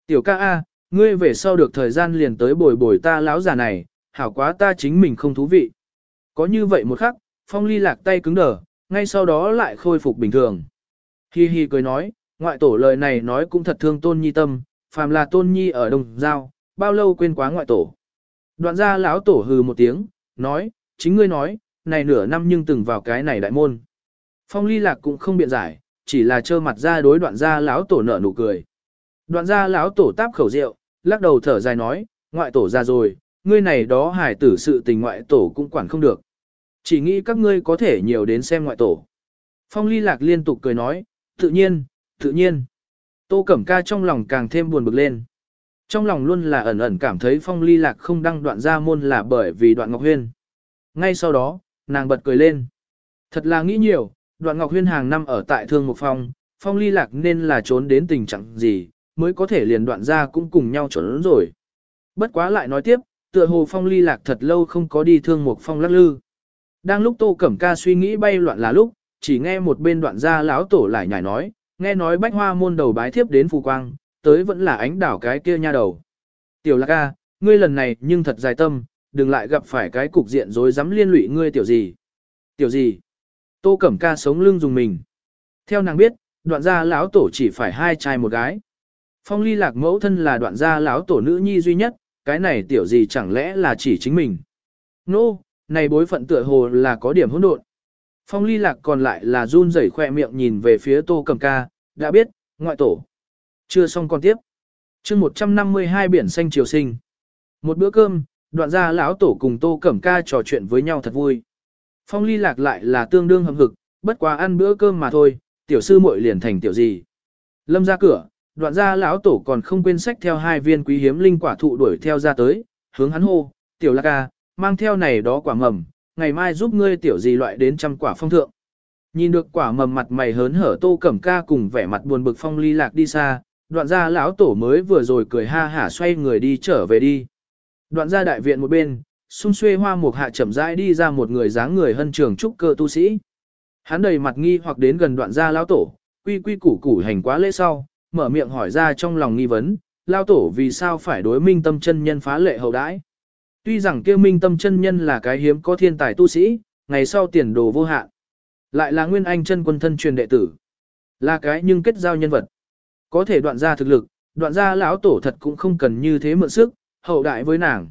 Speaker 1: Tiểu ca A, ngươi về sau được thời gian liền tới bồi bồi ta lão già này, hảo quá ta chính mình không thú vị. Có như vậy một khắc, phong ly lạc tay cứng đờ, ngay sau đó lại khôi phục bình thường. Hi hi cười nói, ngoại tổ lời này nói cũng thật thương tôn nhi tâm, phàm là tôn nhi ở đồng giao, bao lâu quên quá ngoại tổ. Đoạn ra lão tổ hừ một tiếng, nói, chính ngươi nói, này nửa năm nhưng từng vào cái này đại môn. Phong ly lạc cũng không biện giải, chỉ là trơ mặt ra đối đoạn ra lão tổ nở nụ cười. Đoạn ra lão tổ táp khẩu rượu, lắc đầu thở dài nói, ngoại tổ ra rồi, ngươi này đó hải tử sự tình ngoại tổ cũng quản không được. Chỉ nghĩ các ngươi có thể nhiều đến xem ngoại tổ. Phong ly lạc liên tục cười nói, tự nhiên, tự nhiên. Tô Cẩm Ca trong lòng càng thêm buồn bực lên. Trong lòng luôn là ẩn ẩn cảm thấy phong ly lạc không đăng đoạn ra môn là bởi vì đoạn Ngọc Huyên. Ngay sau đó, nàng bật cười lên. Thật là nghĩ nhiều, đoạn Ngọc Huyên hàng năm ở tại Thương Mục Phong, phong ly lạc nên là trốn đến tình trạng gì, mới có thể liền đoạn ra cũng cùng nhau trốn rồi. Bất quá lại nói tiếp, tựa hồ phong ly lạc thật lâu không có đi Thương Mục Phong lắc lư. Đang lúc Tô Cẩm Ca suy nghĩ bay loạn là lúc, chỉ nghe một bên đoạn gia lão tổ lại nhảy nói, nghe nói bách hoa môn đầu bái thiếp đến phù quang, tới vẫn là ánh đảo cái kia nha đầu. Tiểu lạc ca, ngươi lần này nhưng thật dài tâm, đừng lại gặp phải cái cục diện rối rắm liên lụy ngươi tiểu gì. Tiểu gì? Tô Cẩm Ca sống lưng dùng mình. Theo nàng biết, đoạn gia lão tổ chỉ phải hai trai một gái. Phong ly lạc mẫu thân là đoạn gia lão tổ nữ nhi duy nhất, cái này tiểu gì chẳng lẽ là chỉ chính mình. Nô, no, này bối phận tựa hồ là có điểm hỗn độn. Phong ly lạc còn lại là run rẩy khoe miệng nhìn về phía tô cầm ca, đã biết, ngoại tổ. Chưa xong còn tiếp. chương 152 biển xanh triều sinh. Một bữa cơm, đoạn ra lão tổ cùng tô cẩm ca trò chuyện với nhau thật vui. Phong ly lạc lại là tương đương hầm hực, bất quá ăn bữa cơm mà thôi, tiểu sư muội liền thành tiểu gì. Lâm ra cửa, đoạn ra lão tổ còn không quên sách theo hai viên quý hiếm linh quả thụ đuổi theo ra tới, hướng hắn hô, tiểu lạc ca, mang theo này đó quả mầm, ngày mai giúp ngươi tiểu gì loại đến trăm quả phong thượng. Nhìn được quả mầm mặt mày hớn hở tô cẩm ca cùng vẻ mặt buồn bực phong ly lạc đi xa, đoạn gia lão tổ mới vừa rồi cười ha hả xoay người đi trở về đi. Đoạn gia đại viện một bên, xung xuê hoa mục hạ chậm rãi đi ra một người dáng người hân trường trúc cơ tu sĩ. Hắn đầy mặt nghi hoặc đến gần đoạn gia lão tổ, quy quy củ củ hành quá lễ sau, mở miệng hỏi ra trong lòng nghi vấn, lão tổ vì sao phải đối minh tâm chân nhân phá lệ hậu đãi. Tuy rằng Kêu minh tâm chân nhân là cái hiếm có thiên tài tu sĩ, ngày sau tiền đồ vô hạn. Lại là nguyên anh chân quân thân truyền đệ tử. Là cái nhưng kết giao nhân vật. Có thể đoạn ra thực lực, đoạn ra lão tổ thật cũng không cần như thế mượn sức, hậu đại với nàng.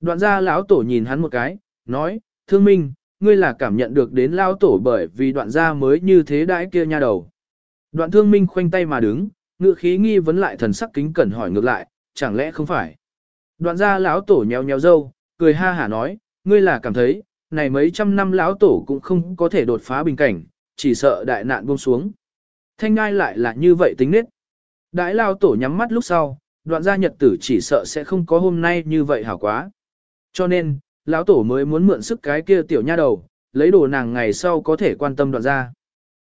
Speaker 1: Đoạn ra lão tổ nhìn hắn một cái, nói, thương minh, ngươi là cảm nhận được đến lão tổ bởi vì đoạn ra mới như thế đãi kia nha đầu. Đoạn thương minh khoanh tay mà đứng, ngự khí nghi vấn lại thần sắc kính cẩn hỏi ngược lại, chẳng lẽ không phải. Đoạn ra lão tổ nhéo nhéo dâu, cười ha hả nói, ngươi là cảm thấy, này mấy trăm năm lão tổ cũng không có thể đột phá bình cảnh, chỉ sợ đại nạn buông xuống. Thanh ngai lại là như vậy tính nết. Đại lão tổ nhắm mắt lúc sau, đoạn gia nhật tử chỉ sợ sẽ không có hôm nay như vậy hảo quá. Cho nên, lão tổ mới muốn mượn sức cái kia tiểu nha đầu, lấy đồ nàng ngày sau có thể quan tâm đoạn gia.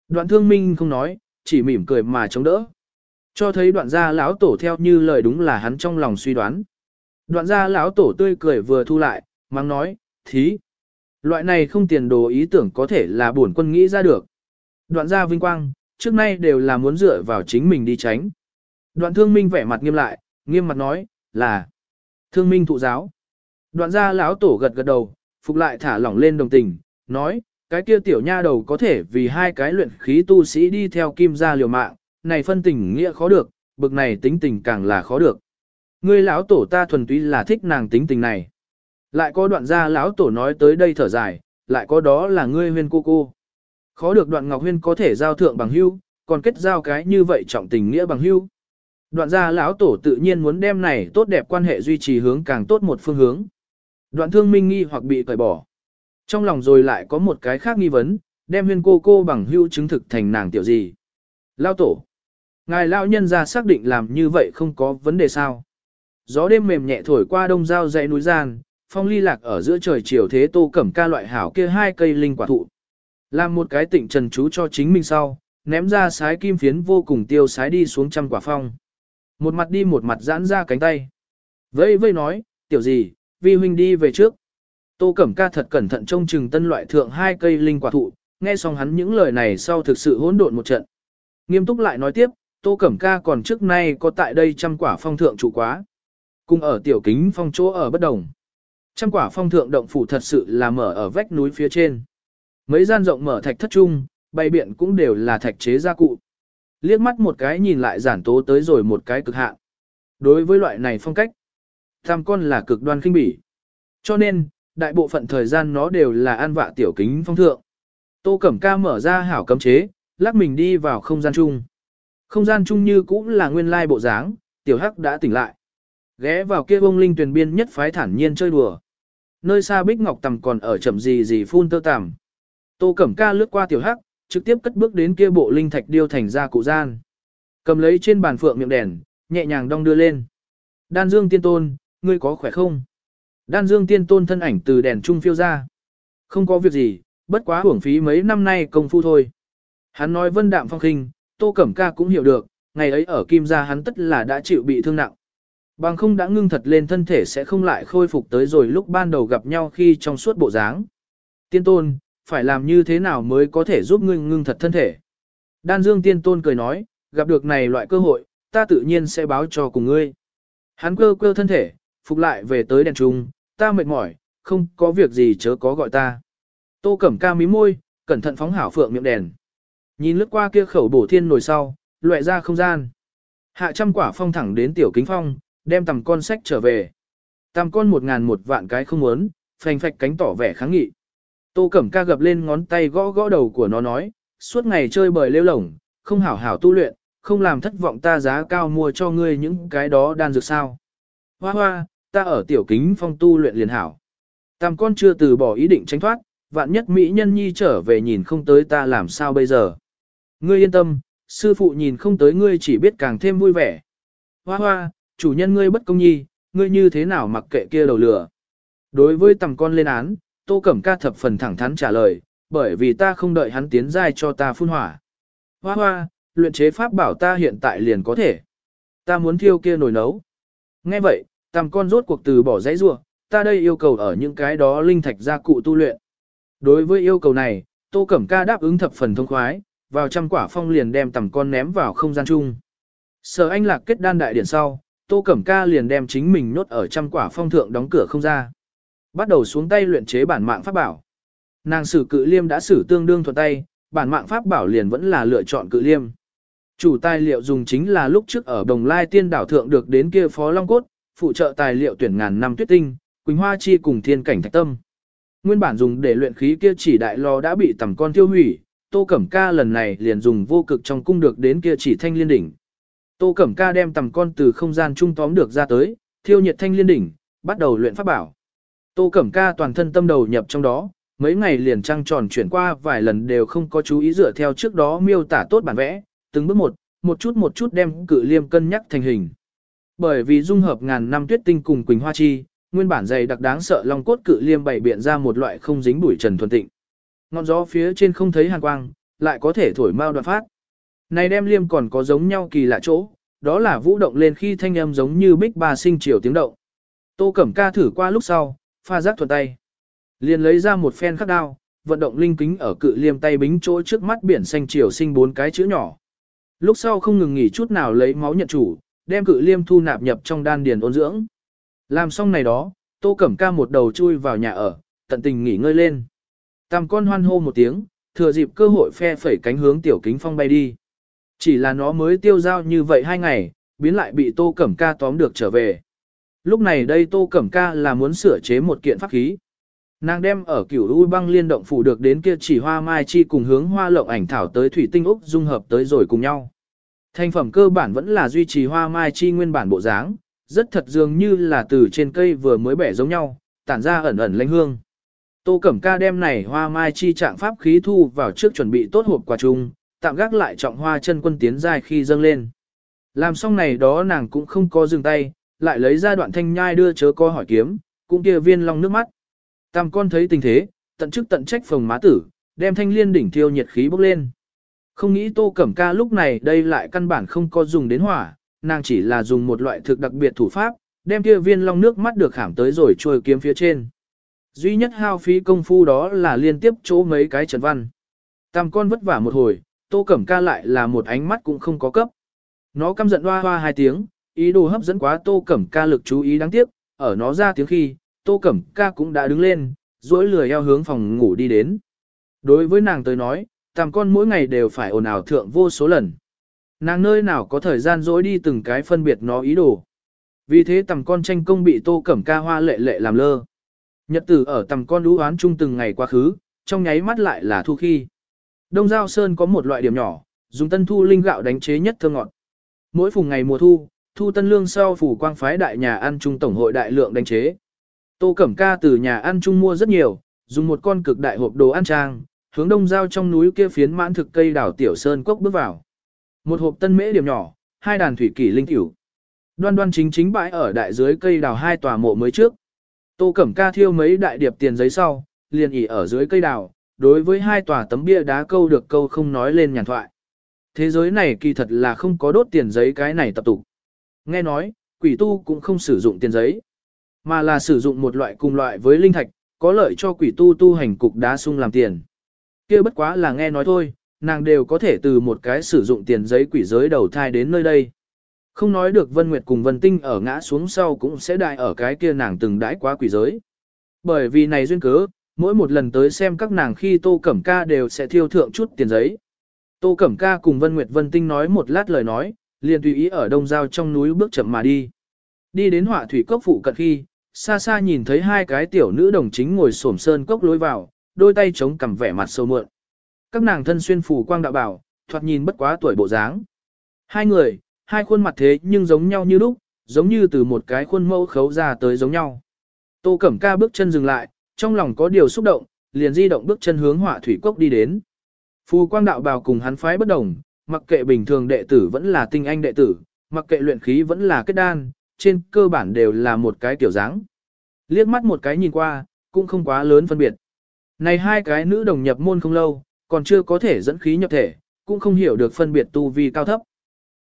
Speaker 1: Đoạn thương minh không nói, chỉ mỉm cười mà chống đỡ. Cho thấy đoạn gia lão tổ theo như lời đúng là hắn trong lòng suy đoán. Đoạn gia lão tổ tươi cười vừa thu lại, mang nói, thí. Loại này không tiền đồ ý tưởng có thể là bổn quân nghĩ ra được. Đoạn gia vinh quang, trước nay đều là muốn dựa vào chính mình đi tránh. Đoạn thương minh vẻ mặt nghiêm lại, nghiêm mặt nói, là thương minh thụ giáo. Đoạn gia lão tổ gật gật đầu, phục lại thả lỏng lên đồng tình, nói, cái kia tiểu nha đầu có thể vì hai cái luyện khí tu sĩ đi theo kim gia liều mạng, này phân tình nghĩa khó được, bực này tính tình càng là khó được. Ngươi lão tổ ta thuần túy là thích nàng tính tình này. Lại có đoạn gia lão tổ nói tới đây thở dài, lại có đó là ngươi huyên cô cô. Khó được đoạn ngọc huyên có thể giao thượng bằng hưu, còn kết giao cái như vậy trọng tình nghĩa bằng hưu. Đoạn gia lão tổ tự nhiên muốn đem này tốt đẹp quan hệ duy trì hướng càng tốt một phương hướng. Đoạn thương minh nghi hoặc bị cởi bỏ. Trong lòng rồi lại có một cái khác nghi vấn, đem huyên cô cô bằng hưu chứng thực thành nàng tiểu gì. Lão tổ. Ngài lão nhân ra xác định làm như vậy không có vấn đề sao. Gió đêm mềm nhẹ thổi qua đông giao dãy núi gian, phong ly lạc ở giữa trời chiều thế tô cẩm ca loại hảo kia hai cây linh quả thụ. Làm một cái tịnh trần chú cho chính mình sau, ném ra sái kim phiến vô cùng tiêu sái đi xuống trăm quả phong. một mặt đi một mặt giãn ra cánh tay. Vây vây nói, tiểu gì, vi huynh đi về trước. Tô Cẩm Ca thật cẩn thận trông chừng tân loại thượng hai cây linh quả thụ, nghe xong hắn những lời này sau thực sự hỗn độn một trận. Nghiêm túc lại nói tiếp, Tô Cẩm Ca còn trước nay có tại đây trăm quả phong thượng trụ quá. Cùng ở tiểu kính phong chỗ ở bất đồng. Trăm quả phong thượng động phủ thật sự là mở ở vách núi phía trên. Mấy gian rộng mở thạch thất trung, bày biện cũng đều là thạch chế gia cụ. Liếc mắt một cái nhìn lại giản tố tới rồi một cái cực hạn. Đối với loại này phong cách, tam con là cực đoan khinh bỉ. Cho nên, đại bộ phận thời gian nó đều là an vạ tiểu kính phong thượng. Tô Cẩm Ca mở ra hảo cấm chế, lắc mình đi vào không gian chung. Không gian chung như cũng là nguyên lai bộ dáng, tiểu hắc đã tỉnh lại. Ghé vào kia bông linh tuyển biên nhất phái thản nhiên chơi đùa. Nơi xa bích ngọc tầm còn ở chậm gì gì phun tơ tằm. Tô Cẩm Ca lướt qua tiểu hắc, trực tiếp cất bước đến kia bộ linh thạch điêu thành ra cụ gian. Cầm lấy trên bàn phượng miệng đèn, nhẹ nhàng đong đưa lên. Đan Dương Tiên Tôn, ngươi có khỏe không? Đan Dương Tiên Tôn thân ảnh từ đèn trung phiêu ra. Không có việc gì, bất quá hưởng phí mấy năm nay công phu thôi. Hắn nói vân đạm phong khinh, Tô Cẩm Ca cũng hiểu được, ngày ấy ở Kim Gia hắn tất là đã chịu bị thương nặng. Bằng không đã ngưng thật lên thân thể sẽ không lại khôi phục tới rồi lúc ban đầu gặp nhau khi trong suốt bộ dáng. Tiên Tôn, phải làm như thế nào mới có thể giúp ngươi ngưng thật thân thể? Đan Dương Tiên Tôn cười nói, gặp được này loại cơ hội, ta tự nhiên sẽ báo cho cùng ngươi. Hắn cơ cơ thân thể, phục lại về tới đèn trung, ta mệt mỏi, không có việc gì chớ có gọi ta. Tô Cẩm Ca mí môi, cẩn thận phóng hảo phượng miệng đèn. Nhìn lướt qua kia khẩu bổ thiên nồi sau, loại ra không gian. Hạ trăm quả phong thẳng đến tiểu kính phong, đem tầm con sách trở về. Tầm con một ngàn một vạn cái không muốn, phành phạch cánh tỏ vẻ kháng nghị. Tô Cẩm Ca gập lên ngón tay gõ gõ đầu của nó nói, suốt ngày chơi bời lêu lổng, không hảo hảo tu luyện, không làm thất vọng ta giá cao mua cho ngươi những cái đó đan dược sao. Hoa hoa, ta ở tiểu kính phong tu luyện liền hảo. Tam con chưa từ bỏ ý định tránh thoát, vạn nhất Mỹ nhân nhi trở về nhìn không tới ta làm sao bây giờ. Ngươi yên tâm, sư phụ nhìn không tới ngươi chỉ biết càng thêm vui vẻ. Hoa hoa, chủ nhân ngươi bất công nhi, ngươi như thế nào mặc kệ kia đầu lửa. Đối với tầm con lên án, Tô Cẩm Ca thập phần thẳng thắn trả lời, bởi vì ta không đợi hắn tiến giai cho ta phun hỏa. Hoa hoa, luyện chế pháp bảo ta hiện tại liền có thể. Ta muốn thiêu kia nồi nấu. Nghe vậy, tầm con rốt cuộc từ bỏ dãy rua, ta đây yêu cầu ở những cái đó linh thạch gia cụ tu luyện. Đối với yêu cầu này, Tô Cẩm Ca đáp ứng thập phần thông khoái, vào trăm quả phong liền đem tầm con ném vào không gian chung. Sở anh lạc kết đan đại điển sau, Tô Cẩm Ca liền đem chính mình nốt ở trăm quả phong thượng đóng cửa không ra. Bắt đầu xuống tay luyện chế bản mạng pháp bảo. Nàng sử cự liêm đã sử tương đương thuận tay, bản mạng pháp bảo liền vẫn là lựa chọn cự liêm. Chủ tài liệu dùng chính là lúc trước ở Đồng Lai Tiên đảo thượng được đến kia Phó Long Cốt, phụ trợ tài liệu tuyển ngàn năm tuyết tinh, Quỳnh Hoa Chi cùng thiên cảnh thạch tâm. Nguyên bản dùng để luyện khí kia chỉ đại lò đã bị tầm con tiêu hủy, Tô Cẩm Ca lần này liền dùng vô cực trong cung được đến kia chỉ thanh liên đỉnh. Tô Cẩm Ca đem tầm con từ không gian trung tóm được ra tới, thiêu nhiệt thanh liên đỉnh, bắt đầu luyện pháp bảo. Tô Cẩm Ca toàn thân tâm đầu nhập trong đó, mấy ngày liền trăng tròn chuyển qua vài lần đều không có chú ý dựa theo trước đó miêu tả tốt bản vẽ, từng bước một, một chút một chút đem cự liêm cân nhắc thành hình. Bởi vì dung hợp ngàn năm tuyết tinh cùng quỳnh hoa chi, nguyên bản dày đặc đáng sợ long cốt cự liêm bày biện ra một loại không dính bụi trần thuần tịnh. Ngọn gió phía trên không thấy hàn quang, lại có thể thổi mau đoạn phát. Này đem liêm còn có giống nhau kỳ lạ chỗ, đó là vũ động lên khi thanh âm giống như bích ba sinh chiều tiếng động. Tô Cẩm Ca thử qua lúc sau, pha giác thuận tay. Liền lấy ra một phen khắc đao, vận động linh kính ở cự liêm tay bính chỗ trước mắt biển xanh chiều sinh bốn cái chữ nhỏ. Lúc sau không ngừng nghỉ chút nào lấy máu nhận chủ, đem cự liêm thu nạp nhập trong đan điền ôn dưỡng. Làm xong này đó, Tô Cẩm Ca một đầu chui vào nhà ở, tận tình nghỉ ngơi lên. Tam con hoan hô một tiếng, thừa dịp cơ hội phe phẩy cánh hướng tiểu kính phong bay đi. Chỉ là nó mới tiêu giao như vậy hai ngày, biến lại bị Tô Cẩm Ca tóm được trở về. Lúc này đây Tô Cẩm Ca là muốn sửa chế một kiện pháp khí. Nàng đem ở cửu u băng liên động phủ được đến kia chỉ hoa mai chi cùng hướng hoa lộng ảnh thảo tới thủy tinh úc dung hợp tới rồi cùng nhau. Thành phẩm cơ bản vẫn là duy trì hoa mai chi nguyên bản bộ dáng, rất thật dường như là từ trên cây vừa mới bẻ giống nhau, tản ra ẩn ẩn lãnh hương. Tô Cẩm Ca đem này hoa mai chi trạng pháp khí thu vào trước chuẩn bị tốt hộp quà chung, tạm gác lại trọng hoa chân quân tiến dài khi dâng lên. Làm xong này đó nàng cũng không có dừng tay, lại lấy ra đoạn thanh nhai đưa chớ co hỏi kiếm, cũng kia viên long nước mắt. Tam con thấy tình thế, tận chức tận trách phòng má tử, đem thanh liên đỉnh thiêu nhiệt khí bốc lên. Không nghĩ tô cẩm ca lúc này đây lại căn bản không có dùng đến hỏa, nàng chỉ là dùng một loại thực đặc biệt thủ pháp, đem kia viên long nước mắt được khảm tới rồi trôi kiếm phía trên. Duy nhất hao phí công phu đó là liên tiếp chỗ mấy cái trần văn. Tam con vất vả một hồi, tô cẩm ca lại là một ánh mắt cũng không có cấp. Nó căm giận hoa hoa hai tiếng, ý đồ hấp dẫn quá tô cẩm ca lực chú ý đáng tiếc, ở nó ra tiếng khi, tô cẩm ca cũng đã đứng lên, duỗi lười eo hướng phòng ngủ đi đến. Đối với nàng tới nói, tàm con mỗi ngày đều phải ồn ào thượng vô số lần. Nàng nơi nào có thời gian dối đi từng cái phân biệt nó ý đồ. Vì thế tầm con tranh công bị tô cẩm ca hoa lệ lệ làm lơ. Nhật tử ở tầm con lũ oán chung từng ngày quá khứ, trong nháy mắt lại là thu khi. Đông Giao Sơn có một loại điểm nhỏ, dùng tân thu linh gạo đánh chế nhất thơm ngọt. Mỗi phùng ngày mùa thu, thu tân lương sau phủ quang phái đại nhà ăn trung tổng hội đại lượng đánh chế. Tô Cẩm Ca từ nhà ăn trung mua rất nhiều, dùng một con cực đại hộp đồ ăn trang, hướng đông giao trong núi kia phiến mãn thực cây đảo tiểu sơn cốc bước vào. Một hộp tân mễ điểm nhỏ, hai đàn thủy kỷ linh tiểu. Đoan đoan chính chính bãi ở đại dưới cây đào hai tòa mộ mới trước. Tô Cẩm Ca thiêu mấy đại điệp tiền giấy sau, liền ỉ ở dưới cây đào, đối với hai tòa tấm bia đá câu được câu không nói lên nhàn thoại. Thế giới này kỳ thật là không có đốt tiền giấy cái này tập tục. Nghe nói, quỷ tu cũng không sử dụng tiền giấy, mà là sử dụng một loại cùng loại với linh thạch, có lợi cho quỷ tu tu hành cục đá sung làm tiền. kia bất quá là nghe nói thôi, nàng đều có thể từ một cái sử dụng tiền giấy quỷ giới đầu thai đến nơi đây. Không nói được Vân Nguyệt cùng Vân Tinh ở ngã xuống sau cũng sẽ đại ở cái kia nàng từng đãi quá quỷ giới. Bởi vì này duyên cớ, mỗi một lần tới xem các nàng khi Tô Cẩm Ca đều sẽ thiêu thượng chút tiền giấy. Tô Cẩm Ca cùng Vân Nguyệt Vân Tinh nói một lát lời nói, liền tùy ý ở đông giao trong núi bước chậm mà đi. Đi đến họa thủy cốc phụ cận khi, xa xa nhìn thấy hai cái tiểu nữ đồng chính ngồi xổm sơn cốc lối vào, đôi tay chống cằm vẻ mặt sâu mượn. Các nàng thân xuyên phủ quang đạo bảo, thoạt nhìn bất quá tuổi bộ dáng. Hai người, hai khuôn mặt thế nhưng giống nhau như lúc, giống như từ một cái khuôn mẫu khấu ra tới giống nhau. Tô Cẩm Ca bước chân dừng lại, trong lòng có điều xúc động, liền di động bước chân hướng hỏa thủy cốc đi đến. Phù quang đạo bào cùng hắn phái bất đồng, mặc kệ bình thường đệ tử vẫn là tinh anh đệ tử, mặc kệ luyện khí vẫn là kết đan, trên cơ bản đều là một cái tiểu dáng. Liếc mắt một cái nhìn qua, cũng không quá lớn phân biệt. Này hai cái nữ đồng nhập môn không lâu, còn chưa có thể dẫn khí nhập thể, cũng không hiểu được phân biệt tu vi cao thấp.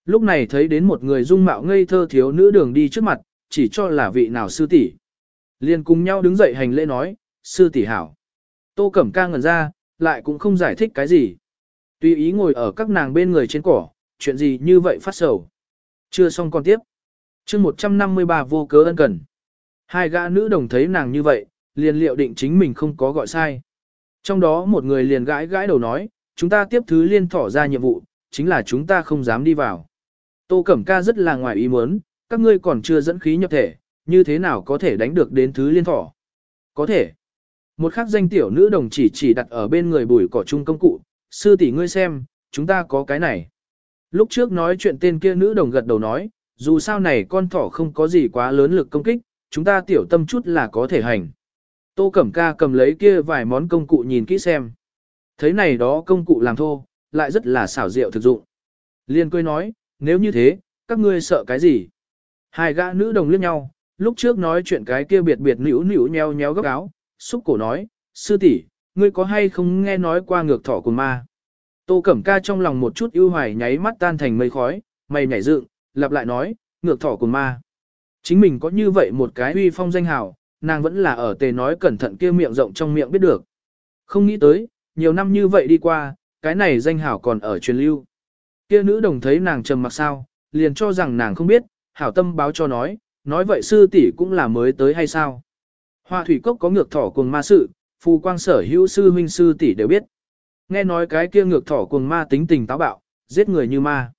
Speaker 1: Lúc này thấy đến một người dung mạo ngây thơ thiếu nữ đường đi trước mặt, chỉ cho là vị nào sư tỷ. Liền cùng nhau đứng dậy hành lễ nói, sư tỷ hảo. Tô Cẩm ca ngẩn ra, lại cũng không giải thích cái gì. Tùy ý ngồi ở các nàng bên người trên cỏ, chuyện gì như vậy phát sầu. Chưa xong còn tiếp. chương 153 vô cớ ân cần. Hai gã nữ đồng thấy nàng như vậy, liền liệu định chính mình không có gọi sai. Trong đó một người liền gãi gãi đầu nói, chúng ta tiếp thứ liên thỏ ra nhiệm vụ, chính là chúng ta không dám đi vào. Tô Cẩm Ca rất là ngoài ý muốn, các ngươi còn chưa dẫn khí nhập thể, như thế nào có thể đánh được đến thứ liên thỏ? Có thể. Một khắc danh tiểu nữ đồng chỉ chỉ đặt ở bên người bùi cỏ chung công cụ, sư tỷ ngươi xem, chúng ta có cái này. Lúc trước nói chuyện tên kia nữ đồng gật đầu nói, dù sao này con thỏ không có gì quá lớn lực công kích, chúng ta tiểu tâm chút là có thể hành. Tô Cẩm Ca cầm lấy kia vài món công cụ nhìn kỹ xem. Thấy này đó công cụ làm thô, lại rất là xảo diệu thực dụng. Liên cười nói, nếu như thế, các ngươi sợ cái gì? Hai gã nữ đồng liếc nhau, lúc trước nói chuyện cái kia biệt biệt nữu nữu nheo nheo góc áo, xúc cổ nói, sư tỷ, ngươi có hay không nghe nói qua ngược thỏ của ma? Tô Cẩm Ca trong lòng một chút ưu hoài nháy mắt tan thành mây khói, mày nhảy dựng, lặp lại nói, ngược thỏ của ma. Chính mình có như vậy một cái uy phong danh hào, nàng vẫn là ở tề nói cẩn thận kia miệng rộng trong miệng biết được. Không nghĩ tới, nhiều năm như vậy đi qua, cái này danh hảo còn ở truyền lưu. Kia nữ đồng thấy nàng trầm mặc sao, liền cho rằng nàng không biết, hảo tâm báo cho nói, nói vậy sư tỷ cũng là mới tới hay sao. Hoa thủy cốc có ngược thỏ cùng ma sự, phù quang sở hữu sư huynh sư tỷ đều biết. Nghe nói cái kia ngược thỏ cùng ma tính tình táo bạo, giết người như ma.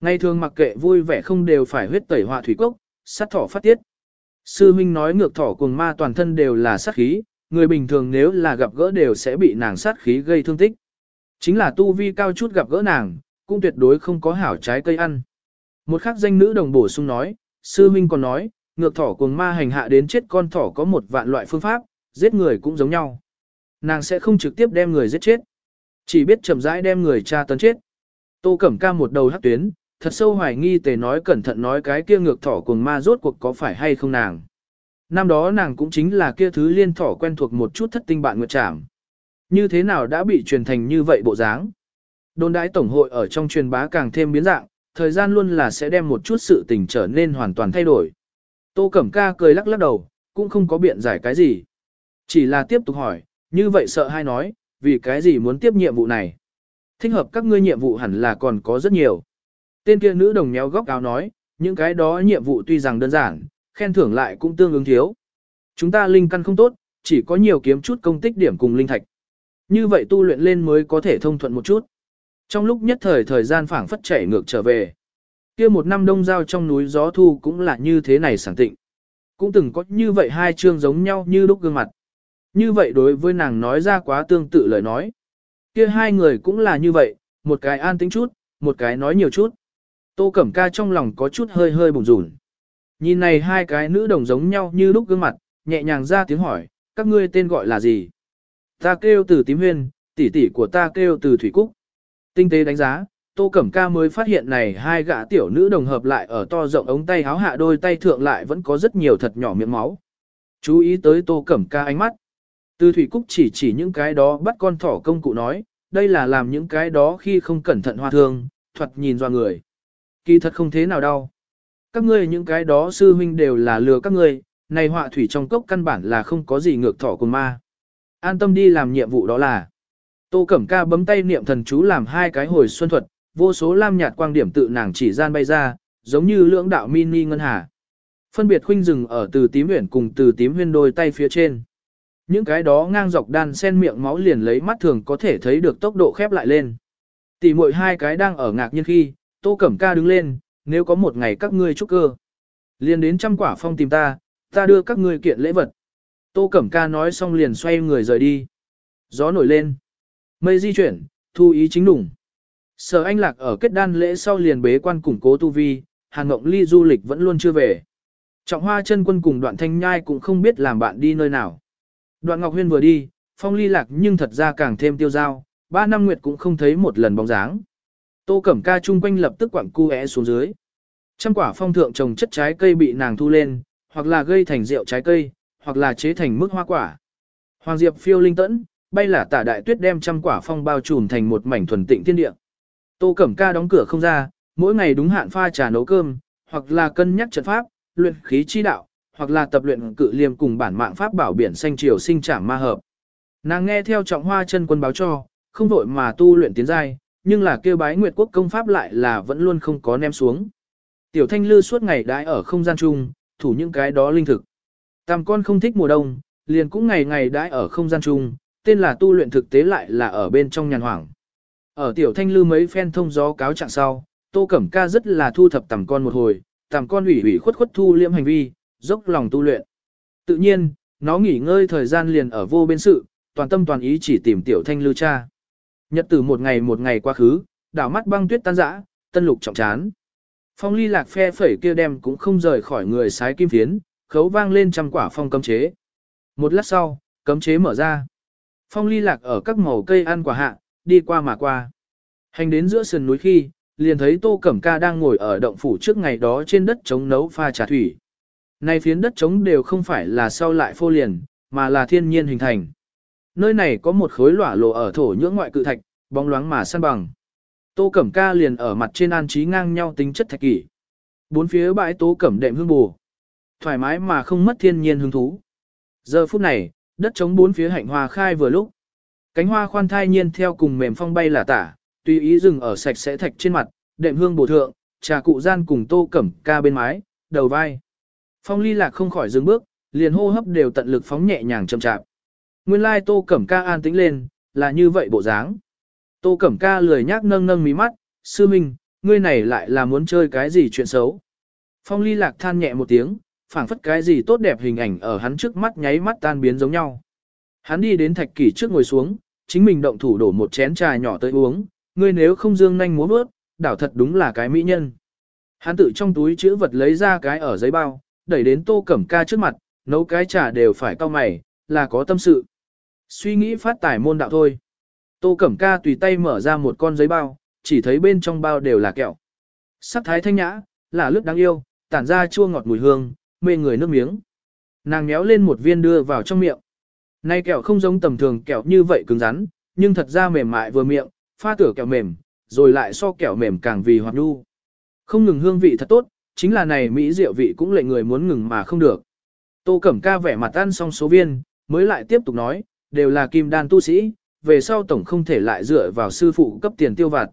Speaker 1: Ngày thường mặc kệ vui vẻ không đều phải huyết tẩy hoa thủy cốc, sát thỏ phát tiết. Sư huynh nói ngược thỏ cùng ma toàn thân đều là sát khí, người bình thường nếu là gặp gỡ đều sẽ bị nàng sát khí gây thương tích. Chính là tu vi cao chút gặp gỡ nàng, cũng tuyệt đối không có hảo trái cây ăn. Một khắc danh nữ đồng bổ sung nói, sư huynh còn nói, ngược thỏ Cuồng ma hành hạ đến chết con thỏ có một vạn loại phương pháp, giết người cũng giống nhau. Nàng sẽ không trực tiếp đem người giết chết, chỉ biết chậm rãi đem người tra tấn chết. Tô Cẩm Ca một đầu hắc tuyến, thật sâu hoài nghi tề nói cẩn thận nói cái kia ngược thỏ Cuồng ma rốt cuộc có phải hay không nàng. Năm đó nàng cũng chính là kia thứ liên thỏ quen thuộc một chút thất tinh bạn nguyệt trảm. Như thế nào đã bị truyền thành như vậy bộ dáng. Đồn đãi tổng hội ở trong truyền bá càng thêm biến dạng, thời gian luôn là sẽ đem một chút sự tình trở nên hoàn toàn thay đổi. Tô Cẩm Ca cười lắc lắc đầu, cũng không có biện giải cái gì. Chỉ là tiếp tục hỏi, như vậy sợ hay nói, vì cái gì muốn tiếp nhiệm vụ này. Thích hợp các ngươi nhiệm vụ hẳn là còn có rất nhiều. Tên kia nữ đồng méo góc áo nói, những cái đó nhiệm vụ tuy rằng đơn giản, khen thưởng lại cũng tương ứng thiếu. Chúng ta linh căn không tốt, chỉ có nhiều kiếm chút công tích điểm cùng linh thạch. Như vậy tu luyện lên mới có thể thông thuận một chút. Trong lúc nhất thời thời gian phảng phất chảy ngược trở về kia một năm đông giao trong núi gió thu cũng là như thế này sảng tịnh. Cũng từng có như vậy hai chương giống nhau như lúc gương mặt. Như vậy đối với nàng nói ra quá tương tự lời nói. Kia hai người cũng là như vậy, một cái an tĩnh chút, một cái nói nhiều chút. Tô Cẩm Ca trong lòng có chút hơi hơi bùng rùn. Nhìn này hai cái nữ đồng giống nhau như lúc gương mặt, nhẹ nhàng ra tiếng hỏi, các ngươi tên gọi là gì? Ta kêu từ tím huyên, tỷ tỷ của ta kêu từ thủy cúc. Tinh tế đánh giá, Tô Cẩm Ca mới phát hiện này hai gã tiểu nữ đồng hợp lại ở to rộng ống tay háo hạ đôi tay thượng lại vẫn có rất nhiều thật nhỏ miệng máu. Chú ý tới Tô Cẩm Ca ánh mắt. Từ Thủy Cúc chỉ chỉ những cái đó bắt con thỏ công cụ nói, đây là làm những cái đó khi không cẩn thận hoa thương, thuật nhìn doa người. Kỳ thật không thế nào đâu. Các ngươi những cái đó sư huynh đều là lừa các ngươi, này họa thủy trong cốc căn bản là không có gì ngược thỏ của ma. An tâm đi làm nhiệm vụ đó là. Tô Cẩm Ca bấm tay niệm thần chú làm hai cái hồi xuân thuật, vô số lam nhạt quang điểm tự nàng chỉ gian bay ra, giống như lưỡng đạo mini ngân hà. Phân biệt khuynh rừng ở từ tím huyển cùng từ tím huyên đôi tay phía trên. Những cái đó ngang dọc đan sen miệng máu liền lấy mắt thường có thể thấy được tốc độ khép lại lên. Tỷ muội hai cái đang ở ngạc nhiên khi, Tô Cẩm Ca đứng lên, nếu có một ngày các ngươi chúc cơ. Liền đến trăm quả phong tìm ta, ta đưa các ngươi kiện lễ vật. Tô Cẩm Ca nói xong liền xoay người rời đi. Gió nổi lên. Mây di chuyển, thu ý chính đủng. Sở anh lạc ở kết đan lễ sau liền bế quan củng cố tu vi, Hàn Ngộng Ly du lịch vẫn luôn chưa về. Trọng hoa chân quân cùng đoạn thanh nhai cũng không biết làm bạn đi nơi nào. Đoạn Ngọc Huyên vừa đi, phong ly lạc nhưng thật ra càng thêm tiêu dao, ba năm nguyệt cũng không thấy một lần bóng dáng. Tô Cẩm Ca chung quanh lập tức quặng cu é xuống dưới. Trăm quả phong thượng trồng chất trái cây bị nàng thu lên, hoặc là gây thành rượu trái cây, hoặc là chế thành mức hoa quả. Hoàng Diệp phiêu linh tẫn, bay là tả đại tuyết đem trăm quả phong bao trùm thành một mảnh thuần tịnh thiên địa. Tô Cẩm Ca đóng cửa không ra, mỗi ngày đúng hạn pha trà nấu cơm, hoặc là cân nhắc trận pháp, luyện khí chi đạo, hoặc là tập luyện cự liêm cùng bản mạng pháp bảo biển xanh triều sinh trảm ma hợp. Nàng nghe theo trọng hoa chân quân báo cho, không vội mà tu luyện tiến giai, nhưng là kêu bái nguyệt quốc công pháp lại là vẫn luôn không có ném xuống. Tiểu thanh lư suốt ngày đãi ở không gian chung, thủ những cái đó linh thực. Tam con không thích mùa đông, liền cũng ngày ngày đãi ở không gian chung, tên là tu luyện thực tế lại là ở bên trong nhàn hoảng. Ở tiểu thanh lư mấy phen thông gió cáo trạng sau, tô cẩm ca rất là thu thập tầm con một hồi, tầm con ủy ủy khuất khuất thu liễm hành vi, dốc lòng tu luyện. Tự nhiên, nó nghỉ ngơi thời gian liền ở vô bên sự, toàn tâm toàn ý chỉ tìm tiểu thanh lư cha. Nhật từ một ngày một ngày quá khứ, đảo mắt băng tuyết tan rã, tân lục trọng chán. Phong ly lạc phe phẩy kia đem cũng không rời khỏi người sái kim phiến, khấu vang lên trăm quả phong cấm chế. Một lát sau, cấm chế mở ra. Phong ly lạc ở các màu cây ăn quả hạ, đi qua mà qua. Hành đến giữa sườn núi khi, liền thấy Tô Cẩm Ca đang ngồi ở động phủ trước ngày đó trên đất chống nấu pha trà thủy. Nay phiến đất chống đều không phải là sau lại phô liền, mà là thiên nhiên hình thành. Nơi này có một khối lỏa lộ ở thổ nhưỡng ngoại cự thạch, bóng loáng mà săn bằng. Tô Cẩm Ca liền ở mặt trên an trí ngang nhau tính chất thạch kỷ. Bốn phía bãi Tô Cẩm đệm hương bù. Thoải mái mà không mất thiên nhiên hứng thú. Giờ phút này, đất chống bốn phía hạnh hoa khai vừa lúc. Cánh hoa khoan thai nhiên theo cùng mềm phong bay là tả, tùy ý dừng ở sạch sẽ thạch trên mặt, đệm hương bổ thượng, trà cụ gian cùng Tô Cẩm Ca bên mái, đầu vai. Phong ly lạc không khỏi dừng bước, liền hô hấp đều tận lực phóng nhẹ nhàng chậm chạp. Nguyên lai tô cẩm ca an tĩnh lên, là như vậy bộ dáng. Tô cẩm ca lười nhác nâng nâng mí mắt, sư minh, ngươi này lại là muốn chơi cái gì chuyện xấu. Phong ly lạc than nhẹ một tiếng, phảng phất cái gì tốt đẹp hình ảnh ở hắn trước mắt nháy mắt tan biến giống nhau. Hắn đi đến thạch kỷ trước ngồi xuống, chính mình động thủ đổ một chén trà nhỏ tới uống, ngươi nếu không dương nhanh múa bước, đảo thật đúng là cái mỹ nhân. Hắn tự trong túi chữ vật lấy ra cái ở giấy bao, đẩy đến tô cẩm ca trước mặt, nấu cái trà đều phải cao mày, là có tâm sự. Suy nghĩ phát tài môn đạo thôi. Tô cẩm ca tùy tay mở ra một con giấy bao, chỉ thấy bên trong bao đều là kẹo. Sắc thái thanh nhã, là lướt đáng yêu, tản ra chua ngọt mùi hương, mê người nước miếng. Nàng méo lên một viên đưa vào trong miệng. Nay kẹo không giống tầm thường kẹo như vậy cứng rắn, nhưng thật ra mềm mại vừa miệng, pha tửa kẹo mềm, rồi lại so kẹo mềm càng vì hoạt nhu. Không ngừng hương vị thật tốt, chính là này mỹ rượu vị cũng lệnh người muốn ngừng mà không được. Tô Cẩm Ca vẻ mặt ăn xong số viên, mới lại tiếp tục nói, đều là kim đan tu sĩ, về sau tổng không thể lại dựa vào sư phụ cấp tiền tiêu vặt.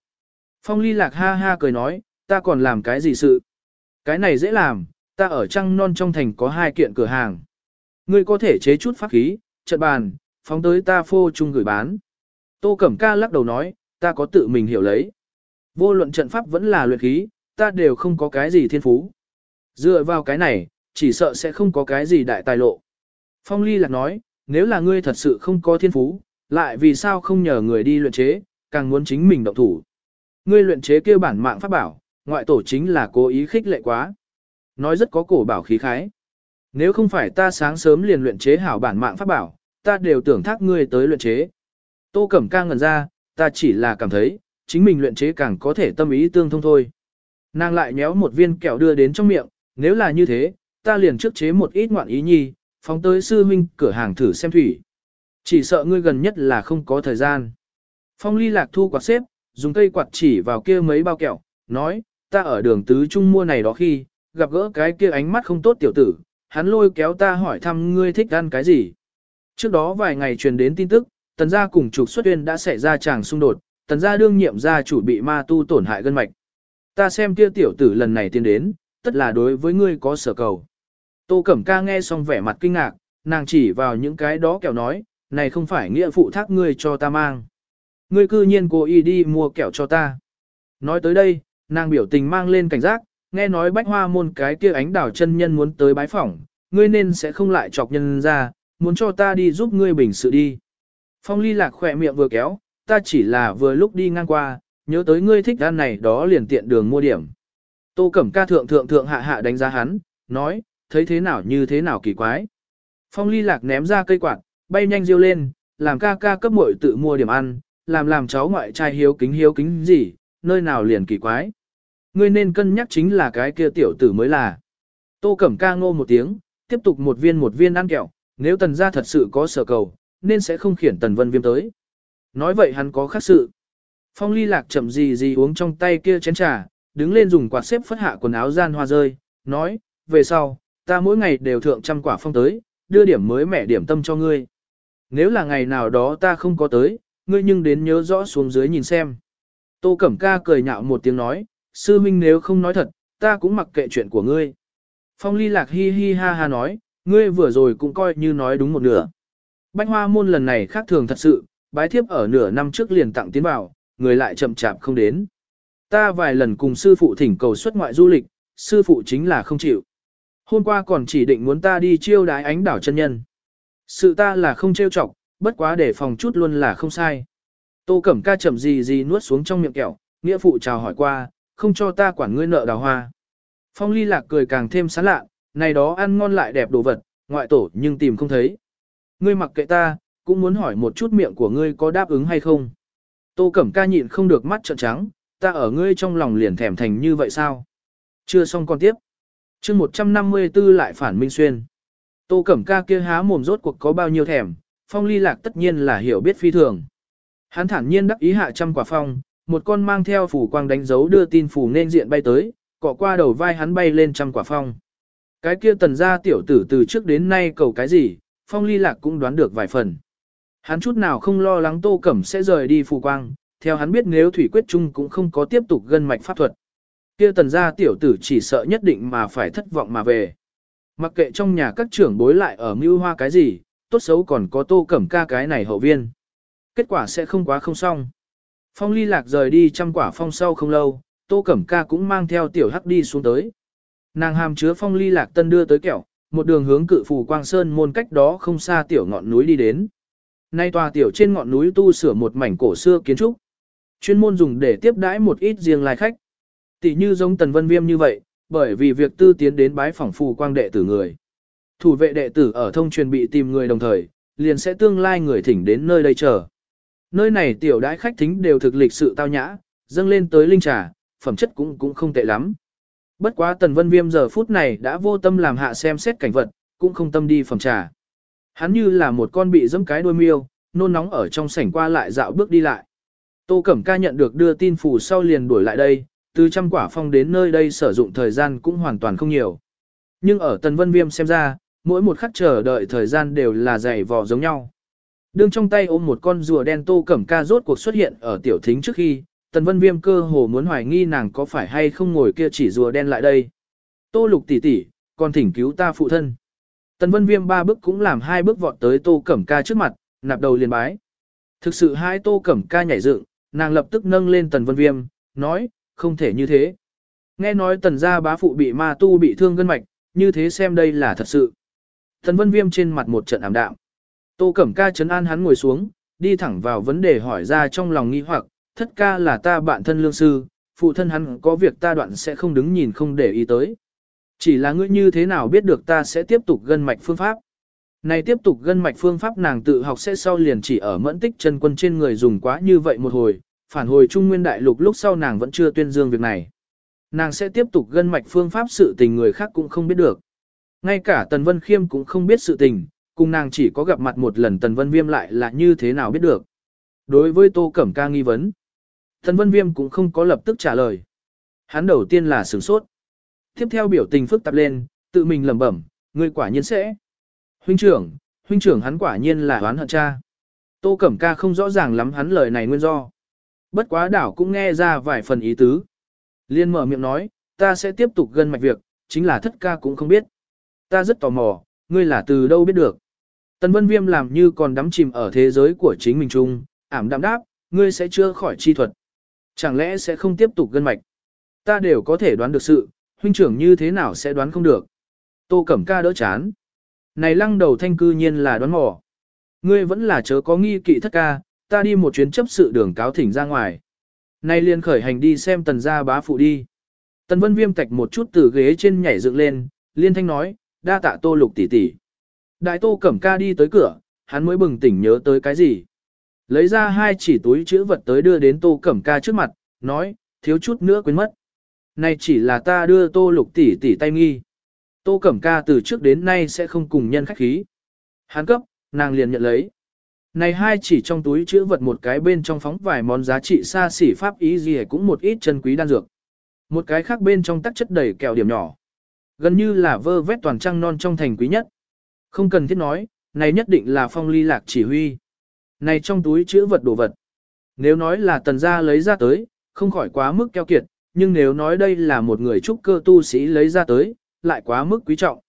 Speaker 1: Phong ly lạc ha ha cười nói, ta còn làm cái gì sự? Cái này dễ làm, ta ở trăng non trong thành có hai kiện cửa hàng. Ngươi có thể chế chút pháp khí, trận bàn, phóng tới ta phô chung gửi bán. Tô Cẩm Ca lắc đầu nói, ta có tự mình hiểu lấy. Vô luận trận pháp vẫn là luyện khí, ta đều không có cái gì thiên phú. Dựa vào cái này, chỉ sợ sẽ không có cái gì đại tài lộ. Phong Ly lạc nói, nếu là ngươi thật sự không có thiên phú, lại vì sao không nhờ người đi luyện chế, càng muốn chính mình động thủ. Ngươi luyện chế kêu bản mạng pháp bảo, ngoại tổ chính là cố ý khích lệ quá. Nói rất có cổ bảo khí khái. Nếu không phải ta sáng sớm liền luyện chế hảo bản mạng pháp bảo, ta đều tưởng thác ngươi tới luyện chế. Tô Cẩm ca ngẩn ra, ta chỉ là cảm thấy, chính mình luyện chế càng có thể tâm ý tương thông thôi. Nàng lại nhéo một viên kẹo đưa đến trong miệng, nếu là như thế, ta liền trước chế một ít ngoạn ý nhi, phóng tới sư huynh cửa hàng thử xem thủy. Chỉ sợ ngươi gần nhất là không có thời gian. Phong ly lạc thu quạt xếp, dùng cây quạt chỉ vào kia mấy bao kẹo, nói, ta ở đường tứ trung mua này đó khi, gặp gỡ cái kia ánh mắt không tốt tiểu tử, hắn lôi kéo ta hỏi thăm ngươi thích ăn cái gì. Trước đó vài ngày truyền đến tin tức, tần gia cùng trục xuất tuyên đã xảy ra chàng xung đột, tần gia đương nhiệm gia chủ bị ma tu tổn hại gân mạch. Ta xem kia tiểu tử lần này tiến đến, tất là đối với ngươi có sở cầu. Tô Cẩm Ca nghe xong vẻ mặt kinh ngạc, nàng chỉ vào những cái đó kẹo nói, này không phải nghĩa phụ thác ngươi cho ta mang. Ngươi cư nhiên cố ý đi mua kẹo cho ta. Nói tới đây, nàng biểu tình mang lên cảnh giác, nghe nói bách hoa môn cái kia ánh đảo chân nhân muốn tới bái phỏng, ngươi nên sẽ không lại chọc nhân ra, muốn cho ta đi giúp ngươi bình sự đi. Phong ly lạc khỏe miệng vừa kéo, ta chỉ là vừa lúc đi ngang qua, nhớ tới ngươi thích ăn này đó liền tiện đường mua điểm. Tô Cẩm ca thượng thượng thượng hạ hạ đánh giá hắn, nói, thấy thế nào như thế nào kỳ quái. Phong ly lạc ném ra cây quạt, bay nhanh riêu lên, làm ca ca cấp muội tự mua điểm ăn, làm làm cháu ngoại trai hiếu kính hiếu kính gì, nơi nào liền kỳ quái. Ngươi nên cân nhắc chính là cái kia tiểu tử mới là. Tô Cẩm ca ngô một tiếng, tiếp tục một viên một viên ăn kẹo, nếu tần gia thật sự có sở cầu, nên sẽ không khiển tần vân viêm tới. Nói vậy hắn có khác sự. Phong ly lạc chậm gì gì uống trong tay kia chén trà, đứng lên dùng quạt xếp phất hạ quần áo gian hoa rơi, nói, về sau, ta mỗi ngày đều thượng trăm quả phong tới, đưa điểm mới mẻ điểm tâm cho ngươi. Nếu là ngày nào đó ta không có tới, ngươi nhưng đến nhớ rõ xuống dưới nhìn xem. Tô Cẩm Ca cười nhạo một tiếng nói, sư minh nếu không nói thật, ta cũng mặc kệ chuyện của ngươi. Phong ly lạc hi hi ha ha nói, ngươi vừa rồi cũng coi như nói đúng một nửa. Bánh hoa môn lần này khác thường thật sự, bái thiếp ở nửa năm trước liền tặng tiến vào, người lại chậm chạp không đến. Ta vài lần cùng sư phụ thỉnh cầu xuất ngoại du lịch, sư phụ chính là không chịu. Hôm qua còn chỉ định muốn ta đi chiêu đái ánh đảo chân nhân. Sự ta là không trêu chọc, bất quá để phòng chút luôn là không sai. Tô Cẩm Ca chậm gì gì nuốt xuống trong miệng kẹo, nghĩa phụ chào hỏi qua, không cho ta quản ngươi nợ đào hoa. Phong ly lạc cười càng thêm sán lạ, này đó ăn ngon lại đẹp đồ vật, ngoại tổ nhưng tìm không thấy. Ngươi mặc kệ ta, cũng muốn hỏi một chút miệng của ngươi có đáp ứng hay không. Tô Cẩm Ca nhịn không được mắt trợn trắng, ta ở ngươi trong lòng liền thèm thành như vậy sao? Chưa xong con tiếp. chương 154 lại phản minh xuyên. Tô Cẩm Ca kia há mồm rốt cuộc có bao nhiêu thèm, phong ly lạc tất nhiên là hiểu biết phi thường. Hắn thản nhiên đắc ý hạ trăm quả phong, một con mang theo phủ quang đánh dấu đưa tin phủ nên diện bay tới, cọ qua đầu vai hắn bay lên trăm quả phong. Cái kia tần gia tiểu tử từ trước đến nay cầu cái gì, phong ly lạc cũng đoán được vài phần. Hắn chút nào không lo lắng tô cẩm sẽ rời đi phù quang, theo hắn biết nếu thủy quyết chung cũng không có tiếp tục gân mạch pháp thuật. Kia tần gia tiểu tử chỉ sợ nhất định mà phải thất vọng mà về. Mặc kệ trong nhà các trưởng bối lại ở mưu hoa cái gì, tốt xấu còn có tô cẩm ca cái này hậu viên. Kết quả sẽ không quá không xong. Phong ly lạc rời đi trăm quả phong sau không lâu, tô cẩm ca cũng mang theo tiểu hắc đi xuống tới. Nàng hàm chứa phong ly lạc tân đưa tới kẹo, một đường hướng cự phù quang sơn môn cách đó không xa tiểu ngọn núi đi đến. Nay tòa tiểu trên ngọn núi tu sửa một mảnh cổ xưa kiến trúc. Chuyên môn dùng để tiếp đãi một ít riêng lai khách. Tỷ như giống tần vân viêm như vậy, bởi vì việc tư tiến đến bái phỏng phù quang đệ tử người. Thủ vệ đệ tử ở thông truyền bị tìm người đồng thời, liền sẽ tương lai người thỉnh đến nơi đây chờ. Nơi này tiểu đãi khách thính đều thực lịch sự tao nhã, dâng lên tới linh trà, phẩm chất cũng cũng không tệ lắm. Bất quá tần vân viêm giờ phút này đã vô tâm làm hạ xem xét cảnh vật, cũng không tâm đi phẩm trà. Hắn như là một con bị dẫm cái đuôi miêu, nôn nóng ở trong sảnh qua lại dạo bước đi lại. Tô Cẩm Ca nhận được đưa tin phủ sau liền đuổi lại đây, từ trăm quả phong đến nơi đây sử dụng thời gian cũng hoàn toàn không nhiều. Nhưng ở Tần Vân Viêm xem ra, mỗi một khắc chờ đợi thời gian đều là dày vò giống nhau. Đương trong tay ôm một con rùa đen tô cẩm ca rốt cuộc xuất hiện ở tiểu thính trước khi, Tần Vân Viêm cơ hồ muốn hoài nghi nàng có phải hay không ngồi kia chỉ rùa đen lại đây. Tô lục tỷ tỷ, còn thỉnh cứu ta phụ thân. Tần Vân Viêm ba bước cũng làm hai bước vọt tới tô cẩm ca trước mặt, nạp đầu liền bái. Thực sự hai tô cẩm ca nhảy dựng, nàng lập tức nâng lên Tần Vân Viêm, nói, không thể như thế. Nghe nói tần gia bá phụ bị ma tu bị thương gân mạch, như thế xem đây là thật sự. Tần Vân Viêm trên mặt một trận ảm đạm. Tô Cẩm Ca chấn an hắn ngồi xuống, đi thẳng vào vấn đề hỏi ra trong lòng nghi hoặc, thất ca là ta bạn thân lương sư, phụ thân hắn có việc ta đoạn sẽ không đứng nhìn không để ý tới. Chỉ là ngươi như thế nào biết được ta sẽ tiếp tục gân mạch phương pháp. Này tiếp tục gân mạch phương pháp nàng tự học sẽ sau liền chỉ ở mẫn tích chân quân trên người dùng quá như vậy một hồi, phản hồi trung nguyên đại lục lúc sau nàng vẫn chưa tuyên dương việc này. Nàng sẽ tiếp tục gân mạch phương pháp sự tình người khác cũng không biết được. Ngay cả Tần Vân Khiêm cũng không biết sự tình, cùng nàng chỉ có gặp mặt một lần Tần Vân Viêm lại là như thế nào biết được. Đối với Tô Cẩm Ca nghi vấn, Tần Vân Viêm cũng không có lập tức trả lời. Hắn đầu tiên là sửng sốt. Tiếp theo biểu tình phức tạp lên, tự mình lẩm bẩm, người quả nhiên sẽ. Huynh trưởng, huynh trưởng hắn quả nhiên là oán hận cha. Tô Cẩm Ca không rõ ràng lắm hắn lời này nguyên do. Bất quá đảo cũng nghe ra vài phần ý tứ. Liên mở miệng nói, ta sẽ tiếp tục gân mạch việc, chính là thất ca cũng không biết. Ta rất tò mò, ngươi là từ đâu biết được. Tần Vân Viêm làm như còn đắm chìm ở thế giới của chính mình chung, ảm đạm đáp, ngươi sẽ chưa khỏi chi thuật. Chẳng lẽ sẽ không tiếp tục gân mạch? Ta đều có thể đoán được sự, huynh trưởng như thế nào sẽ đoán không được. Tô Cẩm Ca đỡ chán. Này lăng đầu thanh cư nhiên là đoán mò. Ngươi vẫn là chớ có nghi kỵ thất ca, ta đi một chuyến chấp sự đường cáo thỉnh ra ngoài. Nay liền khởi hành đi xem tần gia bá phụ đi. Tần vân viêm tạch một chút từ ghế trên nhảy dựng lên, liên thanh nói, đa tạ tô lục tỷ tỷ. Đại tô cẩm ca đi tới cửa, hắn mới bừng tỉnh nhớ tới cái gì. Lấy ra hai chỉ túi chữ vật tới đưa đến tô cẩm ca trước mặt, nói, thiếu chút nữa quên mất. Này chỉ là ta đưa tô lục tỷ tỷ tay nghi. Tô cẩm ca từ trước đến nay sẽ không cùng nhân khách khí. Hắn cấp, nàng liền nhận lấy. Này hai chỉ trong túi chữ vật một cái bên trong phóng vài món giá trị xa xỉ pháp ý gì cũng một ít chân quý đan dược. Một cái khác bên trong tắc chất đầy kẹo điểm nhỏ. Gần như là vơ vét toàn trăng non trong thành quý nhất. Không cần thiết nói, này nhất định là phong ly lạc chỉ huy. Này trong túi chữ vật đồ vật. Nếu nói là tần gia lấy ra tới, không khỏi quá mức keo kiệt, nhưng nếu nói đây là một người trúc cơ tu sĩ lấy ra tới, lại quá mức quý trọng.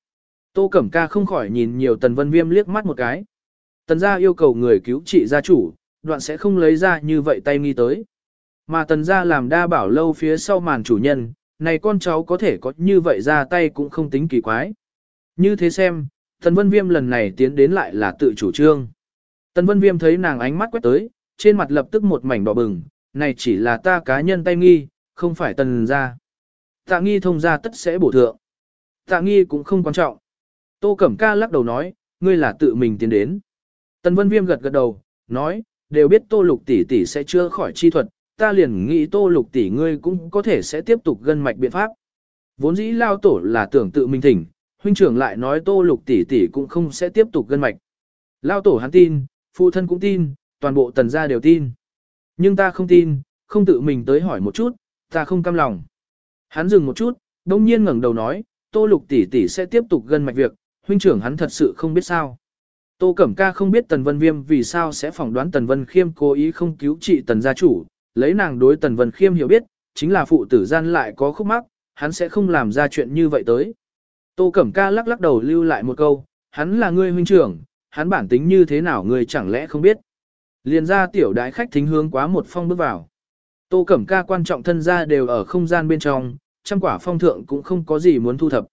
Speaker 1: Tô Cẩm Ca không khỏi nhìn nhiều tần vân viêm liếc mắt một cái. Tần gia yêu cầu người cứu trị gia chủ, đoạn sẽ không lấy ra như vậy tay nghi tới. Mà tần gia làm đa bảo lâu phía sau màn chủ nhân, này con cháu có thể có như vậy ra tay cũng không tính kỳ quái. Như thế xem, tần vân viêm lần này tiến đến lại là tự chủ trương. Tần vân viêm thấy nàng ánh mắt quét tới, trên mặt lập tức một mảnh đỏ bừng, này chỉ là ta cá nhân tay nghi, không phải tần gia. Tạ nghi thông gia tất sẽ bổ thượng. Tạ nghi cũng không quan trọng. Tô Cẩm Ca lắc đầu nói, ngươi là tự mình tiến đến. Tần Vân Viêm gật gật đầu, nói, đều biết Tô Lục tỷ tỷ sẽ chưa khỏi chi thuật, ta liền nghĩ Tô Lục tỷ ngươi cũng có thể sẽ tiếp tục gân mạch biện pháp. Vốn dĩ lao tổ là tưởng tự mình thỉnh, huynh trưởng lại nói Tô Lục tỷ tỷ cũng không sẽ tiếp tục gân mạch. Lao tổ hắn tin, phụ thân cũng tin, toàn bộ tần gia đều tin. Nhưng ta không tin, không tự mình tới hỏi một chút, ta không cam lòng. Hắn dừng một chút, đông nhiên ngẩng đầu nói, Tô Lục tỷ tỷ sẽ tiếp tục gân mạch việc, huynh trưởng hắn thật sự không biết sao. Tô Cẩm Ca không biết Tần Vân Viêm vì sao sẽ phỏng đoán Tần Vân Khiêm cố ý không cứu trị Tần gia chủ, lấy nàng đối Tần Vân Khiêm hiểu biết, chính là phụ tử gian lại có khúc mắc, hắn sẽ không làm ra chuyện như vậy tới. Tô Cẩm Ca lắc lắc đầu lưu lại một câu, hắn là ngươi huynh trưởng, hắn bản tính như thế nào ngươi chẳng lẽ không biết. Liền ra tiểu đại khách thính hướng quá một phong bước vào. Tô Cẩm Ca quan trọng thân gia đều ở không gian bên trong, trăm quả phong thượng cũng không có gì muốn thu thập.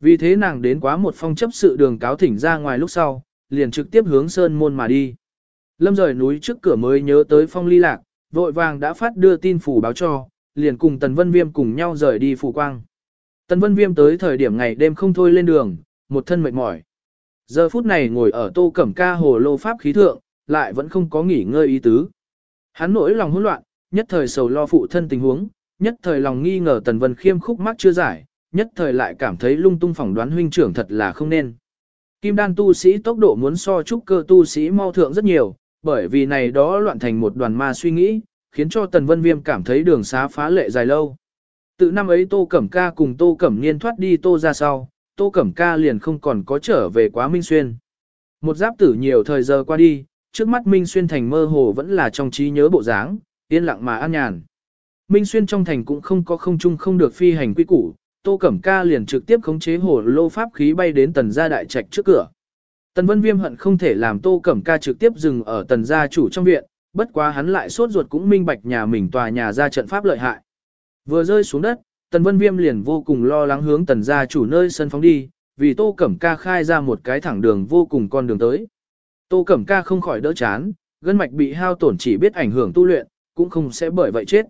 Speaker 1: Vì thế nàng đến quá một phong chấp sự đường cáo thỉnh ra ngoài lúc sau, liền trực tiếp hướng sơn môn mà đi. Lâm rời núi trước cửa mới nhớ tới phong ly lạc, vội vàng đã phát đưa tin phủ báo cho, liền cùng Tần Vân Viêm cùng nhau rời đi phủ quang. Tần Vân Viêm tới thời điểm ngày đêm không thôi lên đường, một thân mệt mỏi. Giờ phút này ngồi ở tô cẩm ca hồ lô pháp khí thượng, lại vẫn không có nghỉ ngơi ý tứ. Hắn nỗi lòng hỗn loạn, nhất thời sầu lo phụ thân tình huống, nhất thời lòng nghi ngờ Tần Vân Khiêm khúc mắc chưa giải, nhất thời lại cảm thấy lung tung phỏng đoán huynh trưởng thật là không nên. Kim đan tu sĩ tốc độ muốn so trúc cơ tu sĩ mau thượng rất nhiều, bởi vì này đó loạn thành một đoàn ma suy nghĩ, khiến cho Tần Vân Viêm cảm thấy đường xá phá lệ dài lâu. Từ năm ấy Tô Cẩm Ca cùng Tô Cẩm Niên thoát đi Tô ra sau, Tô Cẩm Ca liền không còn có trở về quá Minh Xuyên. Một giáp tử nhiều thời giờ qua đi, trước mắt Minh Xuyên thành mơ hồ vẫn là trong trí nhớ bộ dáng, yên lặng mà an nhàn. Minh Xuyên trong thành cũng không có không chung không được phi hành quy củ, Tô Cẩm Ca liền trực tiếp khống chế hồ lô pháp khí bay đến tần gia đại trạch trước cửa. Tần Vân Viêm hận không thể làm Tô Cẩm Ca trực tiếp dừng ở tần gia chủ trong viện, bất quá hắn lại sốt ruột cũng minh bạch nhà mình tòa nhà ra trận pháp lợi hại. Vừa rơi xuống đất, Tần Vân Viêm liền vô cùng lo lắng hướng tần gia chủ nơi sân phóng đi, vì Tô Cẩm Ca khai ra một cái thẳng đường vô cùng con đường tới. Tô Cẩm Ca không khỏi đỡ chán, gân mạch bị hao tổn chỉ biết ảnh hưởng tu luyện, cũng không sẽ bởi vậy chết.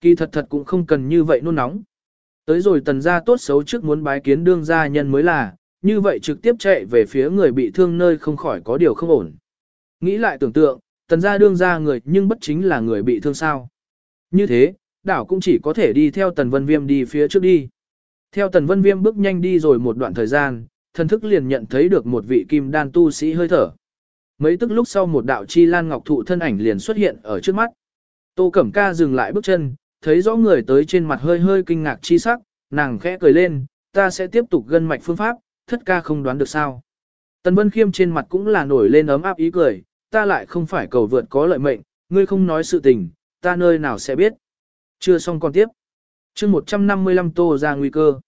Speaker 1: Kỳ thật thật cũng không cần như vậy nôn nóng. Tới rồi tần gia tốt xấu trước muốn bái kiến đương gia nhân mới là, như vậy trực tiếp chạy về phía người bị thương nơi không khỏi có điều không ổn. Nghĩ lại tưởng tượng, tần gia đương gia người nhưng bất chính là người bị thương sao. Như thế, đảo cũng chỉ có thể đi theo tần vân viêm đi phía trước đi. Theo tần vân viêm bước nhanh đi rồi một đoạn thời gian, thần thức liền nhận thấy được một vị kim đan tu sĩ hơi thở. Mấy tức lúc sau một đạo chi lan ngọc thụ thân ảnh liền xuất hiện ở trước mắt. Tô Cẩm Ca dừng lại bước chân, thấy rõ người tới trên mặt hơi hơi kinh ngạc chi sắc, nàng khẽ cười lên, ta sẽ tiếp tục gân mạch phương pháp, thất ca không đoán được sao. Tần Vân Khiêm trên mặt cũng là nổi lên ấm áp ý cười, ta lại không phải cầu vượt có lợi mệnh, ngươi không nói sự tình, ta nơi nào sẽ biết. Chưa xong còn tiếp. chương 155 tô ra nguy cơ.